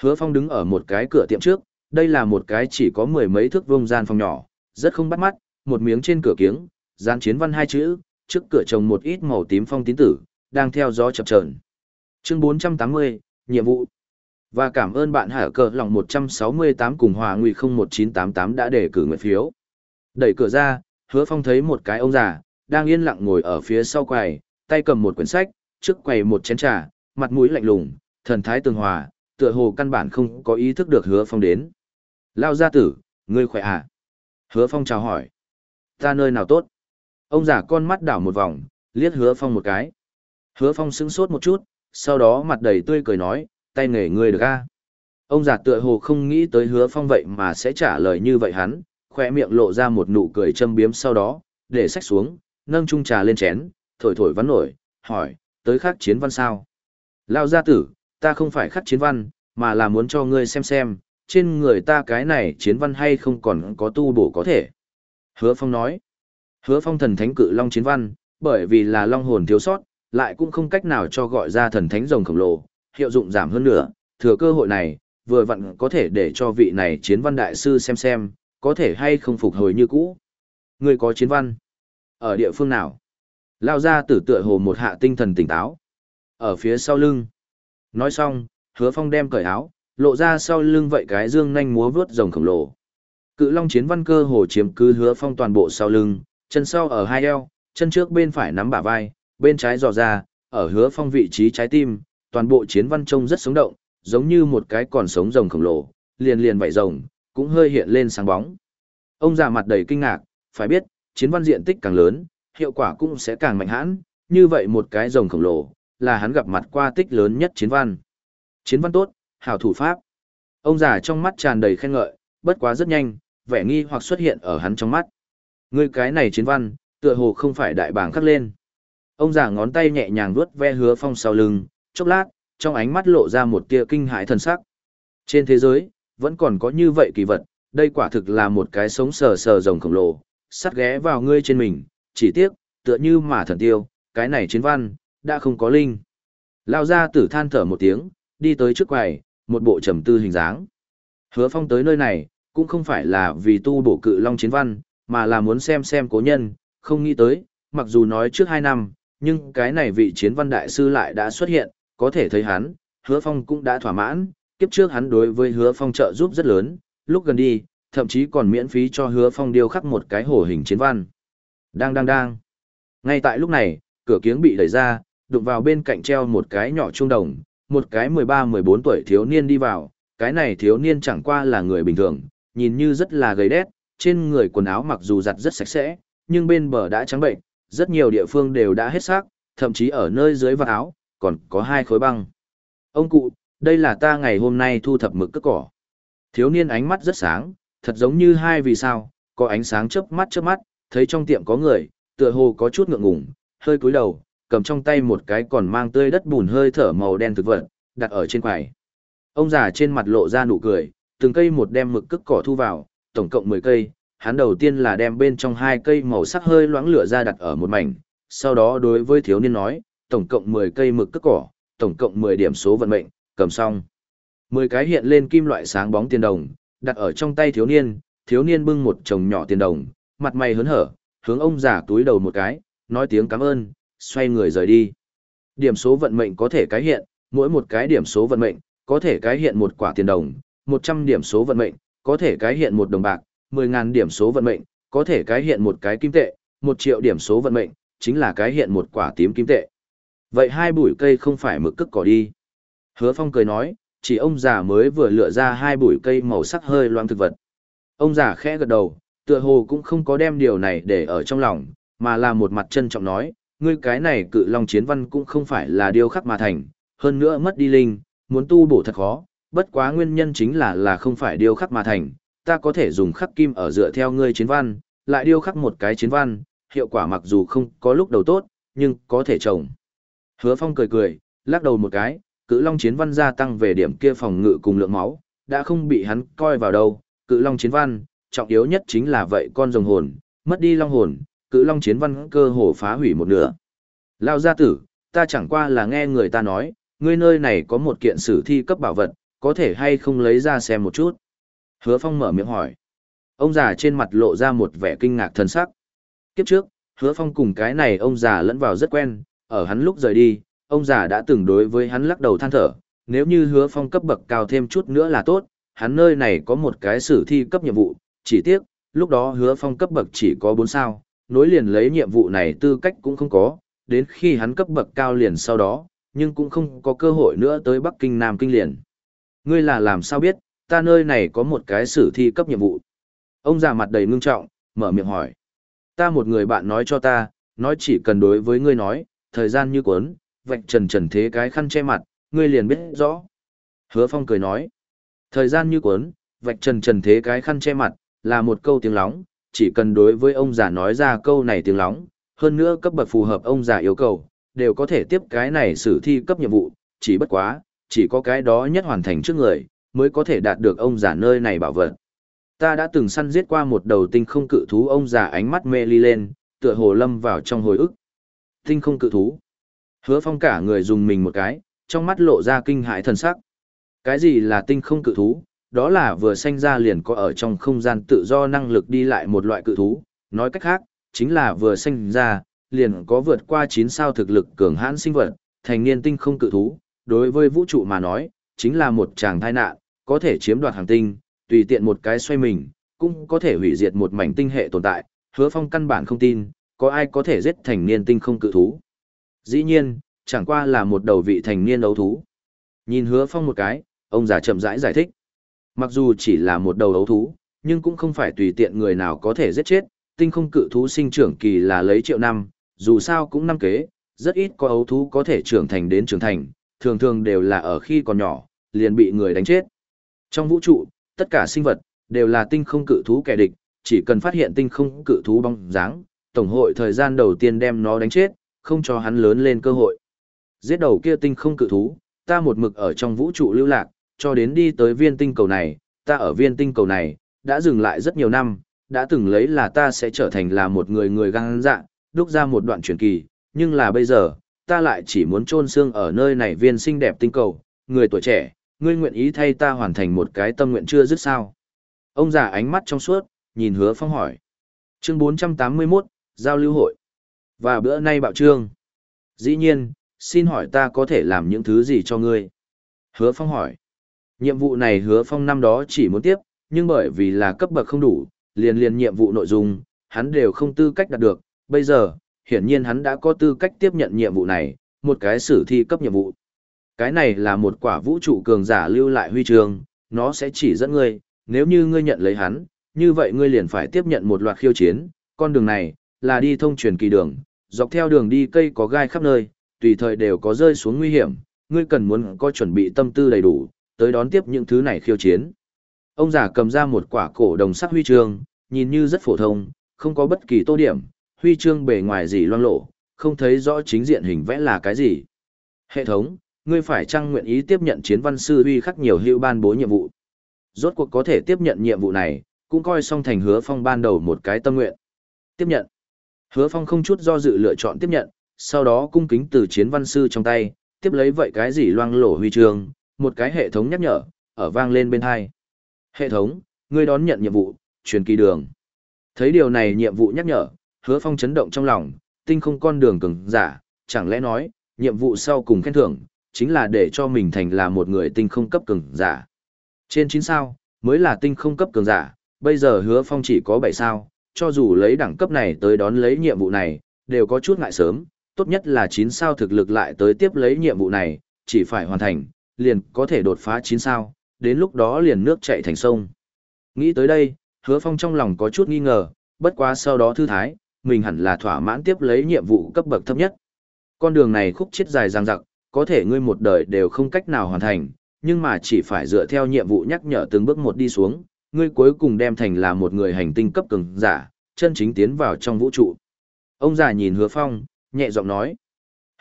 Hứa Phong đứng ở một cái cửa tiệm trước, đây là một cái chỉ có mười mấy thước vuông gian phòng nhỏ, rất không bắt mắt, một miếng trên cửa kiếng, gian chiến văn hai chữ, trước cửa trồng một ít màu tím phong tín tử, đang theo gió chập chờn. Chương 480, nhiệm vụ. Và cảm ơn bạn Hạ cờ lòng 168 cùng hòa nguy 01988 đã để cử nguyện phiếu. Đẩy cửa ra, hứa phong thấy một cái ông già, đang yên lặng ngồi ở phía sau quầy, tay cầm một quyển sách, trước quầy một chén trà, mặt mũi lạnh lùng, thần thái tường hòa, tựa hồ căn bản không có ý thức được hứa phong đến. Lao gia tử, ngươi khỏe à? Hứa phong chào hỏi. Ta nơi nào tốt? Ông già con mắt đảo một vòng, liếc hứa phong một cái. Hứa phong sững sốt một chút, sau đó mặt đầy tươi cười nói, tay nghề ngươi được a Ông già tựa hồ không nghĩ tới hứa phong vậy mà sẽ trả lời như vậy hắn, khoe miệng lộ ra một nụ cười châm biếm sau đó, để sách xuống, nâng chung trà lên chén, thổi thổi vắn nổi, hỏi, tới khắc chiến văn sao? Lao gia tử, ta không phải khắc chiến văn, mà là muốn cho ngươi xem xem, trên người ta cái này chiến văn hay không còn có tu bổ có thể. Hứa Phong nói, hứa phong thần thánh cự long chiến văn, bởi vì là long hồn thiếu sót, lại cũng không cách nào cho gọi ra thần thánh rồng khổng lồ, hiệu dụng giảm hơn nữa, thừa cơ hội này, vừa vặn có thể để cho vị này chiến văn đại sư xem xem, có thể hay không phục hồi như cũ. người có chiến văn? Ở địa phương nào? Lao ra tử tựa hồ một hạ tinh thần tỉnh táo. Ở phía sau lưng. Nói xong, hứa phong đem cởi áo, lộ ra sau lưng vậy cái dương nhanh múa vướt rồng khổng lồ. Cự long chiến văn cơ hồ chiếm cứ hứa phong toàn bộ sau lưng, chân sau ở hai eo, chân trước bên phải nắm bả vai, bên trái dò ra, ở hứa phong vị trí trái tim, toàn bộ chiến văn trông rất sống động, giống như một cái còn sống rồng khổng lồ, liền liền vảy rồng, cũng hơi hiện lên sáng bóng. Ông già mặt đầy kinh ngạc, phải biết, chiến văn diện tích càng lớn, hiệu quả cũng sẽ càng mạnh hãn, như vậy một cái rồng khổng lồ, là hắn gặp mặt qua tích lớn nhất chiến văn. Chiến văn tốt, hảo thủ pháp. Ông già trong mắt tràn đầy khen ngợi, bất quá rất nhanh, vẻ nghi hoặc xuất hiện ở hắn trong mắt. Ngươi cái này chiến văn, tựa hồ không phải đại bảng khắc lên. Ông già ngón tay nhẹ nhàng vuốt ve hứa phong sau lưng, chốc lát, trong ánh mắt lộ ra một tia kinh hãi thần sắc. Trên thế giới, vẫn còn có như vậy kỳ vật, đây quả thực là một cái sống sờ sờ rồng khổng lồ, sắt ghé vào ngươi trên mình, chỉ tiếc, tựa như mà thần tiêu, cái này chiến văn, đã không có linh. Lao ra tử than thở một tiếng, đi tới trước quầy, một bộ trầm tư hình dáng. Hứa phong tới nơi này, cũng không phải là vì tu bổ cự long chiến văn, mà là muốn xem xem cố nhân, không nghĩ tới, mặc dù nói trước hai năm, nhưng cái này vị chiến văn đại sư lại đã xuất hiện, có thể thấy hắn, hứa phong cũng đã thỏa mãn, kiếp trước hắn đối với hứa phong trợ giúp rất lớn, lúc gần đi, thậm chí còn miễn phí cho hứa phong điêu khắc một cái hổ hình chiến văn. Đang đang đang. Ngay tại lúc này, cửa kiếng bị đẩy ra, đụng vào bên cạnh treo một cái nhỏ trung đồng, một cái 13-14 tuổi thiếu niên đi vào, cái này thiếu niên chẳng qua là người bình thường, nhìn như rất là gầy đét, trên người quần áo mặc dù giặt rất sạch sẽ, nhưng bên bờ đã trắng bệnh, rất nhiều địa phương đều đã hết xác, thậm chí ở nơi dưới vạt áo, còn có hai khối băng. Ông cụ, đây là ta ngày hôm nay thu thập mực cất cỏ. Thiếu niên ánh mắt rất sáng, thật giống như hai vì sao, có ánh sáng chớp mắt chớp mắt, thấy trong tiệm có người, tựa hồ có chút ngượng ngùng, hơi cúi đầu, cầm trong tay một cái còn mang tươi đất bùn hơi thở màu đen thực vật, đặt ở trên quầy. Ông già trên mặt lộ ra nụ cười, từng cây một đem mực cất cỏ thu vào, tổng cộng 10 cây, hắn đầu tiên là đem bên trong hai cây màu sắc hơi loãng lửa ra đặt ở một mảnh, sau đó đối với thiếu niên nói, tổng cộng 10 cây mực cất cỏ, tổng cộng 10 điểm số vận mệnh, cầm xong. 10 cái hiện lên kim loại sáng bóng tiền đồng, đặt ở trong tay thiếu niên, thiếu niên bưng một chồng nhỏ tiền đồng, mặt mày hớn hở, hướng ông già túi đầu một cái, nói tiếng cảm ơn, xoay người rời đi. Điểm số vận mệnh có thể cái hiện, mỗi một cái điểm số vận mệnh, có thể cái hiện một quả tiền đồng, 100 điểm số vận mệnh, có thể cái hiện một đồng bạc, 10.000 điểm số vận mệnh, có thể cái hiện một cái kim tệ, 1 triệu điểm số vận mệnh, chính là cái hiện một quả tím kim tệ. Vậy hai bụi cây không phải mực cức cỏ đi. Hứa Phong cười nói, chỉ ông già mới vừa lựa ra hai bụi cây màu sắc hơi loang thực vật. Ông già khẽ gật đầu, tựa hồ cũng không có đem điều này để ở trong lòng, mà là một mặt trân trọng nói, ngươi cái này cự long chiến văn cũng không phải là điều khắc mà thành, hơn nữa mất đi linh, muốn tu bổ thật khó, bất quá nguyên nhân chính là là không phải điều khắc mà thành, ta có thể dùng khắc kim ở dựa theo ngươi chiến văn, lại điêu khắc một cái chiến văn, hiệu quả mặc dù không có lúc đầu tốt, nhưng có thể trồng. Hứa Phong cười cười, lắc đầu một cái, cự long chiến văn gia tăng về điểm kia phòng ngự cùng lượng máu, đã không bị hắn coi vào đâu, cự long chiến văn, trọng yếu nhất chính là vậy con rồng hồn, mất đi long hồn, cự long chiến văn cơ hồ phá hủy một nửa. Lao gia tử, ta chẳng qua là nghe người ta nói, ngươi nơi này có một kiện sử thi cấp bảo vật, có thể hay không lấy ra xem một chút. Hứa Phong mở miệng hỏi. Ông già trên mặt lộ ra một vẻ kinh ngạc thân sắc. Kiếp trước, Hứa Phong cùng cái này ông già lẫn vào rất quen, ở hắn lúc rời đi, ông già đã từng đối với hắn lắc đầu than thở, nếu như Hứa Phong cấp bậc cao thêm chút nữa là tốt, hắn nơi này có một cái sử thi cấp nhiệm vụ, chỉ tiếc, lúc đó Hứa Phong cấp bậc chỉ có 4 sao, nối liền lấy nhiệm vụ này tư cách cũng không có, đến khi hắn cấp bậc cao liền sau đó, nhưng cũng không có cơ hội nữa tới Bắc Kinh Nam Kinh liền. Ngươi là làm sao biết, ta nơi này có một cái sử thi cấp nhiệm vụ. Ông già mặt đầy ngưng trọng, mở miệng hỏi. Ta một người bạn nói cho ta, nói chỉ cần đối với ngươi nói, thời gian như cuốn, vạch trần trần thế cái khăn che mặt, ngươi liền biết rõ. Hứa Phong cười nói. Thời gian như cuốn, vạch trần trần thế cái khăn che mặt, là một câu tiếng lóng, chỉ cần đối với ông già nói ra câu này tiếng lóng, hơn nữa cấp bậc phù hợp ông già yêu cầu, đều có thể tiếp cái này xử thi cấp nhiệm vụ, chỉ bất quá, chỉ có cái đó nhất hoàn thành trước người, mới có thể đạt được ông già nơi này bảo vật. Ta đã từng săn giết qua một đầu tinh không cự thú ông già ánh mắt mê ly lên, tựa hồ lâm vào trong hồi ức. Tinh không cự thú. Hứa phong cả người dùng mình một cái, trong mắt lộ ra kinh hãi thần sắc. Cái gì là tinh không cự thú? Đó là vừa sanh ra liền có ở trong không gian tự do năng lực đi lại một loại cự thú. Nói cách khác, chính là vừa sanh ra, liền có vượt qua 9 sao thực lực cường hãn sinh vật, thành niên tinh không cự thú. Đối với vũ trụ mà nói, chính là một chàng tai nạn, có thể chiếm đoạt hàng tinh, tùy tiện một cái xoay mình, cũng có thể hủy diệt một mảnh tinh hệ tồn tại, hứa phong căn bản không tin, có ai có thể giết thành niên tinh không cự thú. Dĩ nhiên, chẳng qua là một đầu vị thành niên đấu thú. Nhìn hứa phong một cái, ông già chậm rãi giải, giải thích. Mặc dù chỉ là một đầu đấu thú, nhưng cũng không phải tùy tiện người nào có thể giết chết, tinh không cự thú sinh trưởng kỳ là lấy triệu năm, dù sao cũng năm kế, rất ít có ấu thú có thể trưởng thành đến trưởng thành, thường thường đều là ở khi còn nhỏ, liền bị người đánh chết. Trong vũ trụ, tất cả sinh vật đều là tinh không cự thú kẻ địch, chỉ cần phát hiện tinh không cự thú bóng dáng, tổng hội thời gian đầu tiên đem nó đánh chết, không cho hắn lớn lên cơ hội. Giết đầu kia tinh không cự thú, ta một mực ở trong vũ trụ lưu lạc, cho đến đi tới viên tinh cầu này, ta ở viên tinh cầu này, đã dừng lại rất nhiều năm, đã từng lấy là ta sẽ trở thành là một người người gan dạ, đúc ra một đoạn truyền kỳ, nhưng là bây giờ, ta lại chỉ muốn chôn xương ở nơi này viên xinh đẹp tinh cầu, người tuổi trẻ, ngươi nguyện ý thay ta hoàn thành một cái tâm nguyện chưa dứt sao. Ông già ánh mắt trong suốt, nhìn hứa phong hỏi. Chương 481, Giao lưu hội. Và bữa nay bạo trương. Dĩ nhiên, xin hỏi ta có thể làm những thứ gì cho ngươi? Hứa phong hỏi. Nhiệm vụ này hứa phong năm đó chỉ muốn tiếp, nhưng bởi vì là cấp bậc không đủ, liền liền nhiệm vụ nội dung, hắn đều không tư cách đạt được. Bây giờ, hiển nhiên hắn đã có tư cách tiếp nhận nhiệm vụ này, một cái sử thi cấp nhiệm vụ. Cái này là một quả vũ trụ cường giả lưu lại huy chương, nó sẽ chỉ dẫn ngươi, nếu như ngươi nhận lấy hắn, như vậy ngươi liền phải tiếp nhận một loạt khiêu chiến, con đường này, là đi thông truyền kỳ đường, dọc theo đường đi cây có gai khắp nơi, tùy thời đều có rơi xuống nguy hiểm, ngươi cần muốn có chuẩn bị tâm tư đầy đủ, tới đón tiếp những thứ này khiêu chiến. Ông già cầm ra một quả cổ đồng sắc huy chương, nhìn như rất phổ thông, không có bất kỳ tô điểm, huy chương bề ngoài gì loang lộ, không thấy rõ chính diện hình vẽ là cái gì. Hệ thống, ngươi phải chăng nguyện ý tiếp nhận chiến văn sư uy khắc nhiều hữu ban bố nhiệm vụ. Rốt cuộc có thể tiếp nhận nhiệm vụ này, cũng coi xong thành hứa phong ban đầu một cái tâm nguyện. Tiếp nhận. Hứa phong không chút do dự lựa chọn tiếp nhận, sau đó cung kính từ chiến văn sư trong tay, tiếp lấy vậy cái gì loang lổ huy chương, một cái hệ thống nhắc nhở, ở vang lên bên hai. Hệ thống, ngươi đón nhận nhiệm vụ, truyền kỳ đường. Thấy điều này nhiệm vụ nhắc nhở, hứa phong chấn động trong lòng, tinh không con đường cứng, giả, chẳng lẽ nói, nhiệm vụ sau cùng khen thưởng, chính là để cho mình thành là một người tinh không cấp cường giả. Trên 9 sao, mới là tinh không cấp cường giả, bây giờ hứa phong chỉ có 7 sao, cho dù lấy đẳng cấp này tới đón lấy nhiệm vụ này, đều có chút ngại sớm, tốt nhất là 9 sao thực lực lại tới tiếp lấy nhiệm vụ này, chỉ phải hoàn thành, liền có thể đột phá 9 sao, đến lúc đó liền nước chạy thành sông. Nghĩ tới đây, hứa phong trong lòng có chút nghi ngờ, bất quá sau đó thư thái, mình hẳn là thỏa mãn tiếp lấy nhiệm vụ cấp bậc thấp nhất. Con đường này khúc chết dài dang dặc, có thể ngươi một đời đều không cách nào hoàn thành, nhưng mà chỉ phải dựa theo nhiệm vụ nhắc nhở từng bước một đi xuống, ngươi cuối cùng đem thành là một người hành tinh cấp cường giả, chân chính tiến vào trong vũ trụ. Ông già nhìn hứa phong, nhẹ giọng nói.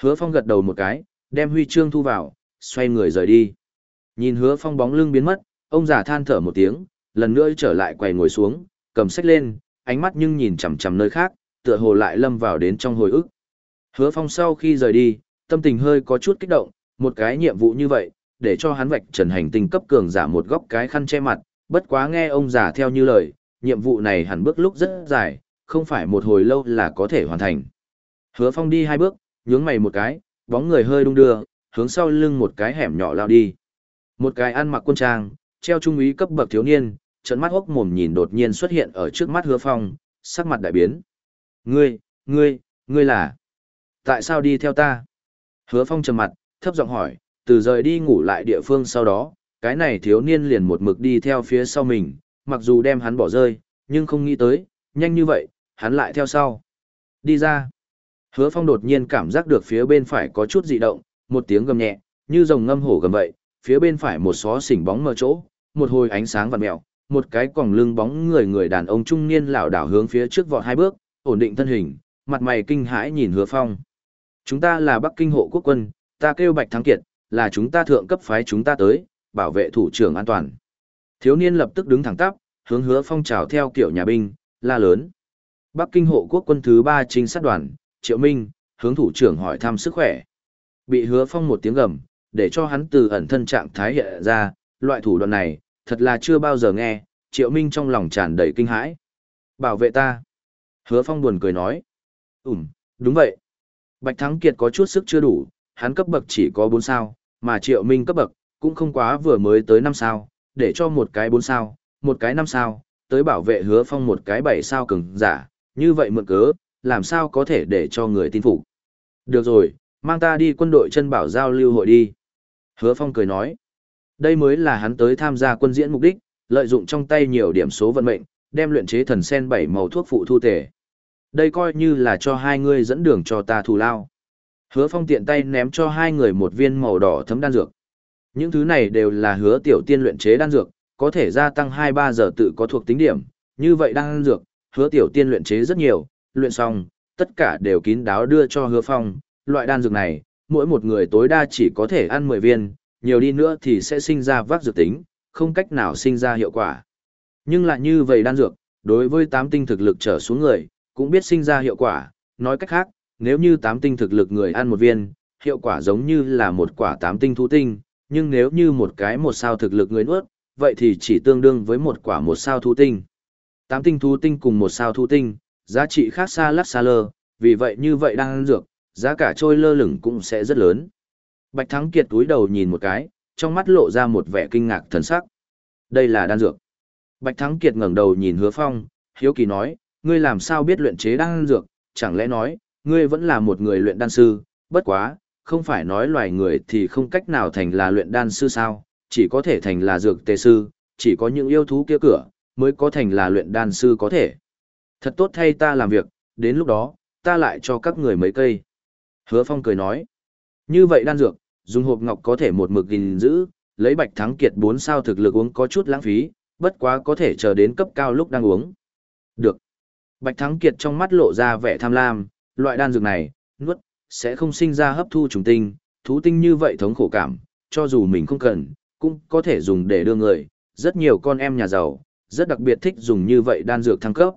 Hứa phong gật đầu một cái, đem huy chương thu vào, xoay người rời đi. Nhìn hứa phong bóng lưng biến mất, ông già than thở một tiếng, lần nữa trở lại quầy ngồi xuống, cầm sách lên, ánh mắt nhưng nhìn chằm chằm nơi khác, tựa hồ lại lâm vào đến trong hồi ức. Hứa phong sau khi rời đi, tâm tình hơi có chút kích động, một cái nhiệm vụ như vậy, để cho hắn vạch trần hành tinh cấp cường giả một góc cái khăn che mặt, bất quá nghe ông giả theo như lời, nhiệm vụ này hẳn bước lúc rất dài, không phải một hồi lâu là có thể hoàn thành. Hứa Phong đi hai bước, nhướng mày một cái, bóng người hơi đung đưa, hướng sau lưng một cái hẻm nhỏ lao đi. Một cái ăn mặc quân trang, treo trung úy cấp bậc thiếu niên, trận mắt hốc mồm nhìn đột nhiên xuất hiện ở trước mắt Hứa Phong, sắc mặt đại biến. "Ngươi, ngươi, ngươi là? Tại sao đi theo ta?" Hứa Phong trầm mặt, thấp giọng hỏi, từ rời đi ngủ lại địa phương sau đó, cái này thiếu niên liền một mực đi theo phía sau mình, mặc dù đem hắn bỏ rơi, nhưng không nghĩ tới, nhanh như vậy, hắn lại theo sau. Đi ra. Hứa Phong đột nhiên cảm giác được phía bên phải có chút dị động, một tiếng gầm nhẹ, như rồng ngâm hổ gầm vậy, phía bên phải một xó xỉnh bóng mờ chỗ, một hồi ánh sáng vặn mèo, một cái quòng lưng bóng người người đàn ông trung niên lảo đảo hướng phía trước vọt hai bước, ổn định thân hình, mặt mày kinh hãi nhìn Hứa Phong. Chúng ta là Bắc Kinh hộ quốc quân, ta kêu Bạch Thắng Kiệt, là chúng ta thượng cấp phái chúng ta tới, bảo vệ thủ trưởng an toàn. Thiếu niên lập tức đứng thẳng tắp, hướng hứa phong trào theo kiểu nhà binh, la lớn. Bắc Kinh hộ quốc quân thứ ba trinh sát đoàn, Triệu Minh, hướng thủ trưởng hỏi thăm sức khỏe. Bị hứa phong một tiếng gầm, để cho hắn từ ẩn thân trạng thái hiện ra, loại thủ đoạn này, thật là chưa bao giờ nghe, Triệu Minh trong lòng tràn đầy kinh hãi. Bảo vệ ta. Hứa phong buồn cười nói. Ừm, đúng vậy. Bạch Thắng Kiệt có chút sức chưa đủ, hắn cấp bậc chỉ có 4 sao, mà Triệu Minh cấp bậc cũng không quá vừa mới tới 5 sao, để cho một cái 4 sao, một cái 5 sao, tới bảo vệ hứa phong một cái 7 sao cường giả, như vậy mượn cớ, làm sao có thể để cho người tin phục. Được rồi, mang ta đi quân đội chân bảo giao lưu hội đi. Hứa phong cười nói, đây mới là hắn tới tham gia quân diễn mục đích, lợi dụng trong tay nhiều điểm số vận mệnh, đem luyện chế thần sen bảy màu thuốc phụ thu tề. Đây coi như là cho hai ngươi dẫn đường cho ta thù lao. Hứa phong tiện tay ném cho hai người một viên màu đỏ thấm đan dược. Những thứ này đều là hứa tiểu tiên luyện chế đan dược, có thể gia tăng 2-3 giờ tự có thuộc tính điểm. Như vậy đan dược, hứa tiểu tiên luyện chế rất nhiều, luyện xong, tất cả đều kín đáo đưa cho hứa phong. Loại đan dược này, mỗi một người tối đa chỉ có thể ăn 10 viên, nhiều đi nữa thì sẽ sinh ra vác dược tính, không cách nào sinh ra hiệu quả. Nhưng lại như vậy đan dược, đối với tám tinh thực lực trở xuống người, cũng biết sinh ra hiệu quả. Nói cách khác, nếu như tám tinh thực lực người ăn một viên, hiệu quả giống như là một quả tám tinh thú tinh, nhưng nếu như một cái một sao thực lực người nuốt, vậy thì chỉ tương đương với một quả một sao thú tinh. Tám tinh thú tinh cùng một sao thú tinh, giá trị khác xa lắc xa lơ, vì vậy như vậy đang ăn dược, giá cả trôi lơ lửng cũng sẽ rất lớn. Bạch Thắng Kiệt túi đầu nhìn một cái, trong mắt lộ ra một vẻ kinh ngạc thần sắc. Đây là đan dược. Bạch Thắng Kiệt ngẩng đầu nhìn Hứa Phong, hiếu kỳ nói, ngươi làm sao biết luyện chế đan dược, chẳng lẽ nói, ngươi vẫn là một người luyện đan sư, bất quá, không phải nói loài người thì không cách nào thành là luyện đan sư sao, chỉ có thể thành là dược tề sư, chỉ có những yêu thú kia cửa, mới có thành là luyện đan sư có thể. Thật tốt thay ta làm việc, đến lúc đó, ta lại cho các người mấy cây. Hứa Phong cười nói, như vậy đan dược, dùng hộp ngọc có thể một mực gìn giữ, lấy bạch thắng kiệt 4 sao thực lực uống có chút lãng phí, bất quá có thể chờ đến cấp cao lúc đang uống. Được. Bạch thắng kiệt trong mắt lộ ra vẻ tham lam, loại đan dược này, nuốt, sẽ không sinh ra hấp thu trùng tinh, thú tinh như vậy thống khổ cảm, cho dù mình không cần, cũng có thể dùng để đưa người, rất nhiều con em nhà giàu, rất đặc biệt thích dùng như vậy đan dược thăng cấp.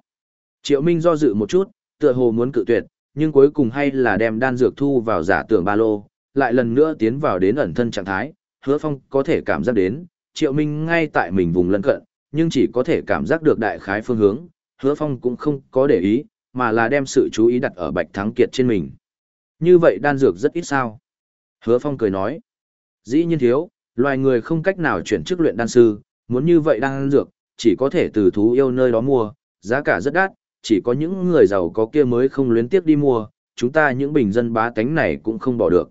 Triệu Minh do dự một chút, tựa hồ muốn cự tuyệt, nhưng cuối cùng hay là đem đan dược thu vào giả tưởng ba lô, lại lần nữa tiến vào đến ẩn thân trạng thái, hứa phong có thể cảm giác đến, Triệu Minh ngay tại mình vùng lân cận, nhưng chỉ có thể cảm giác được đại khái phương hướng, hứa phong cũng không có để ý, mà là đem sự chú ý đặt ở Bạch Thắng Kiệt trên mình. Như vậy đan dược rất ít sao. Hứa phong cười nói, dĩ nhiên thiếu, loài người không cách nào chuyển chức luyện đan sư, muốn như vậy đan dược, chỉ có thể từ thú yêu nơi đó mua, giá cả rất đắt, chỉ có những người giàu có kia mới không luyến tiếc đi mua, chúng ta những bình dân bá tánh này cũng không bỏ được.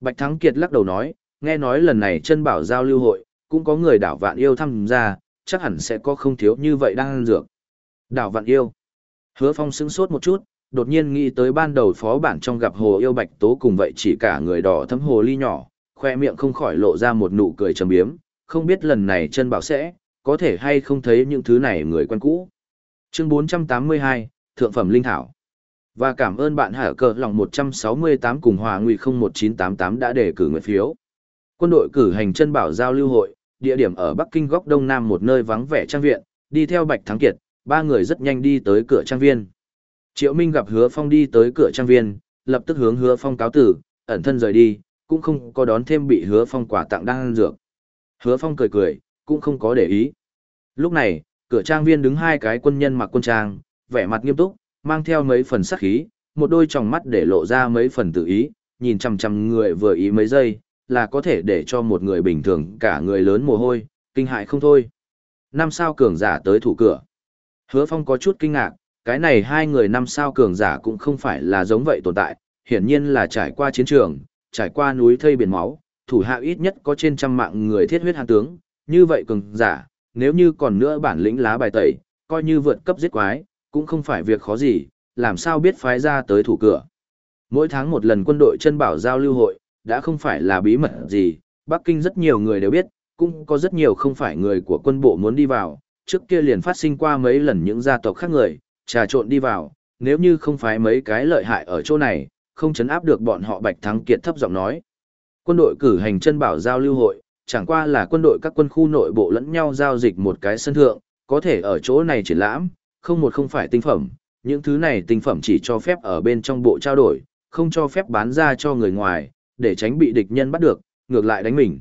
Bạch Thắng Kiệt lắc đầu nói, nghe nói lần này chân bảo giao lưu hội, cũng có người đảo vạn yêu tham gia, chắc hẳn sẽ có không thiếu như vậy đang ăn dược. Đảo vạn yêu. Hứa Phong sững sốt một chút, đột nhiên nghĩ tới ban đầu phó bản trong gặp hồ yêu bạch tố cùng vậy chỉ cả người đỏ thấm hồ ly nhỏ, khoe miệng không khỏi lộ ra một nụ cười trầm biếm, không biết lần này chân bảo sẽ, có thể hay không thấy những thứ này người quen cũ. Chương 482, Thượng phẩm Linh Thảo. Và cảm ơn bạn hở cờ lòng 168 cùng Hòa Nguy 01988 đã đề cử nguyện phiếu. Quân đội cử hành chân bảo giao lưu hội, địa điểm ở Bắc Kinh góc đông nam một nơi vắng vẻ trang viện, đi theo Bạch Thắng Kiệt, ba người rất nhanh đi tới cửa trang viên. Triệu Minh gặp Hứa Phong đi tới cửa trang viên, lập tức hướng Hứa Phong cáo tử, ẩn thân rời đi, cũng không có đón thêm bị Hứa Phong quà tặng đang ăn dược. Hứa Phong cười cười, cũng không có để ý. Lúc này, cửa trang viên đứng hai cái quân nhân mặc quân trang, vẻ mặt nghiêm túc, mang theo mấy phần sắc khí, một đôi tròng mắt để lộ ra mấy phần tự ý, nhìn chằm chằm người vừa ý mấy giây, là có thể để cho một người bình thường cả người lớn mồ hôi, kinh hại không thôi. Năm sao cường giả tới thủ cửa. Hứa Phong có chút kinh ngạc, cái này hai người năm sao cường giả cũng không phải là giống vậy tồn tại, hiển nhiên là trải qua chiến trường, trải qua núi thây biển máu, thủ hạ ít nhất có trên trăm mạng người thiết huyết hàn tướng, như vậy cường giả, nếu như còn nữa bản lĩnh lá bài tẩy, coi như vượt cấp giết quái, cũng không phải việc khó gì, làm sao biết phái ra tới thủ cửa. Mỗi tháng một lần quân đội chân bảo giao lưu hội, đã không phải là bí mật gì, Bắc Kinh rất nhiều người đều biết, cũng có rất nhiều không phải người của quân bộ muốn đi vào, trước kia liền phát sinh qua mấy lần những gia tộc khác người, trà trộn đi vào, nếu như không phải mấy cái lợi hại ở chỗ này, không chấn áp được bọn họ Bạch Thắng Kiệt thấp giọng nói. Quân đội cử hành chân bảo giao lưu hội, chẳng qua là quân đội các quân khu nội bộ lẫn nhau giao dịch một cái sân thượng, có thể ở chỗ này triển lãm, không một không phải tinh phẩm, những thứ này tinh phẩm chỉ cho phép ở bên trong bộ trao đổi, không cho phép bán ra cho người ngoài, để tránh bị địch nhân bắt được, ngược lại đánh mình.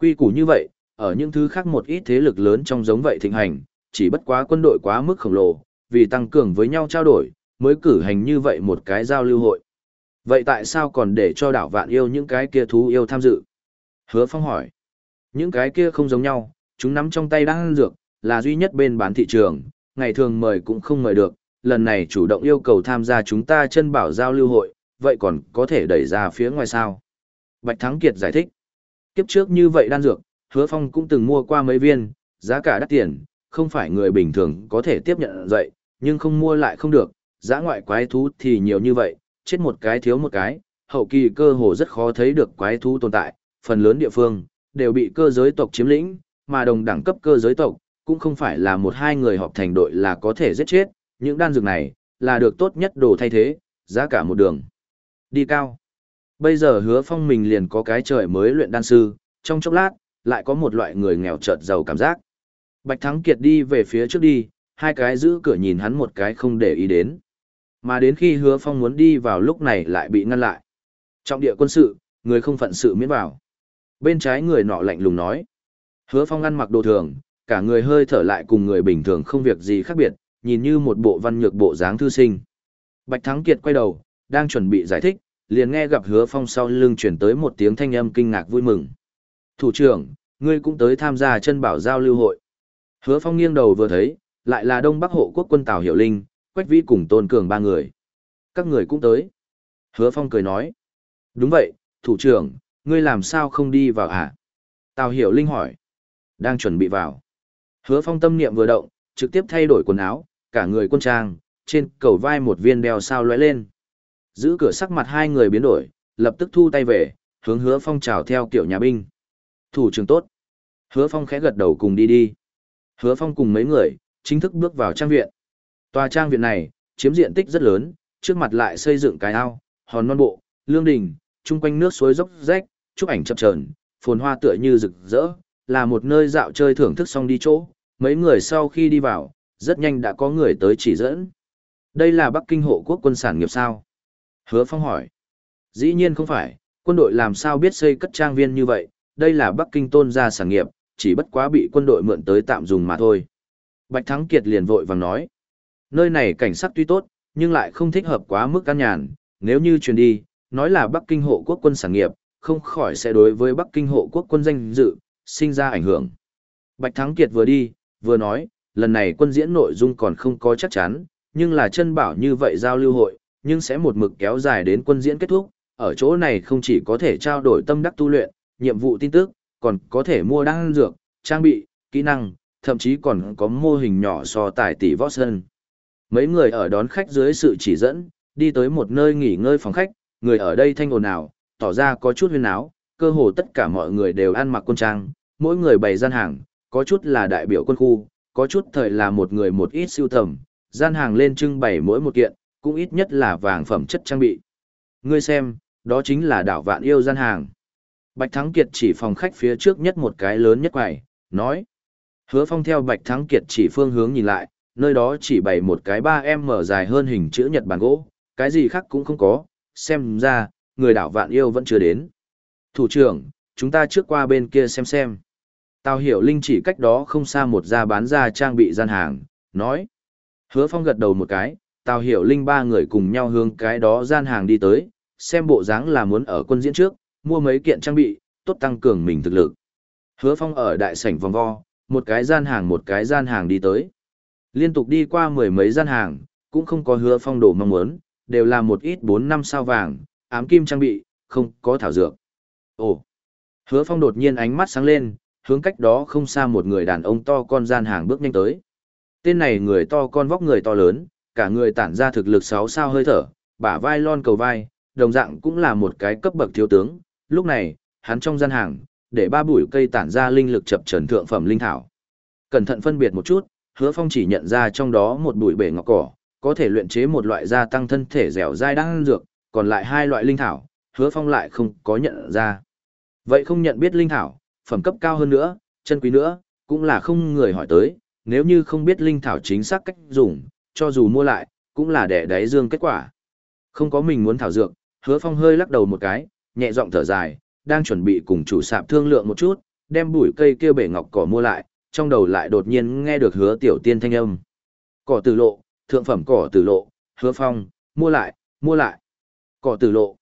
Quy củ như vậy, ở những thứ khác một ít thế lực lớn trong giống vậy thịnh hành, chỉ bất quá quân đội quá mức khổng lồ, vì tăng cường với nhau trao đổi, mới cử hành như vậy một cái giao lưu hội. Vậy tại sao còn để cho đảo vạn yêu những cái kia thú yêu tham dự? Hứa Phong hỏi. Những cái kia không giống nhau, chúng nắm trong tay đang ăn dược, là duy nhất bên bán thị trường, ngày thường mời cũng không mời được, lần này chủ động yêu cầu tham gia chúng ta chân bảo giao lưu hội, vậy còn có thể đẩy ra phía ngoài sao? Bạch Thắng Kiệt giải thích. Kiếp trước như vậy đan dược, hứa phong cũng từng mua qua mấy viên, giá cả đắt tiền, không phải người bình thường có thể tiếp nhận dậy, nhưng không mua lại không được, giá ngoại quái thú thì nhiều như vậy, chết một cái thiếu một cái, hậu kỳ cơ hồ rất khó thấy được quái thú tồn tại, phần lớn địa phương, đều bị cơ giới tộc chiếm lĩnh, mà đồng đẳng cấp cơ giới tộc, cũng không phải là một hai người họp thành đội là có thể giết chết, những đan dược này, là được tốt nhất đồ thay thế, giá cả một đường. Đi cao. Bây giờ hứa phong mình liền có cái trời mới luyện đan sư, trong chốc lát, lại có một loại người nghèo chợt giàu cảm giác. Bạch Thắng Kiệt đi về phía trước đi, hai cái giữ cửa nhìn hắn một cái không để ý đến. Mà đến khi hứa phong muốn đi vào lúc này lại bị ngăn lại. Trong địa quân sự, người không phận sự miễn vào. Bên trái người nọ lạnh lùng nói. Hứa phong ăn mặc đồ thường, cả người hơi thở lại cùng người bình thường không việc gì khác biệt, nhìn như một bộ văn nhược bộ dáng thư sinh. Bạch Thắng Kiệt quay đầu, đang chuẩn bị giải thích, liền nghe gặp hứa phong sau lưng chuyển tới một tiếng thanh âm kinh ngạc vui mừng. Thủ trưởng, ngươi cũng tới tham gia chân bảo giao lưu hội. Hứa phong nghiêng đầu vừa thấy, lại là Đông Bắc hộ quốc quân Tào Hiểu Linh, Quách Vĩ cùng Tôn Cường ba người. Các người cũng tới. Hứa phong cười nói. Đúng vậy, thủ trưởng, ngươi làm sao không đi vào hả? À? Tào Hiểu Linh hỏi. Đang chuẩn bị vào. Hứa phong tâm niệm vừa động, trực tiếp thay đổi quần áo, cả người quân trang, trên cầu vai một viên đeo sao lóe lên. Giữ cửa sắc mặt hai người biến đổi, lập tức thu tay về, hướng hứa phong chào theo kiểu nhà binh. Thủ trưởng tốt. Hứa phong khẽ gật đầu cùng đi đi. Hứa phong cùng mấy người, chính thức bước vào trang viện. Tòa trang viện này, chiếm diện tích rất lớn, trước mặt lại xây dựng cái ao, hòn non bộ, lương đình, chung quanh nước suối dốc rách, chụp ảnh chập chờn, phồn hoa tựa như rực rỡ, là một nơi dạo chơi thưởng thức xong đi chỗ, mấy người sau khi đi vào, rất nhanh đã có người tới chỉ dẫn. Đây là Bắc Kinh hộ quốc quân sản nghiệp sao? Hứa Phong hỏi. Dĩ nhiên không phải, quân đội làm sao biết xây cất trang viên như vậy, đây là Bắc Kinh tôn gia sản nghiệp, chỉ bất quá bị quân đội mượn tới tạm dùng mà thôi. Bạch Thắng Kiệt liền vội vàng nói. Nơi này cảnh sắc tuy tốt, nhưng lại không thích hợp quá mức căn nhàn, nếu như truyền đi, nói là Bắc Kinh hộ quốc quân sản nghiệp, không khỏi sẽ đối với Bắc Kinh hộ quốc quân danh dự, sinh ra ảnh hưởng. Bạch Thắng Kiệt vừa đi, vừa nói, lần này quân diễn nội dung còn không có chắc chắn, nhưng là chân bảo như vậy giao lưu hội, nhưng sẽ một mực kéo dài đến quân diễn kết thúc, ở chỗ này không chỉ có thể trao đổi tâm đắc tu luyện, nhiệm vụ tin tức, còn có thể mua đan dược, trang bị, kỹ năng, thậm chí còn có mô hình nhỏ so tài tỷ võ sân. Mấy người ở đón khách dưới sự chỉ dẫn, đi tới một nơi nghỉ ngơi phòng khách, người ở đây thanh ồn ào, tỏ ra có chút huyên áo, cơ hồ tất cả mọi người đều ăn mặc quân trang, mỗi người bày gian hàng, có chút là đại biểu quân khu, có chút thời là một người một ít siêu thầm. gian hàng lên trưng bày mỗi một kiện, cũng ít nhất là vàng phẩm chất trang bị. Ngươi xem, đó chính là đảo vạn yêu gian hàng. Bạch Thắng Kiệt chỉ phòng khách phía trước nhất một cái lớn nhất quầy, nói. Hứa Phong theo Bạch Thắng Kiệt chỉ phương hướng nhìn lại, nơi đó chỉ bày một cái 3M dài hơn hình chữ nhật bàn gỗ, cái gì khác cũng không có, xem ra, người đảo vạn yêu vẫn chưa đến. Thủ trưởng, chúng ta trước qua bên kia xem xem. Tào Hiểu Linh chỉ cách đó không xa một gia bán ra trang bị gian hàng, nói. Hứa Phong gật đầu một cái, Tào Hiểu Linh ba người cùng nhau hướng cái đó gian hàng đi tới, xem bộ dáng là muốn ở quân diễn trước, mua mấy kiện trang bị, tốt tăng cường mình thực lực. Hứa Phong ở đại sảnh vòng vo, một cái gian hàng một cái gian hàng đi tới. Liên tục đi qua mười mấy gian hàng, cũng không có Hứa Phong đồ mong muốn, đều là một ít 4 năm sao vàng, ám kim trang bị, không có thảo dược. Ồ! Hứa Phong đột nhiên ánh mắt sáng lên, hướng cách đó không xa một người đàn ông to con gian hàng bước nhanh tới. Tên này người to con vóc người to lớn, cả người tản ra thực lực 6 sao hơi thở, bả vai lon cầu vai, đồng dạng cũng là một cái cấp bậc thiếu tướng. Lúc này, hắn trong gian hàng, để ba bụi cây tản ra linh lực chập trần thượng phẩm linh thảo. Cẩn thận phân biệt một chút, hứa phong chỉ nhận ra trong đó một bụi bể ngọc cỏ, có thể luyện chế một loại gia tăng thân thể dẻo dai đang dược, còn lại hai loại linh thảo, hứa phong lại không có nhận ra. Vậy không nhận biết linh thảo, phẩm cấp cao hơn nữa, chân quý nữa, cũng là không người hỏi tới, nếu như không biết linh thảo chính xác cách dùng, cho dù mua lại, cũng là để đáy dương kết quả. Không có mình muốn thảo dược, hứa phong hơi lắc đầu một cái, nhẹ giọng thở dài, đang chuẩn bị cùng chủ sạp thương lượng một chút, đem bụi cây kia bể ngọc cỏ mua lại, trong đầu lại đột nhiên nghe được hứa tiểu tiên thanh âm. Cỏ tử lộ, thượng phẩm cỏ tử lộ, hứa phong, mua lại, mua lại. Cỏ tử lộ.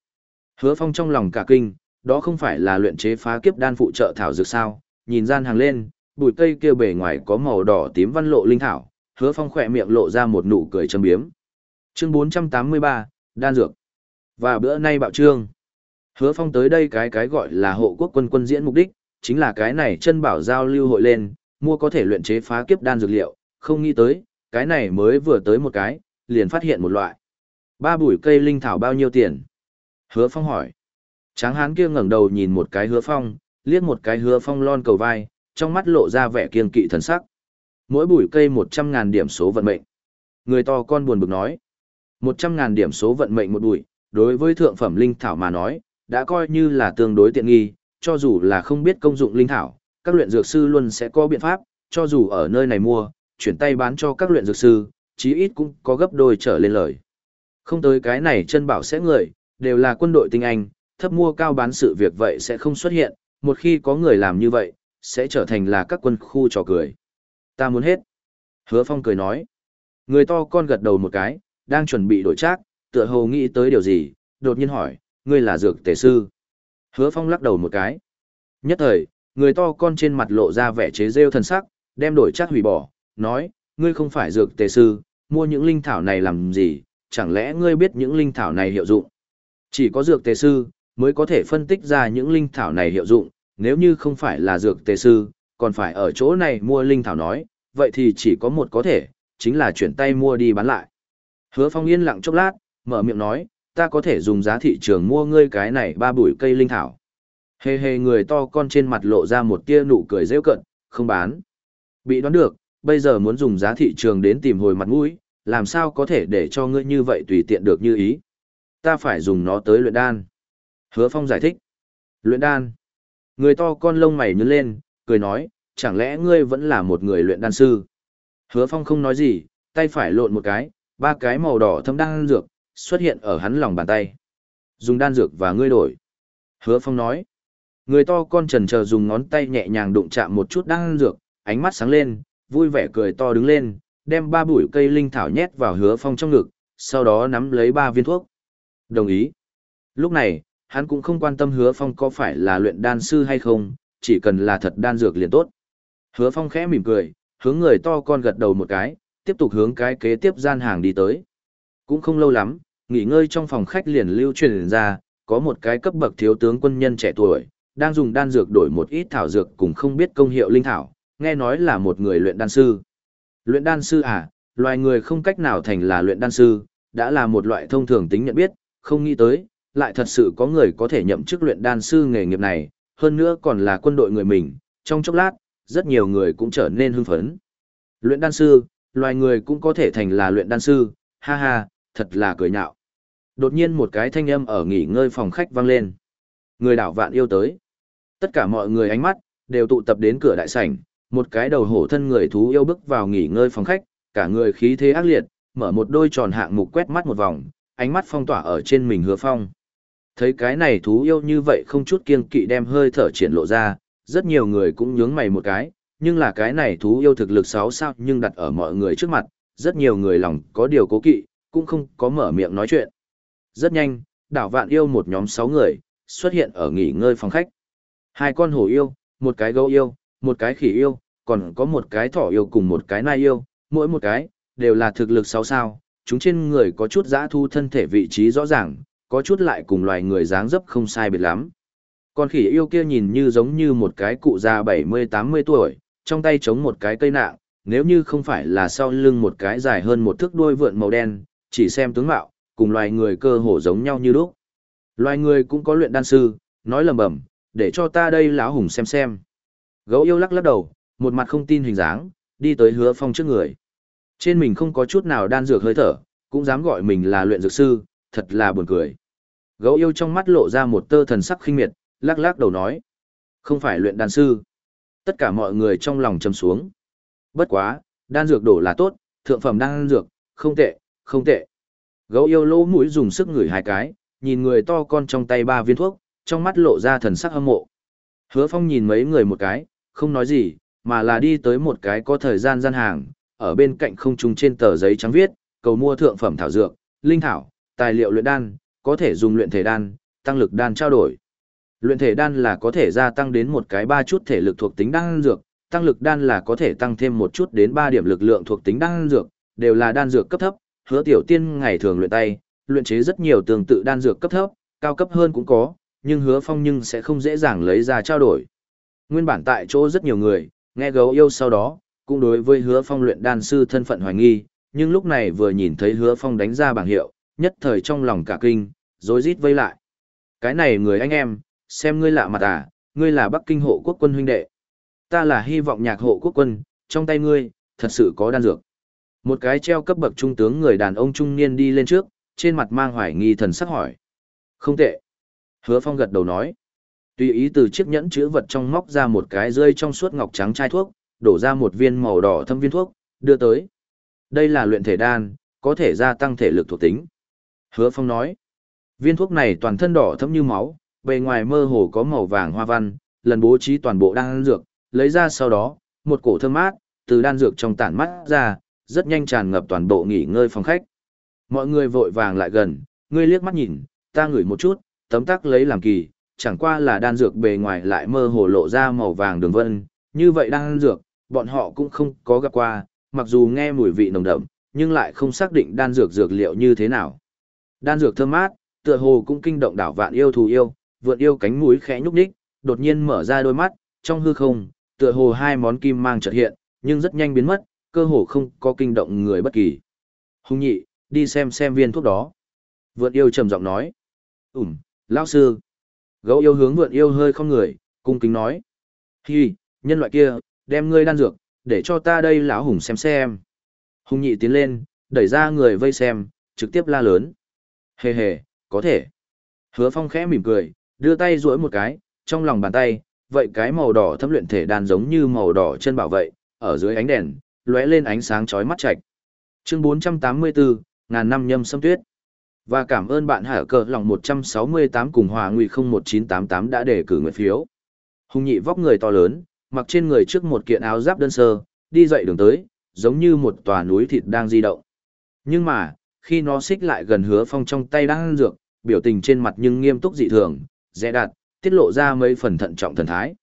Hứa phong trong lòng cả kinh, đó không phải là luyện chế phá kiếp đan phụ trợ thảo dược sao, nhìn gian hàng lên, bụi cây kia bề ngoài có màu đỏ tím văn lộ linh thảo, hứa phong khỏe miệng lộ ra một nụ cười châm biếm. Chương 483, đan dược. Và bữa nay bạo trương. Hứa phong tới đây cái cái gọi là hộ quốc quân quân diễn mục đích, chính là cái này chân bảo giao lưu hội lên, mua có thể luyện chế phá kiếp đan dược liệu, không nghĩ tới, cái này mới vừa tới một cái, liền phát hiện một loại. Ba bụi cây linh thảo bao nhiêu tiền? Hứa phong hỏi. Tráng hán kia ngẩng đầu nhìn một cái hứa phong, liếc một cái hứa phong lon cầu vai, trong mắt lộ ra vẻ kiên kỵ thần sắc. Mỗi bụi cây một trăm ngàn điểm số vận mệnh. Người to con buồn bực nói. một trăm ngàn điểm số vận mệnh một bụi, đối với thượng phẩm linh thảo mà nói, đã coi như là tương đối tiện nghi, cho dù là không biết công dụng linh thảo, các luyện dược sư luôn sẽ có biện pháp, cho dù ở nơi này mua, chuyển tay bán cho các luyện dược sư, chí ít cũng có gấp đôi trở lên lời. Không tới cái này chân bảo sẽ người, đều là quân đội tinh anh, thấp mua cao bán sự việc vậy sẽ không xuất hiện, một khi có người làm như vậy, sẽ trở thành là các quân khu trò cười. Ta muốn hết. Hứa Phong cười nói. Người to con gật đầu một cái, đang chuẩn bị đổi trác, tựa hồ nghĩ tới điều gì, đột nhiên hỏi, ngươi là dược tề sư. Hứa Phong lắc đầu một cái. Nhất thời, người to con trên mặt lộ ra vẻ chế rêu thần sắc, đem đổi chát hủy bỏ, nói, ngươi không phải dược tề sư, mua những linh thảo này làm gì, chẳng lẽ ngươi biết những linh thảo này hiệu dụng? Chỉ có dược tề sư, mới có thể phân tích ra những linh thảo này hiệu dụng, nếu như không phải là dược tề sư, còn phải ở chỗ này mua linh thảo nói, vậy thì chỉ có một có thể, chính là chuyển tay mua đi bán lại. Hứa Phong yên lặng chốc lát, mở miệng nói, ta có thể dùng giá thị trường mua ngươi cái này ba bụi cây linh thảo. Hề hề người to con trên mặt lộ ra một tia nụ cười rêu cận, không bán. Bị đoán được, bây giờ muốn dùng giá thị trường đến tìm hồi mặt mũi, làm sao có thể để cho ngươi như vậy tùy tiện được như ý. Ta phải dùng nó tới luyện đan. Hứa Phong giải thích. Luyện đan. Người to con lông mày nhướng lên, cười nói, chẳng lẽ ngươi vẫn là một người luyện đan sư? Hứa Phong không nói gì, tay phải lộn một cái, ba cái màu đỏ thâm đan dược xuất hiện ở hắn lòng bàn tay. Dùng đan dược và ngươi đổi. Hứa Phong nói. Người to con trần chờ dùng ngón tay nhẹ nhàng đụng chạm một chút đan dược, ánh mắt sáng lên, vui vẻ cười to đứng lên, đem ba bụi cây linh thảo nhét vào Hứa Phong trong ngực, sau đó nắm lấy ba viên thuốc. Đồng ý. Lúc này, hắn cũng không quan tâm Hứa Phong có phải là luyện đan sư hay không, chỉ cần là thật đan dược liền tốt. Hứa Phong khẽ mỉm cười, hướng người to con gật đầu một cái, tiếp tục hướng cái kế tiếp gian hàng đi tới. Cũng không lâu lắm, nghỉ ngơi trong phòng khách liền lưu truyền ra, có một cái cấp bậc thiếu tướng quân nhân trẻ tuổi, đang dùng đan dược đổi một ít thảo dược cùng không biết công hiệu linh thảo, nghe nói là một người luyện đan sư. Luyện đan sư à, loài người không cách nào thành là luyện đan sư, đã là một loại thông thường tính nhận biết, không nghĩ tới, lại thật sự có người có thể nhậm chức luyện đan sư nghề nghiệp này, hơn nữa còn là quân đội người mình, trong chốc lát, rất nhiều người cũng trở nên hưng phấn. Luyện đan sư, loài người cũng có thể thành là luyện đan sư, ha ha, thật là cười nhạo. Đột nhiên một cái thanh âm ở nghỉ ngơi phòng khách vang lên. Người đảo vạn yêu tới. Tất cả mọi người ánh mắt, đều tụ tập đến cửa đại sảnh, một cái đầu hổ thân người thú yêu bước vào nghỉ ngơi phòng khách, cả người khí thế ác liệt, mở một đôi tròn hạng mục quét mắt một vòng, ánh mắt phong tỏa ở trên mình hứa phong. Thấy cái này thú yêu như vậy không chút kiêng kỵ đem hơi thở triển lộ ra, rất nhiều người cũng nhướng mày một cái, nhưng là cái này thú yêu thực lực sáu sao nhưng đặt ở mọi người trước mặt, rất nhiều người lòng có điều cố kỵ, cũng không có mở miệng nói chuyện. Rất nhanh, đảo vạn yêu một nhóm sáu người, xuất hiện ở nghỉ ngơi phòng khách. Hai con hổ yêu, một cái gấu yêu, một cái khỉ yêu, còn có một cái thỏ yêu cùng một cái nai yêu, mỗi một cái, đều là thực lực sáu sao, chúng trên người có chút giã thu thân thể vị trí rõ ràng, có chút lại cùng loài người dáng dấp không sai biệt lắm. Con khỉ yêu kia nhìn như giống như một cái cụ già 70-80 tuổi, trong tay chống một cái cây nạng, nếu như không phải là sau lưng một cái dài hơn một thước đuôi vượn màu đen, chỉ xem tướng mạo, cùng loài người cơ hồ giống nhau như lúc. Loài người cũng có luyện đan sư, nói lầm bẩm, để cho ta đây lão hùng xem xem. Gấu yêu lắc lắc đầu, một mặt không tin hình dáng, đi tới hứa phong trước người. Trên mình không có chút nào đan dược hơi thở, cũng dám gọi mình là luyện dược sư, thật là buồn cười. Gấu yêu trong mắt lộ ra một tơ thần sắc khinh miệt, lắc lắc đầu nói. Không phải luyện đan sư. Tất cả mọi người trong lòng trầm xuống. Bất quá, đan dược đổ là tốt, thượng phẩm đan dược, không tệ, không tệ. Gấu yêu lỗ mũi dùng sức ngửi hai cái, nhìn người to con trong tay ba viên thuốc, trong mắt lộ ra thần sắc hâm mộ. Hứa Phong nhìn mấy người một cái, không nói gì, mà là đi tới một cái có thời gian gian hàng, ở bên cạnh không trung trên tờ giấy trắng viết, cầu mua thượng phẩm thảo dược, linh thảo, tài liệu luyện đan, có thể dùng luyện thể đan, tăng lực đan trao đổi. Luyện thể đan là có thể gia tăng đến một cái ba chút thể lực thuộc tính đan dược, tăng lực đan là có thể tăng thêm một chút đến ba điểm lực lượng thuộc tính đan dược, đều là đan dược cấp thấp, hứa tiểu tiên ngày thường luyện tay, luyện chế rất nhiều tương tự đan dược cấp thấp, cao cấp hơn cũng có, nhưng hứa phong nhưng sẽ không dễ dàng lấy ra trao đổi. Nguyên bản tại chỗ rất nhiều người, nghe gấu yêu sau đó, cũng đối với hứa phong luyện đan sư thân phận hoài nghi, nhưng lúc này vừa nhìn thấy hứa phong đánh ra bảng hiệu, nhất thời trong lòng cả kinh, rối rít vây lại. Cái này người anh em, xem ngươi lạ mặt à, ngươi là Bắc Kinh hộ quốc quân huynh đệ. Ta là hy vọng nhạc hộ quốc quân, trong tay ngươi, thật sự có đan dược. Một cái treo cấp bậc trung tướng người đàn ông trung niên đi lên trước, trên mặt mang hoài nghi thần sắc hỏi. Không tệ. Hứa Phong gật đầu nói. Tùy ý từ chiếc nhẫn chữ vật trong móc ra một cái rơi trong suốt ngọc trắng chai thuốc, đổ ra một viên màu đỏ thâm viên thuốc, đưa tới. Đây là luyện thể đan, có thể gia tăng thể lực thuộc tính. Hứa Phong nói. Viên thuốc này toàn thân đỏ thâm như máu, bề ngoài mơ hồ có màu vàng hoa văn, lần bố trí toàn bộ đan dược, lấy ra sau đó, một cổ thơm mát, từ đan dược trong tản mắt ra, rất nhanh tràn ngập toàn bộ nghỉ ngơi phòng khách. Mọi người vội vàng lại gần, ngươi liếc mắt nhìn, ta ngửi một chút, tấm tắc lấy làm kỳ, chẳng qua là đan dược bề ngoài lại mơ hồ lộ ra màu vàng đường vân, như vậy đan dược, bọn họ cũng không có gặp qua, mặc dù nghe mùi vị nồng đậm, nhưng lại không xác định đan dược dược liệu như thế nào. Đan dược thơm mát, tựa hồ cũng kinh động đảo vạn yêu thù yêu, vượn yêu cánh mũi khẽ nhúc nhích, đột nhiên mở ra đôi mắt, trong hư không, tựa hồ hai món kim mang chợt hiện, nhưng rất nhanh biến mất, cơ hồ không có kinh động người bất kỳ. Hùng nhị, đi xem xem viên thuốc đó. Vượn yêu trầm giọng nói. Ừm, lão sư. Gấu yêu hướng vượn yêu hơi không người, cung kính nói. Hi, nhân loại kia, đem ngươi đan dược, để cho ta đây lão hùng xem xem. Hùng nhị tiến lên, đẩy ra người vây xem, trực tiếp la lớn. Hề hề, có thể. Hứa phong khẽ mỉm cười, đưa tay duỗi một cái, trong lòng bàn tay, vậy cái màu đỏ thâm luyện thể đan giống như màu đỏ chân bảo vậy, ở dưới ánh đèn, lóe lên ánh sáng chói mắt chạch. Chương 484, ngàn năm nhâm sâm tuyết. Và cảm ơn bạn hở cờ lòng 168 cùng Hòa Nguy 01988 đã đề cử nguyện phiếu. Hùng nhị vóc người to lớn, mặc trên người trước một kiện áo giáp đơn sơ, đi dậy đường tới, giống như một tòa núi thịt đang di động. Nhưng mà, khi nó xích lại gần hứa phong trong tay đang ăn dược, biểu tình trên mặt nhưng nghiêm túc dị thường, dễ đạt, tiết lộ ra mấy phần thận trọng thần thái.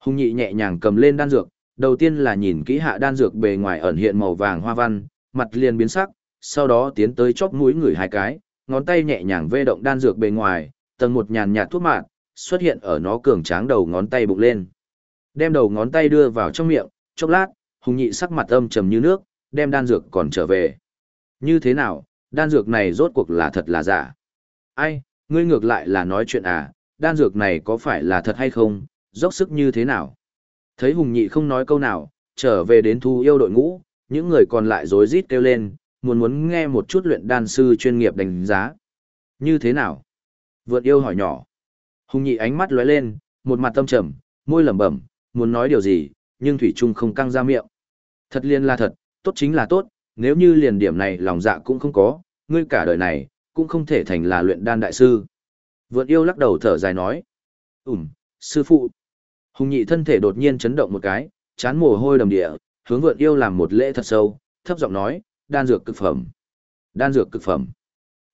Hùng nhị nhẹ nhàng cầm lên đan dược, đầu tiên là nhìn kỹ hạ đan dược bề ngoài ẩn hiện màu vàng hoa văn, mặt liền biến sắc, sau đó tiến tới chóp mũi người hai cái, ngón tay nhẹ nhàng vê động đan dược bề ngoài, tầng một nhàn nhạt thuốc mạn, xuất hiện ở nó cường tráng đầu ngón tay bụng lên. Đem đầu ngón tay đưa vào trong miệng, chốc lát, hùng nhị sắc mặt âm trầm như nước, đem đan dược còn trở về. Như thế nào, đan dược này rốt cuộc là thật là giả? Ai, ngươi ngược lại là nói chuyện à, đan dược này có phải là thật hay không, dốc sức như thế nào? Thấy hùng nhị không nói câu nào, trở về đến thu yêu đội ngũ, những người còn lại rối rít kêu lên, muốn muốn nghe một chút luyện đan sư chuyên nghiệp đánh giá. Như thế nào? Vượt yêu hỏi nhỏ. Hùng nhị ánh mắt lóe lên, một mặt tâm trầm, môi lẩm bẩm, muốn nói điều gì, nhưng Thủy Trung không căng ra miệng. Thật liên là thật, tốt chính là tốt, nếu như liền điểm này lòng dạ cũng không có, ngươi cả đời này, cũng không thể thành là luyện đan đại sư. Vượt yêu lắc đầu thở dài nói. Ừm, sư phụ. Hùng nhị thân thể đột nhiên chấn động một cái, chán mồ hôi đầm địa, hướng vượn yêu làm một lễ thật sâu, thấp giọng nói, đan dược cực phẩm. Đan dược cực phẩm.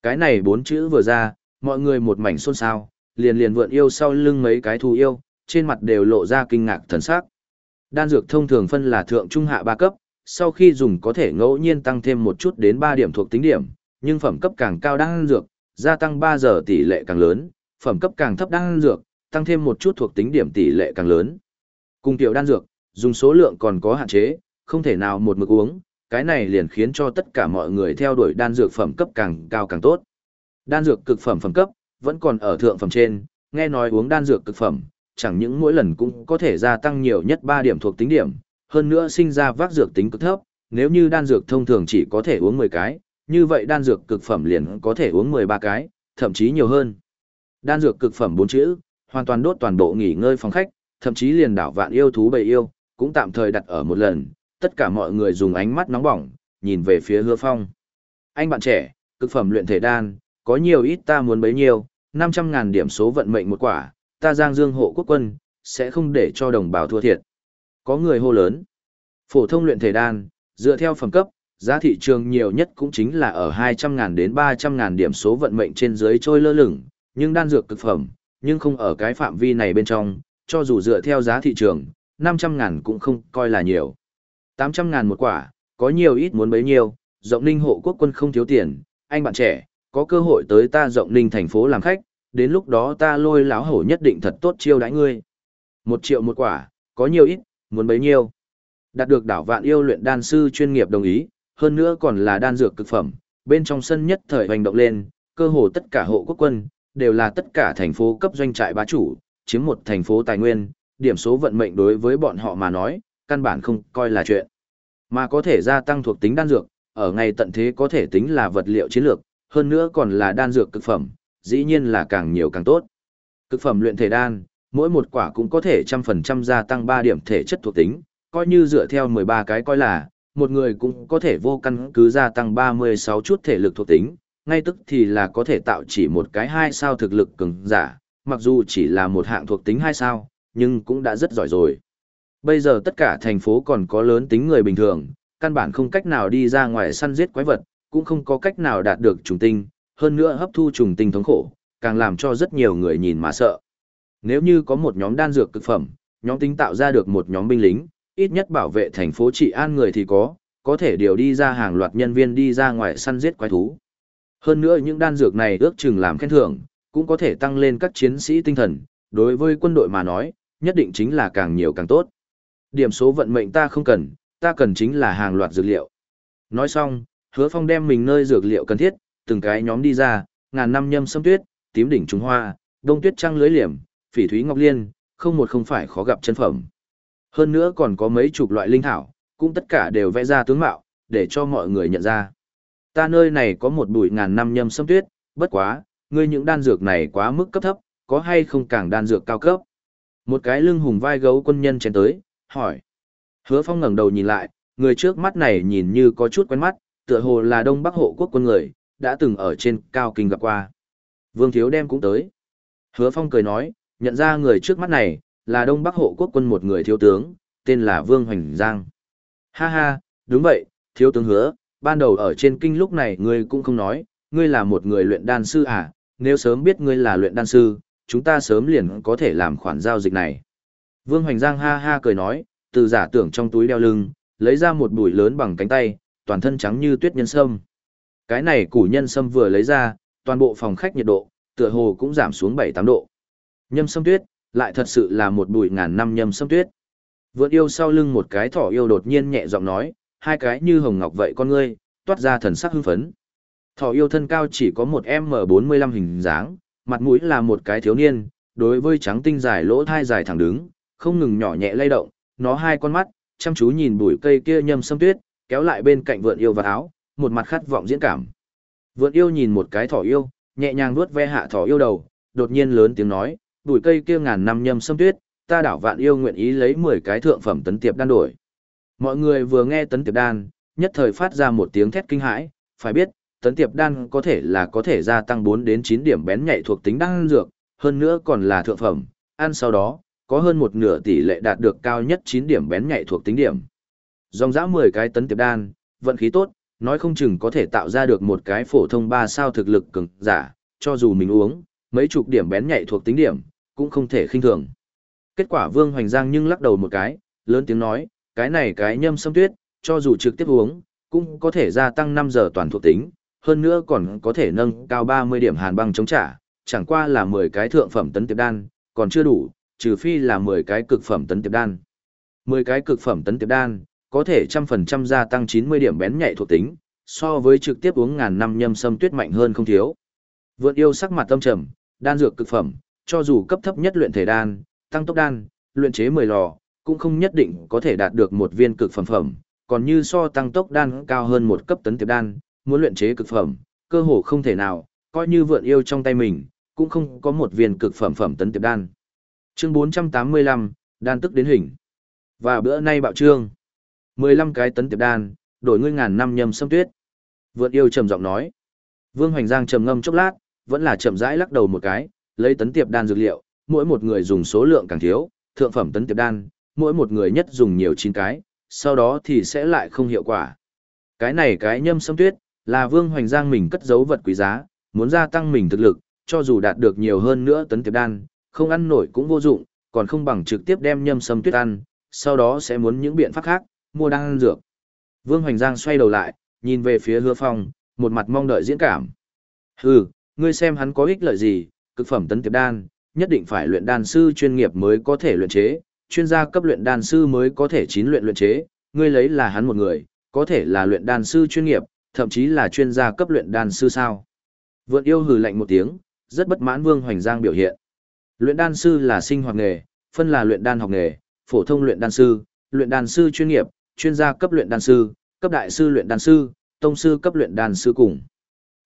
Cái này bốn chữ vừa ra, mọi người một mảnh xôn xao, liền liền vượn yêu sau lưng mấy cái thù yêu, trên mặt đều lộ ra kinh ngạc thần sắc. Đan dược thông thường phân là thượng trung hạ ba cấp, sau khi dùng có thể ngẫu nhiên tăng thêm một chút đến 3 điểm thuộc tính điểm, nhưng phẩm cấp càng cao đan dược, gia tăng 3 giờ tỷ lệ càng lớn, phẩm cấp càng thấp đan dược, tăng thêm một chút thuộc tính điểm tỷ lệ càng lớn. Cùng tiểu đan dược, dùng số lượng còn có hạn chế, không thể nào một mực uống, cái này liền khiến cho tất cả mọi người theo đuổi đan dược phẩm cấp càng cao càng tốt. Đan dược cực phẩm phẩm cấp, vẫn còn ở thượng phẩm trên, nghe nói uống đan dược cực phẩm, chẳng những mỗi lần cũng có thể gia tăng nhiều nhất 3 điểm thuộc tính điểm, hơn nữa sinh ra vác dược tính cực thấp, nếu như đan dược thông thường chỉ có thể uống 10 cái, như vậy đan dược cực phẩm liền có thể uống 13 cái, thậm chí nhiều hơn. Đan dược cực phẩm 4 chữ, hoàn toàn đốt toàn bộ nghỉ ngơi phòng khách, thậm chí liền đảo vạn yêu thú bầy yêu, cũng tạm thời đặt ở một lần, tất cả mọi người dùng ánh mắt nóng bỏng, nhìn về phía hứa phong. Anh bạn trẻ, cực phẩm luyện thể đan, có nhiều ít ta muốn bấy nhiêu, 500.000 điểm số vận mệnh một quả, ta giang dương hộ quốc quân, sẽ không để cho đồng bào thua thiệt. Có người hô lớn. Phổ thông luyện thể đan, dựa theo phẩm cấp, giá thị trường nhiều nhất cũng chính là ở 200.000 đến 300.000 điểm số vận mệnh trên dưới trôi lơ lửng, nhưng đan dược cực phẩm, nhưng không ở cái phạm vi này bên trong, cho dù dựa theo giá thị trường, 500 ngàn cũng không coi là nhiều. 800 ngàn một quả, có nhiều ít muốn bấy nhiêu, rộng ninh hộ quốc quân không thiếu tiền, anh bạn trẻ, có cơ hội tới ta rộng ninh thành phố làm khách, đến lúc đó ta lôi láo hổ nhất định thật tốt chiêu đãi ngươi. Một triệu một quả, có nhiều ít, muốn bấy nhiêu. Đạt được đảo vạn yêu luyện đan sư chuyên nghiệp đồng ý, hơn nữa còn là đan dược cực phẩm, bên trong sân nhất thời hành động lên, cơ hồ tất cả hộ quốc quân, đều là tất cả thành phố cấp doanh trại bá chủ, chiếm một thành phố tài nguyên, điểm số vận mệnh đối với bọn họ mà nói, căn bản không coi là chuyện. Mà có thể gia tăng thuộc tính đan dược, ở ngày tận thế có thể tính là vật liệu chiến lược, hơn nữa còn là đan dược cực phẩm, dĩ nhiên là càng nhiều càng tốt. Cực phẩm luyện thể đan, mỗi một quả cũng có thể trăm phần trăm gia tăng 3 điểm thể chất thuộc tính, coi như dựa theo 13 cái coi là, một người cũng có thể vô căn cứ gia tăng 36 chút thể lực thuộc tính, ngay tức thì là có thể tạo chỉ một cái hai sao thực lực cường giả, mặc dù chỉ là một hạng thuộc tính hai sao, nhưng cũng đã rất giỏi rồi. Bây giờ tất cả thành phố còn có lớn tính người bình thường, căn bản không cách nào đi ra ngoài săn giết quái vật, cũng không có cách nào đạt được trùng tinh, hơn nữa hấp thu trùng tinh thống khổ, càng làm cho rất nhiều người nhìn mà sợ. Nếu như có một nhóm đan dược cực phẩm, nhóm tính tạo ra được một nhóm binh lính, ít nhất bảo vệ thành phố trị an người thì có, có thể điều đi ra hàng loạt nhân viên đi ra ngoài săn giết quái thú. Hơn nữa những đan dược này ước chừng làm khen thưởng, cũng có thể tăng lên các chiến sĩ tinh thần, đối với quân đội mà nói, nhất định chính là càng nhiều càng tốt. Điểm số vận mệnh ta không cần, ta cần chính là hàng loạt dược liệu. Nói xong, hứa phong đem mình nơi dược liệu cần thiết, từng cái nhóm đi ra, ngàn năm nhâm sâm tuyết, tím đỉnh trung hoa, đông tuyết trăng lưới liềm, phỉ thúy ngọc liên, không một không phải khó gặp chân phẩm. Hơn nữa còn có mấy chục loại linh thảo, cũng tất cả đều vẽ ra tướng mạo, để cho mọi người nhận ra. Ta nơi này có một bụi ngàn năm nhâm sâm tuyết, bất quá, ngươi những đan dược này quá mức cấp thấp, có hay không càng đan dược cao cấp. Một cái lưng hùng vai gấu quân nhân chen tới, hỏi. Hứa Phong ngẩng đầu nhìn lại, người trước mắt này nhìn như có chút quen mắt, tựa hồ là Đông Bắc hộ quốc quân người, đã từng ở trên cao kinh gặp qua. Vương Thiếu đem cũng tới. Hứa Phong cười nói, nhận ra người trước mắt này, là Đông Bắc hộ quốc quân một người thiếu tướng, tên là Vương Hoành Giang. Ha ha, đúng vậy, thiếu tướng hứa, ban đầu ở trên kinh lúc này ngươi cũng không nói, ngươi là một người luyện đan sư à, nếu sớm biết ngươi là luyện đan sư, chúng ta sớm liền có thể làm khoản giao dịch này. Vương Hoành Giang ha ha cười nói, từ giả tưởng trong túi đeo lưng, lấy ra một bụi lớn bằng cánh tay, toàn thân trắng như tuyết nhân sâm. Cái này củ nhân sâm vừa lấy ra, toàn bộ phòng khách nhiệt độ, tựa hồ cũng giảm xuống 7-8 độ. Nhâm sâm tuyết, lại thật sự là một bụi ngàn năm nhâm sâm tuyết. Vượn yêu sau lưng một cái thỏ yêu đột nhiên nhẹ giọng nói, hai cái như hồng ngọc vậy con ngươi, toát ra thần sắc hưng phấn. Thỏ yêu thân cao chỉ có một M45 hình dáng, mặt mũi là một cái thiếu niên, đối với trắng tinh dài lỗ thai dài thẳng đứng, không ngừng nhỏ nhẹ lay động, nó hai con mắt, chăm chú nhìn bụi cây kia nhâm sâm tuyết, kéo lại bên cạnh vượn yêu và áo, một mặt khát vọng diễn cảm. Vượn yêu nhìn một cái thỏ yêu, nhẹ nhàng vuốt ve hạ thỏ yêu đầu, đột nhiên lớn tiếng nói, bụi cây kia ngàn năm nhâm sâm tuyết, ta đảo vạn yêu nguyện ý lấy 10 cái thượng phẩm tấn tiệp đan đổi. Mọi người vừa nghe tấn tiệp đan, nhất thời phát ra một tiếng thét kinh hãi, phải biết, tấn tiệp đan có thể là có thể gia tăng 4 đến 9 điểm bén nhạy thuộc tính đan dược, hơn nữa còn là thượng phẩm, ăn sau đó, có hơn một nửa tỷ lệ đạt được cao nhất 9 điểm bén nhạy thuộc tính điểm. Dòng dã 10 cái tấn tiệp đan, vận khí tốt, nói không chừng có thể tạo ra được một cái phổ thông 3 sao thực lực cường giả, cho dù mình uống, mấy chục điểm bén nhạy thuộc tính điểm, cũng không thể khinh thường. Kết quả Vương Hoành Giang nhưng lắc đầu một cái, lớn tiếng nói, cái này cái nhâm sâm tuyết, cho dù trực tiếp uống, cũng có thể gia tăng 5 giờ toàn thuộc tính, hơn nữa còn có thể nâng cao 30 điểm hàn băng chống trả, chẳng qua là 10 cái thượng phẩm tấn tiệp đan, còn chưa đủ, trừ phi là 10 cái cực phẩm tấn tiệp đan. 10 cái cực phẩm tấn tiệp đan, có thể trăm phần trăm gia tăng 90 điểm bén nhạy thuộc tính, so với trực tiếp uống ngàn năm nhâm sâm tuyết mạnh hơn không thiếu. Vượn yêu sắc mặt tâm trầm, đan dược cực phẩm, cho dù cấp thấp nhất luyện thể đan, tăng tốc đan, luyện chế 10 lò, cũng không nhất định có thể đạt được một viên cực phẩm phẩm, còn như so tăng tốc đan cao hơn một cấp tấn tiệp đan, muốn luyện chế cực phẩm, cơ hồ không thể nào, coi như vượn yêu trong tay mình, cũng không có một viên cực phẩm phẩm tấn tiệp đan. Chương 485, đan tức đến hình. Và bữa nay bạo trương. 15 cái tấn tiệp đan, đổi ngươi ngàn năm nhâm sâm tuyết. Vượn yêu trầm giọng nói. Vương Hoành Giang trầm ngâm chốc lát, vẫn là chậm rãi lắc đầu một cái, lấy tấn tiệp đan dược liệu, mỗi một người dùng số lượng càng thiếu, thượng phẩm tấn tiệp đan, mỗi một người nhất dùng nhiều chín cái, sau đó thì sẽ lại không hiệu quả. Cái này cái nhâm sâm tuyết, là Vương Hoành Giang mình cất giấu vật quý giá, muốn gia tăng mình thực lực, cho dù đạt được nhiều hơn nữa tấn tiệp đan, không ăn nổi cũng vô dụng, còn không bằng trực tiếp đem nhâm sâm tuyết ăn, sau đó sẽ muốn những biện pháp khác, mua đan dược. Vương Hoành Giang xoay đầu lại, nhìn về phía hứa phong, một mặt mong đợi diễn cảm. Hừ, ngươi xem hắn có ích lợi gì, cực phẩm tấn tiệp đan, nhất định phải luyện đan sư chuyên nghiệp mới có thể luyện chế, chuyên gia cấp luyện đan sư mới có thể chín luyện luyện chế, ngươi lấy là hắn một người, có thể là luyện đan sư chuyên nghiệp, thậm chí là chuyên gia cấp luyện đan sư sao. Vượn yêu hừ lạnh một tiếng, rất bất mãn Vương Hoành Giang biểu hiện. Luyện đan sư là sinh hoạt nghề, phân là luyện đan học nghề, phổ thông luyện đan sư, luyện đan sư chuyên nghiệp, chuyên gia cấp luyện đan sư, cấp đại sư luyện đan sư, tông sư cấp luyện đan sư cùng.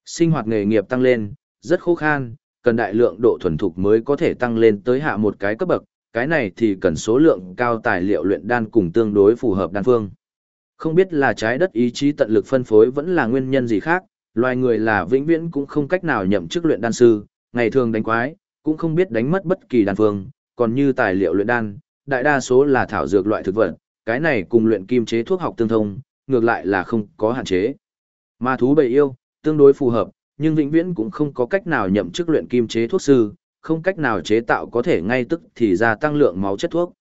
Sinh hoạt nghề nghiệp tăng lên, rất khô khan, cần đại lượng độ thuần thục mới có thể tăng lên tới hạ một cái cấp bậc, cái này thì cần số lượng cao tài liệu luyện đan cùng tương đối phù hợp đan phương. Không biết là trái đất ý chí tận lực phân phối vẫn là nguyên nhân gì khác, loài người là vĩnh viễn cũng không cách nào nhậm chức luyện đan sư, ngày thường đánh quái, cũng không biết đánh mất bất kỳ đan phương, còn như tài liệu luyện đan, đại đa số là thảo dược loại thực vật, cái này cùng luyện kim chế thuốc học tương thông, ngược lại là không có hạn chế. Ma thú bầy yêu, tương đối phù hợp, nhưng vĩnh viễn cũng không có cách nào nhậm chức luyện kim chế thuốc sư, không cách nào chế tạo có thể ngay tức thì ra tăng lượng máu chất thuốc.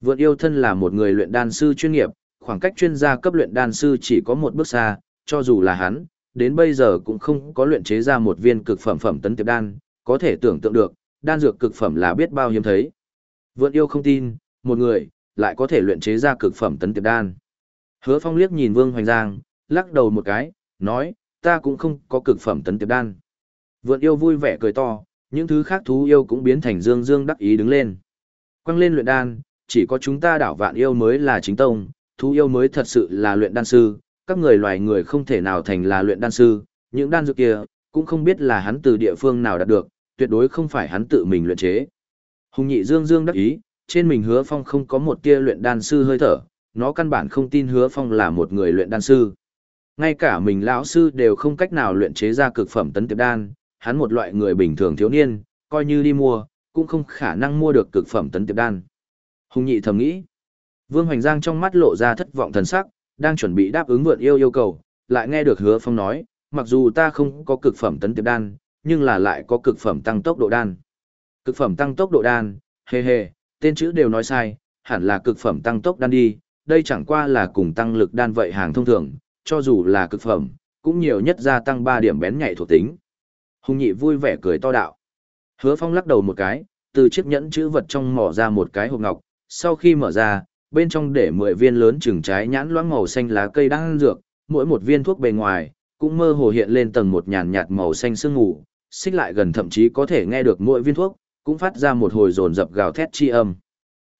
Vượn yêu thân là một người luyện đan sư chuyên nghiệp, khoảng cách chuyên gia cấp luyện đan sư chỉ có một bước xa, cho dù là hắn, đến bây giờ cũng không có luyện chế ra một viên cực phẩm phẩm tấn tiệp đan, có thể tưởng tượng được, đan dược cực phẩm là biết bao hiếm thấy. Vượn yêu không tin, một người, lại có thể luyện chế ra cực phẩm tấn tiệp đan. Hứa Phong liếc nhìn Vương Hoành Giang, lắc đầu một cái, nói, ta cũng không có cực phẩm tấn tiệp đan. Vượn yêu vui vẻ cười to, những thứ khác thú yêu cũng biến thành dương dương đắc ý đứng lên. Quăng lên luyện đan, chỉ có chúng ta đảo vạn yêu mới là chính tông, thú yêu mới thật sự là luyện đan sư, các người loài người không thể nào thành là luyện đan sư, những đan dược kia, cũng không biết là hắn từ địa phương nào đạt được, tuyệt đối không phải hắn tự mình luyện chế. Hùng nhị dương dương đắc ý, trên mình hứa phong không có một tia luyện đan sư hơi thở, nó căn bản không tin hứa phong là một người luyện đan sư. Ngay cả mình lão sư đều không cách nào luyện chế ra cực phẩm tấn tiệp đan, hắn một loại người bình thường thiếu niên, coi như đi mua, cũng không khả năng mua được cực phẩm tấn tiệp đan. Hùng nhị thầm nghĩ. Vương Hoành Giang trong mắt lộ ra thất vọng thần sắc, đang chuẩn bị đáp ứng vượn yêu yêu cầu, lại nghe được hứa phong nói, mặc dù ta không có cực phẩm tấn tiệp đan, nhưng là lại có cực phẩm tăng tốc độ đan. Cực phẩm tăng tốc độ đan, hề hề, tên chữ đều nói sai, hẳn là cực phẩm tăng tốc đan đi, đây chẳng qua là cùng tăng lực đan vậy hàng thông thường, cho dù là cực phẩm, cũng nhiều nhất gia tăng 3 điểm bén nhạy thuộc tính. Hùng nhị vui vẻ cười to đạo. Hứa phong lắc đầu một cái, từ chiếc nhẫn chữ vật trong mỏ ra một cái hộp ngọc, sau khi mở ra, bên trong để 10 viên lớn chừng trái nhãn loãng màu xanh lá cây đang dược, mỗi một viên thuốc bề ngoài, cũng mơ hồ hiện lên tầng một nhàn nhạt màu xanh sương ngủ, xích lại gần thậm chí có thể nghe được mỗi viên thuốc, cũng phát ra một hồi rồn dập gào thét chi âm.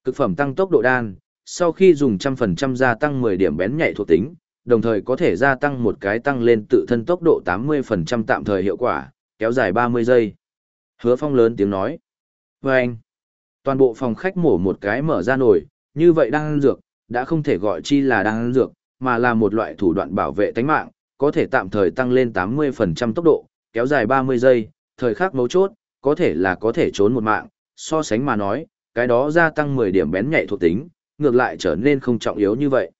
Cực phẩm tăng tốc độ đan, sau khi dùng trăm phần trăm gia tăng 10 điểm bén nhạy thuộc tính, đồng thời có thể gia tăng một cái tăng lên tự thân tốc độ 80% tạm thời hiệu quả, kéo dài 30 giây. Hứa phong lớn tiếng nói. Và anh, toàn bộ phòng khách mổ một cái mở ra nổi, như vậy đang ăn dược, đã không thể gọi chi là đang ăn dược, mà là một loại thủ đoạn bảo vệ tánh mạng, có thể tạm thời tăng lên 80% tốc độ, kéo dài 30 giây, thời khắc mấu chốt, có thể là có thể trốn một mạng, so sánh mà nói, cái đó gia tăng 10 điểm bén nhạy thuộc tính, ngược lại trở nên không trọng yếu như vậy.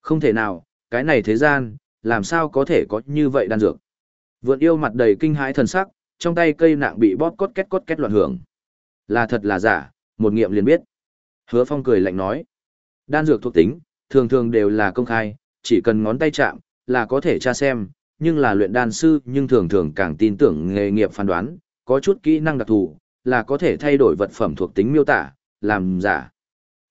Không thể nào, cái này thế gian, làm sao có thể có như vậy đan dược. Vượn yêu mặt đầy kinh hãi thần sắc, trong tay cây nạng bị bóp cốt két cốt két loạn hưởng. Là thật là giả, một nghiệm liền biết. Hứa Phong cười lạnh nói, đan dược thuộc tính, thường thường đều là công khai, chỉ cần ngón tay chạm, là có thể tra xem, nhưng là luyện đan sư nhưng thường thường càng tin tưởng nghề nghiệp phán đoán, có chút kỹ năng đặc thù, là có thể thay đổi vật phẩm thuộc tính miêu tả, làm giả.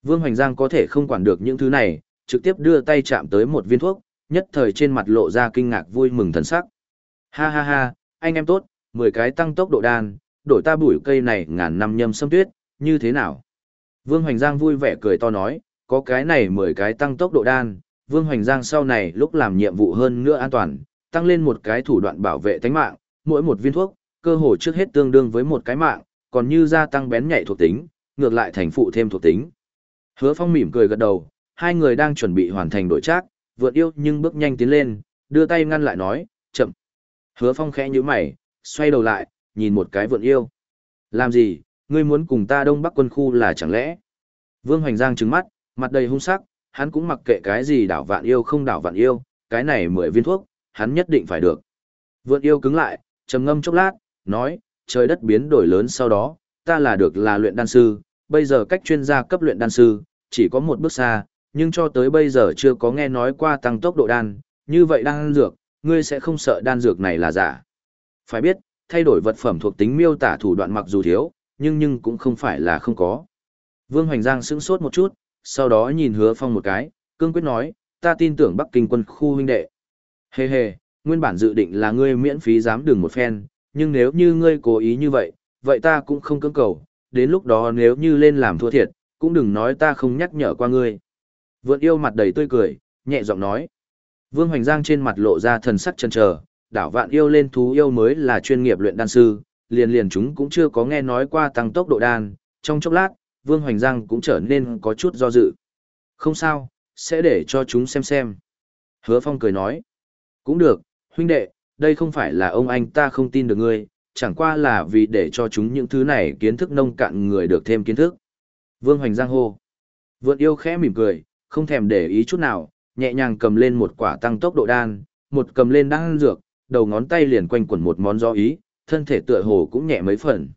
Vương Hoành Giang có thể không quản được những thứ này, trực tiếp đưa tay chạm tới một viên thuốc, nhất thời trên mặt lộ ra kinh ngạc vui mừng thần sắc. Ha ha ha, anh em tốt, 10 cái tăng tốc độ đan, đổi ta bụi cây này ngàn năm nhâm sâm tuyết, như thế nào? Vương Hoành Giang vui vẻ cười to nói, có cái này 10 cái tăng tốc độ đan, Vương Hoành Giang sau này lúc làm nhiệm vụ hơn nữa an toàn, tăng lên một cái thủ đoạn bảo vệ tánh mạng, mỗi một viên thuốc, cơ hồ trước hết tương đương với một cái mạng, còn như gia tăng bén nhạy thuộc tính, ngược lại thành phụ thêm thuộc tính. Hứa Phong mỉm cười gật đầu, hai người đang chuẩn bị hoàn thành đổi trác, vượt yêu nhưng bước nhanh tiến lên, đưa tay ngăn lại nói, chậm. Hứa Phong khẽ nhíu mày, xoay đầu lại, nhìn một cái vượn yêu. Làm gì, ngươi muốn cùng ta đông bắc quân khu là chẳng lẽ? Vương Hoành Giang trừng mắt, mặt đầy hung sắc, hắn cũng mặc kệ cái gì đảo vạn yêu không đảo vạn yêu, cái này mười viên thuốc, hắn nhất định phải được. Vượn yêu cứng lại, trầm ngâm chốc lát, nói, trời đất biến đổi lớn sau đó, ta là được là luyện đan sư, bây giờ cách chuyên gia cấp luyện đan sư, chỉ có một bước xa, nhưng cho tới bây giờ chưa có nghe nói qua tăng tốc độ đan, như vậy đang dược, ngươi sẽ không sợ đan dược này là giả. Phải biết, thay đổi vật phẩm thuộc tính miêu tả thủ đoạn mặc dù thiếu, nhưng nhưng cũng không phải là không có. Vương Hoành Giang sững sốt một chút, sau đó nhìn hứa phong một cái, cương quyết nói, ta tin tưởng Bắc Kinh quân khu huynh đệ. Hê hê, nguyên bản dự định là ngươi miễn phí dám đường một phen, nhưng nếu như ngươi cố ý như vậy, vậy ta cũng không cưỡng cầu, đến lúc đó nếu như lên làm thua thiệt, cũng đừng nói ta không nhắc nhở qua ngươi. Vượn yêu mặt đầy tươi cười, nhẹ giọng nói. Vương Hoành Giang trên mặt lộ ra thần sắc chần chờ, đảo vạn yêu lên thú yêu mới là chuyên nghiệp luyện đan sư, liền liền chúng cũng chưa có nghe nói qua tăng tốc độ đan, trong chốc lát, Vương Hoành Giang cũng trở nên có chút do dự. Không sao, sẽ để cho chúng xem xem. Hứa Phong cười nói. Cũng được, huynh đệ, đây không phải là ông anh ta không tin được ngươi, chẳng qua là vì để cho chúng những thứ này kiến thức nông cạn người được thêm kiến thức. Vương Hoành Giang hô. Vượn yêu khẽ mỉm cười, không thèm để ý chút nào, nhẹ nhàng cầm lên một quả tăng tốc độ đan, một cầm lên đan dược, đầu ngón tay liền quanh quẩn một món do ý, thân thể tựa hồ cũng nhẹ mấy phần.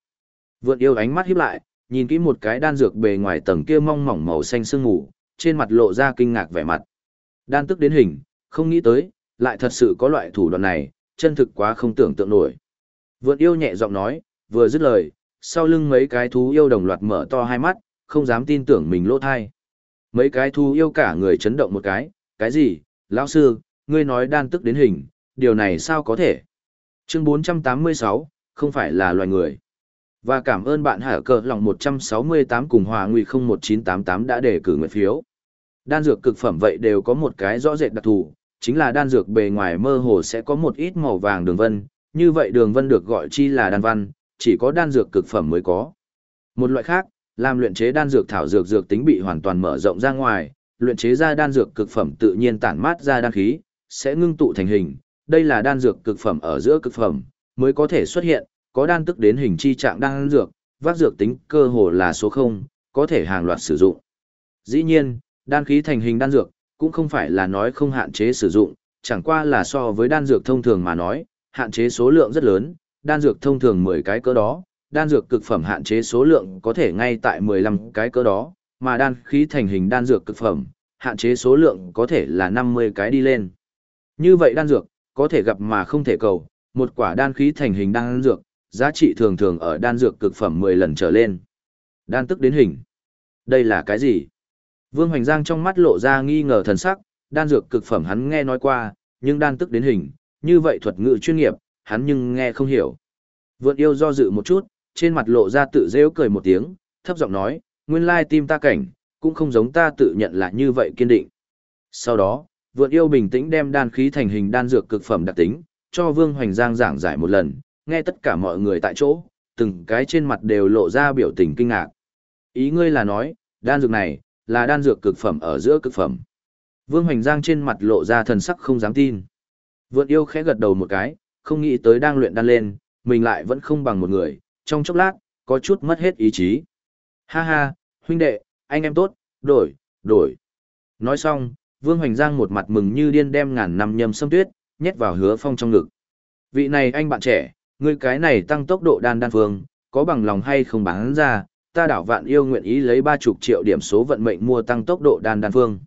Vượn yêu ánh mắt híp lại, nhìn kỹ một cái đan dược bề ngoài tầng kia mong mỏng màu xanh sương ngủ, trên mặt lộ ra kinh ngạc vẻ mặt. Đan tức đến hình, không nghĩ tới, lại thật sự có loại thủ đoạn này, chân thực quá không tưởng tượng nổi. Vượn yêu nhẹ giọng nói, vừa dứt lời, sau lưng mấy cái thú yêu đồng loạt mở to hai mắt, không dám tin tưởng mình lỗ thai. Mấy cái thú yêu cả người chấn động một cái, cái gì, lão sư, ngươi nói đan tức đến hình, điều này sao có thể? Chương 486, không phải là loài người. Và cảm ơn bạn hả cờ lòng 168 cùng hòa nguy 01988 đã đề cử nguyện phiếu. Đan dược cực phẩm vậy đều có một cái rõ rệt đặc thù, chính là đan dược bề ngoài mơ hồ sẽ có một ít màu vàng đường vân, như vậy đường vân được gọi chi là đan văn, chỉ có đan dược cực phẩm mới có. Một loại khác, làm luyện chế đan dược thảo dược dược tính bị hoàn toàn mở rộng ra ngoài, luyện chế ra đan dược cực phẩm tự nhiên tản mát ra đan khí, sẽ ngưng tụ thành hình. Đây là đan dược cực phẩm ở giữa cực phẩm, mới có thể xuất hiện, có đan tức đến hình chi trạng đan dược, vác dược tính cơ hồ là số 0, có thể hàng loạt sử dụng. Dĩ nhiên, đan khí thành hình đan dược, cũng không phải là nói không hạn chế sử dụng, chẳng qua là so với đan dược thông thường mà nói, hạn chế số lượng rất lớn, đan dược thông thường 10 cái cỡ đó, đan dược cực phẩm hạn chế số lượng có thể ngay tại 15 cái cỡ đó, mà đan khí thành hình đan dược cực phẩm, hạn chế số lượng có thể là 50 cái đi lên. Như vậy đan dược, có thể gặp mà không thể cầu, một quả đan khí thành hình đan dược, giá trị thường thường ở đan dược cực phẩm 10 lần trở lên. Đan tức đến hình. Đây là cái gì? Vương Hoành Giang trong mắt lộ ra nghi ngờ thần sắc, đan dược cực phẩm hắn nghe nói qua, nhưng đan tức đến hình, như vậy thuật ngữ chuyên nghiệp, hắn nhưng nghe không hiểu. Vượn yêu do dự một chút, trên mặt lộ ra tự rêu cười một tiếng, thấp giọng nói, nguyên lai tim ta cảnh, cũng không giống ta tự nhận là như vậy kiên định. Sau đó, vượt yêu bình tĩnh đem đan khí thành hình đan dược cực phẩm đặc tính, cho Vương Hoành Giang giảng giải một lần, nghe tất cả mọi người tại chỗ, từng cái trên mặt đều lộ ra biểu tình kinh ngạc. Ý ngươi là nói, đan dược này, là đan dược cực phẩm ở giữa cực phẩm. Vương Hoành Giang trên mặt lộ ra thần sắc không dám tin. Vượn yêu khẽ gật đầu một cái, không nghĩ tới đang luyện đan lên, mình lại vẫn không bằng một người, trong chốc lát, có chút mất hết ý chí. Ha ha, huynh đệ, anh em tốt, đổi, đổi. Nói xong, Vương Hoành Giang một mặt mừng như điên đem ngàn năm nhâm sâm tuyết, nhét vào hứa phong trong ngực. Vị này anh bạn trẻ, ngươi cái này tăng tốc độ đan đan phương, có bằng lòng hay không bán ra, ta đảo vạn yêu nguyện ý lấy ba chục triệu điểm số vận mệnh mua tăng tốc độ đan đan phương.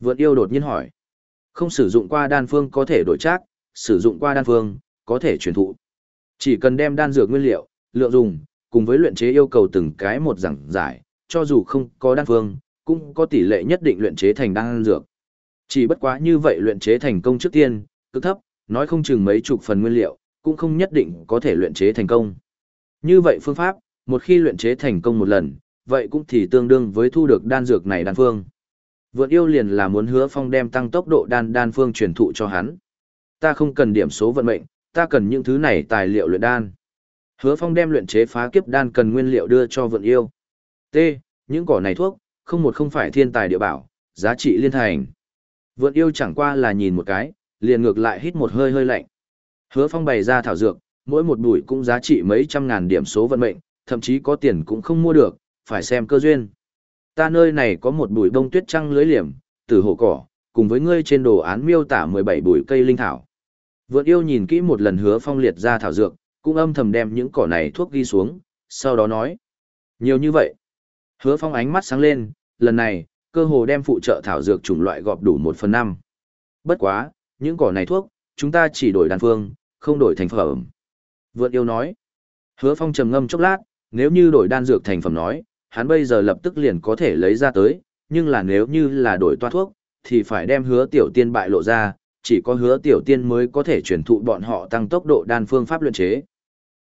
Vượn yêu đột nhiên hỏi. Không sử dụng qua đan phương có thể đổi trác, sử dụng qua đan phương, có thể truyền thụ. Chỉ cần đem đan dược nguyên liệu, lượng dùng, cùng với luyện chế yêu cầu từng cái một giảng giải, cho dù không có đan phương, cũng có tỷ lệ nhất định luyện chế thành đan dược. Chỉ bất quá như vậy luyện chế thành công trước tiên, cực thấp, nói không chừng mấy chục phần nguyên liệu, cũng không nhất định có thể luyện chế thành công. Như vậy phương pháp, một khi luyện chế thành công một lần, vậy cũng thì tương đương với thu được đan dược này đan phương. Vượt yêu liền là muốn hứa phong đem tăng tốc độ đan đan phương truyền thụ cho hắn. Ta không cần điểm số vận mệnh, ta cần những thứ này tài liệu luyện đan. Hứa phong đem luyện chế phá kiếp đan cần nguyên liệu đưa cho vượn yêu. T. Những cỏ này thuốc, không một không phải thiên tài địa bảo, giá trị liên thành. Vượn yêu chẳng qua là nhìn một cái, liền ngược lại hít một hơi hơi lạnh. Hứa phong bày ra thảo dược, mỗi một bụi cũng giá trị mấy trăm ngàn điểm số vận mệnh, thậm chí có tiền cũng không mua được, phải xem cơ duyên. Ta nơi này có một bụi bông tuyết trăng lưới liềm, từ hồ cỏ, cùng với ngươi trên đồ án miêu tả 17 bụi cây linh thảo. Vượn yêu nhìn kỹ một lần hứa phong liệt ra thảo dược, cũng âm thầm đem những cỏ này thuốc ghi xuống, sau đó nói. Nhiều như vậy. Hứa phong ánh mắt sáng lên, lần này, cơ hồ đem phụ trợ thảo dược chủng loại gọp đủ một phần năm. Bất quá, những cỏ này thuốc, chúng ta chỉ đổi đan phương, không đổi thành phẩm. Vượn yêu nói. Hứa phong trầm ngâm chốc lát, nếu như đổi đan dược thành phẩm nói, hắn bây giờ lập tức liền có thể lấy ra tới, nhưng là nếu như là đổi toa thuốc, thì phải đem hứa tiểu tiên bại lộ ra, chỉ có hứa tiểu tiên mới có thể truyền thụ bọn họ tăng tốc độ đan phương pháp luyện chế.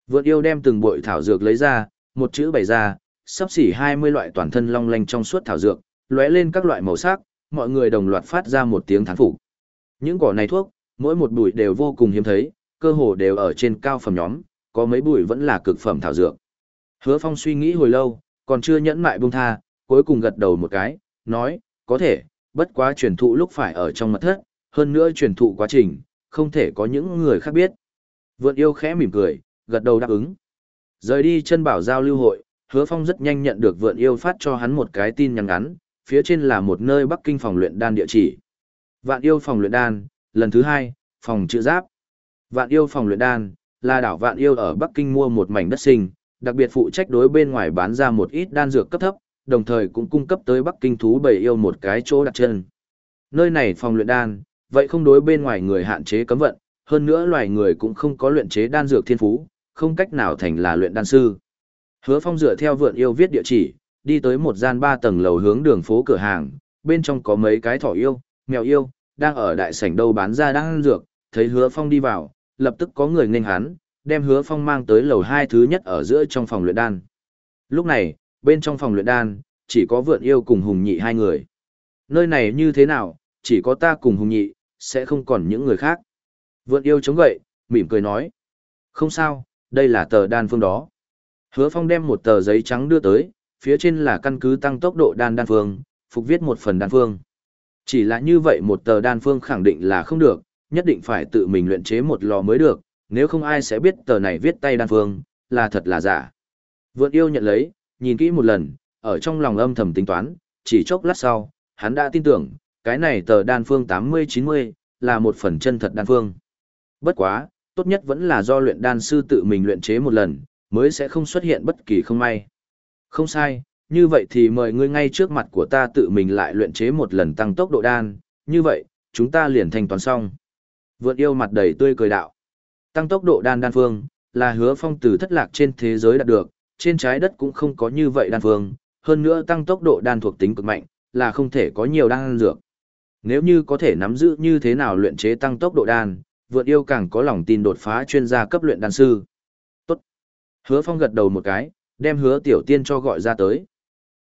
Vượn yêu đem từng bội thảo dược lấy ra, một chữ bày ra, sắp xỉ 20 loại toàn thân long lanh trong suốt thảo dược, lóe lên các loại màu sắc, mọi người đồng loạt phát ra một tiếng thán phục. Những cỏ này thuốc, mỗi một bụi đều vô cùng hiếm thấy, cơ hồ đều ở trên cao phẩm nhóm, có mấy bụi vẫn là cực phẩm thảo dược. Hứa Phong suy nghĩ hồi lâu, còn chưa nhẫn mại buông tha, cuối cùng gật đầu một cái, nói, có thể, bất quá truyền thụ lúc phải ở trong mật thất, hơn nữa truyền thụ quá trình, không thể có những người khác biết. Vượn yêu khẽ mỉm cười, gật đầu đáp ứng. Rời đi chân bảo giao lưu hội, hứa phong rất nhanh nhận được vượn yêu phát cho hắn một cái tin nhắn ngắn, phía trên là một nơi Bắc Kinh phòng luyện đan địa chỉ. Vạn yêu phòng luyện đan, lần thứ hai, phòng chữ giáp. Vạn yêu phòng luyện đan, là đảo Vạn yêu ở Bắc Kinh mua một mảnh đất sinh, đặc biệt phụ trách đối bên ngoài bán ra một ít đan dược cấp thấp, đồng thời cũng cung cấp tới Bắc Kinh thú bầy yêu một cái chỗ đặt chân. Nơi này phòng luyện đan, vậy không đối bên ngoài người hạn chế cấm vận, hơn nữa loài người cũng không có luyện chế đan dược thiên phú, không cách nào thành là luyện đan sư. Hứa Phong dựa theo vượn yêu viết địa chỉ, đi tới một gian ba tầng lầu hướng đường phố cửa hàng, bên trong có mấy cái thỏ yêu, mèo yêu, đang ở đại sảnh đâu bán ra đang ăn dược, thấy Hứa Phong đi vào, lập tức có người nghênh hắn, đem Hứa Phong mang tới lầu hai thứ nhất ở giữa trong phòng luyện đan. Lúc này, bên trong phòng luyện đan, chỉ có vượn yêu cùng Hùng Nhị hai người. Nơi này như thế nào, chỉ có ta cùng Hùng Nhị, sẽ không còn những người khác. Vượn yêu chống gậy, mỉm cười nói. Không sao, đây là tờ đan phương đó. Hứa Phong đem một tờ giấy trắng đưa tới, phía trên là căn cứ tăng tốc độ đan đan phương, phục viết một phần đan phương. Chỉ là như vậy một tờ đan phương khẳng định là không được, nhất định phải tự mình luyện chế một lò mới được, nếu không ai sẽ biết tờ này viết tay đan phương, là thật là giả. Vượn yêu nhận lấy, nhìn kỹ một lần, ở trong lòng âm thầm tính toán, chỉ chốc lát sau, hắn đã tin tưởng, cái này tờ đan phương 80-90, là một phần chân thật đan phương. Bất quá, tốt nhất vẫn là do luyện đan sư tự mình luyện chế một lần, mới sẽ không xuất hiện bất kỳ không may. Không sai, như vậy thì mời ngươi ngay trước mặt của ta tự mình lại luyện chế một lần tăng tốc độ đan, như vậy, chúng ta liền thanh toán xong. Vượn yêu mặt đầy tươi cười đạo. Tăng tốc độ đan đan phương, là hứa phong từ thất lạc trên thế giới đạt được, trên trái đất cũng không có như vậy đan phương, hơn nữa tăng tốc độ đan thuộc tính cực mạnh, là không thể có nhiều đan dược. Nếu như có thể nắm giữ như thế nào luyện chế tăng tốc độ đan, vượt yêu càng có lòng tin đột phá chuyên gia cấp luyện đan sư. Hứa Phong gật đầu một cái, đem hứa tiểu tiên cho gọi ra tới.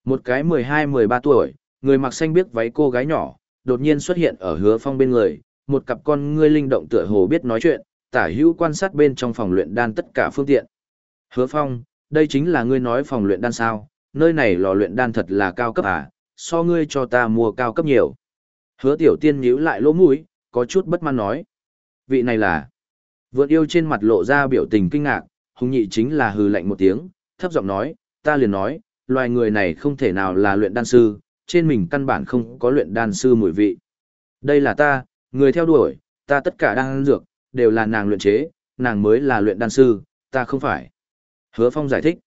Một cái 12-13 tuổi, người mặc xanh biết váy cô gái nhỏ, đột nhiên xuất hiện ở hứa Phong bên người, một cặp con ngươi linh động tựa hồ biết nói chuyện, tả hữu quan sát bên trong phòng luyện đan tất cả phương tiện. Hứa Phong, đây chính là ngươi nói phòng luyện đan sao, nơi này lò luyện đan thật là cao cấp à, so ngươi cho ta mua cao cấp nhiều. Hứa tiểu tiên nhíu lại lỗ mũi, có chút bất mãn nói. Vị này là... Vượn yêu trên mặt lộ ra biểu tình kinh ngạc, hùng nhị chính là hừ lạnh một tiếng, thấp giọng nói, ta liền nói, loài người này không thể nào là luyện đan sư, trên mình căn bản không có luyện đan sư mùi vị. Đây là ta, người theo đuổi, ta tất cả đang dược, đều là nàng luyện chế, nàng mới là luyện đan sư, ta không phải. Hứa Phong giải thích.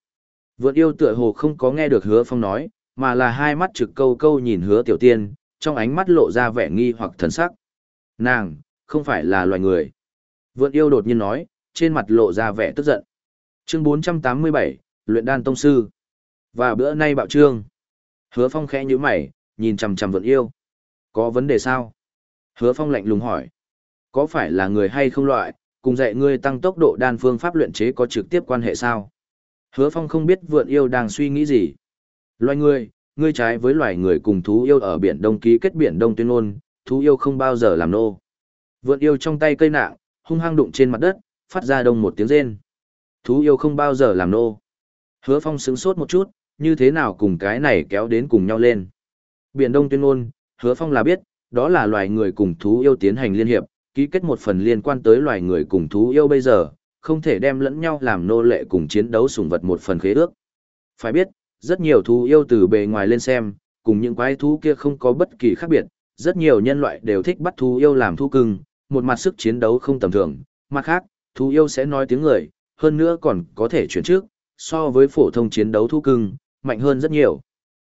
Vượn yêu tựa hồ không có nghe được Hứa Phong nói, mà là hai mắt trực câu câu nhìn Hứa Tiểu Tiên, trong ánh mắt lộ ra vẻ nghi hoặc thần sắc. Nàng, không phải là loài người. Vượn yêu đột nhiên nói, trên mặt lộ ra vẻ tức giận. Chương 487, Luyện đan tông sư. Và bữa nay bạo trương. Hứa Phong khẽ nhíu mày, nhìn chằm chằm vượn yêu. Có vấn đề sao? Hứa Phong lạnh lùng hỏi. Có phải là người hay không loại, cùng dạy ngươi tăng tốc độ đan phương pháp luyện chế có trực tiếp quan hệ sao? Hứa Phong không biết vượn yêu đang suy nghĩ gì. Loài người, ngươi trái với loài người cùng thú yêu ở biển Đông ký kết biển Đông tuyên ngôn, thú yêu không bao giờ làm nô. Vượn yêu trong tay cây nạng, hung hăng đụng trên mặt đất, phát ra đông một tiếng rên. Thú yêu không bao giờ làm nô. Hứa Phong sững sốt một chút, như thế nào cùng cái này kéo đến cùng nhau lên. Biển Đông tuyên ngôn, Hứa Phong là biết, đó là loài người cùng thú yêu tiến hành liên hiệp, ký kết một phần liên quan tới loài người cùng thú yêu bây giờ, không thể đem lẫn nhau làm nô lệ cùng chiến đấu sủng vật một phần khế ước. Phải biết, rất nhiều thú yêu từ bề ngoài lên xem, cùng những quái thú kia không có bất kỳ khác biệt, rất nhiều nhân loại đều thích bắt thú yêu làm thú cưng, một mặt sức chiến đấu không tầm thường, mặt khác, thú yêu sẽ nói tiếng người, hơn nữa còn có thể chuyển trước, so với phổ thông chiến đấu thu cưng, mạnh hơn rất nhiều.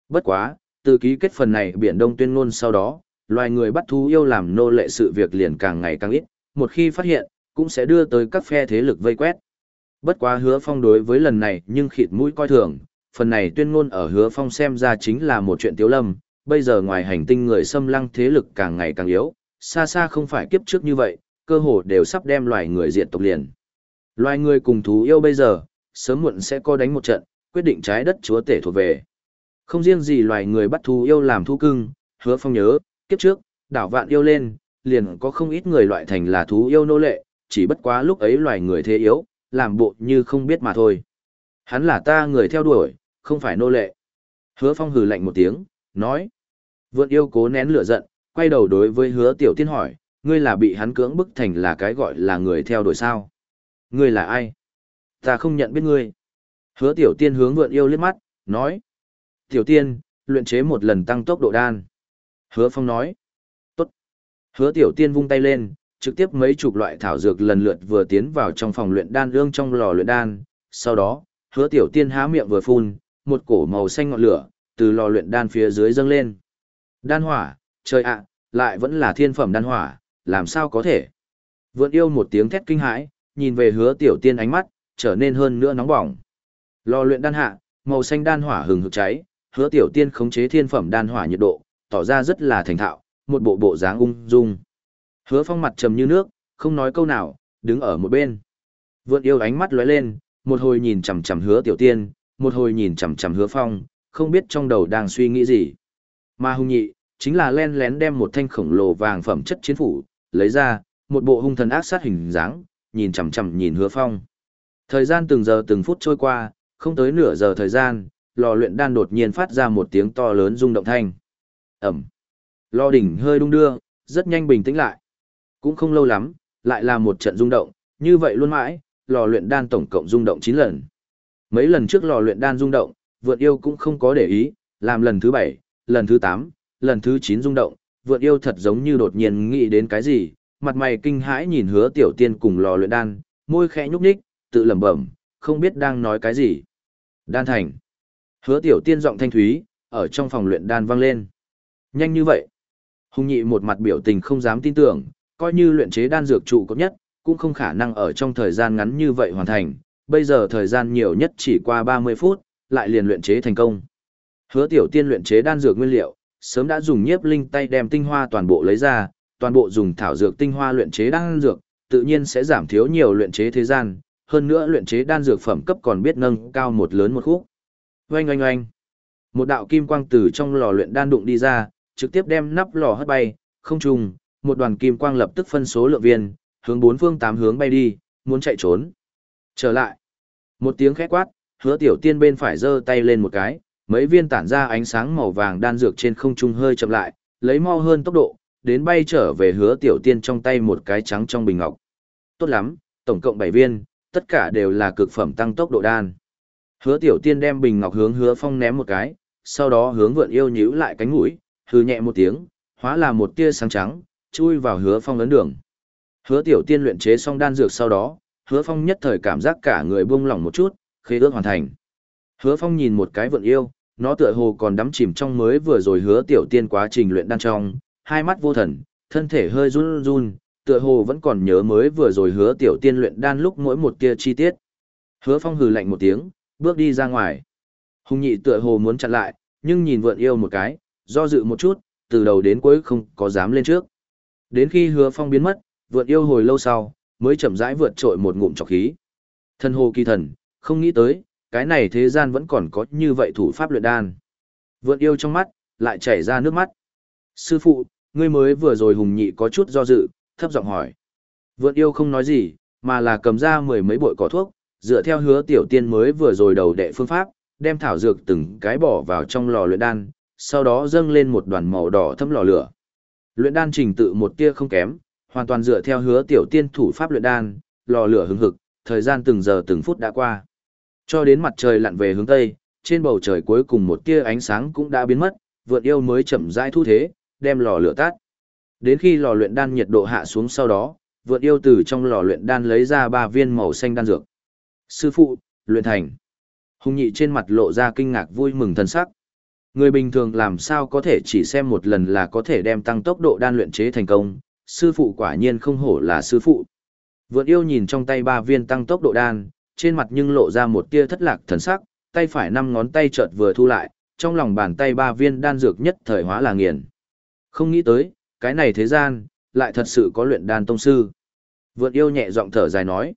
Bất quá, từ ký kết phần này biển đông tuyên ngôn sau đó, loài người bắt thú yêu làm nô lệ sự việc liền càng ngày càng ít, một khi phát hiện, cũng sẽ đưa tới các phe thế lực vây quét. Bất quá hứa phong đối với lần này nhưng khịt mũi coi thường, phần này tuyên ngôn ở hứa phong xem ra chính là một chuyện tiếu lâm, bây giờ ngoài hành tinh người xâm lăng thế lực càng ngày càng yếu, xa xa không phải kiếp trước như vậy, cơ hồ đều sắp đem loài người diệt tộc liền. Loài người cùng thú yêu bây giờ, sớm muộn sẽ có đánh một trận, quyết định trái đất chúa tể thuộc về. Không riêng gì loài người bắt thú yêu làm thú cưng, hứa phong nhớ, kiếp trước, đảo vạn yêu lên, liền có không ít người loại thành là thú yêu nô lệ, chỉ bất quá lúc ấy loài người thế yếu, làm bộ như không biết mà thôi. Hắn là ta người theo đuổi, không phải nô lệ. Hứa phong hừ lạnh một tiếng, nói. Vượn yêu cố nén lửa giận, quay đầu đối với hứa tiểu tiên hỏi, ngươi là bị hắn cưỡng bức thành là cái gọi là người theo đuổi sao? Ngươi là ai? Ta không nhận biết ngươi. Hứa tiểu tiên hướng vượn yêu liếc mắt, nói. Tiểu tiên, luyện chế một lần tăng tốc độ đan. Hứa phong nói. Tốt. Hứa tiểu tiên vung tay lên, trực tiếp mấy chục loại thảo dược lần lượt vừa tiến vào trong phòng luyện đan ương trong lò luyện đan. Sau đó, hứa tiểu tiên há miệng vừa phun, một cổ màu xanh ngọn lửa, từ lò luyện đan phía dưới dâng lên. Đan hỏa, trời ạ, lại vẫn là thiên phẩm đan hỏa, làm sao có thể? Vượn yêu một tiếng thét kinh hãi, nhìn về hứa tiểu tiên ánh mắt, trở nên hơn nữa nóng bỏng. Lò luyện đan hạ, màu xanh đan hỏa hừng hực cháy, hứa tiểu tiên khống chế thiên phẩm đan hỏa nhiệt độ, tỏ ra rất là thành thạo, một bộ bộ dáng ung dung. Hứa phong mặt trầm như nước, không nói câu nào, đứng ở một bên. Vượn yêu ánh mắt lóe lên, một hồi nhìn chằm chằm hứa tiểu tiên, một hồi nhìn chằm chằm hứa phong, không biết trong đầu đang suy nghĩ gì. Mà hung nhị, chính là len lén đem một thanh khổng lồ vàng phẩm chất chiến phủ, lấy ra, một bộ hung thần ác sát hình dáng, nhìn chằm chằm nhìn hứa phong. Thời gian từng giờ từng phút trôi qua, không tới nửa giờ thời gian, lò luyện đan đột nhiên phát ra một tiếng to lớn rung động thanh. Ẩm. Lò đỉnh hơi đung đưa, rất nhanh bình tĩnh lại. Cũng không lâu lắm, lại là một trận rung động, như vậy luôn mãi, lò luyện đan tổng cộng rung động chín lần. Mấy lần trước lò luyện đan rung động, vượt yêu cũng không có để ý, làm lần thứ bảy lần thứ tám lần thứ chín rung động, vượt yêu thật giống như đột nhiên nghĩ đến cái gì, mặt mày kinh hãi nhìn hứa tiểu tiên cùng lò luyện đan, môi khẽ nhúc nhích, tự lẩm bẩm, không biết đang nói cái gì. Đan thành. Hứa tiểu tiên giọng thanh thúy, ở trong phòng luyện đan vang lên. Nhanh như vậy. Hùng nhị một mặt biểu tình không dám tin tưởng, coi như luyện chế đan dược trụ cấp nhất, cũng không khả năng ở trong thời gian ngắn như vậy hoàn thành, bây giờ thời gian nhiều nhất chỉ qua 30 phút, lại liền luyện chế thành công. Hứa tiểu tiên luyện chế đan dược nguyên liệu, sớm đã dùng nhiếp linh tay đem tinh hoa toàn bộ lấy ra, toàn bộ dùng thảo dược tinh hoa luyện chế đan dược, tự nhiên sẽ giảm thiếu nhiều luyện chế thế gian, hơn nữa luyện chế đan dược phẩm cấp còn biết nâng cao một lớn một khúc. Oanh oanh oanh. Một đạo kim quang từ trong lò luyện đan đụng đi ra, trực tiếp đem nắp lò hất bay, không trùng, một đoàn kim quang lập tức phân số lượng viên, hướng bốn phương tám hướng bay đi, muốn chạy trốn. Trở lại. Một tiếng khẽ quát, hứa tiểu tiên bên phải giơ tay lên một cái, mấy viên tản ra ánh sáng màu vàng đan dược trên không trung hơi chậm lại, lấy mau hơn tốc độ, đến bay trở về hứa tiểu tiên trong tay một cái trắng trong bình ngọc. Tốt lắm, tổng cộng 7 viên, tất cả đều là cực phẩm tăng tốc độ đan. Hứa tiểu tiên đem bình ngọc hướng hứa phong ném một cái, sau đó hướng vượn yêu nhíu lại cánh mũi, hừ nhẹ một tiếng, hóa là một tia sáng trắng, chui vào hứa phong ấn đường. Hứa tiểu tiên luyện chế xong đan dược sau đó, hứa phong nhất thời cảm giác cả người buông lỏng một chút, khế ước hoàn thành. Hứa phong nhìn một cái vượn yêu, nó tựa hồ còn đắm chìm trong mới vừa rồi hứa tiểu tiên quá trình luyện đan trong, hai mắt vô thần, thân thể hơi run run, tựa hồ vẫn còn nhớ mới vừa rồi hứa tiểu tiên luyện đan lúc mỗi một tia chi tiết. Hứa phong hừ lạnh một tiếng, bước đi ra ngoài. Hùng nhị tựa hồ muốn chặn lại, nhưng nhìn vượn yêu một cái, do dự một chút, từ đầu đến cuối không có dám lên trước. Đến khi hứa phong biến mất, vượn yêu hồi lâu sau, mới chậm rãi vượt trội một ngụm trọc khí. Thân hồ kỳ thần, không nghĩ tới, cái này thế gian vẫn còn có như vậy thủ pháp luyện đan. Vượn yêu trong mắt, lại chảy ra nước mắt. Sư phụ, ngươi mới vừa rồi hùng nhị có chút do dự, thấp giọng hỏi. Vượn yêu không nói gì, mà là cầm ra mười mấy bội cỏ thuốc, dựa theo hứa tiểu tiên mới vừa rồi đầu đệ phương pháp, đem thảo dược từng cái bỏ vào trong lò luyện đan, sau đó dâng lên một đoàn màu đỏ thấm lò lửa. Luyện đan trình tự một tia không kém, hoàn toàn dựa theo hứa tiểu tiên thủ pháp luyện đan, lò lửa hừng hực, thời gian từng giờ từng phút đã qua. Cho đến mặt trời lặn về hướng tây, trên bầu trời cuối cùng một tia ánh sáng cũng đã biến mất, vượn yêu mới chậm rãi thu thế, đem lò lửa tắt. Đến khi lò luyện đan nhiệt độ hạ xuống sau đó, vượt yêu từ trong lò luyện đan lấy ra ba viên màu xanh đan dược. Sư phụ, luyện thành. Hùng nhị trên mặt lộ ra kinh ngạc vui mừng thân sắc. Người bình thường làm sao có thể chỉ xem một lần là có thể đem tăng tốc độ đan luyện chế thành công, sư phụ quả nhiên không hổ là sư phụ. Vượn yêu nhìn trong tay ba viên tăng tốc độ đan, trên mặt nhưng lộ ra một tia thất lạc thần sắc, tay phải năm ngón tay chợt vừa thu lại, trong lòng bàn tay ba viên đan dược nhất thời hóa là nghiền. Không nghĩ tới, cái này thế gian, lại thật sự có luyện đan tông sư. Vượn yêu nhẹ giọng thở dài nói.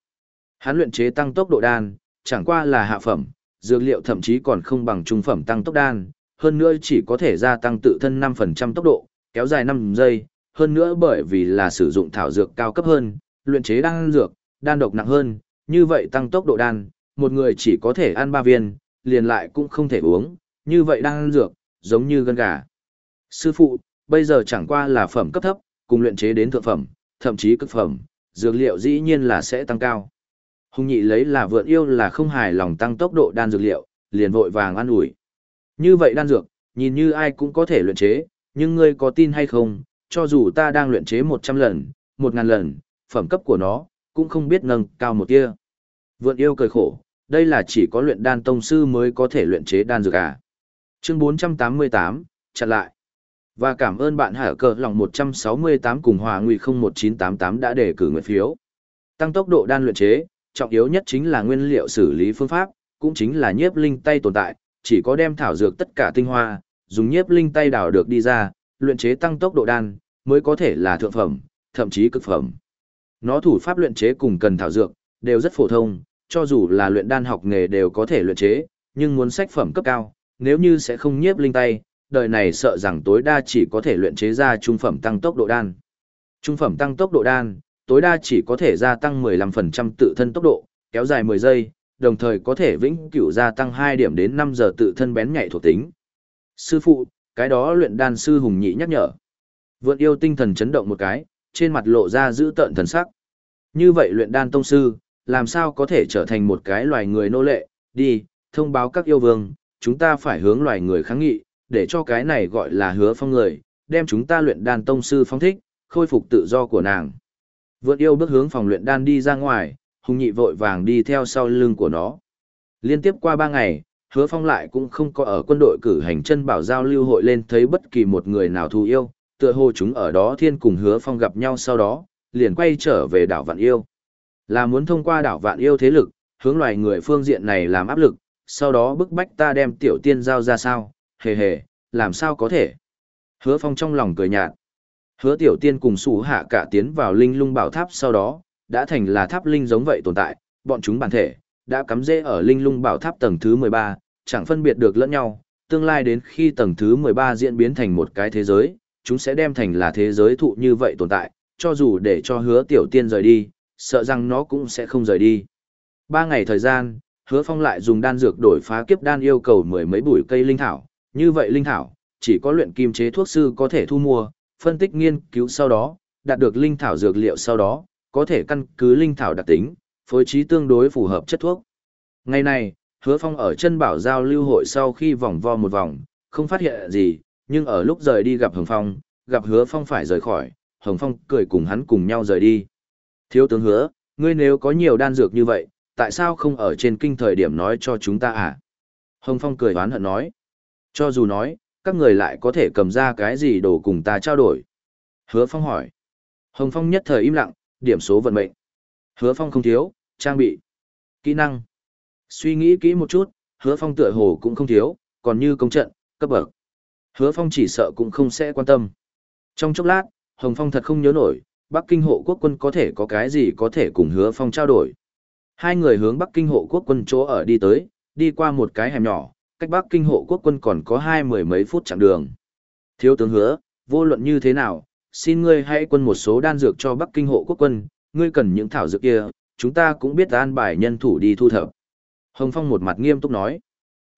Hắn luyện chế tăng tốc độ đan, chẳng qua là hạ phẩm, dược liệu thậm chí còn không bằng trung phẩm tăng tốc đan, hơn nữa chỉ có thể gia tăng tự thân 5% tốc độ, kéo dài 5 giây, hơn nữa bởi vì là sử dụng thảo dược cao cấp hơn, luyện chế đan dược, đan độc nặng hơn, như vậy tăng tốc độ đan, một người chỉ có thể ăn 3 viên, liền lại cũng không thể uống, như vậy đan dược, giống như gân gà. Sư phụ, bây giờ chẳng qua là phẩm cấp thấp, cùng luyện chế đến thượng phẩm, thậm chí cực phẩm, dược liệu dĩ nhiên là sẽ tăng cao. Hùng nhị lấy là vượn yêu là không hài lòng tăng tốc độ đan dược liệu, liền vội vàng ăn ủi. Như vậy đan dược, nhìn như ai cũng có thể luyện chế, nhưng ngươi có tin hay không, cho dù ta đang luyện chế 100 lần, 1000 lần, phẩm cấp của nó, cũng không biết nâng cao một tia. Vượn yêu cười khổ, đây là chỉ có luyện đan tông sư mới có thể luyện chế đan dược à. Chương 488, chặn lại. Và cảm ơn bạn hở cờ lòng 168 cùng hòa nguy 01988 đã đề cử nguyện phiếu. Tăng tốc độ đan luyện chế, trọng yếu nhất chính là nguyên liệu xử lý phương pháp, cũng chính là nhiếp linh tay tồn tại, chỉ có đem thảo dược tất cả tinh hoa, dùng nhiếp linh tay đào được đi ra, luyện chế tăng tốc độ đan, mới có thể là thượng phẩm, thậm chí cực phẩm. Nó thủ pháp luyện chế cùng cần thảo dược, đều rất phổ thông, cho dù là luyện đan học nghề đều có thể luyện chế, nhưng muốn sách phẩm cấp cao, nếu như sẽ không nhiếp linh tay, đời này sợ rằng tối đa chỉ có thể luyện chế ra trung phẩm tăng tốc độ đan. Trung phẩm tăng tốc độ đan, tối đa chỉ có thể gia tăng 15% tự thân tốc độ, kéo dài 10 giây, đồng thời có thể vĩnh cửu gia tăng 2 điểm đến 5 giờ tự thân bén nhạy thuộc tính. Sư phụ, cái đó luyện đan sư hùng nhị nhắc nhở. Vượn yêu tinh thần chấn động một cái, trên mặt lộ ra giữ tợn thần sắc. Như vậy luyện đan tông sư, làm sao có thể trở thành một cái loài người nô lệ, đi, thông báo các yêu vương, chúng ta phải hướng loài người kháng nghị, để cho cái này gọi là hứa phong người, đem chúng ta luyện đan tông sư phong thích, khôi phục tự do của nàng. vượt yêu bước hướng phòng luyện đan đi ra ngoài, hùng nhị vội vàng đi theo sau lưng của nó. Liên tiếp qua ba ngày, hứa phong lại cũng không có ở quân đội cử hành chân bảo giao lưu hội lên thấy bất kỳ một người nào thù yêu, tựa hồ chúng ở đó thiên cùng hứa phong gặp nhau sau đó, liền quay trở về đảo Vạn Yêu. Là muốn thông qua đảo Vạn Yêu thế lực, hướng loài người phương diện này làm áp lực, sau đó bức bách ta đem tiểu tiên giao ra sao, hề hề, làm sao có thể. Hứa phong trong lòng cười nhạt. Hứa tiểu tiên cùng sủ hạ cả tiến vào linh lung bảo tháp sau đó, đã thành là tháp linh giống vậy tồn tại, bọn chúng bản thể, đã cắm rễ ở linh lung bảo tháp tầng thứ 13, chẳng phân biệt được lẫn nhau, tương lai đến khi tầng thứ 13 diễn biến thành một cái thế giới, chúng sẽ đem thành là thế giới thụ như vậy tồn tại, cho dù để cho hứa tiểu tiên rời đi, sợ rằng nó cũng sẽ không rời đi. Ba ngày thời gian, hứa phong lại dùng đan dược đổi phá kiếp đan yêu cầu mười mấy bụi cây linh thảo, như vậy linh thảo, chỉ có luyện kim chế thuốc sư có thể thu mua, phân tích nghiên cứu sau đó, đạt được linh thảo dược liệu sau đó, có thể căn cứ linh thảo đặc tính, phối trí tương đối phù hợp chất thuốc. Ngày này, hứa phong ở chân bảo giao lưu hội sau khi vòng vo một vòng, không phát hiện gì, nhưng ở lúc rời đi gặp Hồng Phong, gặp hứa phong phải rời khỏi, Hồng Phong cười cùng hắn cùng nhau rời đi. Thiếu tướng hứa, ngươi nếu có nhiều đan dược như vậy, tại sao không ở trên kinh thời điểm nói cho chúng ta à? Hồng Phong cười oán hận nói. Cho dù nói, các người lại có thể cầm ra cái gì đồ cùng ta trao đổi. Hứa Phong hỏi. Hồng Phong nhất thời im lặng, điểm số vận mệnh. Hứa Phong không thiếu, trang bị, kỹ năng. Suy nghĩ kỹ một chút, Hứa Phong tựa hồ cũng không thiếu, còn như công trận, cấp bậc. Hứa Phong chỉ sợ cũng không sẽ quan tâm. Trong chốc lát, Hồng Phong thật không nhớ nổi, Bắc Kinh hộ quốc quân có thể có cái gì có thể cùng Hứa Phong trao đổi. Hai người hướng Bắc Kinh hộ quốc quân chỗ ở đi tới, đi qua một cái hẻm nhỏ, cách Bắc Kinh hộ quốc quân còn có hai mười mấy phút chặng đường. Thiếu tướng hứa, vô luận như thế nào, xin ngươi hãy quân một số đan dược cho Bắc Kinh hộ quốc quân, ngươi cần những thảo dược kia, chúng ta cũng biết an bài nhân thủ đi thu thập. Hồng Phong một mặt nghiêm túc nói.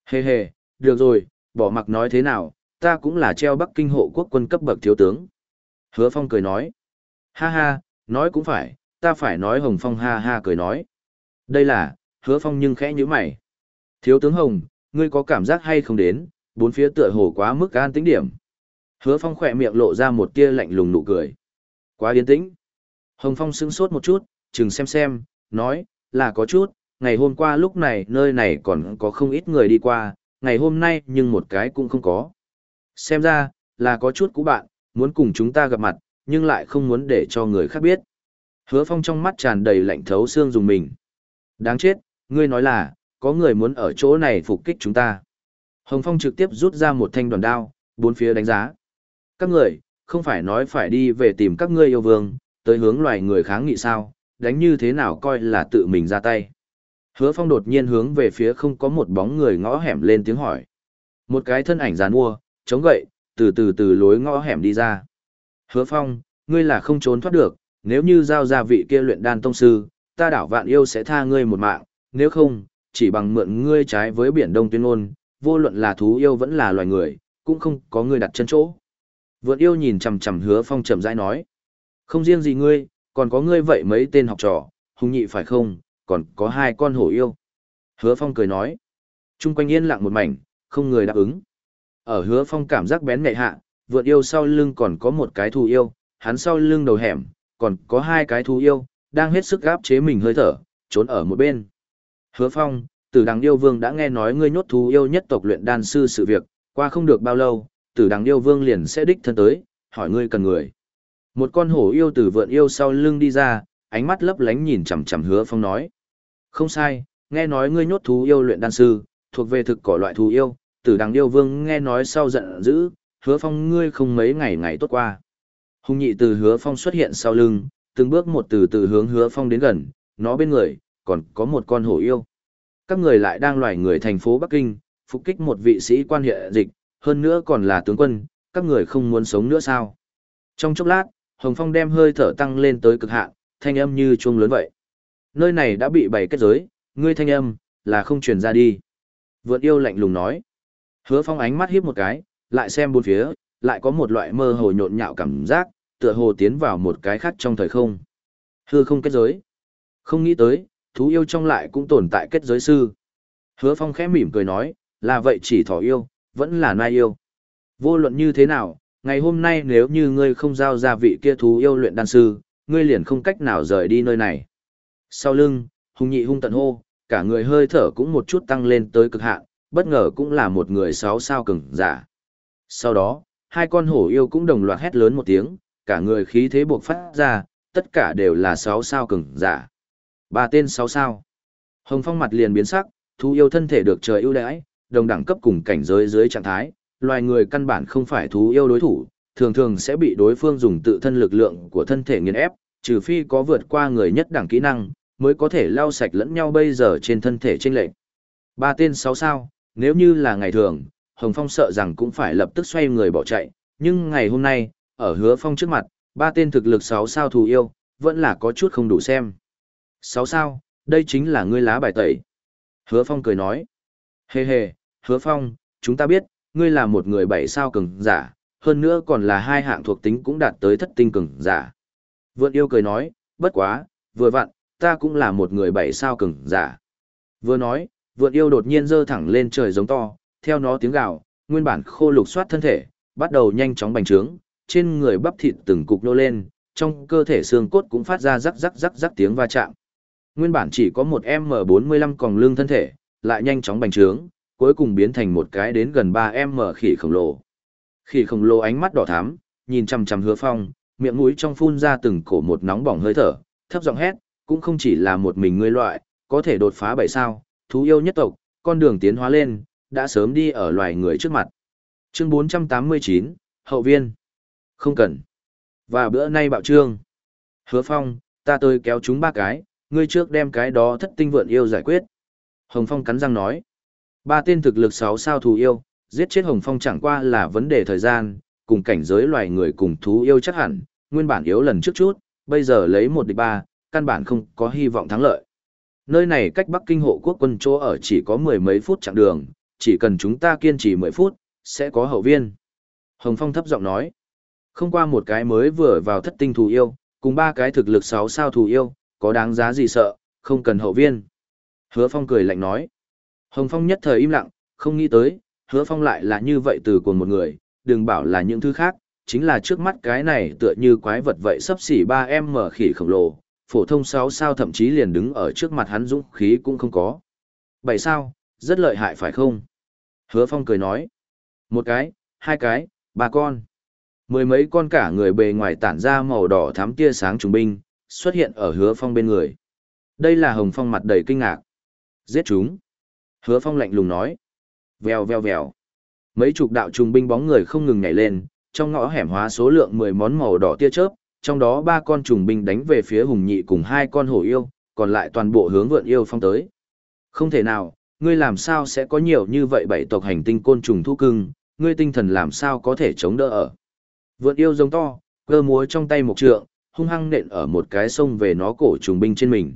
Hề hề, được rồi, bỏ mặc nói thế nào, ta cũng là treo Bắc Kinh hộ quốc quân cấp bậc thiếu tướng. Hứa Phong cười nói. Ha ha, nói cũng phải, ta phải nói Hồng Phong ha ha cười nói. Đây là, Hứa Phong nhưng khẽ như mày. Thiếu tướng Hồng, ngươi có cảm giác hay không đến, bốn phía tựa hồ quá mức an tĩnh điểm. Hứa Phong khỏe miệng lộ ra một tia lạnh lùng nụ cười. Quá yên tĩnh. Hồng Phong sững sốt một chút, chừng xem xem, nói, là có chút, ngày hôm qua lúc này nơi này còn có không ít người đi qua, ngày hôm nay nhưng một cái cũng không có. Xem ra, là có chút cũ bạn, muốn cùng chúng ta gặp mặt, nhưng lại không muốn để cho người khác biết. Hứa Phong trong mắt tràn đầy lạnh thấu xương dùng mình. Đáng chết, ngươi nói là, có người muốn ở chỗ này phục kích chúng ta. Hồng Phong trực tiếp rút ra một thanh đoàn đao, bốn phía đánh giá. Các người, không phải nói phải đi về tìm các ngươi yêu vương, tới hướng loài người kháng nghị sao, đánh như thế nào coi là tự mình ra tay. Hứa Phong đột nhiên hướng về phía không có một bóng người ngõ hẻm lên tiếng hỏi. Một cái thân ảnh giàn mua, chống gậy, từ từ từ lối ngõ hẻm đi ra. Hứa Phong, ngươi là không trốn thoát được, nếu như giao ra vị kia luyện đan tông sư, ta đảo vạn yêu sẽ tha ngươi một mạng, nếu không, chỉ bằng mượn ngươi trái với biển đông tuyên ngôn, vô luận là thú yêu vẫn là loài người, cũng không có ngươi đặt chân chỗ. Vượn yêu nhìn chằm chằm hứa phong chậm rãi nói. Không riêng gì ngươi, còn có ngươi vậy mấy tên học trò, hùng nhị phải không, còn có hai con hổ yêu. Hứa phong cười nói. Trung quanh yên lặng một mảnh, không người đáp ứng. Ở hứa phong cảm giác bén nhạy hạ, vượn yêu sau lưng còn có một cái thú yêu, hắn sau lưng đầu hẻm, còn có hai cái thú yêu, đang hết sức gáp chế mình hơi thở, trốn ở một bên. Hứa phong, tử đằng yêu vương đã nghe nói ngươi nhốt thú yêu nhất tộc luyện đan sư sự việc, qua không được bao lâu, tử đằng yêu vương liền sẽ đích thân tới, hỏi ngươi cần người. Một con hổ yêu từ vượn yêu sau lưng đi ra, ánh mắt lấp lánh nhìn chằm chằm hứa phong nói. Không sai, nghe nói ngươi nhốt thú yêu luyện đan sư, thuộc về thực cỏ loại thú yêu, tử đằng yêu vương nghe nói sau giận dữ, hứa phong ngươi không mấy ngày ngày tốt qua. Hung nhị từ hứa phong xuất hiện sau lưng, từng bước một từ từ hướng hứa phong đến gần, nó bên người, còn có một con hổ yêu. Các người lại đang loài người thành phố Bắc Kinh, phục kích một vị sĩ quan hệ dịch, hơn nữa còn là tướng quân, các người không muốn sống nữa sao? Trong chốc lát, Hồng Phong đem hơi thở tăng lên tới cực hạn, thanh âm như chuông lớn vậy. Nơi này đã bị bày kết giới, ngươi thanh âm, là không truyền ra đi. Vượn yêu lạnh lùng nói. Hứa phong ánh mắt hiếp một cái, lại xem bốn phía, lại có một loại mơ hồ nhộn nhạo cảm giác, tựa hồ tiến vào một cái khác trong thời không. Hư không kết giới. Không nghĩ tới, thú yêu trong lại cũng tồn tại kết giới sư. Hứa phong khẽ mỉm cười nói, là vậy chỉ thỏ yêu, vẫn là nai yêu. Vô luận như thế nào, ngày hôm nay nếu như ngươi không giao ra vị kia thú yêu luyện đan sư, ngươi liền không cách nào rời đi nơi này. Sau lưng, hùng nhị hung tận hô, cả người hơi thở cũng một chút tăng lên tới cực hạn, bất ngờ cũng là một người sáu sao cường giả. Sau đó, hai con hổ yêu cũng đồng loạt hét lớn một tiếng, cả người khí thế buộc phát ra, tất cả đều là sáu sao cường giả. Ba tên sáu sao. Hồng Phong mặt liền biến sắc, thú yêu thân thể được trời ưu đãi, đồng đẳng cấp cùng cảnh giới dưới trạng thái, loài người căn bản không phải thú yêu đối thủ, thường thường sẽ bị đối phương dùng tự thân lực lượng của thân thể nghiền ép, trừ phi có vượt qua người nhất đẳng kỹ năng, mới có thể lau sạch lẫn nhau bây giờ trên thân thể trên lệnh. Ba tên sáu sao, nếu như là ngày thường, Hồng Phong sợ rằng cũng phải lập tức xoay người bỏ chạy, nhưng ngày hôm nay, ở hứa phong trước mặt, ba tên thực lực sáu sao thù yêu, vẫn là có chút không đủ xem. Sáu sao, đây chính là ngươi lá bài tẩy. Hứa phong cười nói. Hề hề, hứa phong, chúng ta biết, ngươi là một người bảy sao cường giả, hơn nữa còn là hai hạng thuộc tính cũng đạt tới thất tinh cường giả. Vượn yêu cười nói, bất quá, vừa vặn, ta cũng là một người bảy sao cường giả. Vừa nói, vượn yêu đột nhiên giơ thẳng lên trời giống to, theo nó tiếng gào, nguyên bản khô lục soát thân thể, bắt đầu nhanh chóng bành trướng, trên người bắp thịt từng cục nô lên, trong cơ thể xương cốt cũng phát ra rắc rắc rắc rắc tiếng va chạm. Nguyên bản chỉ có một M45 còng lưng thân thể, lại nhanh chóng bành trướng, cuối cùng biến thành một cái đến gần 3M khỉ khổng lồ. Khỉ khổng lồ ánh mắt đỏ thắm, nhìn chằm chằm Hứa Phong, miệng mũi trong phun ra từng cổ một nóng bỏng hơi thở, thấp giọng hét, cũng không chỉ là một mình ngươi loại, có thể đột phá bảy sao, thú yêu nhất tộc, con đường tiến hóa lên, đã sớm đi ở loài người trước mặt. Chương 489, Hậu viên. Không cần. Và bữa nay bạo trương. Hứa Phong, ta tới kéo chúng ba cái, ngươi trước đem cái đó thất tinh vượn yêu giải quyết. Hồng Phong cắn răng nói. Ba tên thực lực sáu sao thù yêu, giết chết Hồng Phong chẳng qua là vấn đề thời gian, cùng cảnh giới loài người cùng thú yêu chắc hẳn, nguyên bản yếu lần trước chút, bây giờ lấy một địch ba, căn bản không có hy vọng thắng lợi. Nơi này cách Bắc Kinh hộ quốc quân chỗ ở chỉ có mười mấy phút chặng đường, chỉ cần chúng ta kiên trì mười phút, sẽ có hậu viên. Hồng Phong thấp giọng nói, không qua một cái mới vừa vào thất tinh thù yêu, cùng ba cái thực lực sáu sao thù yêu, có đáng giá gì sợ, không cần hậu viên. Hứa Phong cười lạnh nói, Hồng Phong nhất thời im lặng, không nghĩ tới, Hứa Phong lại là như vậy từ của một người, đừng bảo là những thứ khác, chính là trước mắt cái này tựa như quái vật vậy sắp xỉ 3 mở khỉ khổng lồ, phổ thông 6 sao thậm chí liền đứng ở trước mặt hắn dũng khí cũng không có. 7 sao, rất lợi hại phải không? Hứa Phong cười nói. Một cái, hai cái, ba con. Mười mấy con cả người bề ngoài tản ra màu đỏ thắm tia sáng trùng binh, xuất hiện ở Hứa Phong bên người. Đây là Hồng Phong mặt đầy kinh ngạc. Giết chúng. Hứa Phong lạnh lùng nói. Vèo vèo vèo. Mấy chục đạo trùng binh bóng người không ngừng nhảy lên, trong ngõ hẻm hóa số lượng 10 món màu đỏ tia chớp, trong đó ba con trùng binh đánh về phía hùng nhị cùng hai con hổ yêu, còn lại toàn bộ hướng vượn yêu phong tới. Không thể nào, ngươi làm sao sẽ có nhiều như vậy bảy tộc hành tinh côn trùng thu cưng, ngươi tinh thần làm sao có thể chống đỡ ở. Vượn yêu giống to, cơ múa trong tay một trượng, hung hăng nện ở một cái sông về nó cổ trùng binh trên mình.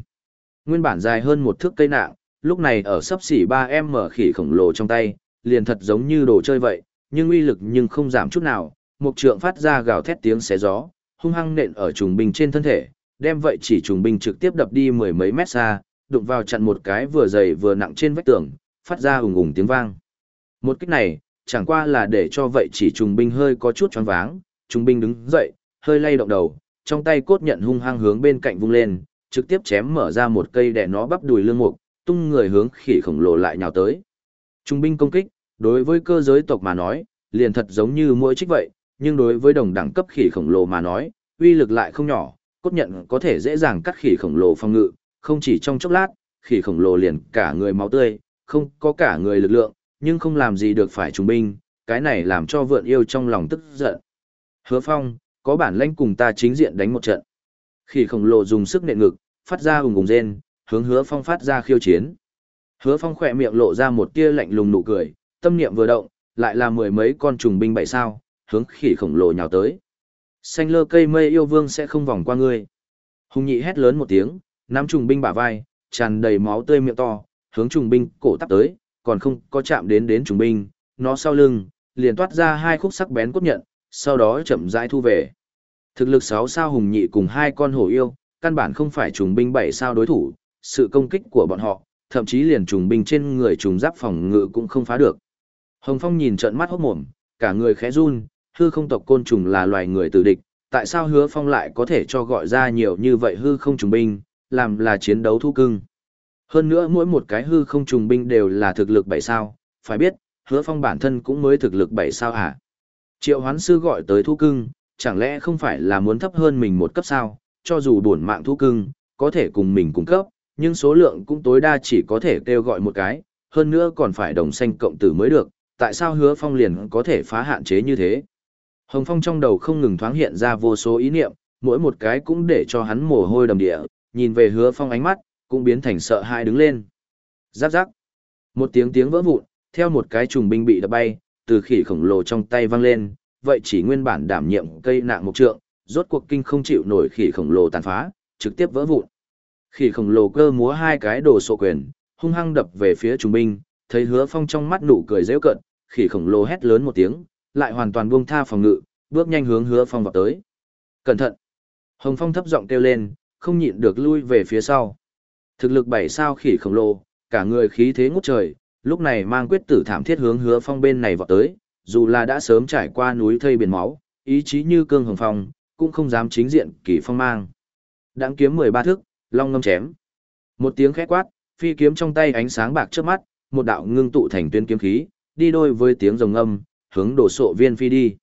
Nguyên bản dài hơn một thước cây nạng, lúc này ở sấp xỉ 3M khỉ khổng lồ trong tay, liền thật giống như đồ chơi vậy, nhưng uy lực nhưng không giảm chút nào, một trượng phát ra gào thét tiếng xé gió, hung hăng nện ở trùng binh trên thân thể, đem vậy chỉ trùng binh trực tiếp đập đi mười mấy mét xa, đụng vào chặn một cái vừa dày vừa nặng trên vách tường, phát ra ùng ùng tiếng vang. Một kích này, chẳng qua là để cho vậy chỉ trùng binh hơi có chút choáng váng, trùng binh đứng dậy, hơi lay động đầu, trong tay cốt nhận hung hăng hướng bên cạnh vung lên, trực tiếp chém mở ra một cây để nó bắp đùi lưng mục, tung người hướng khỉ khổng lồ lại nhào tới. Trung binh công kích, đối với cơ giới tộc mà nói, liền thật giống như mỗi trích vậy, nhưng đối với đồng đẳng cấp khỉ khổng lồ mà nói, uy lực lại không nhỏ, cốt nhận có thể dễ dàng cắt khỉ khổng lồ phong ngự, không chỉ trong chốc lát, khỉ khổng lồ liền cả người máu tươi, không có cả người lực lượng, nhưng không làm gì được phải trung binh, cái này làm cho vượn yêu trong lòng tức giận. Hứa Phong, có bản lãnh cùng ta chính diện đánh một trận. Khỉ khổng lồ dùng sức nện ngực, phát ra ùng ùng rên, hướng Hứa Phong phát ra khiêu chiến. Hứa Phong khỏe miệng lộ ra một tia lạnh lùng nụ cười, tâm niệm vừa động, lại là mười mấy con trùng binh bảy sao, hướng khỉ khổng lồ nhào tới. Xanh lơ cây mây yêu vương sẽ không vòng qua ngươi. Hùng nhị hét lớn một tiếng, nắm trùng binh bả vai, tràn đầy máu tươi miệng to, hướng trùng binh cổ tắp tới, còn không có chạm đến đến trùng binh, nó sau lưng, liền toát ra hai khúc sắc bén cốt nhận, sau đó chậm rãi thu về. Thực lực 6 sao hùng nhị cùng hai con hổ yêu, căn bản không phải trùng binh 7 sao đối thủ, sự công kích của bọn họ, thậm chí liền trùng binh trên người trùng giáp phòng ngự cũng không phá được. Hồng Phong nhìn trợn mắt hốt mồm, cả người khẽ run, hư không tộc côn trùng là loài người tử địch, tại sao hứa phong lại có thể cho gọi ra nhiều như vậy hư không trùng binh, làm là chiến đấu thu cưng. Hơn nữa mỗi một cái hư không trùng binh đều là thực lực 7 sao, phải biết, hứa phong bản thân cũng mới thực lực 7 sao hả? Triệu hoán sư gọi tới thu cưng, chẳng lẽ không phải là muốn thấp hơn mình một cấp sao, cho dù bổn mạng thu cưng, có thể cùng mình cung cấp, nhưng số lượng cũng tối đa chỉ có thể kêu gọi một cái, hơn nữa còn phải đồng xanh cộng tử mới được, tại sao hứa phong liền có thể phá hạn chế như thế? Hồng Phong trong đầu không ngừng thoáng hiện ra vô số ý niệm, mỗi một cái cũng để cho hắn mồ hôi đầm địa, nhìn về hứa phong ánh mắt, cũng biến thành sợ hãi đứng lên. Giáp giáp. Một tiếng tiếng vỡ vụn, theo một cái trùng binh bị đập bay, từ khỉ khổng lồ trong tay văng lên, vậy chỉ nguyên bản đảm nhiệm cây nạng mục trượng, rốt cuộc kinh không chịu nổi khỉ khổng lồ tàn phá, trực tiếp vỡ vụn. Khỉ khổng lồ cơ múa hai cái đồ sộ quyền, hung hăng đập về phía Trung binh, thấy hứa phong trong mắt nụ cười dễ cận, khỉ khổng lồ hét lớn một tiếng, lại hoàn toàn buông tha phòng ngự, bước nhanh hướng hứa phong vào tới. Cẩn thận! Hồng Phong thấp giọng kêu lên, không nhịn được lui về phía sau. Thực lực bảy sao khỉ khổng lồ, cả người khí thế ngút trời, lúc này mang quyết tử thảm thiết hướng hứa phong bên này vào tới, dù là đã sớm trải qua núi thây biển máu, ý chí như cương hồng phong, cũng không dám chính diện kỳ phong mang. đáng kiếm mười ba thước long ngâm chém. Một tiếng khét quát, phi kiếm trong tay ánh sáng bạc trước mắt, một đạo ngưng tụ thành tuyến kiếm khí, đi đôi với tiếng rồng âm, hướng đổ sộ viên phi đi.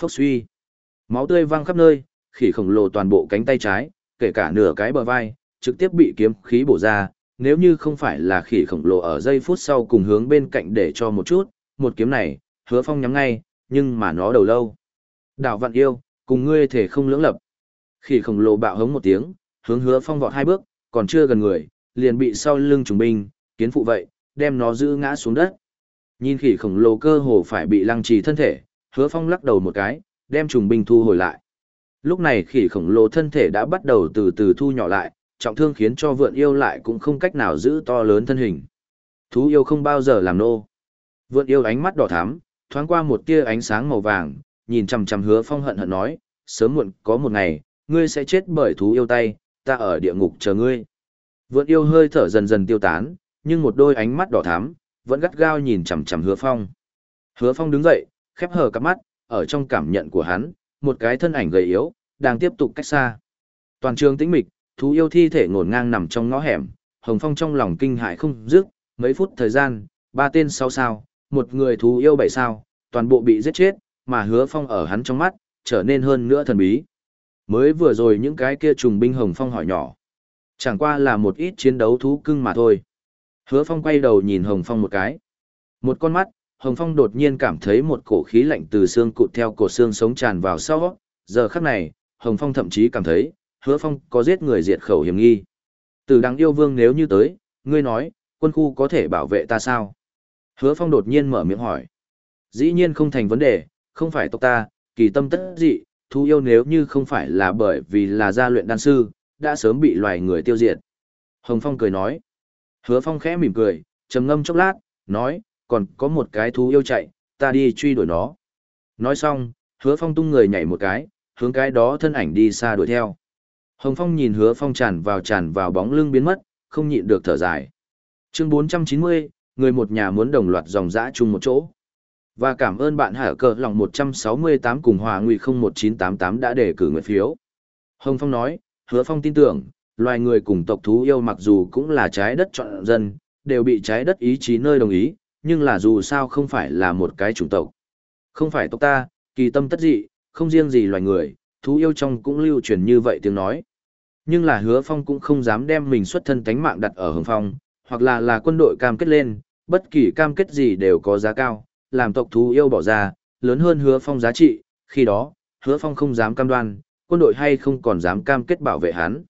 Phốc suy. Máu tươi văng khắp nơi, khỉ khổng lồ toàn bộ cánh tay trái, kể cả nửa cái bờ vai, trực tiếp bị kiếm khí bổ ra. Nếu như không phải là khỉ khổng lồ ở giây phút sau cùng hướng bên cạnh để cho một chút, một kiếm này, hứa phong nhắm ngay, nhưng mà nó đầu lâu. Đảo vạn yêu, cùng ngươi thể không lưỡng lập. Khỉ khổng lồ bạo hống một tiếng, hướng hứa phong vọt hai bước, còn chưa gần người, liền bị sau lưng trùng binh, kiến phụ vậy, đem nó giữ ngã xuống đất. Nhìn khỉ khổng lồ cơ hồ phải bị lăng trì thân thể, hứa phong lắc đầu một cái, đem trùng binh thu hồi lại. Lúc này khỉ khổng lồ thân thể đã bắt đầu từ từ thu nhỏ lại, trọng thương khiến cho vượn yêu lại cũng không cách nào giữ to lớn thân hình. Thú yêu không bao giờ làm nô. Vượn yêu ánh mắt đỏ thắm, thoáng qua một tia ánh sáng màu vàng, nhìn chằm chằm hứa phong hận hận nói, sớm muộn có một ngày, ngươi sẽ chết bởi thú yêu tay, ta ở địa ngục chờ ngươi. Vượn yêu hơi thở dần dần tiêu tán, nhưng một đôi ánh mắt đỏ thắm, vẫn gắt gao nhìn chằm chằm hứa phong. Hứa phong đứng dậy, khép hờ cặp mắt, ở trong cảm nhận của hắn, một cái thân ảnh gầy yếu, đang tiếp tục cách xa. Toàn trường tĩnh mịch, thú yêu thi thể ngổn ngang nằm trong ngõ hẻm, Hồng Phong trong lòng kinh hại không dứt, mấy phút thời gian, ba tên sáu sao, một người thú yêu bảy sao, toàn bộ bị giết chết, mà Hứa Phong ở hắn trong mắt, trở nên hơn nữa thần bí. Mới vừa rồi những cái kia trùng binh Hồng Phong hỏi nhỏ, chẳng qua là một ít chiến đấu thú cưng mà thôi. Hứa Phong quay đầu nhìn Hồng Phong một cái. Một con mắt, Hồng Phong đột nhiên cảm thấy một cổ khí lạnh từ xương cụt theo cổ xương sống tràn vào sau. Giờ khắc này, Hồng Phong thậm chí cảm thấy, Hứa Phong có giết người diệt khẩu hiểm nghi. Từ đằng yêu vương nếu như tới, ngươi nói, quân khu có thể bảo vệ ta sao? Hứa Phong đột nhiên mở miệng hỏi. Dĩ nhiên không thành vấn đề, không phải tộc ta, kỳ tâm tất dị, thú yêu nếu như không phải là bởi vì là gia luyện đan sư, đã sớm bị loài người tiêu diệt. Hồng Phong cười nói. Hứa Phong khẽ mỉm cười, trầm ngâm chốc lát, nói, còn có một cái thú yêu chạy, ta đi truy đuổi nó. Nói xong, Hứa Phong tung người nhảy một cái, hướng cái đó thân ảnh đi xa đuổi theo. Hồng Phong nhìn Hứa Phong tràn vào tràn vào bóng lưng biến mất, không nhịn được thở dài. Chương 490, người một nhà muốn đồng loạt dòng dã chung một chỗ. Và cảm ơn bạn Hải cờ lòng 168 cùng Hòa Ngụy 01988 đã đề cử nguyện phiếu. Hồng Phong nói, Hứa Phong tin tưởng, loài người cùng tộc thú yêu mặc dù cũng là trái đất chọn dân, đều bị trái đất ý chí nơi đồng ý, nhưng là dù sao không phải là một cái chủng tộc. Không phải tộc ta, kỳ tâm tất dị, không riêng gì loài người, thú yêu trong cũng lưu truyền như vậy tiếng nói. Nhưng là hứa phong cũng không dám đem mình xuất thân tánh mạng đặt ở hồng phong, hoặc là là quân đội cam kết lên, bất kỳ cam kết gì đều có giá cao, làm tộc thú yêu bỏ ra, lớn hơn hứa phong giá trị, khi đó, hứa phong không dám cam đoan, quân đội hay không còn dám cam kết bảo vệ hắn.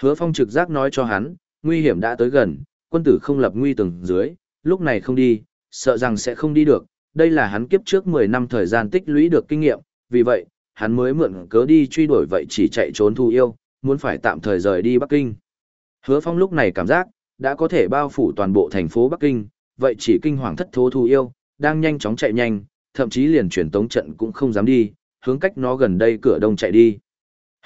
Hứa phong trực giác nói cho hắn, nguy hiểm đã tới gần, quân tử không lập nguy từng dưới, lúc này không đi, sợ rằng sẽ không đi được, đây là hắn kiếp trước 10 năm thời gian tích lũy được kinh nghiệm, vì vậy, hắn mới mượn cớ đi truy đuổi vậy chỉ chạy trốn thu yêu, muốn phải tạm thời rời đi Bắc Kinh. Hứa Phong lúc này cảm giác, đã có thể bao phủ toàn bộ thành phố Bắc Kinh, vậy chỉ kinh hoàng thất thố thu yêu, đang nhanh chóng chạy nhanh, thậm chí liền chuyển tống trận cũng không dám đi, hướng cách nó gần đây cửa đông chạy đi.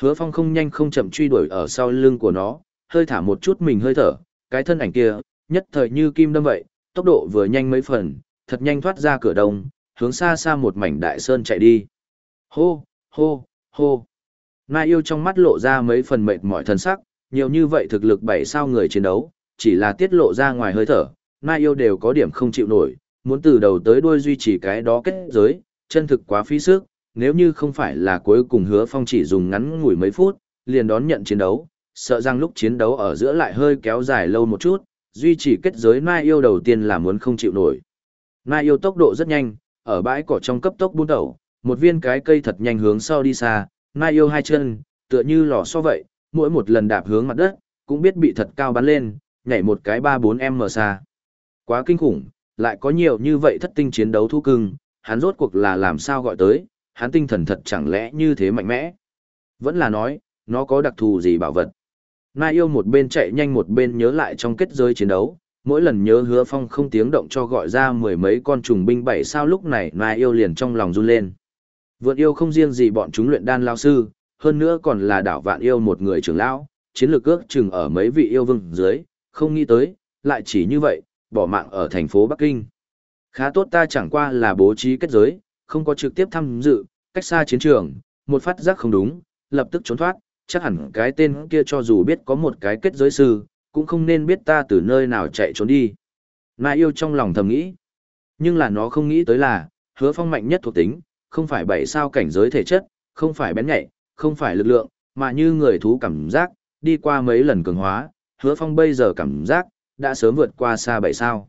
Hứa Phong không nhanh không chậm truy đuổi ở sau lưng của nó, hơi thả một chút mình hơi thở, cái thân ảnh kia, nhất thời như kim đâm vậy, tốc độ vừa nhanh mấy phần, thật nhanh thoát ra cửa đông, hướng xa xa một mảnh đại sơn chạy đi. Hô, hô, hô. Nai yêu trong mắt lộ ra mấy phần mệt mỏi thân sắc, nhiều như vậy thực lực bảy sao người chiến đấu, chỉ là tiết lộ ra ngoài hơi thở, nai yêu đều có điểm không chịu nổi, muốn từ đầu tới đuôi duy trì cái đó kết giới, chân thực quá phí sức, nếu như không phải là cuối cùng hứa phong chỉ dùng ngắn ngủi mấy phút, liền đón nhận chiến đấu, sợ rằng lúc chiến đấu ở giữa lại hơi kéo dài lâu một chút, duy trì kết giới nai yêu đầu tiên là muốn không chịu nổi. Nai yêu tốc độ rất nhanh, ở bãi cỏ trong cấp tốc buôn đầu, một viên cái cây thật nhanh hướng sau đi xa, Mai yêu hai chân, tựa như lò so vậy, mỗi một lần đạp hướng mặt đất, cũng biết bị thật cao bắn lên, nhảy một cái 3-4 m xa. Quá kinh khủng, lại có nhiều như vậy thất tinh chiến đấu thu cưng, hắn rốt cuộc là làm sao gọi tới, hắn tinh thần thật chẳng lẽ như thế mạnh mẽ. Vẫn là nói, nó có đặc thù gì bảo vật. Nai yêu một bên chạy nhanh một bên nhớ lại trong kết giới chiến đấu, mỗi lần nhớ hứa phong không tiếng động cho gọi ra mười mấy con trùng binh bảy sao lúc này Nai yêu liền trong lòng run lên. Vượt yêu không riêng gì bọn chúng luyện đan lao sư, hơn nữa còn là đảo vạn yêu một người trưởng lão, chiến lược ước chừng ở mấy vị yêu vương dưới, không nghĩ tới, lại chỉ như vậy, bỏ mạng ở thành phố Bắc Kinh. Khá tốt ta chẳng qua là bố trí kết giới, không có trực tiếp tham dự, cách xa chiến trường, một phát giác không đúng, lập tức trốn thoát, chắc hẳn cái tên kia cho dù biết có một cái kết giới sư, cũng không nên biết ta từ nơi nào chạy trốn đi. Mai yêu trong lòng thầm nghĩ, nhưng là nó không nghĩ tới là, hứa phong mạnh nhất thuộc tính, không phải bảy sao cảnh giới thể chất, không phải bén nhạy, không phải lực lượng, mà như người thú cảm giác, đi qua mấy lần cường hóa, hứa phong bây giờ cảm giác, đã sớm vượt qua xa bảy sao.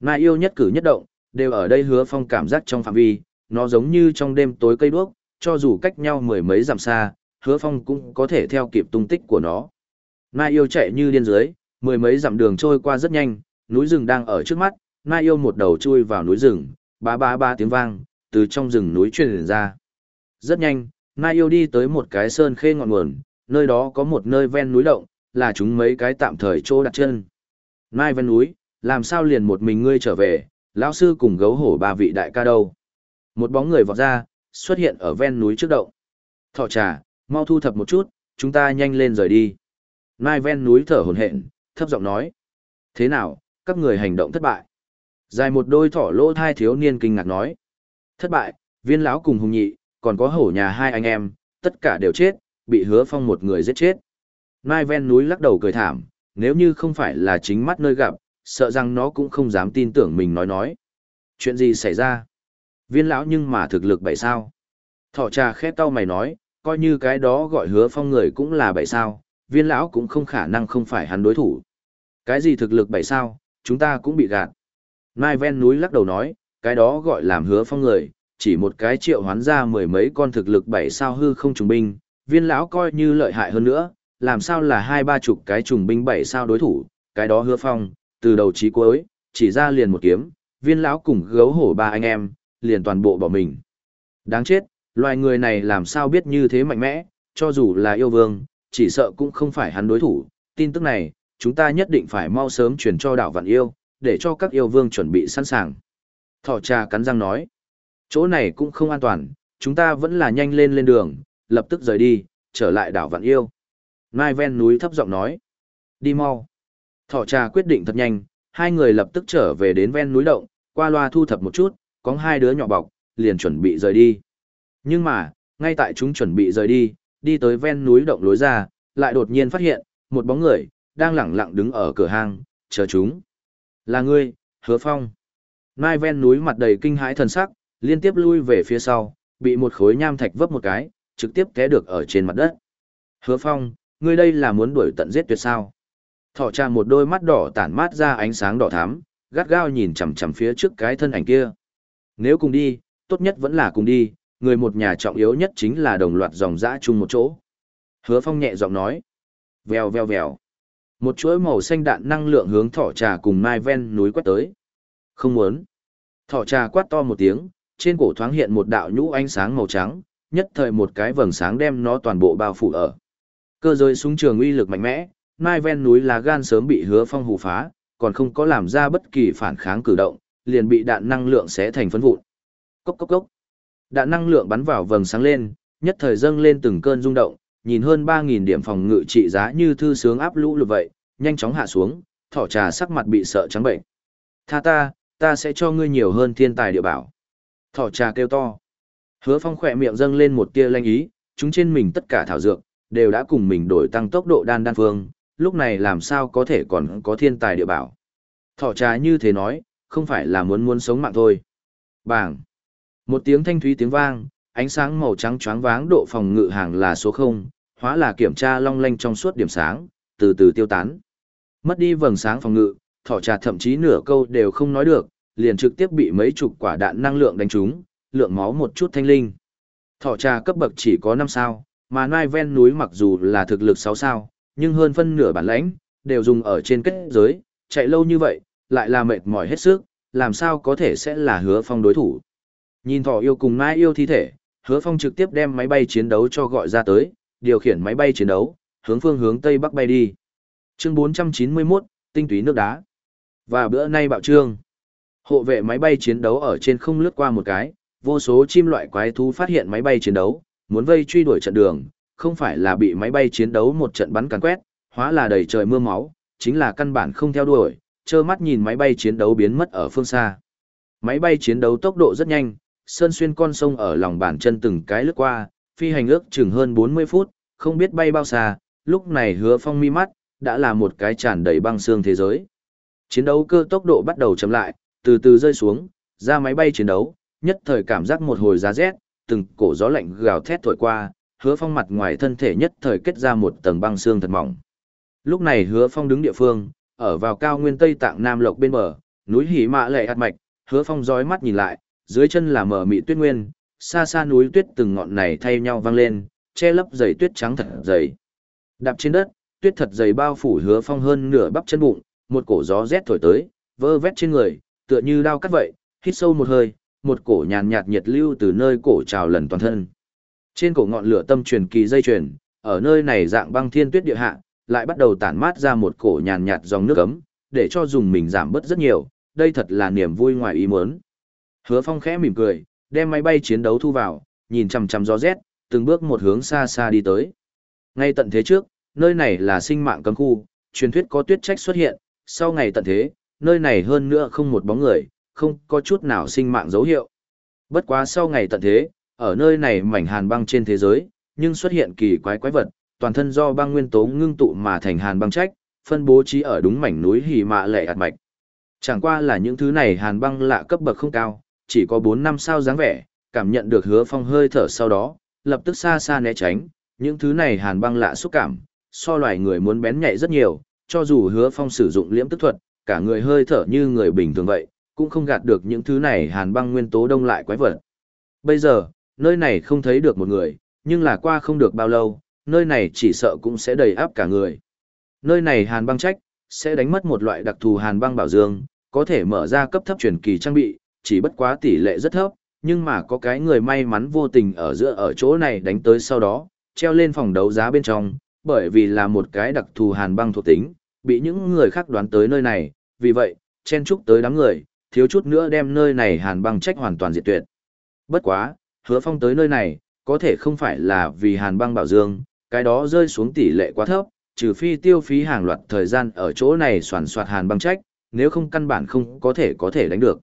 Nai yêu nhất cử nhất động, đều ở đây hứa phong cảm giác trong phạm vi, nó giống như trong đêm tối cây đuốc, cho dù cách nhau mười mấy dặm xa, hứa phong cũng có thể theo kịp tung tích của nó. Nai yêu chạy như điên dưới, mười mấy dặm đường trôi qua rất nhanh, núi rừng đang ở trước mắt, nai yêu một đầu chui vào núi rừng, ba ba ba tiếng vang, từ trong rừng núi truyền ra. Rất nhanh, Nai yêu đi tới một cái sơn khê ngọn nguồn, nơi đó có một nơi ven núi động, là chúng mấy cái tạm thời chỗ đặt chân. Nai ven núi, làm sao liền một mình ngươi trở về, lão sư cùng gấu hổ ba vị đại ca đâu. Một bóng người vọt ra, xuất hiện ở ven núi trước động. Thọ trà, mau thu thập một chút, chúng ta nhanh lên rời đi. Nai ven núi thở hổn hển, thấp giọng nói. Thế nào, các người hành động thất bại. Dài một đôi thỏ lỗ thai thiếu niên kinh ngạc nói. Thất bại, viên lão cùng hùng nhị, còn có hổ nhà hai anh em, tất cả đều chết, bị hứa phong một người giết chết. nai ven núi lắc đầu cười thảm, nếu như không phải là chính mắt nơi gặp, sợ rằng nó cũng không dám tin tưởng mình nói nói. Chuyện gì xảy ra? Viên lão nhưng mà thực lực bảy sao. Thọ trà khét tao mày nói, coi như cái đó gọi hứa phong người cũng là bảy sao, viên lão cũng không khả năng không phải hắn đối thủ. Cái gì thực lực bảy sao, chúng ta cũng bị gạt. nai ven núi lắc đầu nói, cái đó gọi làm hứa phong người, chỉ một cái triệu hoán ra mười mấy con thực lực bảy sao hư không trùng binh, viên lão coi như lợi hại hơn nữa, làm sao là hai ba chục cái trùng binh bảy sao đối thủ, cái đó hứa phong, từ đầu chí cuối, chỉ ra liền một kiếm, viên lão cùng gấu hổ ba anh em, liền toàn bộ bỏ mình. Đáng chết, loài người này làm sao biết như thế mạnh mẽ, cho dù là yêu vương, chỉ sợ cũng không phải hắn đối thủ, tin tức này, chúng ta nhất định phải mau sớm truyền cho đảo vạn yêu, để cho các yêu vương chuẩn bị sẵn sàng. Thỏ trà cắn răng nói, chỗ này cũng không an toàn, chúng ta vẫn là nhanh lên lên đường, lập tức rời đi, trở lại đảo vạn yêu. Nai ven núi thấp giọng nói, đi mau. Thỏ trà quyết định thật nhanh, hai người lập tức trở về đến ven núi động, qua loa thu thập một chút, có hai đứa nhỏ bọc, liền chuẩn bị rời đi. Nhưng mà, ngay tại chúng chuẩn bị rời đi, đi tới ven núi động lối ra, lại đột nhiên phát hiện, một bóng người, đang lẳng lặng đứng ở cửa hang, chờ chúng. Là ngươi, hứa phong. Nai ven núi mặt đầy kinh hãi thần sắc, liên tiếp lui về phía sau, bị một khối nham thạch vấp một cái, trực tiếp té được ở trên mặt đất. Hứa phong, ngươi đây là muốn đuổi tận giết tuyệt sao? Thỏ trà một đôi mắt đỏ tản mát ra ánh sáng đỏ thắm, gắt gao nhìn chằm chằm phía trước cái thân ảnh kia. Nếu cùng đi, tốt nhất vẫn là cùng đi, người một nhà trọng yếu nhất chính là đồng loạt dòng dã chung một chỗ. Hứa Phong nhẹ giọng nói. Vèo vèo vèo. Một chuỗi màu xanh đạn năng lượng hướng thỏ trà cùng mai ven núi quét tới. Không muốn. Thỏ trà quát to một tiếng, trên cổ thoáng hiện một đạo nhũ ánh sáng màu trắng, nhất thời một cái vầng sáng đem nó toàn bộ bao phủ ở. Cơ giới súng trường uy lực mạnh mẽ, nai ven núi lá gan sớm bị hứa phong hù phá, còn không có làm ra bất kỳ phản kháng cử động, liền bị đạn năng lượng xé thành phấn vụn. Cốc cốc cốc. Đạn năng lượng bắn vào vầng sáng lên, nhất thời dâng lên từng cơn rung động, nhìn hơn 3.000 điểm phòng ngự trị giá như thư sướng áp lũ lụt vậy, nhanh chóng hạ xuống, thỏ trà sắc mặt bị sợ trắng bệnh. Tha ta, ta sẽ cho ngươi nhiều hơn thiên tài địa bảo. Thỏ trà kêu to. Hứa phong khỏe miệng dâng lên một tia lanh ý, chúng trên mình tất cả thảo dược, đều đã cùng mình đổi tăng tốc độ đan đan phương, lúc này làm sao có thể còn có thiên tài địa bảo. Thỏ trà như thế nói, không phải là muốn muốn sống mạng thôi. Bảng. Một tiếng thanh thúy tiếng vang, ánh sáng màu trắng choáng váng độ phòng ngự hàng là số 0, hóa là kiểm tra long lanh trong suốt điểm sáng, từ từ tiêu tán. Mất đi vầng sáng phòng ngự, thỏ trà thậm chí nửa câu đều không nói được, liền trực tiếp bị mấy chục quả đạn năng lượng đánh trúng, lượng máu một chút thanh linh. Thỏ trà cấp bậc chỉ có 5 sao, mà nai ven núi mặc dù là thực lực 6 sao, nhưng hơn phân nửa bản lãnh, đều dùng ở trên kết giới, chạy lâu như vậy, lại là mệt mỏi hết sức, làm sao có thể sẽ là hứa phong đối thủ. Nhìn thỏ yêu cùng nai yêu thi thể, hứa phong trực tiếp đem máy bay chiến đấu cho gọi ra tới, điều khiển máy bay chiến đấu, hướng phương hướng Tây Bắc bay đi. Chương 491, tinh túy nước đá. Và bữa nay bạo trương. Hộ vệ máy bay chiến đấu ở trên không lướt qua một cái, vô số chim loại quái thú phát hiện máy bay chiến đấu, muốn vây truy đuổi trận đường, không phải là bị máy bay chiến đấu một trận bắn càn quét, hóa là đầy trời mưa máu, chính là căn bản không theo đuổi, trơ mắt nhìn máy bay chiến đấu biến mất ở phương xa. Máy bay chiến đấu tốc độ rất nhanh, sơn xuyên con sông ở lòng bàn chân từng cái lướt qua, phi hành ước chừng hơn 40 phút, không biết bay bao xa, lúc này hứa phong mi mắt, đã là một cái tràn đầy băng xương thế giới. Chiến đấu cơ tốc độ bắt đầu chậm lại, từ từ rơi xuống, ra máy bay chiến đấu, nhất thời cảm giác một hồi giá rét, từng cổ gió lạnh gào thét thổi qua, hứa phong mặt ngoài thân thể nhất thời kết ra một tầng băng xương thật mỏng. Lúc này hứa phong đứng địa phương, ở vào cao nguyên Tây Tạng Nam Lộc bên bờ, núi Hỉ Mã lệ hạt mạch, hứa phong dõi mắt nhìn lại, dưới chân là mở mị tuyết nguyên, xa xa núi tuyết từng ngọn này thay nhau vang lên, che lấp dày tuyết trắng thật dày. Đạp trên đất, tuyết thật dày bao phủ hứa phong hơn nửa bắp chân bụng, một cổ gió rét thổi tới, vơ vét trên người, tựa như đao cắt vậy, hít sâu một hơi, một cổ nhàn nhạt nhiệt lưu từ nơi cổ trào lần toàn thân. Trên cổ ngọn lửa tâm truyền kỳ dây truyền, ở nơi này dạng băng thiên tuyết địa hạ, lại bắt đầu tản mát ra một cổ nhàn nhạt dòng nước ấm, để cho dùng mình giảm bớt rất nhiều, đây thật là niềm vui ngoài ý muốn. Hứa Phong khẽ mỉm cười, đem máy bay chiến đấu thu vào, nhìn chằm chằm gió rét, từng bước một hướng xa xa đi tới. Ngay tận thế trước, nơi này là sinh mạng cấm khu, truyền thuyết có tuyết trách xuất hiện, sau ngày tận thế, nơi này hơn nữa không một bóng người, không có chút nào sinh mạng dấu hiệu. Bất quá sau ngày tận thế, ở nơi này mảnh hàn băng trên thế giới, nhưng xuất hiện kỳ quái quái vật, toàn thân do băng nguyên tố ngưng tụ mà thành hàn băng trách, phân bố trí ở đúng mảnh núi hỉ mạ lệ ạt mạch. Chẳng qua là những thứ này hàn băng lạ cấp bậc không cao, chỉ có 4 năm sao dáng vẻ, cảm nhận được hứa phong hơi thở sau đó, lập tức xa xa né tránh, những thứ này hàn băng lạ xúc cảm, so loài người muốn bén nhạy rất nhiều, cho dù hứa phong sử dụng liễm tức thuật, cả người hơi thở như người bình thường vậy, cũng không gạt được những thứ này hàn băng nguyên tố đông lại quái vật. Bây giờ, nơi này không thấy được một người, nhưng là qua không được bao lâu, nơi này chỉ sợ cũng sẽ đầy áp cả người. Nơi này hàn băng trách, sẽ đánh mất một loại đặc thù hàn băng bảo dương, có thể mở ra cấp thấp truyền kỳ trang bị, chỉ bất quá tỷ lệ rất thấp, nhưng mà có cái người may mắn vô tình ở giữa ở chỗ này đánh tới sau đó, treo lên phòng đấu giá bên trong, bởi vì là một cái đặc thù hàn băng thuộc tính, bị những người khác đoán tới nơi này, vì vậy, chen chúc tới đám người, thiếu chút nữa đem nơi này hàn băng trách hoàn toàn diệt tuyệt. Bất quá, hứa phong tới nơi này, có thể không phải là vì hàn băng bảo dương, cái đó rơi xuống tỷ lệ quá thấp, trừ phi tiêu phí hàng loạt thời gian ở chỗ này soàn soạt hàn băng trách, nếu không căn bản không có thể có thể đánh được.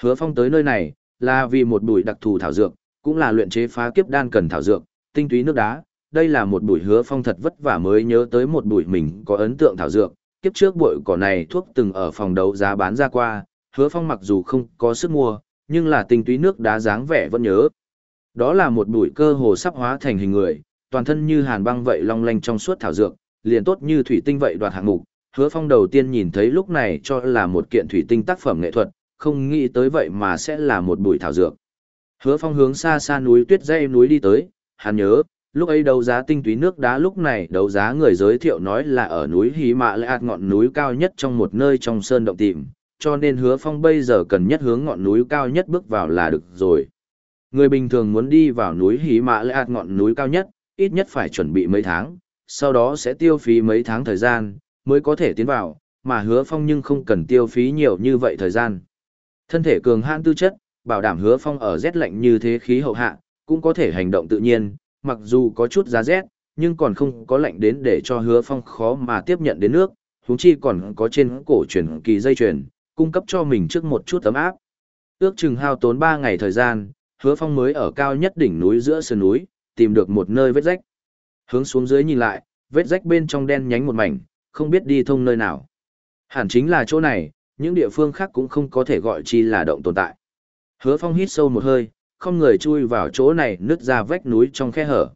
Hứa phong tới nơi này, là vì một bụi đặc thù thảo dược, cũng là luyện chế phá kiếp đan cần thảo dược, tinh túy nước đá. Đây là một bụi hứa phong thật vất vả mới nhớ tới một bụi mình có ấn tượng thảo dược, kiếp trước bụi cỏ này thuốc từng ở phòng đấu giá bán ra qua, hứa phong mặc dù không có sức mua, nhưng là tinh túy nước đá dáng vẻ vẫn nhớ. Đó là một bụi cơ hồ sắp hóa thành hình người, toàn thân như hàn băng vậy long lanh trong suốt thảo dược, liền tốt như thủy tinh vậy đoạt hạng mục. Hứa Phong đầu tiên nhìn thấy lúc này cho là một kiện thủy tinh tác phẩm nghệ thuật, không nghĩ tới vậy mà sẽ là một bụi thảo dược. Hứa Phong hướng xa xa núi tuyết dây núi đi tới, hắn nhớ, lúc ấy đấu giá tinh túy nước đá lúc này đấu giá người giới thiệu nói là ở núi Hí Mạ Lệ ngọn núi cao nhất trong một nơi trong sơn động tìm, cho nên hứa phong bây giờ cần nhất hướng ngọn núi cao nhất bước vào là được rồi. Người bình thường muốn đi vào núi Hí Mã Lệ ngọn núi cao nhất, ít nhất phải chuẩn bị mấy tháng, sau đó sẽ tiêu phí mấy tháng thời gian, mới có thể tiến vào, mà hứa phong nhưng không cần tiêu phí nhiều như vậy thời gian. Thân thể cường hãn tư chất, bảo đảm hứa phong ở rét lạnh như thế khí hậu hạ, cũng có thể hành động tự nhiên, mặc dù có chút giá rét, nhưng còn không có lạnh đến để cho hứa phong khó mà tiếp nhận đến nước, huống chi còn có trên cổ truyền kỳ dây chuyền, cung cấp cho mình trước một chút ấm áp. Ước chừng hao tốn 3 ngày thời gian, hứa phong mới ở cao nhất đỉnh núi giữa sườn núi, tìm được một nơi vết rách. Hướng xuống dưới nhìn lại, vết rách bên trong đen nhánh một mảnh, không biết đi thông nơi nào. Hẳn chính là chỗ này, những địa phương khác cũng không có thể gọi chi là động tồn tại. Hứa phong hít sâu một hơi, không người chui vào chỗ này nứt ra vách núi trong khe hở.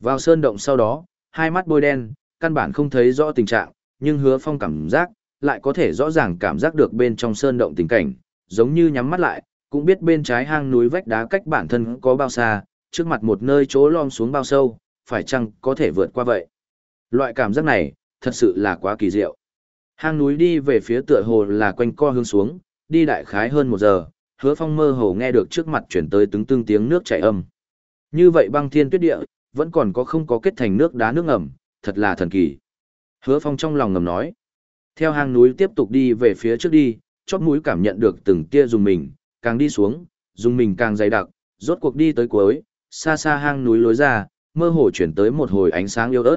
Vào sơn động sau đó, hai mắt bôi đen, căn bản không thấy rõ tình trạng, nhưng hứa phong cảm giác, lại có thể rõ ràng cảm giác được bên trong sơn động tình cảnh, giống như nhắm mắt lại, cũng biết bên trái hang núi vách đá cách bản thân có bao xa, trước mặt một nơi chỗ lom xuống bao sâu, phải chăng có thể vượt qua vậy. Loại cảm giác này, thật sự là quá kỳ diệu. Hang núi đi về phía tựa hồ là quanh co hướng xuống, đi đại khái hơn một giờ, hứa phong mơ hồ nghe được trước mặt chuyển tới tướng tương tiếng nước chảy âm. Như vậy băng thiên tuyết địa, vẫn còn có không có kết thành nước đá nước ngầm, thật là thần kỳ. Hứa phong trong lòng ngầm nói. Theo hang núi tiếp tục đi về phía trước đi, chót mũi cảm nhận được từng tia dùng mình, càng đi xuống, dùng mình càng dày đặc, rốt cuộc đi tới cuối, xa xa hang núi lối ra, mơ hồ chuyển tới một hồi ánh sáng yêu ớt.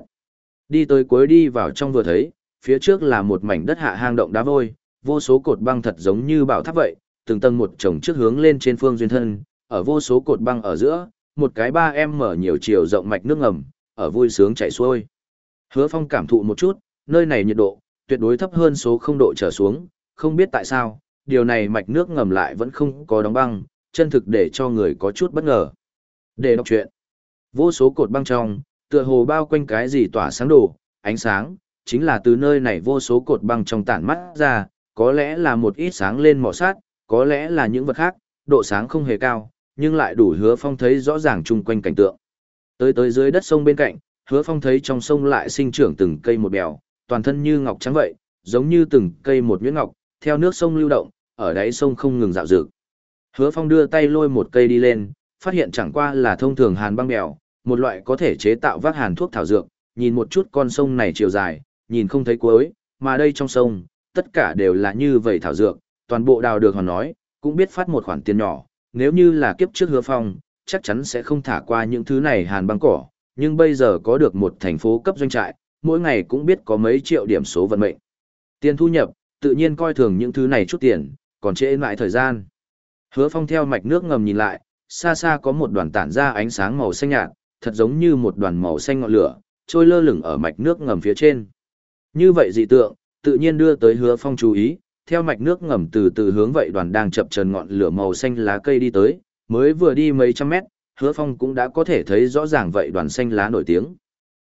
Đi tới cuối đi vào trong vừa thấy, phía trước là một mảnh đất hạ hang động đá vôi, vô số cột băng thật giống như bảo tháp vậy, từng tầng một chồng trước hướng lên trên phương duyên thân, ở vô số cột băng ở giữa, một cái ba em mở nhiều chiều rộng mạch nước ngầm, ở vui sướng chảy xuôi. Hứa Phong cảm thụ một chút, nơi này nhiệt độ tuyệt đối thấp hơn số không độ trở xuống, không biết tại sao, điều này mạch nước ngầm lại vẫn không có đóng băng, chân thực để cho người có chút bất ngờ. Để đọc chuyện. Vô số cột băng trong, tựa hồ bao quanh cái gì tỏa sáng đồ, ánh sáng, chính là từ nơi này vô số cột băng trong tản mắt ra, có lẽ là một ít sáng lên mỏ sát, có lẽ là những vật khác, độ sáng không hề cao, nhưng lại đủ hứa phong thấy rõ ràng chung quanh cảnh tượng. Tới tới dưới đất sông bên cạnh, hứa phong thấy trong sông lại sinh trưởng từng cây một bèo, toàn thân như ngọc trắng vậy, giống như từng cây một nhuyễn ngọc, theo nước sông lưu động, ở đáy sông không ngừng dạo dược. Hứa phong đưa tay lôi một cây đi lên, phát hiện chẳng qua là thông thường hàn băng bèo, một loại có thể chế tạo vác hàn thuốc thảo dược, nhìn một chút con sông này chiều dài, nhìn không thấy cuối, mà đây trong sông, tất cả đều là như vậy thảo dược, toàn bộ đào được hòn nói, cũng biết phát một khoản tiền nhỏ, nếu như là kiếp trước hứa phong, chắc chắn sẽ không thả qua những thứ này hàn băng cỏ, nhưng bây giờ có được một thành phố cấp doanh trại, mỗi ngày cũng biết có mấy triệu điểm số vận mệnh. Tiền thu nhập, tự nhiên coi thường những thứ này chút tiền, còn trễ lại thời gian. Hứa phong theo mạch nước ngầm nhìn lại, xa xa có một đoàn tản ra ánh sáng màu xanh nhạt, thật giống như một đoàn màu xanh ngọn lửa, trôi lơ lửng ở mạch nước ngầm phía trên. Như vậy dị tượng, tự nhiên đưa tới hứa phong chú ý, theo mạch nước ngầm từ từ hướng vậy đoàn đang chập trần ngọn lửa màu xanh lá cây đi tới, mới vừa đi mấy trăm mét, hứa phong cũng đã có thể thấy rõ ràng vậy đoàn xanh lá nổi tiếng.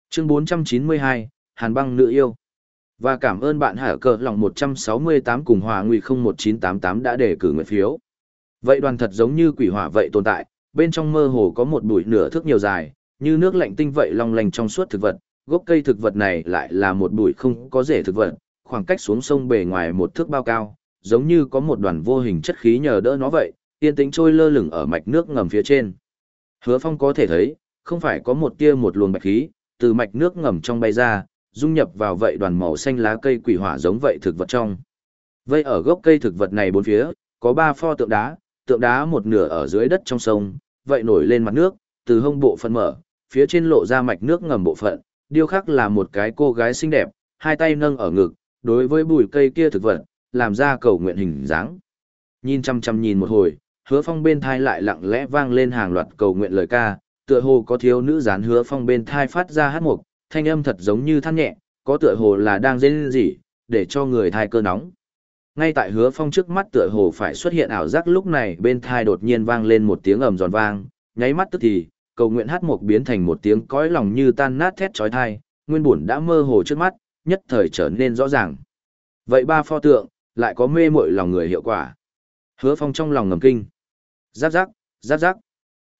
Chương 492, Hàn băng nữ yêu. Và cảm ơn bạn hả cờ lòng 168 cùng hòa nguy 01988 đã đề cử nguyện phiếu. Vậy đoàn thật giống như quỷ hỏa vậy tồn tại, bên trong mơ hồ có một bụi nửa thước nhiều dài, như nước lạnh tinh vậy long lành trong suốt thực vật, gốc cây thực vật này lại là một bụi không có rễ thực vật, khoảng cách xuống sông bề ngoài một thước bao cao, giống như có một đoàn vô hình chất khí nhờ đỡ nó vậy, yên tĩnh trôi lơ lửng ở mạch nước ngầm phía trên. Hứa Phong có thể thấy, không phải có một tia một luồng bạch khí, từ mạch nước ngầm trong bay ra, dung nhập vào vậy đoàn màu xanh lá cây quỷ hỏa giống vậy thực vật trong. Vậy ở gốc cây thực vật này bốn phía, có ba pho tượng đá, tượng đá một nửa ở dưới đất trong sông, vậy nổi lên mặt nước, từ hông bộ phận mở, phía trên lộ ra mạch nước ngầm bộ phận, điêu khắc là một cái cô gái xinh đẹp, hai tay nâng ở ngực, đối với bụi cây kia thực vật, làm ra cầu nguyện hình dáng. Nhìn chăm chăm nhìn một hồi, hứa phong bên thai lại lặng lẽ vang lên hàng loạt cầu nguyện lời ca, tựa hồ có thiếu nữ dán hứa phong bên thai phát ra hát mục, thanh âm thật giống như than nhẹ, có tựa hồ là đang dên gì, để cho người thai cơ nóng. Ngay tại hứa phong trước mắt tựa hồ phải xuất hiện ảo giác lúc này bên thai đột nhiên vang lên một tiếng ầm giòn vang, nháy mắt tức thì, cầu nguyện hát mục biến thành một tiếng cõi lòng như tan nát thét chói tai, nguyên bổn đã mơ hồ trước mắt, nhất thời trở nên rõ ràng. Vậy ba pho tượng, lại có mê muội lòng người hiệu quả. Hứa phong trong lòng ngầm kinh. Giáp giáp, giáp giáp.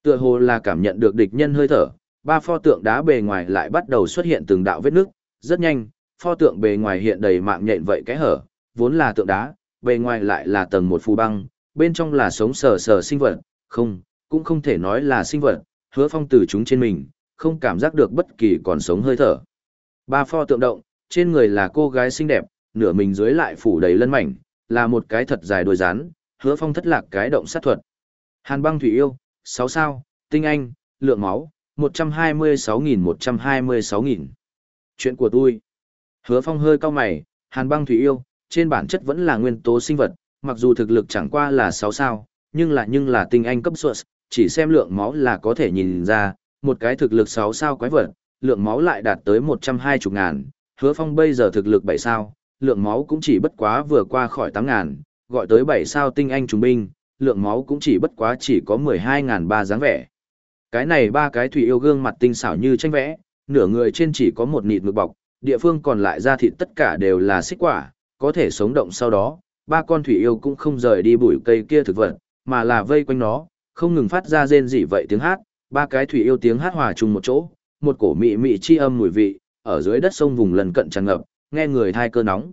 Tựa hồ là cảm nhận được địch nhân hơi thở, ba pho tượng đá bề ngoài lại bắt đầu xuất hiện từng đạo vết nước, rất nhanh, pho tượng bề ngoài hiện đầy mạng nhện vậy cái hở, vốn là tượng đá, bề ngoài lại là tầng một phù băng, bên trong là sống sờ sờ sinh vật, không, cũng không thể nói là sinh vật, hứa phong từ chúng trên mình, không cảm giác được bất kỳ còn sống hơi thở. Ba pho tượng động, trên người là cô gái xinh đẹp, nửa mình dưới lại phủ đầy lân mảnh, là một cái thật dài đôi rắn, hứa phong thất lạc cái động sát thuật. Hàn băng thủy yêu, 6 sao, tinh anh, lượng máu, 126.000-126.000. Chuyện của tôi. Hứa phong hơi cao mày, hàn băng thủy yêu, trên bản chất vẫn là nguyên tố sinh vật, mặc dù thực lực chẳng qua là 6 sao, nhưng là nhưng là tinh anh cấp suất, chỉ xem lượng máu là có thể nhìn ra, một cái thực lực 6 sao quái vật, lượng máu lại đạt tới 120 ngàn, hứa phong bây giờ thực lực bảy sao, lượng máu cũng chỉ bất quá vừa qua khỏi tám ngàn, gọi tới bảy sao tinh anh trung binh, lượng máu cũng chỉ bất quá chỉ có 12 ngàn ba dáng vẻ. Cái này ba cái thủy yêu gương mặt tinh xảo như tranh vẽ, nửa người trên chỉ có một nịt ngực bọc, địa phương còn lại ra thịt tất cả đều là xích quả, có thể sống động sau đó, ba con thủy yêu cũng không rời đi bụi cây kia thực vật, mà là vây quanh nó, không ngừng phát ra rên rỉ vậy tiếng hát, ba cái thủy yêu tiếng hát hòa chung một chỗ, một cổ mị mị chi âm mùi vị, ở dưới đất sông vùng lần cận tràn ngập, nghe người thai cơ nóng.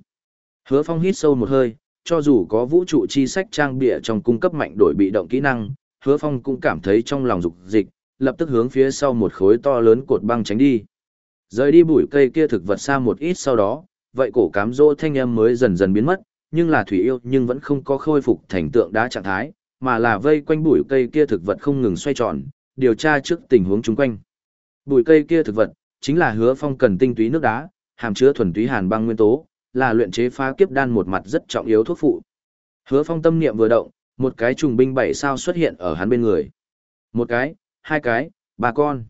Hứa Phong hít sâu một hơi, cho dù có vũ trụ chi sách trang bịa trong cung cấp mạnh đổi bị động kỹ năng, Hứa Phong cũng cảm thấy trong lòng dục dịch, lập tức hướng phía sau một khối to lớn cột băng tránh đi. Rời đi bụi cây kia thực vật xa một ít sau đó, vậy cổ cám dỗ thanh âm mới dần dần biến mất, nhưng là thủy yêu nhưng vẫn không có khôi phục thành tượng đá trạng thái, mà là vây quanh bụi cây kia thực vật không ngừng xoay tròn, điều tra trước tình huống chung quanh. Bụi cây kia thực vật, chính là hứa phong cần tinh túy nước đá, hàm chứa thuần túy hàn băng nguyên tố, là luyện chế phá kiếp đan một mặt rất trọng yếu thuốc phụ. Hứa phong tâm niệm vừa động, một cái trùng binh bảy sao xuất hiện ở hắn bên người. Một cái, hai cái, ba con.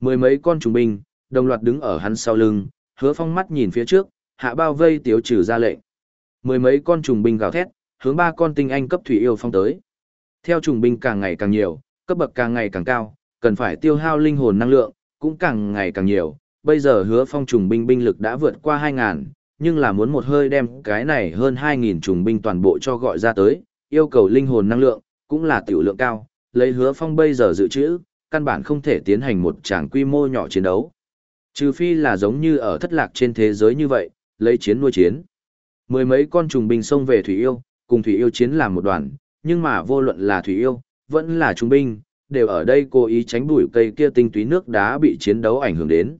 Mười mấy con trùng binh, đồng loạt đứng ở hắn sau lưng, hứa phong mắt nhìn phía trước, hạ bao vây tiếu trừ ra lệnh. Mười mấy con trùng binh gào thét, hướng ba con tinh anh cấp thủy yêu phong tới. Theo trùng binh càng ngày càng nhiều, cấp bậc càng ngày càng cao, cần phải tiêu hao linh hồn năng lượng, cũng càng ngày càng nhiều. Bây giờ hứa phong trùng binh binh lực đã vượt qua 2.000, nhưng là muốn một hơi đem cái này hơn 2.000 trùng binh toàn bộ cho gọi ra tới, yêu cầu linh hồn năng lượng, cũng là tiểu lượng cao, lấy hứa phong bây giờ dự trữ, căn bản không thể tiến hành một tràng quy mô nhỏ chiến đấu. Trừ phi là giống như ở thất lạc trên thế giới như vậy, lấy chiến nuôi chiến. Mười mấy con trùng binh xông về Thủy Yêu, cùng Thủy Yêu chiến làm một đoàn, nhưng mà vô luận là Thủy Yêu, vẫn là trùng binh, đều ở đây cố ý tránh bụi cây kia tinh túy nước đá bị chiến đấu ảnh hưởng đến.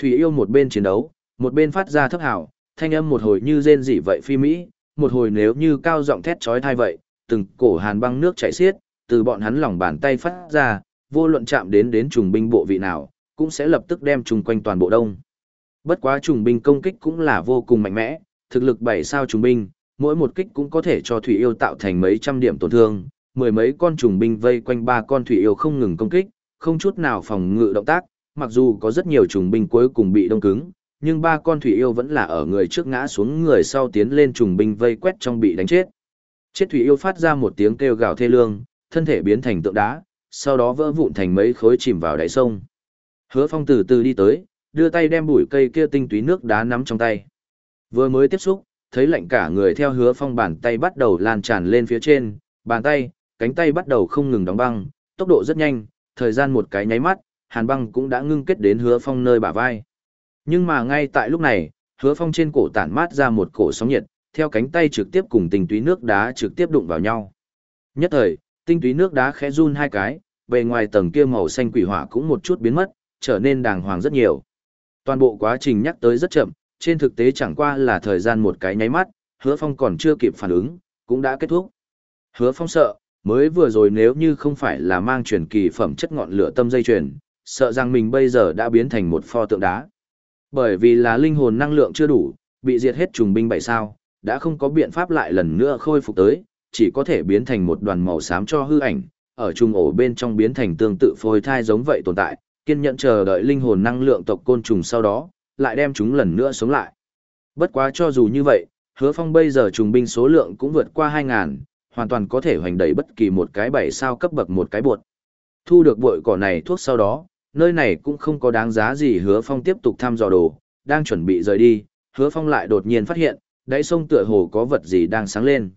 Thủy Yêu một bên chiến đấu, một bên phát ra thấp hào, thanh âm một hồi như rên rỉ vậy phi mỹ, một hồi nếu như cao giọng thét chói tai vậy, từng cổ hàn băng nước chảy xiết, từ bọn hắn lòng bàn tay phát ra, vô luận chạm đến đến trùng binh bộ vị nào, cũng sẽ lập tức đem trùng quanh toàn bộ đông. Bất quá trùng binh công kích cũng là vô cùng mạnh mẽ, thực lực bảy sao trùng binh, mỗi một kích cũng có thể cho thủy yêu tạo thành mấy trăm điểm tổn thương, mười mấy con trùng binh vây quanh ba con thủy yêu không ngừng công kích, không chút nào phòng ngự động tác, mặc dù có rất nhiều trùng binh cuối cùng bị đông cứng, nhưng ba con thủy yêu vẫn là ở người trước ngã xuống người sau tiến lên trùng binh vây quét trong bị đánh chết. Chết thủy yêu phát ra một tiếng kêu gào thê lương, thân thể biến thành tượng đá, sau đó vỡ vụn thành mấy khối chìm vào đáy sông. Hứa Phong từ từ đi tới, đưa tay đem bụi cây kia tinh túy nước đá nắm trong tay. Vừa mới tiếp xúc, thấy lạnh cả người theo Hứa Phong bàn tay bắt đầu lan tràn lên phía trên, bàn tay, cánh tay bắt đầu không ngừng đóng băng, tốc độ rất nhanh, thời gian một cái nháy mắt, hàn băng cũng đã ngưng kết đến Hứa Phong nơi bả vai. Nhưng mà ngay tại lúc này, Hứa Phong trên cổ tản mát ra một cổ sóng nhiệt, theo cánh tay trực tiếp cùng tinh túy nước đá trực tiếp đụng vào nhau. Nhất thời, tinh túy nước đá khẽ run hai cái, bề ngoài tầng kia màu xanh quỷ hỏa cũng một chút biến mất, trở nên đàng hoàng rất nhiều. Toàn bộ quá trình nhắc tới rất chậm, trên thực tế chẳng qua là thời gian một cái nháy mắt, hứa phong còn chưa kịp phản ứng, cũng đã kết thúc. Hứa phong sợ, mới vừa rồi nếu như không phải là mang truyền kỳ phẩm chất ngọn lửa tâm dây chuyền, sợ rằng mình bây giờ đã biến thành một pho tượng đá. Bởi vì là linh hồn năng lượng chưa đủ, bị diệt hết trùng binh bảy sao, đã không có biện pháp lại lần nữa khôi phục tới, chỉ có thể biến thành một đoàn màu xám cho hư ảnh, ở trung ổ bên trong biến thành tương tự phôi thai giống vậy tồn tại, kiên nhẫn chờ đợi linh hồn năng lượng tộc côn trùng sau đó, lại đem chúng lần nữa sống lại. Bất quá cho dù như vậy, hứa phong bây giờ trùng binh số lượng cũng vượt qua hai ngàn hoàn toàn có thể hoành đẩy bất kỳ một cái bảy sao cấp bậc một cái bột. Thu được bội cỏ này thuốc sau đó, nơi này cũng không có đáng giá gì hứa phong tiếp tục thăm dò đồ, đang chuẩn bị rời đi, hứa phong lại đột nhiên phát hiện, đáy sông tựa hồ có vật gì đang sáng lên.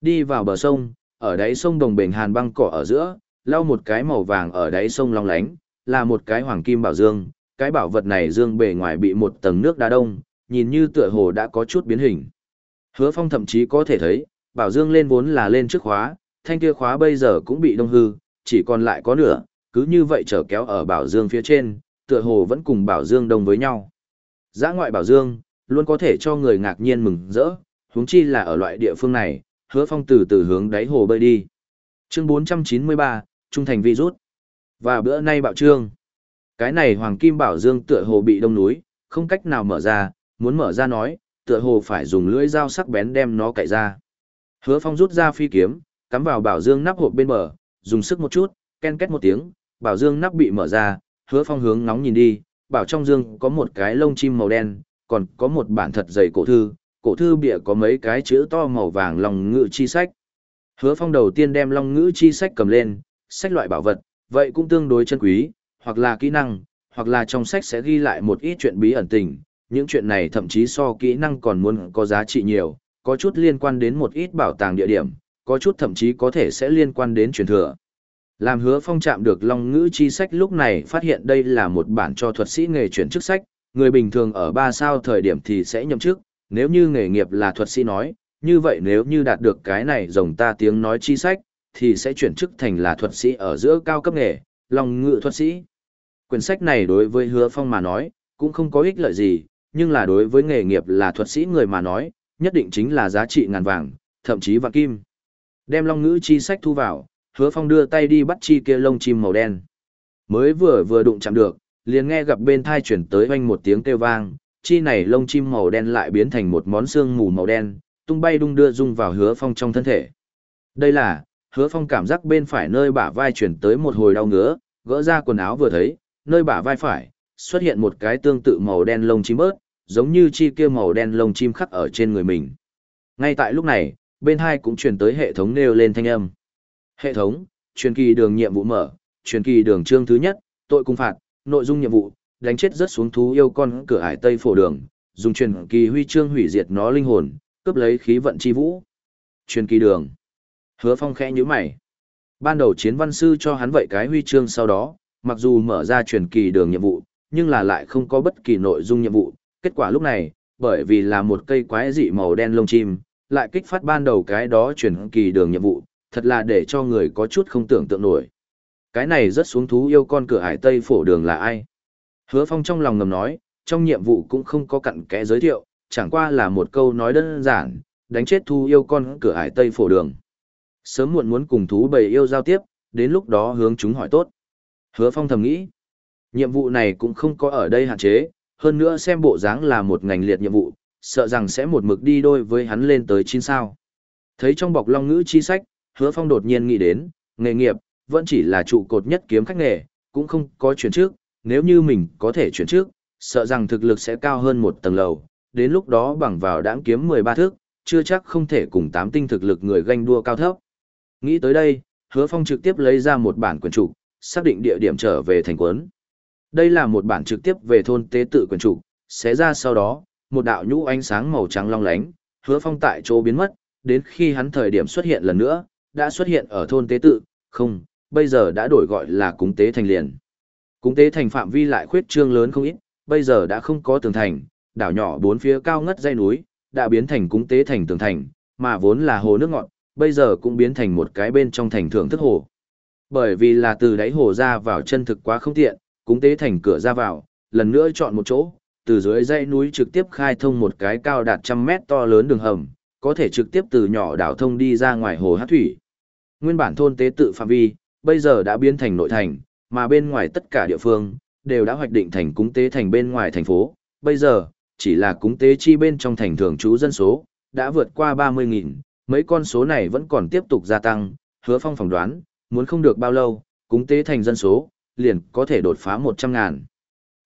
Đi vào bờ sông, ở đáy sông đồng bền hàn băng cỏ ở giữa, lau một cái màu vàng ở đáy sông long lánh, là một cái hoàng kim bảo dương, cái bảo vật này dương bề ngoài bị một tầng nước đá đông, nhìn như tựa hồ đã có chút biến hình. Hứa Phong thậm chí có thể thấy, bảo dương lên vốn là lên trước khóa, thanh kia khóa bây giờ cũng bị đông hư, chỉ còn lại có nửa, cứ như vậy trở kéo ở bảo dương phía trên, tựa hồ vẫn cùng bảo dương đông với nhau. Giã ngoại bảo dương, luôn có thể cho người ngạc nhiên mừng rỡ, huống chi là ở loại địa phương này, hứa phong từ từ hướng đáy hồ bơi đi. Chương 493, Trung thành virus. Và bữa nay bạo trương. Cái này hoàng kim bảo dương tựa hồ bị đông núi, không cách nào mở ra, muốn mở ra nói, tựa hồ phải dùng lưỡi dao sắc bén đem nó cạy ra. Hứa phong rút ra phi kiếm, cắm vào bảo dương nắp hộp bên bờ, dùng sức một chút, ken két một tiếng, bảo dương nắp bị mở ra, hứa phong hướng nóng nhìn đi, bảo trong dương có một cái lông chim màu đen, còn có một bản thật dày cổ thư, cổ thư bìa có mấy cái chữ to màu vàng lòng ngữ chi sách. Hứa phong đầu tiên đem long ngữ chi sách cầm lên, sách loại bảo vật, vậy cũng tương đối chân quý, hoặc là kỹ năng, hoặc là trong sách sẽ ghi lại một ít chuyện bí ẩn tình, những chuyện này thậm chí so kỹ năng còn muốn có giá trị nhiều, có chút liên quan đến một ít bảo tàng địa điểm, có chút thậm chí có thể sẽ liên quan đến truyền thừa. Làm hứa phong chạm được long ngữ chi sách lúc này phát hiện đây là một bản cho thuật sĩ nghề chuyển chức sách, người bình thường ở ba sao thời điểm thì sẽ nhậm chức, nếu như nghề nghiệp là thuật sĩ nói, như vậy nếu như đạt được cái này rồng ta tiếng nói chi sách, thì sẽ chuyển chức thành là thuật sĩ ở giữa cao cấp nghề, long ngữ thuật sĩ. Quyển sách này đối với hứa phong mà nói, cũng không có ích lợi gì, nhưng là đối với nghề nghiệp là thuật sĩ người mà nói, nhất định chính là giá trị ngàn vàng, thậm chí vạn kim. Đem long ngữ chi sách thu vào, hứa phong đưa tay đi bắt chi kia lông chim màu đen. Mới vừa vừa đụng chạm được, liền nghe gặp bên thai chuyển tới oanh một tiếng kêu vang, chi này lông chim màu đen lại biến thành một món xương mù màu đen, tung bay đung đưa rung vào hứa phong trong thân thể. Đây là, hứa phong cảm giác bên phải nơi bả vai chuyển tới một hồi đau ngứa, gỡ ra quần áo vừa thấy, nơi bả vai phải, xuất hiện một cái tương tự màu đen lông chim bớt, giống như chi kia màu đen lông chim khắc ở trên người mình. Ngay tại lúc này, bên hai cũng truyền tới hệ thống nêu lên thanh âm. Hệ thống, truyền kỳ đường nhiệm vụ mở, truyền kỳ đường chương thứ nhất, tội cung phạt, nội dung nhiệm vụ, đánh chết rất xuống thú yêu con cửa ải Tây phổ đường, dùng truyền kỳ huy chương hủy diệt nó linh hồn, cướp lấy khí vận chi vũ. Truyền kỳ đường. Hứa Phong khẽ nhíu mày. Ban đầu chiến văn sư cho hắn vậy cái huy chương sau đó, mặc dù mở ra truyền kỳ đường nhiệm vụ, nhưng là lại không có bất kỳ nội dung nhiệm vụ. Kết quả lúc này, bởi vì là một cây quái dị màu đen lông chim, lại kích phát ban đầu cái đó truyền kỳ đường nhiệm vụ, thật là để cho người có chút không tưởng tượng nổi. Cái này rất xuống thú yêu con cửa hải Tây phổ đường là ai? Hứa Phong trong lòng ngầm nói, trong nhiệm vụ cũng không có cặn kẽ giới thiệu, chẳng qua là một câu nói đơn giản, đánh chết thú yêu con cửa hải Tây phổ đường. Sớm muộn muốn cùng thú bầy yêu giao tiếp, đến lúc đó hướng chúng hỏi tốt. Hứa Phong thầm nghĩ, nhiệm vụ này cũng không có ở đây hạn chế, hơn nữa xem bộ dáng là một ngành liệt nhiệm vụ, sợ rằng sẽ một mực đi đôi với hắn lên tới 9 sao. Thấy trong bọc long ngữ chi sách, hứa phong đột nhiên nghĩ đến, nghề nghiệp, vẫn chỉ là trụ cột nhất kiếm khách nghề, cũng không có chuyển trước, nếu như mình có thể chuyển trước, sợ rằng thực lực sẽ cao hơn một tầng lầu, đến lúc đó bằng vào đãng kiếm 13 thước, chưa chắc không thể cùng tám tinh thực lực người ganh đua cao thấp. Nghĩ tới đây, hứa phong trực tiếp lấy ra một bản quyền trục, xác định địa điểm trở về thành quấn. Đây là một bản trực tiếp về thôn tế tự quyền Chủ. xé ra sau đó, một đạo nhũ ánh sáng màu trắng long lánh, hứa phong tại chỗ biến mất, đến khi hắn thời điểm xuất hiện lần nữa, đã xuất hiện ở thôn tế tự, không, bây giờ đã đổi gọi là cúng tế thành liền. Cúng tế thành phạm vi lại khuyết trương lớn không ít, bây giờ đã không có tường thành, đảo nhỏ bốn phía cao ngất dây núi, đã biến thành cúng tế thành tường thành, mà vốn là hồ nước ngọt, bây giờ cũng biến thành một cái bên trong thành thưởng thức hồ. Bởi vì là từ đáy hồ ra vào chân thực quá không tiện, cúng tế thành cửa ra vào, lần nữa chọn một chỗ, từ dưới dãy núi trực tiếp khai thông một cái cao đạt trăm mét to lớn đường hầm, có thể trực tiếp từ nhỏ đảo thông đi ra ngoài hồ hát thủy. Nguyên bản thôn tế tự phạm vi, bây giờ đã biến thành nội thành, mà bên ngoài tất cả địa phương, đều đã hoạch định thành cúng tế thành bên ngoài thành phố. Bây giờ, chỉ là cúng tế chi bên trong thành thường trú dân số, đã vượt qua 30.000, mấy con số này vẫn còn tiếp tục gia tăng, hứa phong phỏng đoán, muốn không được bao lâu, cúng tế thành dân số, liền có thể đột phá 100 ngàn.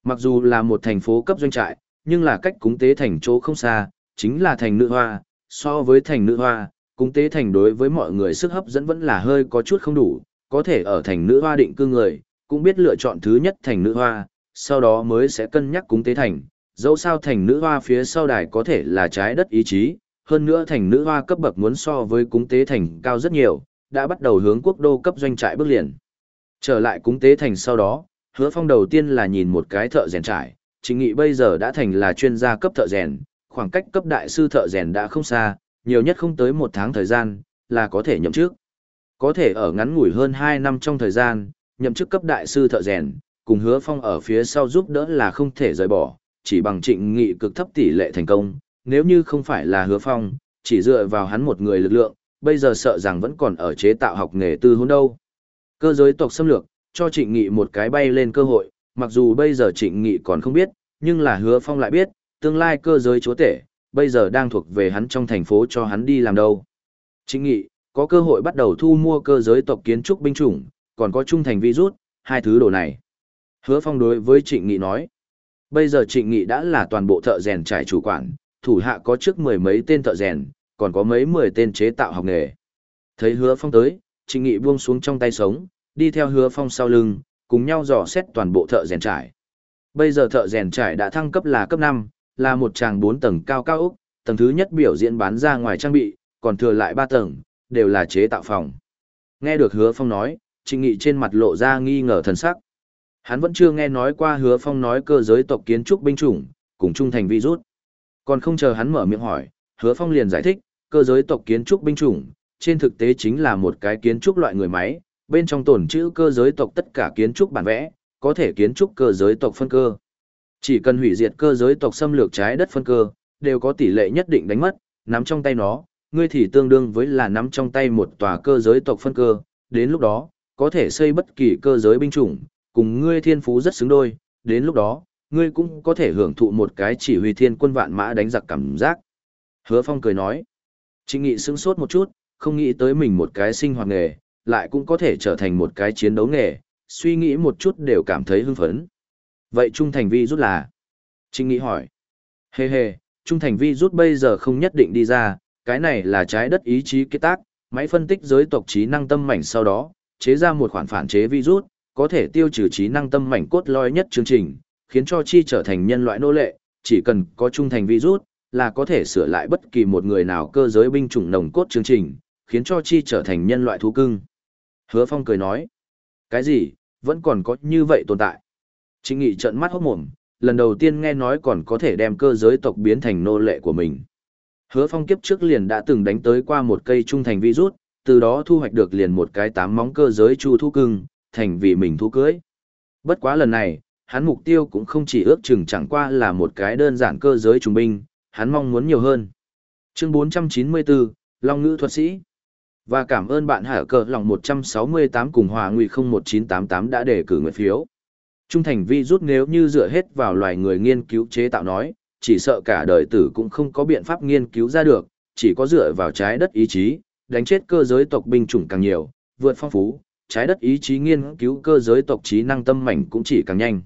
Mặc dù là một thành phố cấp doanh trại, nhưng là cách cúng tế thành chỗ không xa, chính là thành nữ hoa, so với thành nữ hoa, cúng tế thành đối với mọi người sức hấp dẫn vẫn là hơi có chút không đủ, có thể ở thành nữ hoa định cư người, cũng biết lựa chọn thứ nhất thành nữ hoa, sau đó mới sẽ cân nhắc cúng tế thành, dẫu sao thành nữ hoa phía sau đài có thể là trái đất ý chí, hơn nữa thành nữ hoa cấp bậc muốn so với cúng tế thành cao rất nhiều, đã bắt đầu hướng quốc đô cấp doanh trại bước liền. Trở lại cúng tế thành sau đó, hứa phong đầu tiên là nhìn một cái thợ rèn trải, chính nghị bây giờ đã thành là chuyên gia cấp thợ rèn, khoảng cách cấp đại sư thợ rèn đã không xa, nhiều nhất không tới một tháng thời gian, là có thể nhậm chức. Có thể ở ngắn ngủi hơn 2 năm trong thời gian, nhậm chức cấp đại sư thợ rèn, cùng hứa phong ở phía sau giúp đỡ là không thể rời bỏ, chỉ bằng trịnh nghị cực thấp tỷ lệ thành công, nếu như không phải là hứa phong, chỉ dựa vào hắn một người lực lượng, bây giờ sợ rằng vẫn còn ở chế tạo học nghề tư hôn đâu. Cơ giới tộc xâm lược, cho trịnh nghị một cái bay lên cơ hội, mặc dù bây giờ trịnh nghị còn không biết, nhưng là hứa phong lại biết, tương lai cơ giới chúa tể, bây giờ đang thuộc về hắn trong thành phố cho hắn đi làm đâu. Trịnh nghị, có cơ hội bắt đầu thu mua cơ giới tộc kiến trúc binh chủng, còn có trung thành virus, hai thứ đồ này. Hứa phong đối với trịnh nghị nói, bây giờ trịnh nghị đã là toàn bộ thợ rèn trải chủ quản, thủ hạ có trước mười mấy tên thợ rèn, còn có mấy mười tên chế tạo học nghề. Thấy hứa phong tới, trịnh nghị buông xuống trong tay sống, đi theo hứa phong sau lưng, cùng nhau dò xét toàn bộ thợ rèn trải. Bây giờ thợ rèn trải đã thăng cấp là cấp 5, là một tràng 4 tầng cao cao ốc, tầng thứ nhất biểu diễn bán ra ngoài trang bị, còn thừa lại 3 tầng, đều là chế tạo phòng. Nghe được hứa phong nói, trịnh nghị trên mặt lộ ra nghi ngờ thần sắc. Hắn vẫn chưa nghe nói qua hứa phong nói cơ giới tộc kiến trúc binh chủng, cùng trung thành virus. Còn không chờ hắn mở miệng hỏi, hứa phong liền giải thích, cơ giới tộc kiến trúc binh chủng, trên thực tế chính là một cái kiến trúc loại người máy, bên trong tồn chữ cơ giới tộc tất cả kiến trúc bản vẽ, có thể kiến trúc cơ giới tộc phân cơ. Chỉ cần hủy diệt cơ giới tộc xâm lược trái đất phân cơ, đều có tỷ lệ nhất định đánh mất, nắm trong tay nó, ngươi thì tương đương với là nắm trong tay một tòa cơ giới tộc phân cơ, đến lúc đó, có thể xây bất kỳ cơ giới binh chủng, cùng ngươi thiên phú rất xứng đôi, đến lúc đó, ngươi cũng có thể hưởng thụ một cái chỉ huy thiên quân vạn mã đánh giặc cảm giác. Hứa Phong cười nói, Trịnh Nghị sững sốt một chút, không nghĩ tới mình một cái sinh hoạt nghề, lại cũng có thể trở thành một cái chiến đấu nghề, suy nghĩ một chút đều cảm thấy hưng phấn. Vậy trung thành vi rút là? Trinh nghĩ hỏi. Hê hê, trung thành vi rút bây giờ không nhất định đi ra, cái này là trái đất ý chí kết tác, máy phân tích giới tộc trí năng tâm mảnh sau đó, chế ra một khoản phản chế virus, có thể tiêu trừ trí năng tâm mảnh cốt lõi nhất chương trình, khiến cho chi trở thành nhân loại nô lệ, chỉ cần có trung thành virus, là có thể sửa lại bất kỳ một người nào cơ giới binh chủng nồng cốt chương trình, khiến cho chi trở thành nhân loại thú cưng. Hứa Phong cười nói, cái gì, vẫn còn có như vậy tồn tại. Trịnh Nghị trợn mắt hốt mồm, lần đầu tiên nghe nói còn có thể đem cơ giới tộc biến thành nô lệ của mình. Hứa Phong kiếp trước liền đã từng đánh tới qua một cây trung thành virus, từ đó thu hoạch được liền một cái tám móng cơ giới chu thú cưng, thành vì mình thu cưới. Bất quá lần này, hắn mục tiêu cũng không chỉ ước chừng chẳng qua là một cái đơn giản cơ giới trung binh, hắn mong muốn nhiều hơn. Chương 494, Long ngữ thuật sĩ. Và cảm ơn bạn hở cờ lòng 168 cùng hòa nguy 01988 đã đề cử nguyện phiếu. Trung thành vi rút nếu như dựa hết vào loài người nghiên cứu chế tạo nói, chỉ sợ cả đời tử cũng không có biện pháp nghiên cứu ra được, chỉ có dựa vào trái đất ý chí, đánh chết cơ giới tộc binh chủng càng nhiều, vượt phong phú, trái đất ý chí nghiên cứu cơ giới tộc trí năng tâm mảnh cũng chỉ càng nhanh.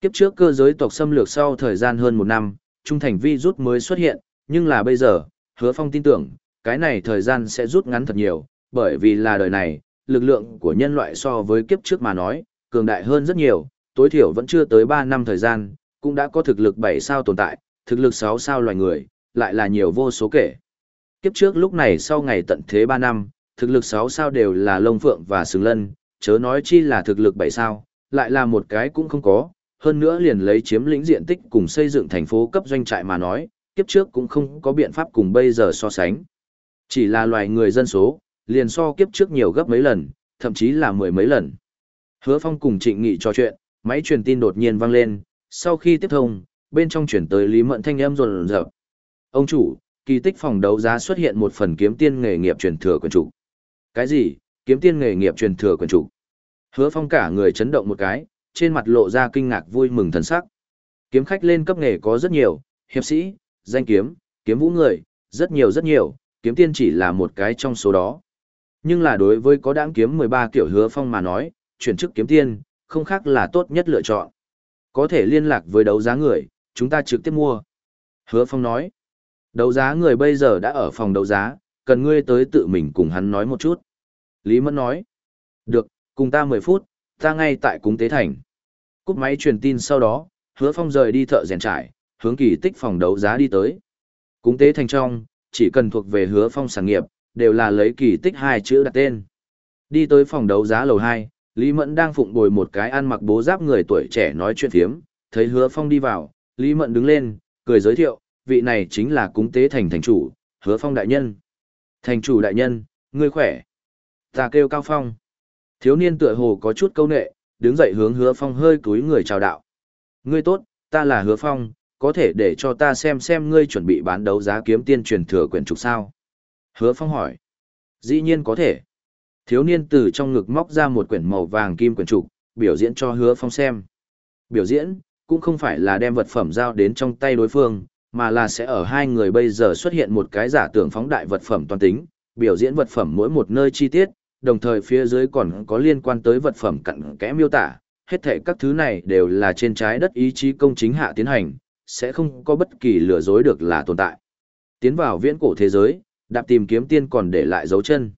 Kiếp trước cơ giới tộc xâm lược sau thời gian hơn một năm, trung thành vi rút mới xuất hiện, nhưng là bây giờ, hứa phong tin tưởng, cái này thời gian sẽ rút ngắn thật nhiều, bởi vì là đời này, lực lượng của nhân loại so với kiếp trước mà nói, cường đại hơn rất nhiều, tối thiểu vẫn chưa tới 3 năm thời gian, cũng đã có thực lực 7 sao tồn tại, thực lực 6 sao loài người, lại là nhiều vô số kể. Kiếp trước lúc này sau ngày tận thế 3 năm, thực lực 6 sao đều là lông phượng và sừng lân, chớ nói chi là thực lực 7 sao, lại là một cái cũng không có, hơn nữa liền lấy chiếm lĩnh diện tích cùng xây dựng thành phố cấp doanh trại mà nói, kiếp trước cũng không có biện pháp cùng bây giờ so sánh. Chỉ là loài người dân số, liền so kiếp trước nhiều gấp mấy lần, thậm chí là mười mấy lần. Hứa Phong cùng Trịnh Nghị trò chuyện, máy truyền tin đột nhiên vang lên, sau khi tiếp thông, bên trong chuyển tới Lý Mẫn thanh âm rồn rập Ông chủ, kỳ tích phòng đấu giá xuất hiện một phần kiếm tiên nghề nghiệp truyền thừa quyền chủ. Cái gì? Kiếm tiên nghề nghiệp truyền thừa quyền chủ? Hứa Phong cả người chấn động một cái, trên mặt lộ ra kinh ngạc vui mừng thần sắc. Kiếm khách lên cấp nghề có rất nhiều, hiệp sĩ, danh kiếm, kiếm vũ người, rất nhiều rất nhiều, kiếm tiên chỉ là một cái trong số đó. Nhưng là đối với có đáng kiếm 13 kiểu hứa phong mà nói, chuyển chức kiếm tiên, không khác là tốt nhất lựa chọn. Có thể liên lạc với đấu giá người, chúng ta trực tiếp mua. Hứa phong nói, đấu giá người bây giờ đã ở phòng đấu giá, cần ngươi tới tự mình cùng hắn nói một chút. Lý Mẫn nói, được, cùng ta 10 phút, ta ngay tại cúng tế thành. Cúp máy truyền tin sau đó, hứa phong rời đi thợ rèn trải, hướng kỳ tích phòng đấu giá đi tới. Cúng tế thành trong, chỉ cần thuộc về hứa phong sản nghiệp, đều là lấy kỳ tích hai chữ đặt tên. Đi tới phòng đấu giá lầu 2, Lý Mẫn đang phụng bồi một cái ăn mặc bố giáp người tuổi trẻ nói chuyện phiếm, thấy hứa phong đi vào, Lý Mẫn đứng lên, cười giới thiệu, vị này chính là cúng tế thành thành chủ, hứa phong đại nhân. Thành chủ đại nhân, ngươi khỏe. Ta kêu Cao Phong. Thiếu niên tựa hồ có chút câu nệ, đứng dậy hướng hứa phong hơi cúi người chào đạo. Ngươi tốt, ta là hứa phong, có thể để cho ta xem xem ngươi chuẩn bị bán đấu giá kiếm tiên truyền thừa quyển trục sao? Hứa Phong hỏi. Dĩ nhiên có thể. Thiếu niên từ trong ngực móc ra một quyển màu vàng kim quyển trục, biểu diễn cho Hứa Phong xem. Biểu diễn, cũng không phải là đem vật phẩm giao đến trong tay đối phương, mà là sẽ ở hai người bây giờ xuất hiện một cái giả tưởng phóng đại vật phẩm toàn tính, biểu diễn vật phẩm mỗi một nơi chi tiết, đồng thời phía dưới còn có liên quan tới vật phẩm cặn kẽ miêu tả, hết thể các thứ này đều là trên trái đất ý chí công chính hạ tiến hành, sẽ không có bất kỳ lừa dối được là tồn tại. Tiến vào viễn cổ thế giới, đạp tìm kiếm tiên còn để lại dấu chân.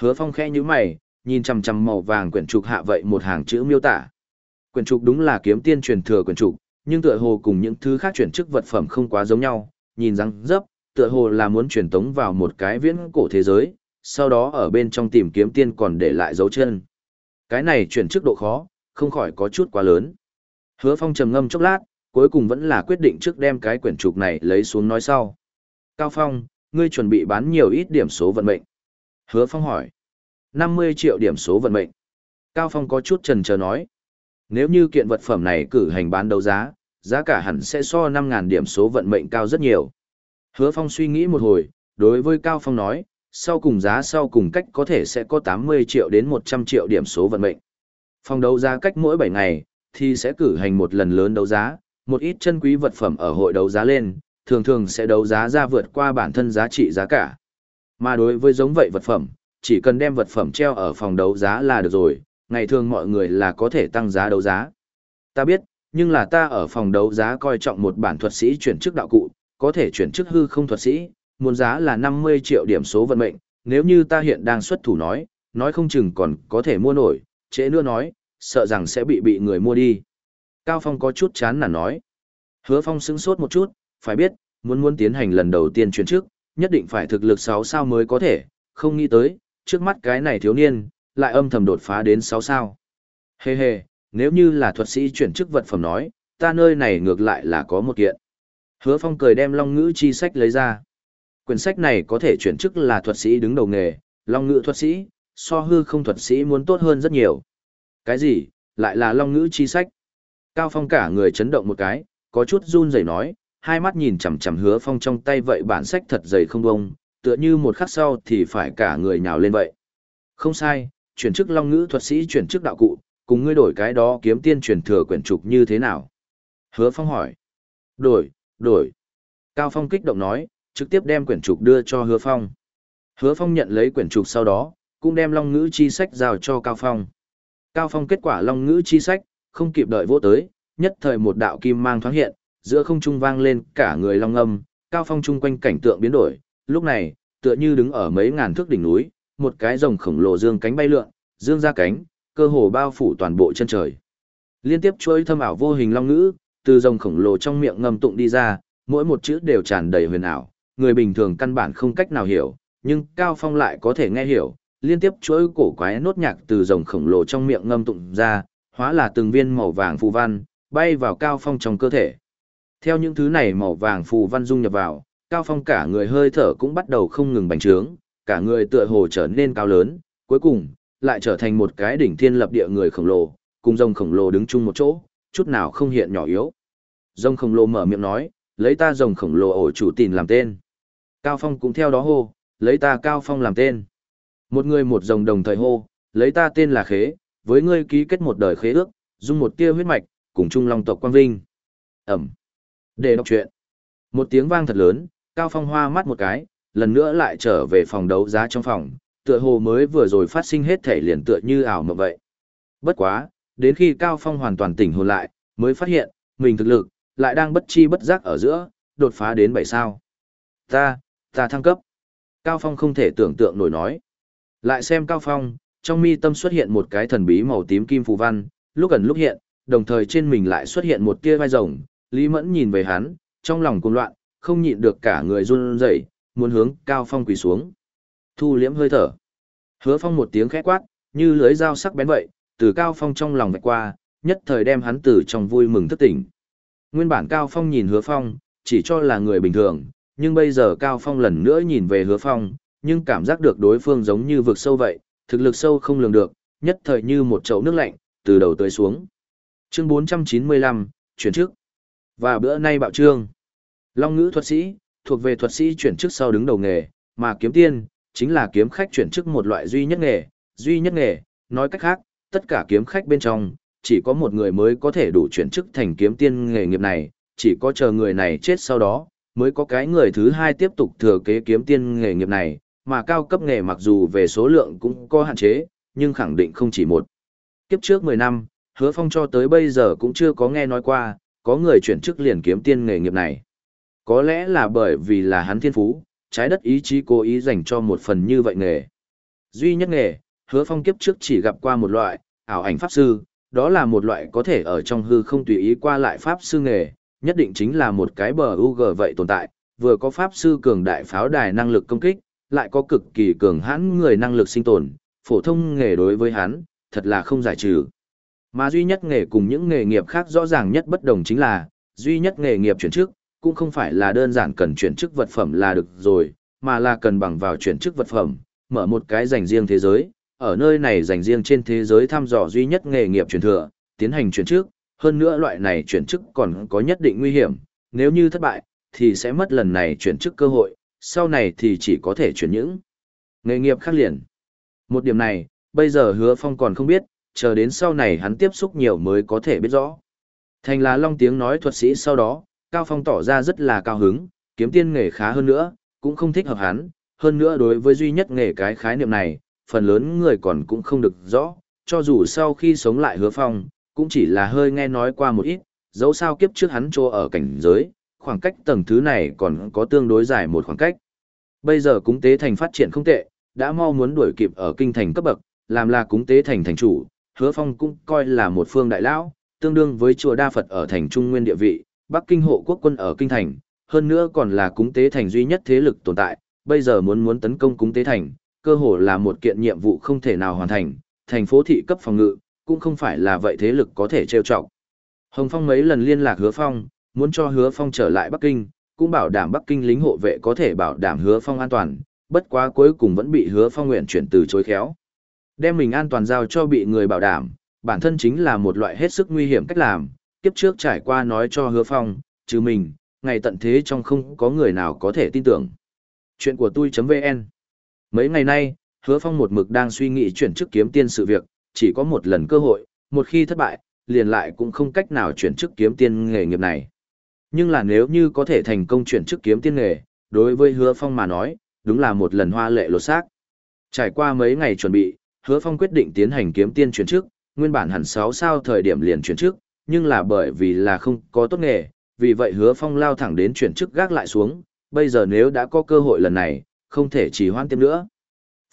Hứa Phong khẽ như mày, nhìn chằm chằm màu vàng quyển trục hạ vậy một hàng chữ miêu tả. Quyển trục đúng là kiếm tiên truyền thừa quyển trục, nhưng tựa hồ cùng những thứ khác chuyển chức vật phẩm không quá giống nhau, nhìn răng dấp, tựa hồ là muốn truyền tống vào một cái viễn cổ thế giới, sau đó ở bên trong tìm kiếm tiên còn để lại dấu chân. Cái này chuyển chức độ khó, không khỏi có chút quá lớn. Hứa Phong trầm ngâm chốc lát, cuối cùng vẫn là quyết định trước đem cái quyển trục này lấy xuống nói sau. Cao Phong, ngươi chuẩn bị bán nhiều ít điểm số vận mệnh. Hứa Phong hỏi. 50 triệu điểm số vận mệnh. Cao Phong có chút trần chờ nói. Nếu như kiện vật phẩm này cử hành bán đấu giá, giá cả hẳn sẽ so 5.000 điểm số vận mệnh cao rất nhiều. Hứa Phong suy nghĩ một hồi, đối với Cao Phong nói, sau cùng giá sau cùng cách có thể sẽ có 80 triệu đến 100 triệu điểm số vận mệnh. Phòng đấu giá cách mỗi 7 ngày, thì sẽ cử hành một lần lớn đấu giá, một ít chân quý vật phẩm ở hội đấu giá lên, thường thường sẽ đấu giá ra vượt qua bản thân giá trị giá cả. Mà đối với giống vậy vật phẩm, chỉ cần đem vật phẩm treo ở phòng đấu giá là được rồi, ngày thường mọi người là có thể tăng giá đấu giá. Ta biết, nhưng là ta ở phòng đấu giá coi trọng một bản thuật sĩ chuyển chức đạo cụ, có thể chuyển chức hư không thuật sĩ, muốn giá là 50 triệu điểm số vận mệnh, nếu như ta hiện đang xuất thủ nói, nói không chừng còn có thể mua nổi, trễ nữa nói, sợ rằng sẽ bị bị người mua đi. Cao Phong có chút chán nản nói. Hứa Phong sững sốt một chút, phải biết, muốn muốn tiến hành lần đầu tiên chuyển chức, nhất định phải thực lực 6 sao mới có thể, không nghĩ tới, trước mắt cái này thiếu niên, lại âm thầm đột phá đến 6 sao. Hê hê, nếu như là thuật sĩ chuyển chức vật phẩm nói, ta nơi này ngược lại là có một kiện. Hứa Phong cười đem Long Ngữ chi sách lấy ra. Quyển sách này có thể chuyển chức là thuật sĩ đứng đầu nghề, Long Ngữ thuật sĩ, so hư không thuật sĩ muốn tốt hơn rất nhiều. Cái gì, lại là Long Ngữ chi sách? Cao Phong cả người chấn động một cái, có chút run rẩy nói, hai mắt nhìn chằm chằm Hứa Phong trong tay vậy bản sách thật dày không bông, tựa như một khắc sau thì phải cả người nhào lên vậy. Không sai, chuyển chức long ngữ thuật sĩ chuyển chức đạo cụ, cùng ngươi đổi cái đó kiếm tiên truyền thừa quyển trục như thế nào? Hứa Phong hỏi. Đổi, đổi. Cao Phong kích động nói, trực tiếp đem quyển trục đưa cho Hứa Phong. Hứa Phong nhận lấy quyển trục sau đó, cũng đem long ngữ chi sách giao cho Cao Phong. Cao Phong kết quả long ngữ chi sách, không kịp đợi vô tới, nhất thời một đạo kim mang thoáng hiện, giữa không trung vang lên cả người long âm, Cao Phong chung quanh cảnh tượng biến đổi, lúc này, tựa như đứng ở mấy ngàn thước đỉnh núi, một cái rồng khổng lồ dương cánh bay lượn, dương ra cánh, cơ hồ bao phủ toàn bộ chân trời. Liên tiếp chuỗi thâm ảo vô hình long ngữ, từ rồng khổng lồ trong miệng ngầm tụng đi ra, mỗi một chữ đều tràn đầy huyền ảo, người bình thường căn bản không cách nào hiểu, nhưng Cao Phong lại có thể nghe hiểu, liên tiếp chuỗi cổ quái nốt nhạc từ rồng khổng lồ trong miệng ngâm tụng ra, hóa là từng viên màu vàng phù văn, bay vào Cao Phong trong cơ thể. Theo những thứ này màu vàng phù văn dung nhập vào, Cao Phong cả người hơi thở cũng bắt đầu không ngừng bành trướng, cả người tựa hồ trở nên cao lớn, cuối cùng, lại trở thành một cái đỉnh thiên lập địa người khổng lồ, cùng rồng khổng lồ đứng chung một chỗ, chút nào không hiện nhỏ yếu. Rồng khổng lồ mở miệng nói, lấy ta rồng khổng lồ ổ chủ tìn làm tên. Cao Phong cũng theo đó hô, lấy ta Cao Phong làm tên. Một người một rồng đồng thời hô, lấy ta tên là Khế, với ngươi ký kết một đời khế ước, dung một tia huyết mạch, cùng chung long tộc quang vinh. Ẩm. Để đọc chuyện. Một tiếng vang thật lớn, Cao Phong hoa mắt một cái, lần nữa lại trở về phòng đấu giá trong phòng, tựa hồ mới vừa rồi phát sinh hết thể liền tựa như ảo mộng vậy. Bất quá, đến khi Cao Phong hoàn toàn tỉnh hồn lại, mới phát hiện, mình thực lực, lại đang bất chi bất giác ở giữa, đột phá đến bảy sao. Ta, ta thăng cấp. Cao Phong không thể tưởng tượng nổi nói. Lại xem Cao Phong, trong mi tâm xuất hiện một cái thần bí màu tím kim phù văn, lúc gần lúc hiện, đồng thời trên mình lại xuất hiện một tia vai rồng, Lý Mẫn nhìn về hắn, trong lòng cuồng loạn, không nhịn được cả người run rẩy, muốn hướng Cao Phong quỳ xuống. Thu liễm hơi thở. Hứa Phong một tiếng khẽ quát, như lưới dao sắc bén vậy, từ Cao Phong trong lòng vạch qua, nhất thời đem hắn từ trong vui mừng thức tỉnh. Nguyên bản Cao Phong nhìn Hứa Phong, chỉ cho là người bình thường, nhưng bây giờ Cao Phong lần nữa nhìn về Hứa Phong, nhưng cảm giác được đối phương giống như vực sâu vậy, thực lực sâu không lường được, nhất thời như một chậu nước lạnh, từ đầu tới xuống. Chương 495, chuyển chức. Và bữa nay bạo trương. Long ngữ thuật sĩ, thuộc về thuật sĩ chuyển chức sau đứng đầu nghề, mà kiếm tiên, chính là kiếm khách chuyển chức một loại duy nhất nghề, duy nhất nghề, nói cách khác, tất cả kiếm khách bên trong, chỉ có một người mới có thể đủ chuyển chức thành kiếm tiên nghề nghiệp này, chỉ có chờ người này chết sau đó, mới có cái người thứ hai tiếp tục thừa kế kiếm tiên nghề nghiệp này, mà cao cấp nghề mặc dù về số lượng cũng có hạn chế, nhưng khẳng định không chỉ một. Kiếp trước 10 năm, hứa phong cho tới bây giờ cũng chưa có nghe nói qua, có người chuyển chức liền kiếm tiên nghề nghiệp này. Có lẽ là bởi vì là hắn thiên phú, trái đất ý chí cố ý dành cho một phần như vậy nghề. Duy nhất nghề, hứa phong kiếp trước chỉ gặp qua một loại, ảo ảnh pháp sư, đó là một loại có thể ở trong hư không tùy ý qua lại pháp sư nghề, nhất định chính là một cái bờ UG vậy tồn tại, vừa có pháp sư cường đại pháo đài năng lực công kích, lại có cực kỳ cường hãn người năng lực sinh tồn, phổ thông nghề đối với hắn, thật là không giải trừ. Mà duy nhất nghề cùng những nghề nghiệp khác rõ ràng nhất bất đồng chính là, duy nhất nghề nghiệp chuyển chức, cũng không phải là đơn giản cần chuyển chức vật phẩm là được rồi, mà là cần bằng vào chuyển chức vật phẩm, mở một cái dành riêng thế giới, ở nơi này dành riêng trên thế giới thăm dò duy nhất nghề nghiệp truyền thừa, tiến hành chuyển chức, hơn nữa loại này chuyển chức còn có nhất định nguy hiểm, nếu như thất bại, thì sẽ mất lần này chuyển chức cơ hội, sau này thì chỉ có thể chuyển những nghề nghiệp khác liền. Một điểm này, bây giờ hứa phong còn không biết, chờ đến sau này hắn tiếp xúc nhiều mới có thể biết rõ. Thành là long tiếng nói thuật sĩ sau đó, Cao Phong tỏ ra rất là cao hứng, kiếm tiên nghề khá hơn nữa, cũng không thích hợp hắn, hơn nữa đối với duy nhất nghề cái khái niệm này, phần lớn người còn cũng không được rõ, cho dù sau khi sống lại hứa phong, cũng chỉ là hơi nghe nói qua một ít, dẫu sao kiếp trước hắn trô ở cảnh giới, khoảng cách tầng thứ này còn có tương đối dài một khoảng cách. Bây giờ cúng tế thành phát triển không tệ, đã mau muốn đuổi kịp ở kinh thành cấp bậc, làm là cúng tế thành thành chủ, hứa phong cũng coi là một phương đại lão, tương đương với chùa Đa Phật ở thành trung nguyên địa vị, Bắc Kinh hộ quốc quân ở kinh thành, hơn nữa còn là cúng tế thành duy nhất thế lực tồn tại, bây giờ muốn muốn tấn công cúng tế thành, cơ hồ là một kiện nhiệm vụ không thể nào hoàn thành, thành phố thị cấp phòng ngự, cũng không phải là vậy thế lực có thể trêu chọc. Hồng Phong mấy lần liên lạc Hứa Phong, muốn cho Hứa Phong trở lại Bắc Kinh, cũng bảo đảm Bắc Kinh lính hộ vệ có thể bảo đảm Hứa Phong an toàn, bất quá cuối cùng vẫn bị Hứa Phong nguyện chuyển từ chối khéo. Đem mình an toàn giao cho bị người bảo đảm, bản thân chính là một loại hết sức nguy hiểm cách làm, kiếp trước trải qua nói cho Hứa Phong, chứ mình, ngày tận thế trong không có người nào có thể tin tưởng. Chuyện của tôi.vn Mấy ngày nay, hứa phong một mực đang suy nghĩ chuyển chức kiếm tiên sự việc, chỉ có một lần cơ hội, một khi thất bại, liền lại cũng không cách nào chuyển chức kiếm tiên nghề nghiệp này. Nhưng là nếu như có thể thành công chuyển chức kiếm tiên nghề, đối với hứa phong mà nói, đúng là một lần hoa lệ lột xác. Trải qua mấy ngày chuẩn bị, hứa phong quyết định tiến hành kiếm tiên chuyển chức, nguyên bản hẳn 6 sao thời điểm liền chuyển chức, nhưng là bởi vì là không có tốt nghề, vì vậy hứa phong lao thẳng đến chuyển chức gác lại xuống, bây giờ nếu đã có cơ hội lần này, không thể chỉ hoãn tiếp nữa.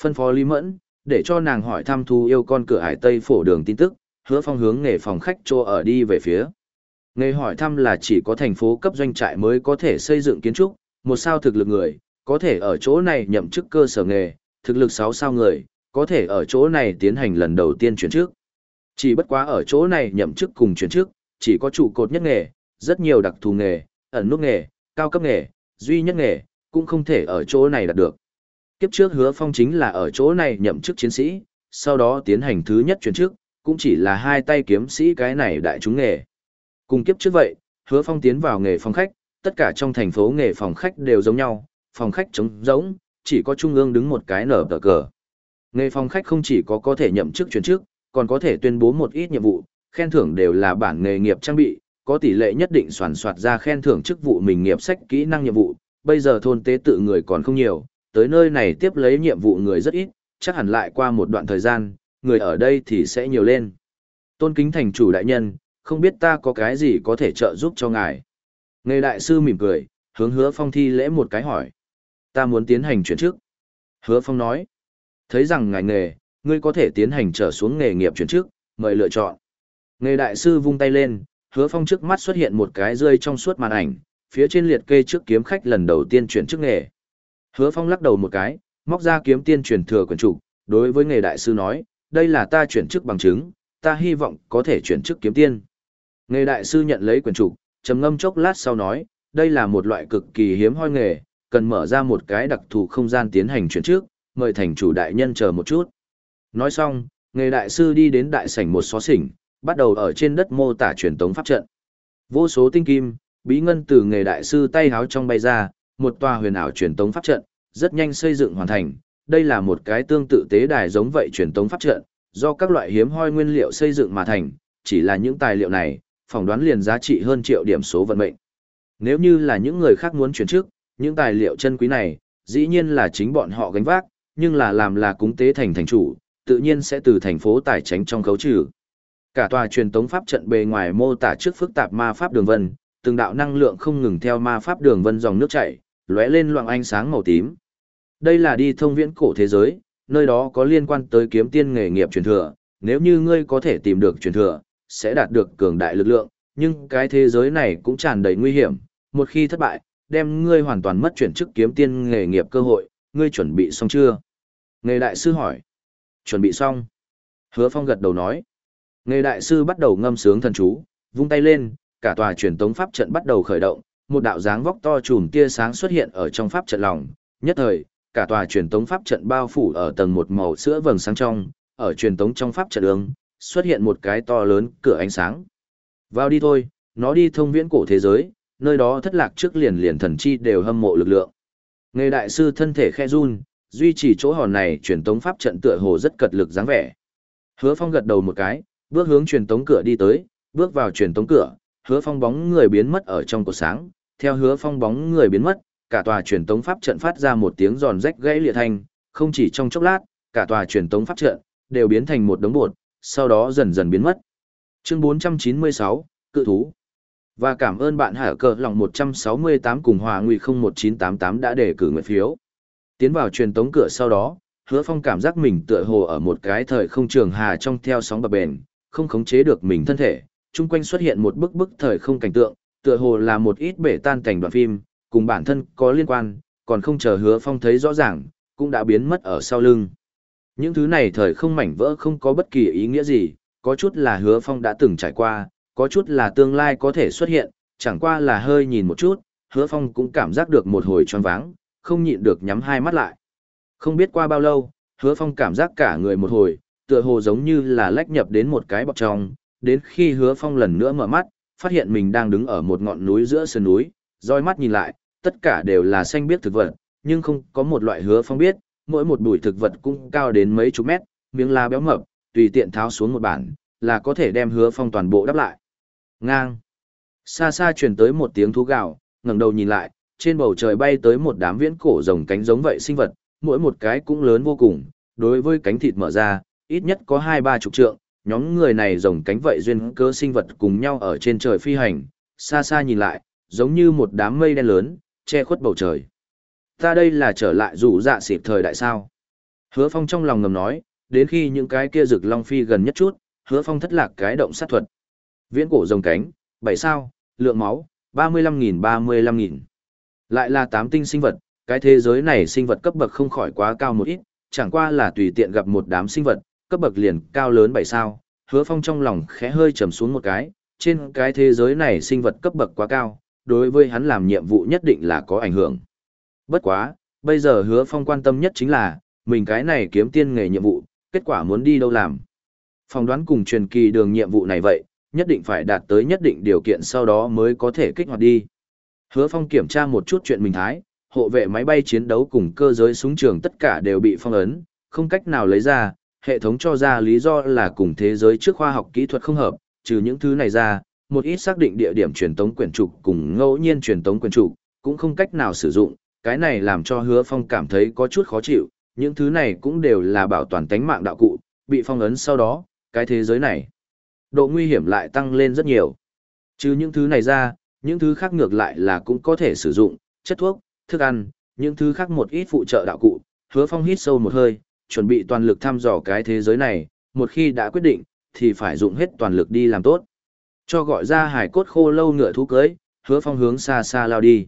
Phân phó Lý Mẫn, để cho nàng hỏi thăm thu yêu con cửa hải Tây phổ đường tin tức, hứa phong hướng nghề phòng khách cho ở đi về phía. Nghề hỏi thăm là chỉ có thành phố cấp doanh trại mới có thể xây dựng kiến trúc, một sao thực lực người, có thể ở chỗ này nhậm chức cơ sở nghề, thực lực 6 sao người, có thể ở chỗ này tiến hành lần đầu tiên chuyển chức. Chỉ bất quá ở chỗ này nhậm chức cùng chuyển chức, chỉ có trụ cột nhất nghề, rất nhiều đặc thù nghề, ẩn nút nghề, cao cấp nghề, duy nhất nghề, cũng không thể ở chỗ này đạt được. Kiếp trước hứa phong chính là ở chỗ này nhậm chức chiến sĩ, sau đó tiến hành thứ nhất chuyển chức, cũng chỉ là hai tay kiếm sĩ cái này đại chúng nghề. Cùng kiếp trước vậy, hứa phong tiến vào nghề phòng khách, tất cả trong thành phố nghề phòng khách đều giống nhau, phòng khách trống rỗng, chỉ có trung ương đứng một cái nở tờ cờ. Nghề phòng khách không chỉ có có thể nhậm chức chuyển chức, còn có thể tuyên bố một ít nhiệm vụ, khen thưởng đều là bản nghề nghiệp trang bị, có tỷ lệ nhất định soàn soạt ra khen thưởng chức vụ mình nghiệp sách kỹ năng nhiệm vụ, bây giờ thôn tế tự người còn không nhiều, tới nơi này tiếp lấy nhiệm vụ người rất ít, chắc hẳn lại qua một đoạn thời gian, người ở đây thì sẽ nhiều lên. Tôn kính thành chủ đại nhân, không biết ta có cái gì có thể trợ giúp cho ngài. Nghề đại sư mỉm cười, hướng hứa phong thi lễ một cái hỏi. Ta muốn tiến hành chuyển chức. Hứa phong nói. Thấy rằng ngài nghề, ngươi có thể tiến hành trở xuống nghề nghiệp chuyển chức, mời lựa chọn. Nghề đại sư vung tay lên, hứa phong trước mắt xuất hiện một cái rơi trong suốt màn ảnh, phía trên liệt kê trước kiếm khách lần đầu tiên chuyển chức nghề. Hứa Phong lắc đầu một cái, móc ra kiếm tiên truyền thừa quần trục, đối với nghề đại sư nói, đây là ta chuyển chức bằng chứng, ta hy vọng có thể chuyển chức kiếm tiên. Nghề đại sư nhận lấy quyển trục, trầm ngâm chốc lát sau nói, đây là một loại cực kỳ hiếm hoi nghề, cần mở ra một cái đặc thù không gian tiến hành chuyển trước, mời thành chủ đại nhân chờ một chút. Nói xong, nghề đại sư đi đến đại sảnh một xó xỉnh, bắt đầu ở trên đất mô tả truyền tống pháp trận. Vô số tinh kim, bí ngân từ nghề đại sư tay háo trong bay ra, một tòa huyền ảo truyền tống pháp trận, rất nhanh xây dựng hoàn thành. Đây là một cái tương tự tế đài giống vậy truyền tống pháp trận, do các loại hiếm hoi nguyên liệu xây dựng mà thành, chỉ là những tài liệu này, phỏng đoán liền giá trị hơn triệu điểm số vận mệnh. Nếu như là những người khác muốn chuyển trước, những tài liệu chân quý này, dĩ nhiên là chính bọn họ gánh vác, nhưng là làm là cúng tế thành thành chủ, tự nhiên sẽ từ thành phố tài tránh trong khấu trừ. Cả tòa truyền tống pháp trận bề ngoài mô tả trước phức tạp ma pháp đường vân, từng đạo năng lượng không ngừng theo ma pháp đường vân dòng nước chảy, lóe lên loạng ánh sáng màu tím. Đây là đi thông viễn cổ thế giới, nơi đó có liên quan tới kiếm tiên nghề nghiệp truyền thừa, nếu như ngươi có thể tìm được truyền thừa, sẽ đạt được cường đại lực lượng, nhưng cái thế giới này cũng tràn đầy nguy hiểm, một khi thất bại, đem ngươi hoàn toàn mất chuyển chức kiếm tiên nghề nghiệp cơ hội, ngươi chuẩn bị xong chưa? Nghề đại sư hỏi. Chuẩn bị xong. Hứa Phong gật đầu nói. Nghề đại sư bắt đầu ngâm sướng thần chú, vung tay lên, cả tòa truyền tống pháp trận bắt đầu khởi động, một đạo dáng vóc to chùm tia sáng xuất hiện ở trong pháp trận lòng, nhất thời, cả tòa truyền tống pháp trận bao phủ ở tầng một màu sữa vầng sáng trong, ở truyền tống trong pháp trận ứng, xuất hiện một cái to lớn cửa ánh sáng. Vào đi thôi, nó đi thông viễn cổ thế giới, nơi đó thất lạc trước liền liền thần chi đều hâm mộ lực lượng. Nghề đại sư thân thể khe run, duy trì chỗ hòn này truyền tống pháp trận tựa hồ rất cật lực dáng vẻ. Hứa Phong gật đầu một cái, bước hướng truyền tống cửa đi tới, bước vào truyền tống cửa, Hứa Phong bóng người biến mất ở trong cột sáng, theo Hứa Phong bóng người biến mất, cả tòa truyền tống pháp trận phát ra một tiếng giòn rách gãy liệt thanh, không chỉ trong chốc lát, cả tòa truyền tống pháp trận đều biến thành một đống bột, sau đó dần dần biến mất. Chương 496, cự thú. Và cảm ơn bạn hạ cờ lòng 168 cùng Hòa nguy 01988 đã đề cử nguyện phiếu. Tiến vào truyền tống cửa sau đó, Hứa Phong cảm giác mình tựa hồ ở một cái thời không trường hà trong theo sóng bập bền, không khống chế được mình thân thể, chung quanh xuất hiện một bức bức thời không cảnh tượng, tựa hồ là một ít bể tan cảnh đoạn phim, cùng bản thân có liên quan, còn không chờ hứa phong thấy rõ ràng, cũng đã biến mất ở sau lưng. Những thứ này thời không mảnh vỡ không có bất kỳ ý nghĩa gì, có chút là hứa phong đã từng trải qua, có chút là tương lai có thể xuất hiện, chẳng qua là hơi nhìn một chút, hứa phong cũng cảm giác được một hồi tròn váng, không nhịn được nhắm hai mắt lại. Không biết qua bao lâu, hứa phong cảm giác cả người một hồi, tựa hồ giống như là lách nhập đến một cái bọc trong, đến khi hứa phong lần nữa mở mắt, phát hiện mình đang đứng ở một ngọn núi giữa sườn núi, roi mắt nhìn lại, tất cả đều là xanh biếc thực vật, nhưng không có một loại hứa phong biết, mỗi một bụi thực vật cũng cao đến mấy chục mét, miếng lá béo mập, tùy tiện tháo xuống một bản, là có thể đem hứa phong toàn bộ đắp lại. Ngang. Xa xa truyền tới một tiếng thú gào, ngẩng đầu nhìn lại, trên bầu trời bay tới một đám viễn cổ rồng cánh giống vậy sinh vật, mỗi một cái cũng lớn vô cùng, đối với cánh thịt mở ra, ít nhất có hai ba chục trượng, nhóm người này rồng cánh vậy duyên cơ sinh vật cùng nhau ở trên trời phi hành, xa xa nhìn lại, giống như một đám mây đen lớn, che khuất bầu trời. Ta đây là trở lại rủ dạ xịp thời đại sao. Hứa phong trong lòng ngầm nói, đến khi những cái kia rực long phi gần nhất chút, hứa phong thất lạc cái động sát thuật. Viễn cổ rồng cánh, 7 sao, lượng máu, 35.000-35.000. Lại là 8 tinh sinh vật, cái thế giới này sinh vật cấp bậc không khỏi quá cao một ít, chẳng qua là tùy tiện gặp một đám sinh vật, cấp bậc liền cao lớn 7 sao, hứa phong trong lòng khẽ hơi trầm xuống một cái, trên cái thế giới này sinh vật cấp bậc quá cao, đối với hắn làm nhiệm vụ nhất định là có ảnh hưởng. Bất quá, bây giờ hứa phong quan tâm nhất chính là, mình cái này kiếm tiên nghề nhiệm vụ, kết quả muốn đi đâu làm. Phòng đoán cùng truyền kỳ đường nhiệm vụ này vậy, nhất định phải đạt tới nhất định điều kiện sau đó mới có thể kích hoạt đi. Hứa phong kiểm tra một chút chuyện mình thái, hộ vệ máy bay chiến đấu cùng cơ giới súng trường tất cả đều bị phong ấn, không cách nào lấy ra, hệ thống cho ra lý do là cùng thế giới trước khoa học kỹ thuật không hợp, trừ những thứ này ra, một ít xác định địa điểm truyền tống quyển trục cùng ngẫu nhiên truyền tống quyển trục cũng không cách nào sử dụng, cái này làm cho Hứa Phong cảm thấy có chút khó chịu, những thứ này cũng đều là bảo toàn tánh mạng đạo cụ, bị phong ấn sau đó, cái thế giới này độ nguy hiểm lại tăng lên rất nhiều. Trừ những thứ này ra, những thứ khác ngược lại là cũng có thể sử dụng, chất thuốc, thức ăn, những thứ khác một ít phụ trợ đạo cụ. Hứa Phong hít sâu một hơi, chuẩn bị toàn lực thăm dò cái thế giới này, một khi đã quyết định, thì phải dùng hết toàn lực đi làm tốt. Cho gọi ra hải cốt khô lâu ngựa thú cưới, hứa phong hướng xa xa lao đi.